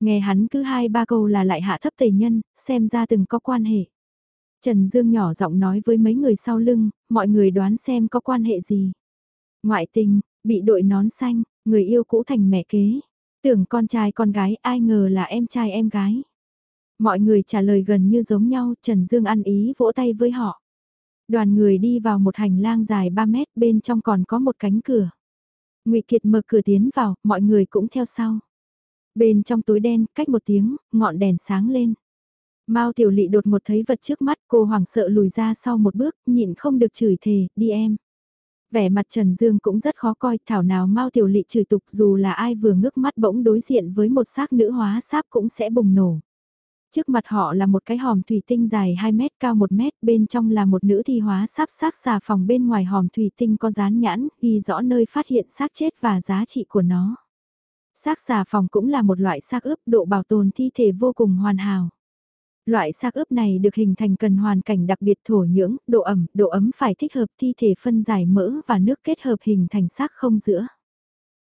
Nghe hắn cứ hai ba câu là lại hạ thấp tề nhân, xem ra từng có quan hệ. Trần Dương nhỏ giọng nói với mấy người sau lưng, mọi người đoán xem có quan hệ gì. Ngoại tình, bị đội nón xanh, người yêu cũ thành mẹ kế. Tưởng con trai con gái ai ngờ là em trai em gái. Mọi người trả lời gần như giống nhau, Trần Dương ăn ý vỗ tay với họ. Đoàn người đi vào một hành lang dài 3 mét, bên trong còn có một cánh cửa. Ngụy Kiệt mở cửa tiến vào, mọi người cũng theo sau. Bên trong túi đen, cách một tiếng, ngọn đèn sáng lên. Mao Tiểu Lị đột một thấy vật trước mắt, cô hoảng sợ lùi ra sau một bước, nhịn không được chửi thề, đi em. Vẻ mặt Trần Dương cũng rất khó coi, thảo nào Mao Tiểu Lị chửi tục dù là ai vừa ngước mắt bỗng đối diện với một xác nữ hóa sáp cũng sẽ bùng nổ. Trước mặt họ là một cái hòm thủy tinh dài 2 mét cao 1 mét, bên trong là một nữ thi hóa sắp xác xà phòng bên ngoài hòm thủy tinh có dán nhãn, ghi rõ nơi phát hiện xác chết và giá trị của nó. Xác xà phòng cũng là một loại xác ướp độ bảo tồn thi thể vô cùng hoàn hảo. Loại xác ướp này được hình thành cần hoàn cảnh đặc biệt thổ nhưỡng, độ ẩm, độ ấm phải thích hợp thi thể phân giải mỡ và nước kết hợp hình thành xác không giữa.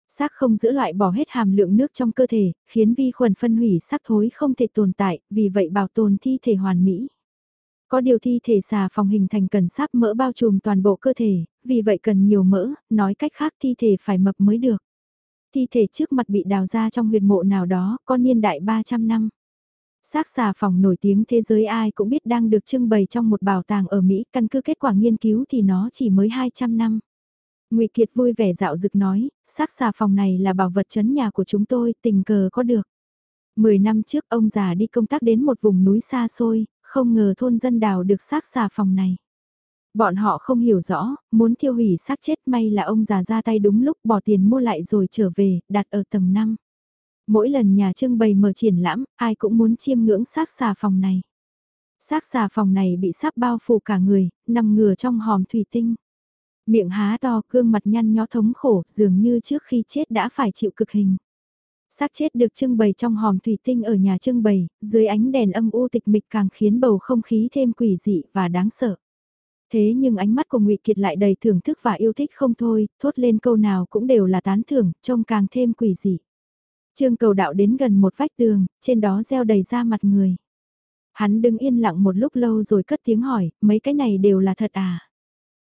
Xác không giữ loại bỏ hết hàm lượng nước trong cơ thể, khiến vi khuẩn phân hủy xác thối không thể tồn tại, vì vậy bảo tồn thi thể hoàn mỹ. Có điều thi thể xà phòng hình thành cần sáp mỡ bao trùm toàn bộ cơ thể, vì vậy cần nhiều mỡ, nói cách khác thi thể phải mập mới được. Thi thể trước mặt bị đào ra trong huyệt mộ nào đó, có niên đại 300 năm. Xác xà phòng nổi tiếng thế giới ai cũng biết đang được trưng bày trong một bảo tàng ở Mỹ, căn cứ kết quả nghiên cứu thì nó chỉ mới 200 năm. Ngụy Kiệt vui vẻ dạo dực nói, xác xà phòng này là bảo vật chấn nhà của chúng tôi, tình cờ có được. Mười năm trước ông già đi công tác đến một vùng núi xa xôi, không ngờ thôn dân đào được xác xà phòng này. Bọn họ không hiểu rõ, muốn thiêu hủy xác chết may là ông già ra tay đúng lúc bỏ tiền mua lại rồi trở về, đặt ở tầng 5. Mỗi lần nhà trưng bày mở triển lãm, ai cũng muốn chiêm ngưỡng xác xà phòng này. Xác xà phòng này bị sáp bao phủ cả người, nằm ngửa trong hòm thủy tinh. Miệng há to, gương mặt nhăn nhó thống khổ, dường như trước khi chết đã phải chịu cực hình. Xác chết được trưng bày trong hòm thủy tinh ở nhà trưng bày, dưới ánh đèn âm u tịch mịch càng khiến bầu không khí thêm quỷ dị và đáng sợ. Thế nhưng ánh mắt của ngụy Kiệt lại đầy thưởng thức và yêu thích không thôi, thốt lên câu nào cũng đều là tán thưởng, trông càng thêm quỷ dị. Trương cầu đạo đến gần một vách tường, trên đó gieo đầy ra mặt người. Hắn đứng yên lặng một lúc lâu rồi cất tiếng hỏi, mấy cái này đều là thật à?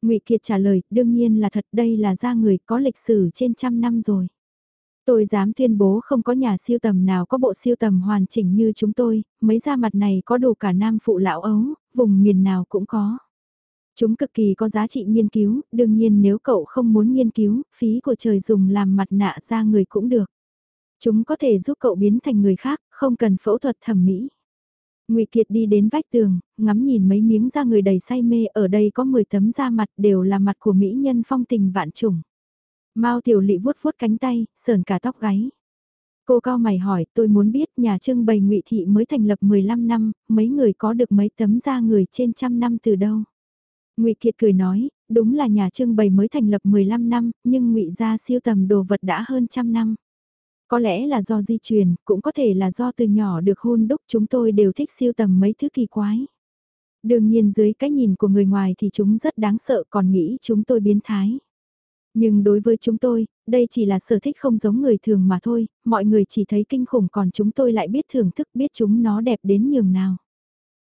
ngụy Kiệt trả lời, đương nhiên là thật đây là da người có lịch sử trên trăm năm rồi. Tôi dám tuyên bố không có nhà siêu tầm nào có bộ siêu tầm hoàn chỉnh như chúng tôi, mấy da mặt này có đủ cả nam phụ lão ấu, vùng miền nào cũng có. Chúng cực kỳ có giá trị nghiên cứu, đương nhiên nếu cậu không muốn nghiên cứu, phí của trời dùng làm mặt nạ ra người cũng được. Chúng có thể giúp cậu biến thành người khác, không cần phẫu thuật thẩm mỹ. Ngụy Kiệt đi đến vách tường, ngắm nhìn mấy miếng da người đầy say mê, ở đây có 10 tấm da mặt đều là mặt của mỹ nhân phong tình vạn trùng. Mao Tiểu Lị vuốt vuốt cánh tay, sờn cả tóc gáy. Cô cao mày hỏi, tôi muốn biết nhà trưng bày Ngụy thị mới thành lập 15 năm, mấy người có được mấy tấm da người trên trăm năm từ đâu? Ngụy Kiệt cười nói, đúng là nhà trưng bày mới thành lập 15 năm, nhưng Ngụy gia siêu tầm đồ vật đã hơn trăm năm. Có lẽ là do di truyền, cũng có thể là do từ nhỏ được hôn đúc chúng tôi đều thích siêu tầm mấy thứ kỳ quái. Đương nhiên dưới cái nhìn của người ngoài thì chúng rất đáng sợ còn nghĩ chúng tôi biến thái. Nhưng đối với chúng tôi, đây chỉ là sở thích không giống người thường mà thôi, mọi người chỉ thấy kinh khủng còn chúng tôi lại biết thưởng thức biết chúng nó đẹp đến nhường nào.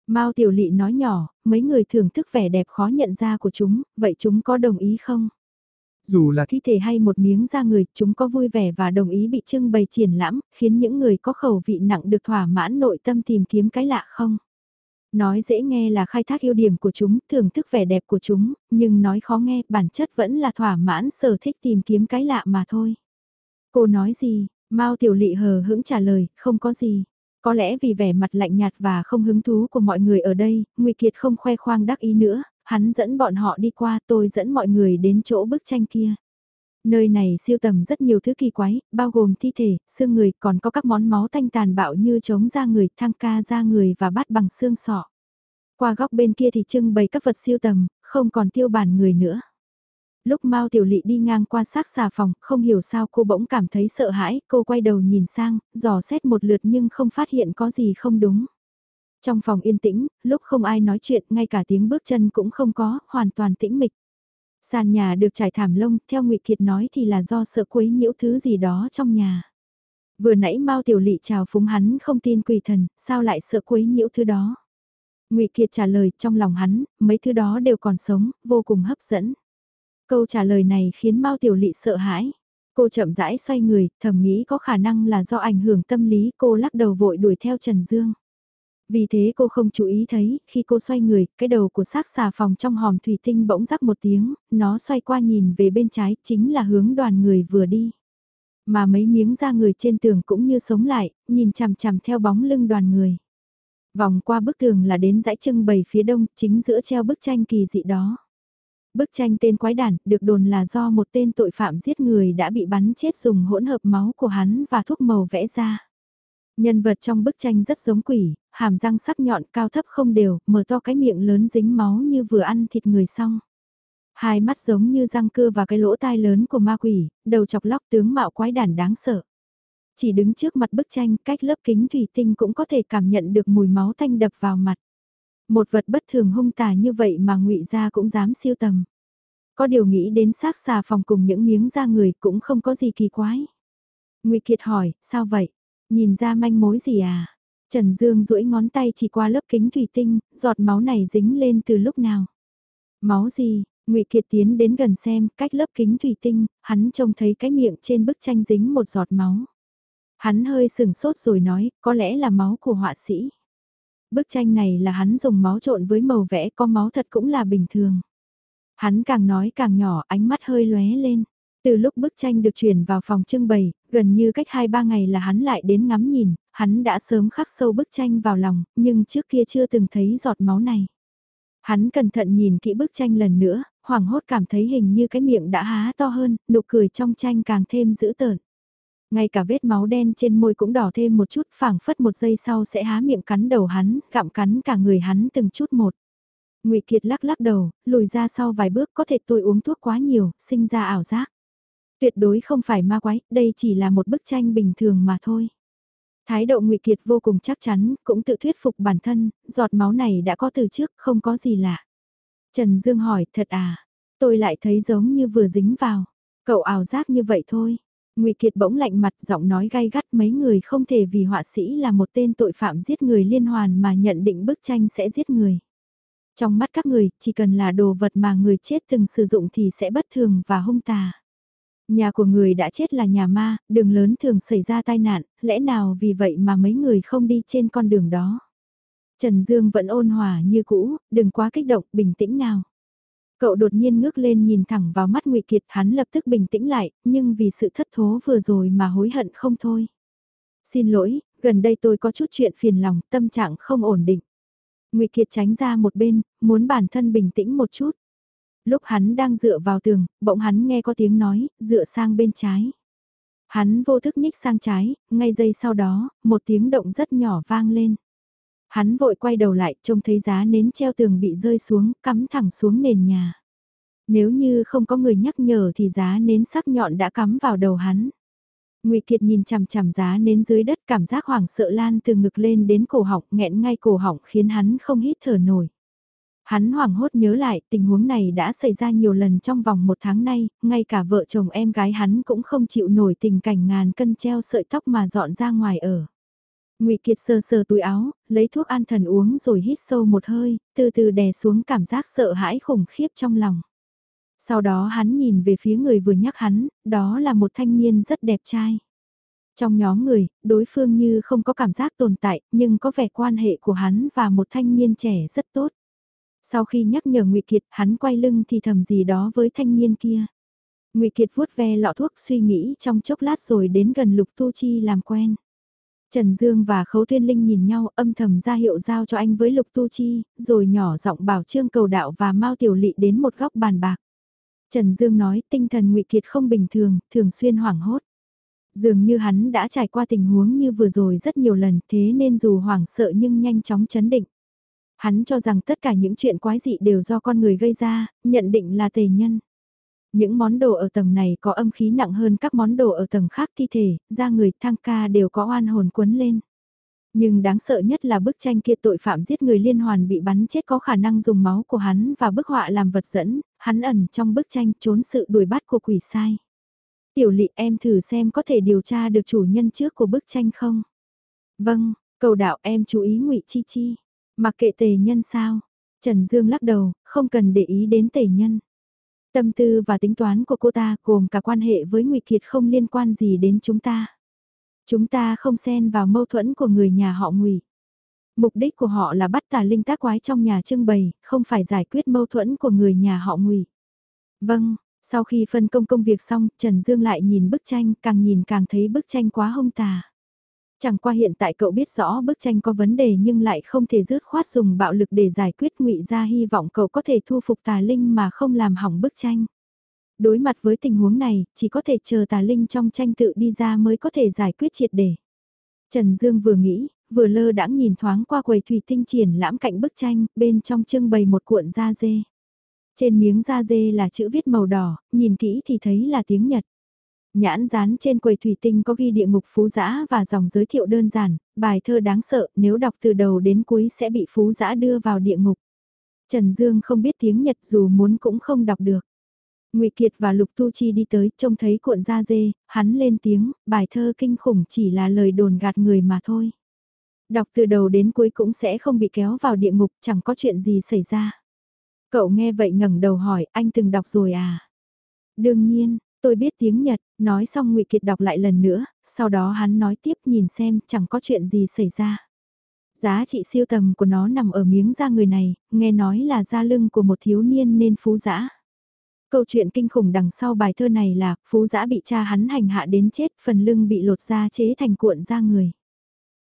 Mao Tiểu Lị nói nhỏ, mấy người thưởng thức vẻ đẹp khó nhận ra của chúng, vậy chúng có đồng ý không? Dù là thi thể hay một miếng da người, chúng có vui vẻ và đồng ý bị trưng bày triển lãm, khiến những người có khẩu vị nặng được thỏa mãn nội tâm tìm kiếm cái lạ không? Nói dễ nghe là khai thác ưu điểm của chúng, thưởng thức vẻ đẹp của chúng, nhưng nói khó nghe, bản chất vẫn là thỏa mãn sở thích tìm kiếm cái lạ mà thôi. Cô nói gì? Mao Tiểu Lị hờ hững trả lời, không có gì. Có lẽ vì vẻ mặt lạnh nhạt và không hứng thú của mọi người ở đây, Ngụy Kiệt không khoe khoang đắc ý nữa, hắn dẫn bọn họ đi qua tôi dẫn mọi người đến chỗ bức tranh kia. Nơi này siêu tầm rất nhiều thứ kỳ quái, bao gồm thi thể, xương người, còn có các món máu tanh tàn bạo như trống da người, thang ca da người và bát bằng xương sọ. Qua góc bên kia thì trưng bày các vật siêu tầm, không còn tiêu bản người nữa. Lúc Mao Tiểu Lị đi ngang qua xác xà phòng, không hiểu sao cô bỗng cảm thấy sợ hãi, cô quay đầu nhìn sang, dò xét một lượt nhưng không phát hiện có gì không đúng. Trong phòng yên tĩnh, lúc không ai nói chuyện, ngay cả tiếng bước chân cũng không có, hoàn toàn tĩnh mịch. Sàn nhà được trải thảm lông, theo Ngụy Kiệt nói thì là do sợ quấy nhiễu thứ gì đó trong nhà. Vừa nãy Mao Tiểu Lị chào phúng hắn không tin quỷ thần, sao lại sợ quấy nhiễu thứ đó? Ngụy Kiệt trả lời trong lòng hắn, mấy thứ đó đều còn sống, vô cùng hấp dẫn. Câu trả lời này khiến Mao Tiểu Lị sợ hãi. Cô chậm rãi xoay người, thầm nghĩ có khả năng là do ảnh hưởng tâm lý cô lắc đầu vội đuổi theo Trần Dương. Vì thế cô không chú ý thấy, khi cô xoay người, cái đầu của xác xà phòng trong hòm thủy tinh bỗng rắc một tiếng, nó xoay qua nhìn về bên trái, chính là hướng đoàn người vừa đi. Mà mấy miếng da người trên tường cũng như sống lại, nhìn chằm chằm theo bóng lưng đoàn người. Vòng qua bức tường là đến dãy trưng bày phía đông, chính giữa treo bức tranh kỳ dị đó. Bức tranh tên quái đản được đồn là do một tên tội phạm giết người đã bị bắn chết dùng hỗn hợp máu của hắn và thuốc màu vẽ ra. Nhân vật trong bức tranh rất giống quỷ, hàm răng sắc nhọn cao thấp không đều, mở to cái miệng lớn dính máu như vừa ăn thịt người xong. Hai mắt giống như răng cưa và cái lỗ tai lớn của ma quỷ, đầu chọc lóc tướng mạo quái đản đáng sợ. Chỉ đứng trước mặt bức tranh cách lớp kính thủy tinh cũng có thể cảm nhận được mùi máu thanh đập vào mặt. Một vật bất thường hung tà như vậy mà ngụy gia cũng dám siêu tầm. Có điều nghĩ đến xác xà phòng cùng những miếng da người cũng không có gì kỳ quái. ngụy Kiệt hỏi, sao vậy? Nhìn ra manh mối gì à? Trần Dương duỗi ngón tay chỉ qua lớp kính thủy tinh, giọt máu này dính lên từ lúc nào? Máu gì? Ngụy Kiệt tiến đến gần xem, cách lớp kính thủy tinh, hắn trông thấy cái miệng trên bức tranh dính một giọt máu. Hắn hơi sừng sốt rồi nói, có lẽ là máu của họa sĩ. Bức tranh này là hắn dùng máu trộn với màu vẽ, có máu thật cũng là bình thường. Hắn càng nói càng nhỏ, ánh mắt hơi lóe lên. Từ lúc bức tranh được chuyển vào phòng trưng bày, gần như cách 2-3 ngày là hắn lại đến ngắm nhìn, hắn đã sớm khắc sâu bức tranh vào lòng, nhưng trước kia chưa từng thấy giọt máu này. Hắn cẩn thận nhìn kỹ bức tranh lần nữa, hoảng hốt cảm thấy hình như cái miệng đã há to hơn, nụ cười trong tranh càng thêm dữ tợn. Ngay cả vết máu đen trên môi cũng đỏ thêm một chút phảng phất một giây sau sẽ há miệng cắn đầu hắn, gặm cắn cả người hắn từng chút một. ngụy Kiệt lắc lắc đầu, lùi ra sau vài bước có thể tôi uống thuốc quá nhiều, sinh ra ảo giác. Tuyệt đối không phải ma quái, đây chỉ là một bức tranh bình thường mà thôi. Thái độ ngụy Kiệt vô cùng chắc chắn, cũng tự thuyết phục bản thân, giọt máu này đã có từ trước, không có gì lạ. Trần Dương hỏi, thật à? Tôi lại thấy giống như vừa dính vào. Cậu ảo giác như vậy thôi. Ngụy Kiệt bỗng lạnh mặt giọng nói gay gắt mấy người không thể vì họa sĩ là một tên tội phạm giết người liên hoàn mà nhận định bức tranh sẽ giết người. Trong mắt các người, chỉ cần là đồ vật mà người chết từng sử dụng thì sẽ bất thường và hung tà. Nhà của người đã chết là nhà ma, đường lớn thường xảy ra tai nạn, lẽ nào vì vậy mà mấy người không đi trên con đường đó. Trần Dương vẫn ôn hòa như cũ, đừng quá kích động, bình tĩnh nào. Cậu đột nhiên ngước lên nhìn thẳng vào mắt Ngụy Kiệt, hắn lập tức bình tĩnh lại, nhưng vì sự thất thố vừa rồi mà hối hận không thôi. Xin lỗi, gần đây tôi có chút chuyện phiền lòng, tâm trạng không ổn định. Ngụy Kiệt tránh ra một bên, muốn bản thân bình tĩnh một chút. Lúc hắn đang dựa vào tường, bỗng hắn nghe có tiếng nói, dựa sang bên trái. Hắn vô thức nhích sang trái, ngay giây sau đó, một tiếng động rất nhỏ vang lên. Hắn vội quay đầu lại, trông thấy giá nến treo tường bị rơi xuống, cắm thẳng xuống nền nhà. Nếu như không có người nhắc nhở thì giá nến sắc nhọn đã cắm vào đầu hắn. Ngụy Kiệt nhìn chằm chằm giá nến dưới đất cảm giác hoảng sợ lan từ ngực lên đến cổ họng nghẹn ngay cổ họng khiến hắn không hít thở nổi. Hắn hoảng hốt nhớ lại tình huống này đã xảy ra nhiều lần trong vòng một tháng nay, ngay cả vợ chồng em gái hắn cũng không chịu nổi tình cảnh ngàn cân treo sợi tóc mà dọn ra ngoài ở. Ngụy Kiệt sờ sờ túi áo, lấy thuốc an thần uống rồi hít sâu một hơi, từ từ đè xuống cảm giác sợ hãi khủng khiếp trong lòng. Sau đó hắn nhìn về phía người vừa nhắc hắn, đó là một thanh niên rất đẹp trai. Trong nhóm người, đối phương như không có cảm giác tồn tại, nhưng có vẻ quan hệ của hắn và một thanh niên trẻ rất tốt. Sau khi nhắc nhở Ngụy Kiệt, hắn quay lưng thì thầm gì đó với thanh niên kia. Ngụy Kiệt vuốt ve lọ thuốc suy nghĩ trong chốc lát rồi đến gần Lục Tu Chi làm quen. Trần Dương và Khấu Thiên Linh nhìn nhau âm thầm ra hiệu giao cho anh với Lục Tu Chi, rồi nhỏ giọng bảo Trương Cầu Đạo và Mao Tiểu Lị đến một góc bàn bạc. Trần Dương nói tinh thần ngụy Kiệt không bình thường, thường xuyên hoảng hốt. Dường như hắn đã trải qua tình huống như vừa rồi rất nhiều lần thế nên dù hoảng sợ nhưng nhanh chóng chấn định. Hắn cho rằng tất cả những chuyện quái dị đều do con người gây ra, nhận định là tề nhân. Những món đồ ở tầng này có âm khí nặng hơn các món đồ ở tầng khác thi thể, da người thang ca đều có oan hồn quấn lên. Nhưng đáng sợ nhất là bức tranh kia tội phạm giết người liên hoàn bị bắn chết có khả năng dùng máu của hắn và bức họa làm vật dẫn, hắn ẩn trong bức tranh trốn sự đuổi bắt của quỷ sai. Tiểu lị em thử xem có thể điều tra được chủ nhân trước của bức tranh không? Vâng, cầu đạo em chú ý ngụy Chi Chi. Mặc kệ tề nhân sao? Trần Dương lắc đầu, không cần để ý đến tề nhân. Tâm tư và tính toán của cô ta gồm cả quan hệ với Ngụy Kiệt không liên quan gì đến chúng ta. Chúng ta không xen vào mâu thuẫn của người nhà họ Ngụy. Mục đích của họ là bắt tà linh tác quái trong nhà trưng bày, không phải giải quyết mâu thuẫn của người nhà họ Ngụy. Vâng, sau khi phân công công việc xong, Trần Dương lại nhìn bức tranh, càng nhìn càng thấy bức tranh quá hông tà. Chẳng qua hiện tại cậu biết rõ bức tranh có vấn đề nhưng lại không thể rứt khoát dùng bạo lực để giải quyết ngụy ra hy vọng cậu có thể thu phục tà linh mà không làm hỏng bức tranh. Đối mặt với tình huống này, chỉ có thể chờ tà linh trong tranh tự đi ra mới có thể giải quyết triệt để. Trần Dương vừa nghĩ, vừa lơ đãng nhìn thoáng qua quầy thủy tinh triển lãm cạnh bức tranh, bên trong trưng bày một cuộn da dê. Trên miếng da dê là chữ viết màu đỏ, nhìn kỹ thì thấy là tiếng Nhật. Nhãn dán trên quầy thủy tinh có ghi địa ngục phú giã và dòng giới thiệu đơn giản, bài thơ đáng sợ nếu đọc từ đầu đến cuối sẽ bị phú giã đưa vào địa ngục. Trần Dương không biết tiếng Nhật dù muốn cũng không đọc được. Ngụy Kiệt và Lục Tu Chi đi tới, trông thấy cuộn da dê, hắn lên tiếng, bài thơ kinh khủng chỉ là lời đồn gạt người mà thôi. Đọc từ đầu đến cuối cũng sẽ không bị kéo vào địa ngục, chẳng có chuyện gì xảy ra. Cậu nghe vậy ngẩng đầu hỏi, anh từng đọc rồi à? Đương nhiên, tôi biết tiếng Nhật, nói xong ngụy Kiệt đọc lại lần nữa, sau đó hắn nói tiếp nhìn xem chẳng có chuyện gì xảy ra. Giá trị siêu tầm của nó nằm ở miếng da người này, nghe nói là da lưng của một thiếu niên nên phú dã. Câu chuyện kinh khủng đằng sau bài thơ này là phú dã bị cha hắn hành hạ đến chết, phần lưng bị lột da chế thành cuộn da người.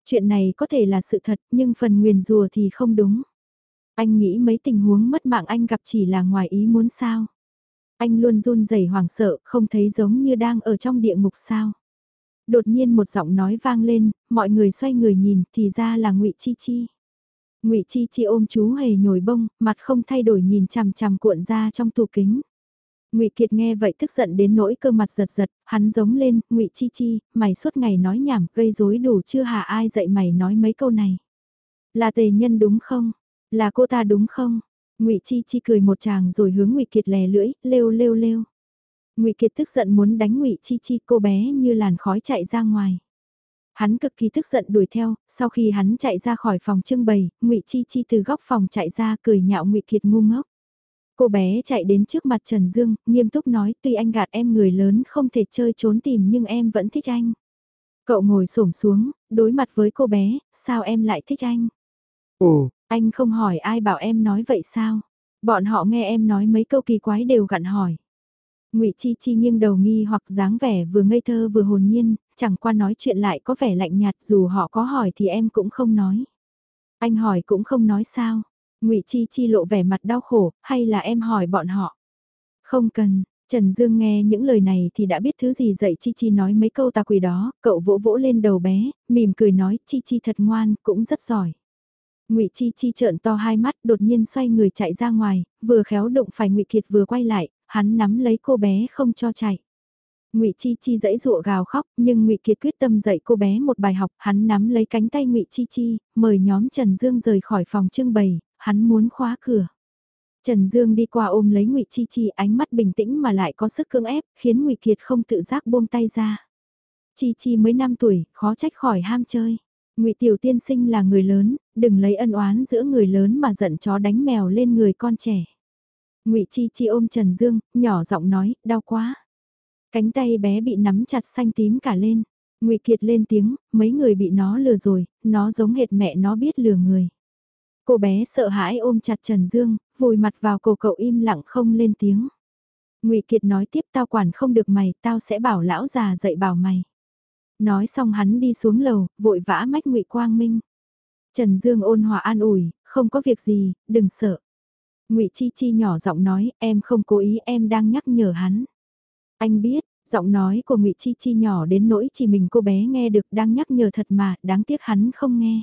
Chuyện này có thể là sự thật nhưng phần nguyền rùa thì không đúng. Anh nghĩ mấy tình huống mất mạng anh gặp chỉ là ngoài ý muốn sao. Anh luôn run rẩy hoảng sợ, không thấy giống như đang ở trong địa ngục sao. Đột nhiên một giọng nói vang lên, mọi người xoay người nhìn, thì ra là ngụy Chi Chi. Ngụy Chi Chi ôm chú hề nhồi bông, mặt không thay đổi nhìn chằm chằm cuộn ra trong tủ kính. Ngụy Kiệt nghe vậy tức giận đến nỗi cơ mặt giật giật, hắn giống lên, "Ngụy Chi Chi, mày suốt ngày nói nhảm, gây rối đủ chưa hả ai dạy mày nói mấy câu này?" "Là Tề Nhân đúng không? Là cô ta đúng không?" Ngụy Chi Chi cười một tràng rồi hướng Ngụy Kiệt lè lưỡi, lêu lêu lêu. Ngụy Kiệt tức giận muốn đánh Ngụy Chi Chi, cô bé như làn khói chạy ra ngoài. Hắn cực kỳ tức giận đuổi theo, sau khi hắn chạy ra khỏi phòng trưng bày, Ngụy Chi Chi từ góc phòng chạy ra cười nhạo Ngụy Kiệt ngu ngốc. Cô bé chạy đến trước mặt Trần Dương, nghiêm túc nói tuy anh gạt em người lớn không thể chơi trốn tìm nhưng em vẫn thích anh. Cậu ngồi xổm xuống, đối mặt với cô bé, sao em lại thích anh? Ồ, anh không hỏi ai bảo em nói vậy sao? Bọn họ nghe em nói mấy câu kỳ quái đều gặn hỏi. Ngụy Chi Chi nghiêng đầu nghi hoặc dáng vẻ vừa ngây thơ vừa hồn nhiên, chẳng qua nói chuyện lại có vẻ lạnh nhạt dù họ có hỏi thì em cũng không nói. Anh hỏi cũng không nói sao. Ngụy Chi Chi lộ vẻ mặt đau khổ, hay là em hỏi bọn họ? Không cần, Trần Dương nghe những lời này thì đã biết thứ gì dạy Chi Chi nói mấy câu tà quỷ đó, cậu vỗ vỗ lên đầu bé, mỉm cười nói Chi Chi thật ngoan, cũng rất giỏi. Ngụy Chi Chi trợn to hai mắt, đột nhiên xoay người chạy ra ngoài, vừa khéo đụng phải Ngụy Kiệt vừa quay lại, hắn nắm lấy cô bé không cho chạy. Ngụy Chi Chi dãy dụa gào khóc, nhưng Ngụy Kiệt quyết tâm dạy cô bé một bài học, hắn nắm lấy cánh tay Ngụy Chi Chi, mời nhóm Trần Dương rời khỏi phòng trưng bày, hắn muốn khóa cửa. Trần Dương đi qua ôm lấy Ngụy Chi Chi, ánh mắt bình tĩnh mà lại có sức cưỡng ép, khiến Ngụy Kiệt không tự giác buông tay ra. Chi Chi mới 5 tuổi, khó trách khỏi ham chơi. Ngụy Tiểu Tiên Sinh là người lớn, đừng lấy ân oán giữa người lớn mà giận chó đánh mèo lên người con trẻ. Ngụy Chi Chi ôm Trần Dương, nhỏ giọng nói, đau quá. Cánh tay bé bị nắm chặt xanh tím cả lên. Ngụy Kiệt lên tiếng, mấy người bị nó lừa rồi, nó giống hệt mẹ nó biết lừa người. Cô bé sợ hãi ôm chặt Trần Dương, vùi mặt vào cổ cậu im lặng không lên tiếng. Ngụy Kiệt nói tiếp tao quản không được mày, tao sẽ bảo lão già dạy bảo mày. Nói xong hắn đi xuống lầu, vội vã mách Ngụy Quang Minh. Trần Dương ôn hòa an ủi, không có việc gì, đừng sợ. Ngụy Chi Chi nhỏ giọng nói, em không cố ý, em đang nhắc nhở hắn. Anh biết, giọng nói của Ngụy Chi Chi nhỏ đến nỗi chỉ mình cô bé nghe được đang nhắc nhở thật mà, đáng tiếc hắn không nghe.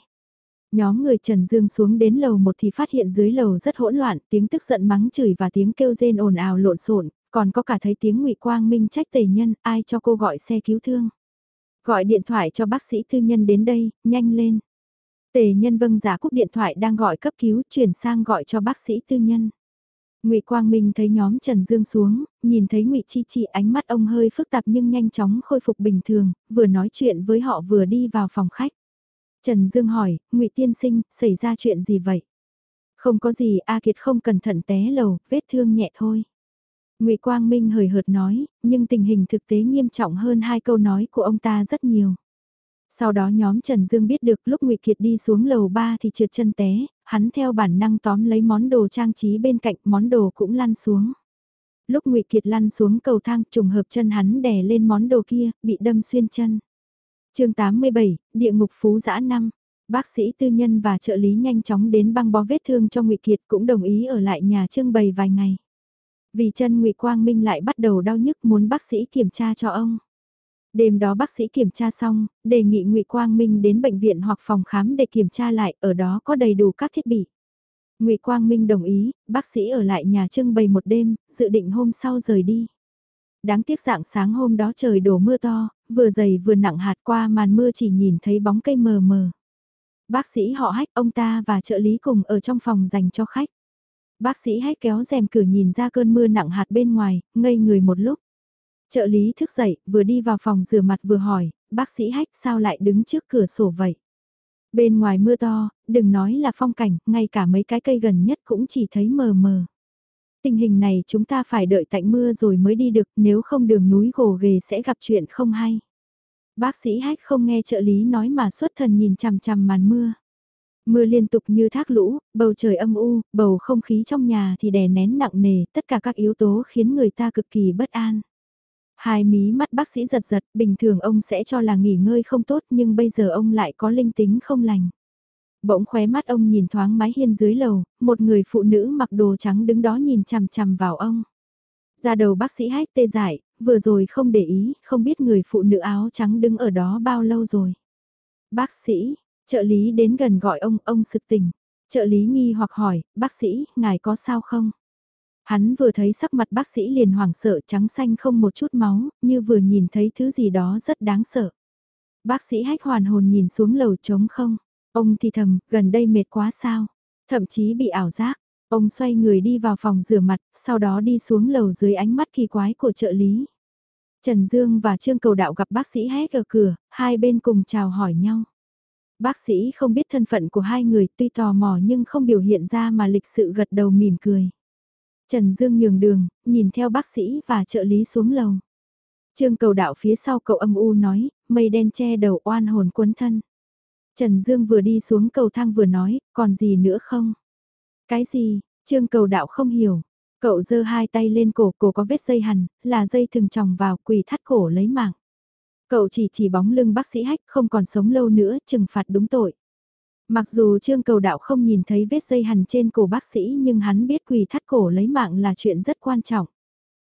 Nhóm người Trần Dương xuống đến lầu một thì phát hiện dưới lầu rất hỗn loạn, tiếng tức giận mắng chửi và tiếng kêu rên ồn ào lộn xộn, còn có cả thấy tiếng Ngụy Quang Minh trách tề nhân, ai cho cô gọi xe cứu thương. Gọi điện thoại cho bác sĩ tư nhân đến đây, nhanh lên. Tề nhân vâng giả cúp điện thoại đang gọi cấp cứu chuyển sang gọi cho bác sĩ tư nhân. Ngụy Quang Minh thấy nhóm Trần Dương xuống, nhìn thấy Ngụy Chi Chi ánh mắt ông hơi phức tạp nhưng nhanh chóng khôi phục bình thường, vừa nói chuyện với họ vừa đi vào phòng khách. Trần Dương hỏi, Ngụy Tiên Sinh, xảy ra chuyện gì vậy? Không có gì, A Kiệt không cẩn thận té lầu, vết thương nhẹ thôi. Ngụy Quang Minh hời hợt nói, nhưng tình hình thực tế nghiêm trọng hơn hai câu nói của ông ta rất nhiều. Sau đó nhóm Trần Dương biết được lúc Ngụy Kiệt đi xuống lầu 3 thì trượt chân té, hắn theo bản năng tóm lấy món đồ trang trí bên cạnh, món đồ cũng lăn xuống. Lúc Ngụy Kiệt lăn xuống cầu thang, trùng hợp chân hắn đè lên món đồ kia, bị đâm xuyên chân. Chương 87, Địa ngục phú dã năm. Bác sĩ tư nhân và trợ lý nhanh chóng đến băng bó vết thương cho Ngụy Kiệt cũng đồng ý ở lại nhà trưng bày vài ngày. Vì chân Ngụy Quang Minh lại bắt đầu đau nhức muốn bác sĩ kiểm tra cho ông. Đêm đó bác sĩ kiểm tra xong, đề nghị Ngụy Quang Minh đến bệnh viện hoặc phòng khám để kiểm tra lại, ở đó có đầy đủ các thiết bị. Ngụy Quang Minh đồng ý, bác sĩ ở lại nhà trưng bày một đêm, dự định hôm sau rời đi. Đáng tiếc dạng sáng hôm đó trời đổ mưa to, vừa dày vừa nặng hạt qua màn mưa chỉ nhìn thấy bóng cây mờ mờ. Bác sĩ họ hách ông ta và trợ lý cùng ở trong phòng dành cho khách. Bác sĩ hách kéo rèm cửa nhìn ra cơn mưa nặng hạt bên ngoài, ngây người một lúc. Trợ lý thức dậy, vừa đi vào phòng rửa mặt vừa hỏi, bác sĩ hách sao lại đứng trước cửa sổ vậy? Bên ngoài mưa to, đừng nói là phong cảnh, ngay cả mấy cái cây gần nhất cũng chỉ thấy mờ mờ. Tình hình này chúng ta phải đợi tạnh mưa rồi mới đi được, nếu không đường núi gồ ghề sẽ gặp chuyện không hay. Bác sĩ hách không nghe trợ lý nói mà xuất thần nhìn chằm chằm màn mưa. Mưa liên tục như thác lũ, bầu trời âm u, bầu không khí trong nhà thì đè nén nặng nề, tất cả các yếu tố khiến người ta cực kỳ bất an. Hai mí mắt bác sĩ giật giật, bình thường ông sẽ cho là nghỉ ngơi không tốt nhưng bây giờ ông lại có linh tính không lành. Bỗng khóe mắt ông nhìn thoáng mái hiên dưới lầu, một người phụ nữ mặc đồ trắng đứng đó nhìn chằm chằm vào ông. Ra đầu bác sĩ hách tê dại, vừa rồi không để ý, không biết người phụ nữ áo trắng đứng ở đó bao lâu rồi. Bác sĩ, trợ lý đến gần gọi ông, ông sực tỉnh. Trợ lý nghi hoặc hỏi, bác sĩ, ngài có sao không? Hắn vừa thấy sắc mặt bác sĩ liền hoảng sợ trắng xanh không một chút máu, như vừa nhìn thấy thứ gì đó rất đáng sợ. Bác sĩ hách hoàn hồn nhìn xuống lầu trống không. Ông thì thầm, gần đây mệt quá sao? Thậm chí bị ảo giác. Ông xoay người đi vào phòng rửa mặt, sau đó đi xuống lầu dưới ánh mắt kỳ quái của trợ lý. Trần Dương và Trương Cầu Đạo gặp bác sĩ hét ở cửa, hai bên cùng chào hỏi nhau. Bác sĩ không biết thân phận của hai người tuy tò mò nhưng không biểu hiện ra mà lịch sự gật đầu mỉm cười. Trần Dương nhường đường, nhìn theo bác sĩ và trợ lý xuống lầu. Trương cầu đạo phía sau cậu âm u nói, mây đen che đầu oan hồn quấn thân. Trần Dương vừa đi xuống cầu thang vừa nói, còn gì nữa không? Cái gì? Trương cầu đạo không hiểu. Cậu giơ hai tay lên cổ, cổ có vết dây hằn, là dây thừng tròng vào quỳ thắt cổ lấy mạng. Cậu chỉ chỉ bóng lưng bác sĩ hách không còn sống lâu nữa, trừng phạt đúng tội. Mặc dù trương cầu đạo không nhìn thấy vết dây hằn trên cổ bác sĩ nhưng hắn biết quỳ thắt cổ lấy mạng là chuyện rất quan trọng.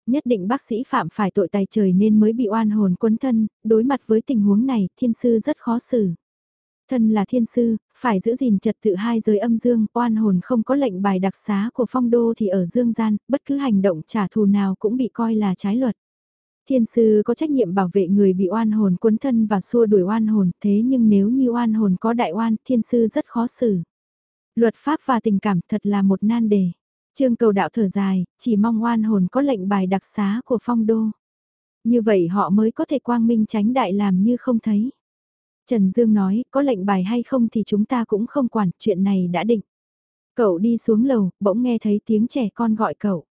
Nhất định bác sĩ phạm phải tội tài trời nên mới bị oan hồn quấn thân, đối mặt với tình huống này thiên sư rất khó xử. Thân là thiên sư, phải giữ gìn trật tự hai giới âm dương, oan hồn không có lệnh bài đặc xá của phong đô thì ở dương gian, bất cứ hành động trả thù nào cũng bị coi là trái luật. Thiên sư có trách nhiệm bảo vệ người bị oan hồn cuốn thân và xua đuổi oan hồn, thế nhưng nếu như oan hồn có đại oan, thiên sư rất khó xử. Luật pháp và tình cảm thật là một nan đề. Trương cầu đạo thở dài, chỉ mong oan hồn có lệnh bài đặc xá của phong đô. Như vậy họ mới có thể quang minh tránh đại làm như không thấy. Trần Dương nói, có lệnh bài hay không thì chúng ta cũng không quản, chuyện này đã định. Cậu đi xuống lầu, bỗng nghe thấy tiếng trẻ con gọi cậu.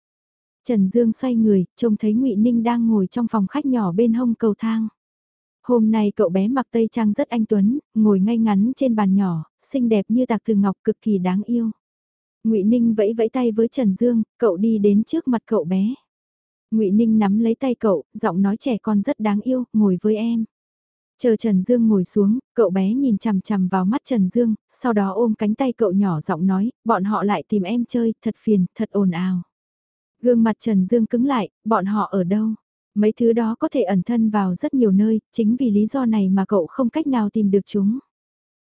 Trần Dương xoay người, trông thấy Ngụy Ninh đang ngồi trong phòng khách nhỏ bên hông cầu thang. Hôm nay cậu bé mặc tây trang rất anh tuấn, ngồi ngay ngắn trên bàn nhỏ, xinh đẹp như tạc từ ngọc cực kỳ đáng yêu. Ngụy Ninh vẫy vẫy tay với Trần Dương, cậu đi đến trước mặt cậu bé. Ngụy Ninh nắm lấy tay cậu, giọng nói trẻ con rất đáng yêu, ngồi với em. Chờ Trần Dương ngồi xuống, cậu bé nhìn chằm chằm vào mắt Trần Dương, sau đó ôm cánh tay cậu nhỏ giọng nói, bọn họ lại tìm em chơi, thật phiền, thật ồn ào. Gương mặt Trần Dương cứng lại, bọn họ ở đâu? Mấy thứ đó có thể ẩn thân vào rất nhiều nơi, chính vì lý do này mà cậu không cách nào tìm được chúng.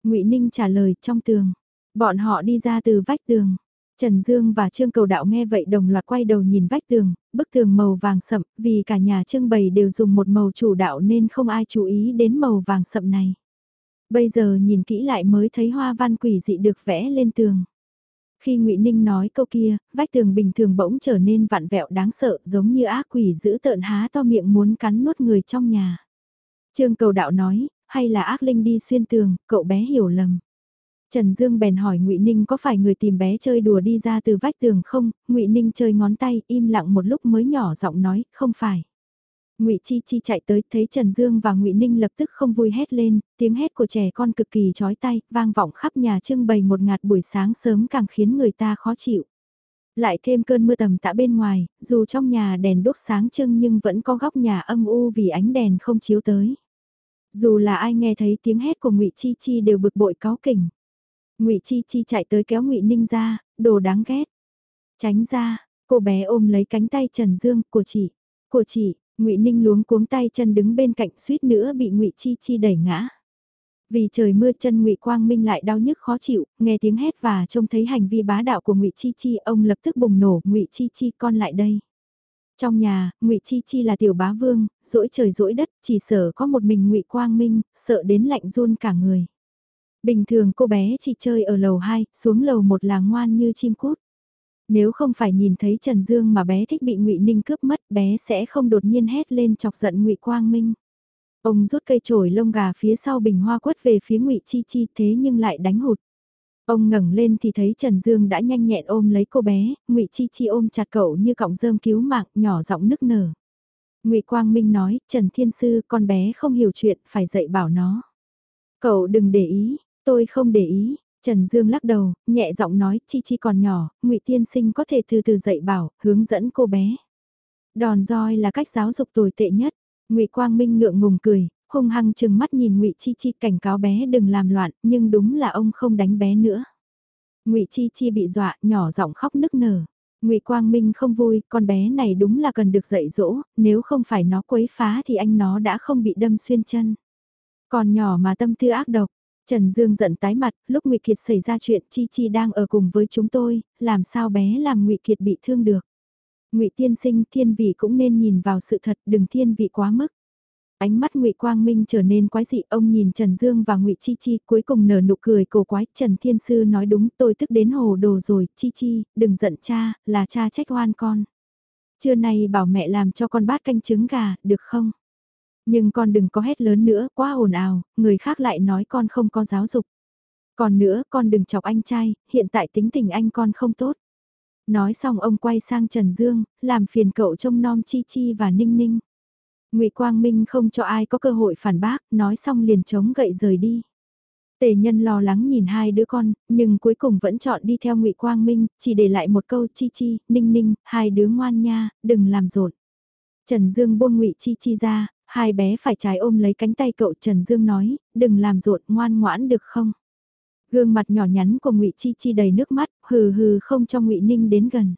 ngụy Ninh trả lời trong tường. Bọn họ đi ra từ vách tường. Trần Dương và Trương Cầu Đạo nghe vậy đồng loạt quay đầu nhìn vách tường, bức tường màu vàng sậm, vì cả nhà trưng bày đều dùng một màu chủ đạo nên không ai chú ý đến màu vàng sậm này. Bây giờ nhìn kỹ lại mới thấy hoa văn quỷ dị được vẽ lên tường. Khi ngụy Ninh nói câu kia, vách tường bình thường bỗng trở nên vặn vẹo đáng sợ giống như ác quỷ giữ tợn há to miệng muốn cắn nuốt người trong nhà. Trương cầu đạo nói, hay là ác linh đi xuyên tường, cậu bé hiểu lầm. Trần Dương bèn hỏi Ngụy Ninh có phải người tìm bé chơi đùa đi ra từ vách tường không? Ngụy Ninh chơi ngón tay, im lặng một lúc mới nhỏ giọng nói, không phải. Ngụy Chi Chi chạy tới, thấy Trần Dương và Ngụy Ninh lập tức không vui hét lên, tiếng hét của trẻ con cực kỳ chói tai, vang vọng khắp nhà trưng bày một ngạt buổi sáng sớm càng khiến người ta khó chịu. Lại thêm cơn mưa tầm tã bên ngoài, dù trong nhà đèn đốt sáng trưng nhưng vẫn có góc nhà âm u vì ánh đèn không chiếu tới. Dù là ai nghe thấy tiếng hét của Ngụy Chi Chi đều bực bội cáo kỉnh. Ngụy Chi Chi chạy tới kéo Ngụy Ninh ra, đồ đáng ghét. Tránh ra, cô bé ôm lấy cánh tay Trần Dương của chị, của chị, Ngụy Ninh luống cuống tay chân đứng bên cạnh suýt nữa bị Ngụy Chi Chi đẩy ngã. Vì trời mưa chân Ngụy Quang Minh lại đau nhức khó chịu, nghe tiếng hét và trông thấy hành vi bá đạo của Ngụy Chi Chi, ông lập tức bùng nổ, "Ngụy Chi Chi con lại đây." Trong nhà, Ngụy Chi Chi là tiểu bá vương, dỗi trời dỗi đất, chỉ sợ có một mình Ngụy Quang Minh, sợ đến lạnh run cả người. Bình thường cô bé chỉ chơi ở lầu 2, xuống lầu 1 là ngoan như chim cút. Nếu không phải nhìn thấy Trần Dương mà bé thích bị Ngụy Ninh cướp mất, bé sẽ không đột nhiên hét lên chọc giận Ngụy Quang Minh. Ông rút cây chổi lông gà phía sau bình hoa quất về phía Ngụy Chi Chi thế nhưng lại đánh hụt. Ông ngẩng lên thì thấy Trần Dương đã nhanh nhẹn ôm lấy cô bé, Ngụy Chi Chi ôm chặt cậu như cọng rơm cứu mạng, nhỏ giọng nức nở. Ngụy Quang Minh nói, Trần Thiên Sư, con bé không hiểu chuyện, phải dạy bảo nó. Cậu đừng để ý, tôi không để ý, Trần Dương lắc đầu, nhẹ giọng nói, Chi Chi còn nhỏ, Ngụy Tiên Sinh có thể từ từ dạy bảo, hướng dẫn cô bé. Đòn roi là cách giáo dục tồi tệ nhất. Ngụy Quang Minh ngượng ngùng cười, hung hăng chừng mắt nhìn Ngụy Chi Chi cảnh cáo bé đừng làm loạn, nhưng đúng là ông không đánh bé nữa. Ngụy Chi Chi bị dọa, nhỏ giọng khóc nức nở. Ngụy Quang Minh không vui, con bé này đúng là cần được dạy dỗ, nếu không phải nó quấy phá thì anh nó đã không bị đâm xuyên chân. Còn nhỏ mà tâm tư ác độc, Trần Dương giận tái mặt, lúc Ngụy Kiệt xảy ra chuyện Chi Chi đang ở cùng với chúng tôi, làm sao bé làm Ngụy Kiệt bị thương được. Ngụy tiên sinh thiên vị cũng nên nhìn vào sự thật đừng thiên vị quá mức. Ánh mắt Ngụy Quang Minh trở nên quái dị, ông nhìn Trần Dương và Ngụy Chi Chi, cuối cùng nở nụ cười cổ quái, Trần Thiên Sư nói đúng, tôi tức đến hồ đồ rồi, Chi Chi, đừng giận cha, là cha trách oan con. Trưa nay bảo mẹ làm cho con bát canh trứng gà, được không? Nhưng con đừng có hét lớn nữa, quá ồn ào, người khác lại nói con không có giáo dục. Còn nữa, con đừng chọc anh trai, hiện tại tính tình anh con không tốt. Nói xong ông quay sang Trần Dương, làm phiền cậu trông nom Chi Chi và Ninh Ninh. Ngụy Quang Minh không cho ai có cơ hội phản bác, nói xong liền chống gậy rời đi. Tề nhân lo lắng nhìn hai đứa con, nhưng cuối cùng vẫn chọn đi theo ngụy Quang Minh, chỉ để lại một câu chi chi, ninh ninh, hai đứa ngoan nha, đừng làm rộn. Trần Dương buông ngụy chi chi ra, hai bé phải trái ôm lấy cánh tay cậu Trần Dương nói, đừng làm rộn ngoan ngoãn được không? Gương mặt nhỏ nhắn của ngụy Chi Chi đầy nước mắt, hừ hừ không cho ngụy Ninh đến gần.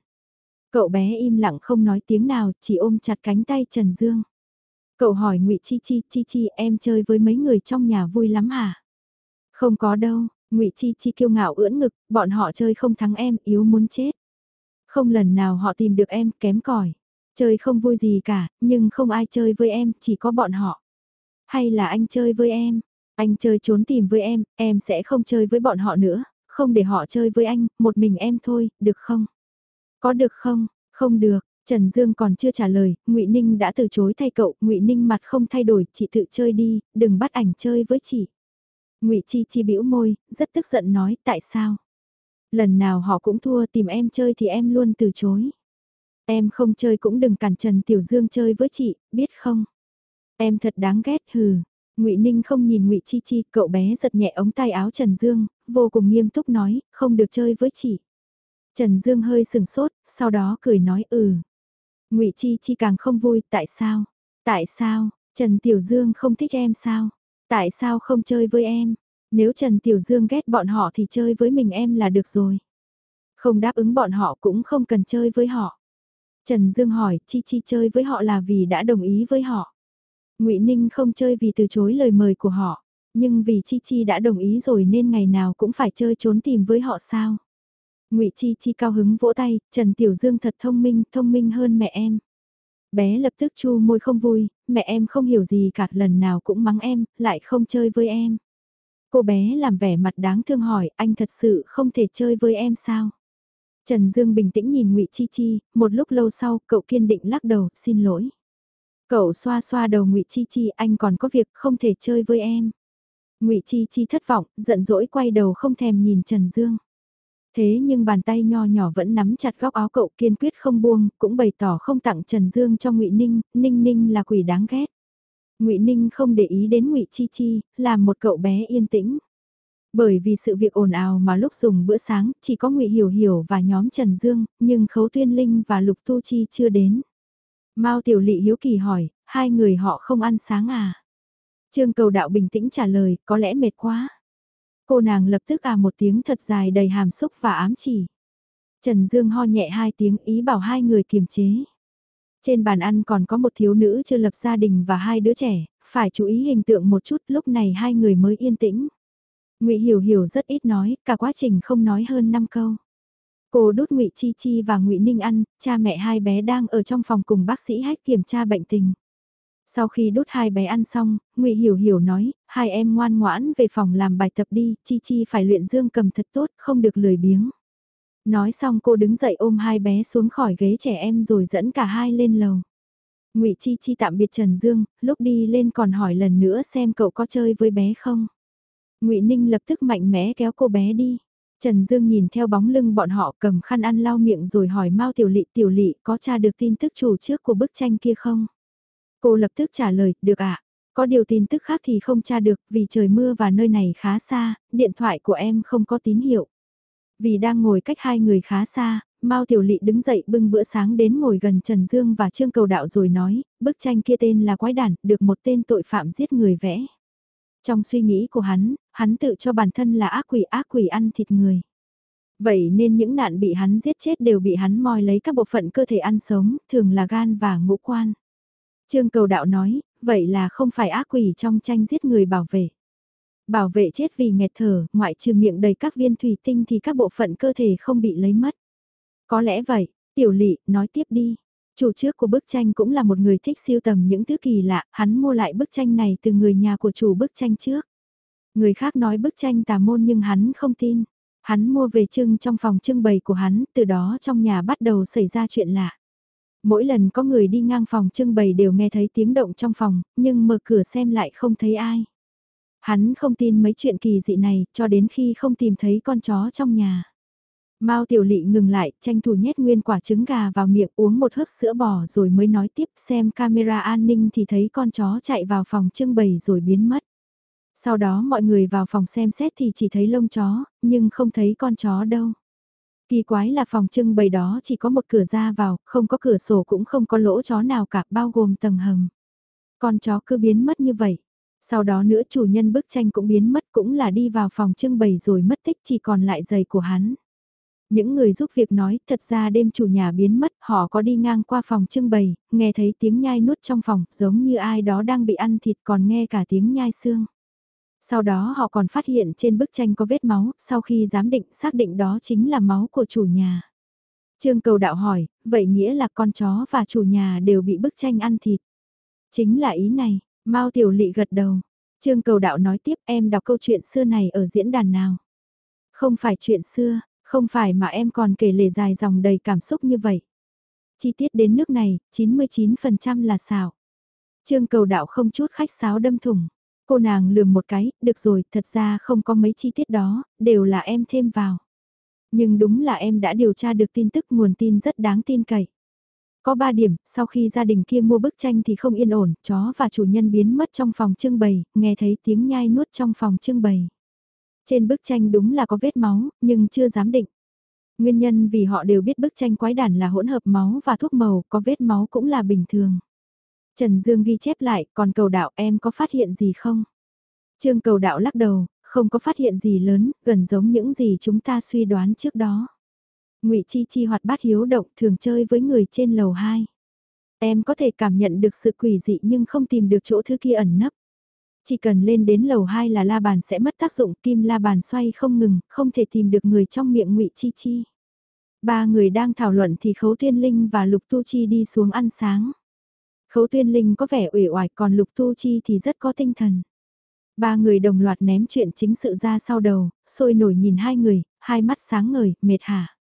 Cậu bé im lặng không nói tiếng nào, chỉ ôm chặt cánh tay Trần Dương. Cậu hỏi ngụy Chi Chi, Chi Chi em chơi với mấy người trong nhà vui lắm hả? Không có đâu, ngụy Chi Chi kiêu ngạo ưỡn ngực, bọn họ chơi không thắng em, yếu muốn chết. Không lần nào họ tìm được em, kém cỏi Chơi không vui gì cả, nhưng không ai chơi với em, chỉ có bọn họ. Hay là anh chơi với em? Anh chơi trốn tìm với em, em sẽ không chơi với bọn họ nữa, không để họ chơi với anh, một mình em thôi, được không? Có được không? Không được. Trần Dương còn chưa trả lời, Ngụy Ninh đã từ chối thay cậu, Ngụy Ninh mặt không thay đổi, chị tự chơi đi, đừng bắt ảnh chơi với chị. Ngụy Chi Chi bĩu môi, rất tức giận nói, tại sao? Lần nào họ cũng thua tìm em chơi thì em luôn từ chối. Em không chơi cũng đừng cản Trần Tiểu Dương chơi với chị, biết không? Em thật đáng ghét hừ. Ngụy Ninh không nhìn Ngụy Chi Chi, cậu bé giật nhẹ ống tay áo Trần Dương, vô cùng nghiêm túc nói, không được chơi với chị. Trần Dương hơi sừng sốt, sau đó cười nói ừ. Ngụy Chi Chi càng không vui, tại sao? Tại sao? Trần Tiểu Dương không thích em sao? Tại sao không chơi với em? Nếu Trần Tiểu Dương ghét bọn họ thì chơi với mình em là được rồi. Không đáp ứng bọn họ cũng không cần chơi với họ. Trần Dương hỏi, Chi Chi chơi với họ là vì đã đồng ý với họ. Ngụy Ninh không chơi vì từ chối lời mời của họ, nhưng vì Chi Chi đã đồng ý rồi nên ngày nào cũng phải chơi trốn tìm với họ sao. Ngụy Chi Chi cao hứng vỗ tay, Trần Tiểu Dương thật thông minh, thông minh hơn mẹ em. Bé lập tức chu môi không vui, mẹ em không hiểu gì cả lần nào cũng mắng em, lại không chơi với em. Cô bé làm vẻ mặt đáng thương hỏi, anh thật sự không thể chơi với em sao? Trần Dương bình tĩnh nhìn Ngụy Chi Chi, một lúc lâu sau, cậu kiên định lắc đầu, xin lỗi. Cậu xoa xoa đầu Ngụy Chi Chi, anh còn có việc không thể chơi với em. Ngụy Chi Chi thất vọng, giận dỗi quay đầu không thèm nhìn Trần Dương. Thế nhưng bàn tay nho nhỏ vẫn nắm chặt góc áo cậu kiên quyết không buông, cũng bày tỏ không tặng Trần Dương cho Ngụy Ninh, Ninh Ninh là quỷ đáng ghét. Ngụy Ninh không để ý đến Ngụy Chi Chi, là một cậu bé yên tĩnh. Bởi vì sự việc ồn ào mà lúc dùng bữa sáng, chỉ có Ngụy Hiểu Hiểu và nhóm Trần Dương, nhưng Khấu Tuyên Linh và Lục Tu Chi chưa đến. Mao Tiểu Lị hiếu kỳ hỏi, hai người họ không ăn sáng à? Trương Cầu Đạo bình tĩnh trả lời, có lẽ mệt quá. Cô nàng lập tức à một tiếng thật dài đầy hàm xúc và ám chỉ. Trần Dương ho nhẹ hai tiếng ý bảo hai người kiềm chế. Trên bàn ăn còn có một thiếu nữ chưa lập gia đình và hai đứa trẻ, phải chú ý hình tượng một chút lúc này hai người mới yên tĩnh ngụy Hiểu Hiểu rất ít nói, cả quá trình không nói hơn 5 câu. Cô đút ngụy Chi Chi và ngụy Ninh ăn, cha mẹ hai bé đang ở trong phòng cùng bác sĩ hách kiểm tra bệnh tình. Sau khi đút hai bé ăn xong, ngụy Hiểu Hiểu nói, hai em ngoan ngoãn về phòng làm bài tập đi, Chi Chi phải luyện dương cầm thật tốt, không được lười biếng. Nói xong cô đứng dậy ôm hai bé xuống khỏi ghế trẻ em rồi dẫn cả hai lên lầu. ngụy Chi Chi tạm biệt Trần Dương, lúc đi lên còn hỏi lần nữa xem cậu có chơi với bé không ngụy Ninh lập tức mạnh mẽ kéo cô bé đi. Trần Dương nhìn theo bóng lưng bọn họ cầm khăn ăn lau miệng rồi hỏi Mao Tiểu Lị Tiểu Lị có tra được tin tức chủ trước của bức tranh kia không? Cô lập tức trả lời, được ạ. Có điều tin tức khác thì không tra được vì trời mưa và nơi này khá xa, điện thoại của em không có tín hiệu. Vì đang ngồi cách hai người khá xa, Mao Tiểu Lị đứng dậy bưng bữa sáng đến ngồi gần Trần Dương và Trương Cầu Đạo rồi nói, bức tranh kia tên là Quái Đản, được một tên tội phạm giết người vẽ. Trong suy nghĩ của hắn, hắn tự cho bản thân là ác quỷ ác quỷ ăn thịt người. Vậy nên những nạn bị hắn giết chết đều bị hắn moi lấy các bộ phận cơ thể ăn sống, thường là gan và ngũ quan. Trương cầu đạo nói, vậy là không phải ác quỷ trong tranh giết người bảo vệ. Bảo vệ chết vì nghẹt thở, ngoại trừ miệng đầy các viên thủy tinh thì các bộ phận cơ thể không bị lấy mất. Có lẽ vậy, tiểu lị, nói tiếp đi. Chủ trước của bức tranh cũng là một người thích siêu tầm những thứ kỳ lạ, hắn mua lại bức tranh này từ người nhà của chủ bức tranh trước. Người khác nói bức tranh tà môn nhưng hắn không tin. Hắn mua về trưng trong phòng trưng bày của hắn, từ đó trong nhà bắt đầu xảy ra chuyện lạ. Mỗi lần có người đi ngang phòng trưng bày đều nghe thấy tiếng động trong phòng, nhưng mở cửa xem lại không thấy ai. Hắn không tin mấy chuyện kỳ dị này, cho đến khi không tìm thấy con chó trong nhà. Mao Tiểu Lị ngừng lại, tranh thủ nhét nguyên quả trứng gà vào miệng uống một hớp sữa bò rồi mới nói tiếp xem camera an ninh thì thấy con chó chạy vào phòng trưng bày rồi biến mất. Sau đó mọi người vào phòng xem xét thì chỉ thấy lông chó, nhưng không thấy con chó đâu. Kỳ quái là phòng trưng bày đó chỉ có một cửa ra vào, không có cửa sổ cũng không có lỗ chó nào cả bao gồm tầng hầm. Con chó cứ biến mất như vậy. Sau đó nữa chủ nhân bức tranh cũng biến mất cũng là đi vào phòng trưng bày rồi mất tích chỉ còn lại giày của hắn. Những người giúp việc nói thật ra đêm chủ nhà biến mất họ có đi ngang qua phòng trưng bày, nghe thấy tiếng nhai nuốt trong phòng giống như ai đó đang bị ăn thịt còn nghe cả tiếng nhai xương. Sau đó họ còn phát hiện trên bức tranh có vết máu, sau khi giám định xác định đó chính là máu của chủ nhà. Trương cầu đạo hỏi, vậy nghĩa là con chó và chủ nhà đều bị bức tranh ăn thịt. Chính là ý này, Mao Tiểu Lị gật đầu. Trương cầu đạo nói tiếp em đọc câu chuyện xưa này ở diễn đàn nào. Không phải chuyện xưa, không phải mà em còn kể lể dài dòng đầy cảm xúc như vậy. Chi tiết đến nước này, 99% là xảo. Trương cầu đạo không chút khách sáo đâm thủng. Cô nàng lườm một cái, được rồi, thật ra không có mấy chi tiết đó, đều là em thêm vào. Nhưng đúng là em đã điều tra được tin tức nguồn tin rất đáng tin cậy. Có 3 điểm, sau khi gia đình kia mua bức tranh thì không yên ổn, chó và chủ nhân biến mất trong phòng trưng bày, nghe thấy tiếng nhai nuốt trong phòng trưng bày. Trên bức tranh đúng là có vết máu, nhưng chưa dám định. Nguyên nhân vì họ đều biết bức tranh quái đản là hỗn hợp máu và thuốc màu, có vết máu cũng là bình thường. Trần Dương ghi chép lại, còn cầu đạo em có phát hiện gì không? Trương cầu đạo lắc đầu, không có phát hiện gì lớn, gần giống những gì chúng ta suy đoán trước đó. ngụy Chi Chi hoạt bát hiếu động thường chơi với người trên lầu 2. Em có thể cảm nhận được sự quỷ dị nhưng không tìm được chỗ thứ kia ẩn nấp. Chỉ cần lên đến lầu 2 là la bàn sẽ mất tác dụng kim la bàn xoay không ngừng, không thể tìm được người trong miệng ngụy Chi Chi. Ba người đang thảo luận thì Khấu Thiên Linh và Lục Tu Chi đi xuống ăn sáng. Khấu Tuyên Linh có vẻ uể oải còn Lục Tu Chi thì rất có tinh thần. Ba người đồng loạt ném chuyện chính sự ra sau đầu, sôi nổi nhìn hai người, hai mắt sáng ngời, mệt hả.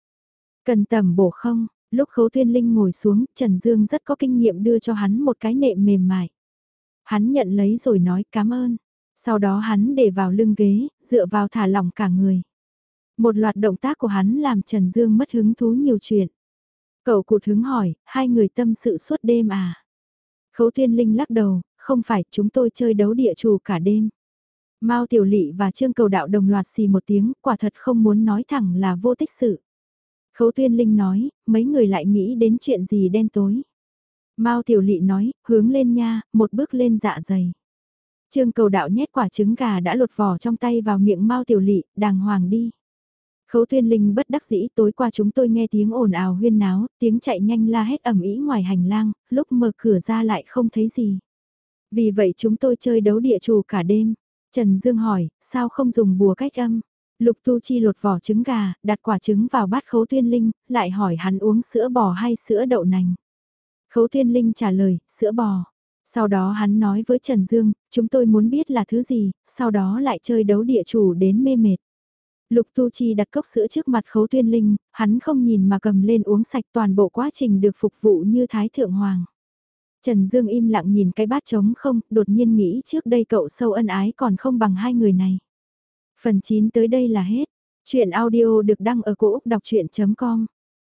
Cần tầm bổ không, lúc Khấu Tuyên Linh ngồi xuống, Trần Dương rất có kinh nghiệm đưa cho hắn một cái nệm mềm mại. Hắn nhận lấy rồi nói cảm ơn. Sau đó hắn để vào lưng ghế, dựa vào thả lỏng cả người. Một loạt động tác của hắn làm Trần Dương mất hứng thú nhiều chuyện. Cậu cụt hứng hỏi, hai người tâm sự suốt đêm à? Khấu Thiên Linh lắc đầu, không phải chúng tôi chơi đấu địa chủ cả đêm. Mao Tiểu Lị và Trương Cầu Đạo đồng loạt xì một tiếng, quả thật không muốn nói thẳng là vô tích sự. Khấu Thiên Linh nói, mấy người lại nghĩ đến chuyện gì đen tối. Mao Tiểu Lị nói, hướng lên nha, một bước lên dạ dày. Trương Cầu Đạo nhét quả trứng gà đã lột vỏ trong tay vào miệng Mao Tiểu Lị, đàng hoàng đi. Khấu Tuyên Linh bất đắc dĩ tối qua chúng tôi nghe tiếng ồn ào huyên náo, tiếng chạy nhanh la hét ầm ý ngoài hành lang, lúc mở cửa ra lại không thấy gì. Vì vậy chúng tôi chơi đấu địa chủ cả đêm. Trần Dương hỏi, sao không dùng bùa cách âm? Lục Tu Chi lột vỏ trứng gà, đặt quả trứng vào bát Khấu Tuyên Linh, lại hỏi hắn uống sữa bò hay sữa đậu nành. Khấu Tuyên Linh trả lời, sữa bò. Sau đó hắn nói với Trần Dương, chúng tôi muốn biết là thứ gì, sau đó lại chơi đấu địa chủ đến mê mệt. Lục Tu Chi đặt cốc sữa trước mặt khấu tuyên linh, hắn không nhìn mà cầm lên uống sạch toàn bộ quá trình được phục vụ như Thái Thượng Hoàng. Trần Dương im lặng nhìn cái bát trống không, đột nhiên nghĩ trước đây cậu sâu ân ái còn không bằng hai người này. Phần 9 tới đây là hết. Chuyện audio được đăng ở cổ Úc đọc chuyện.com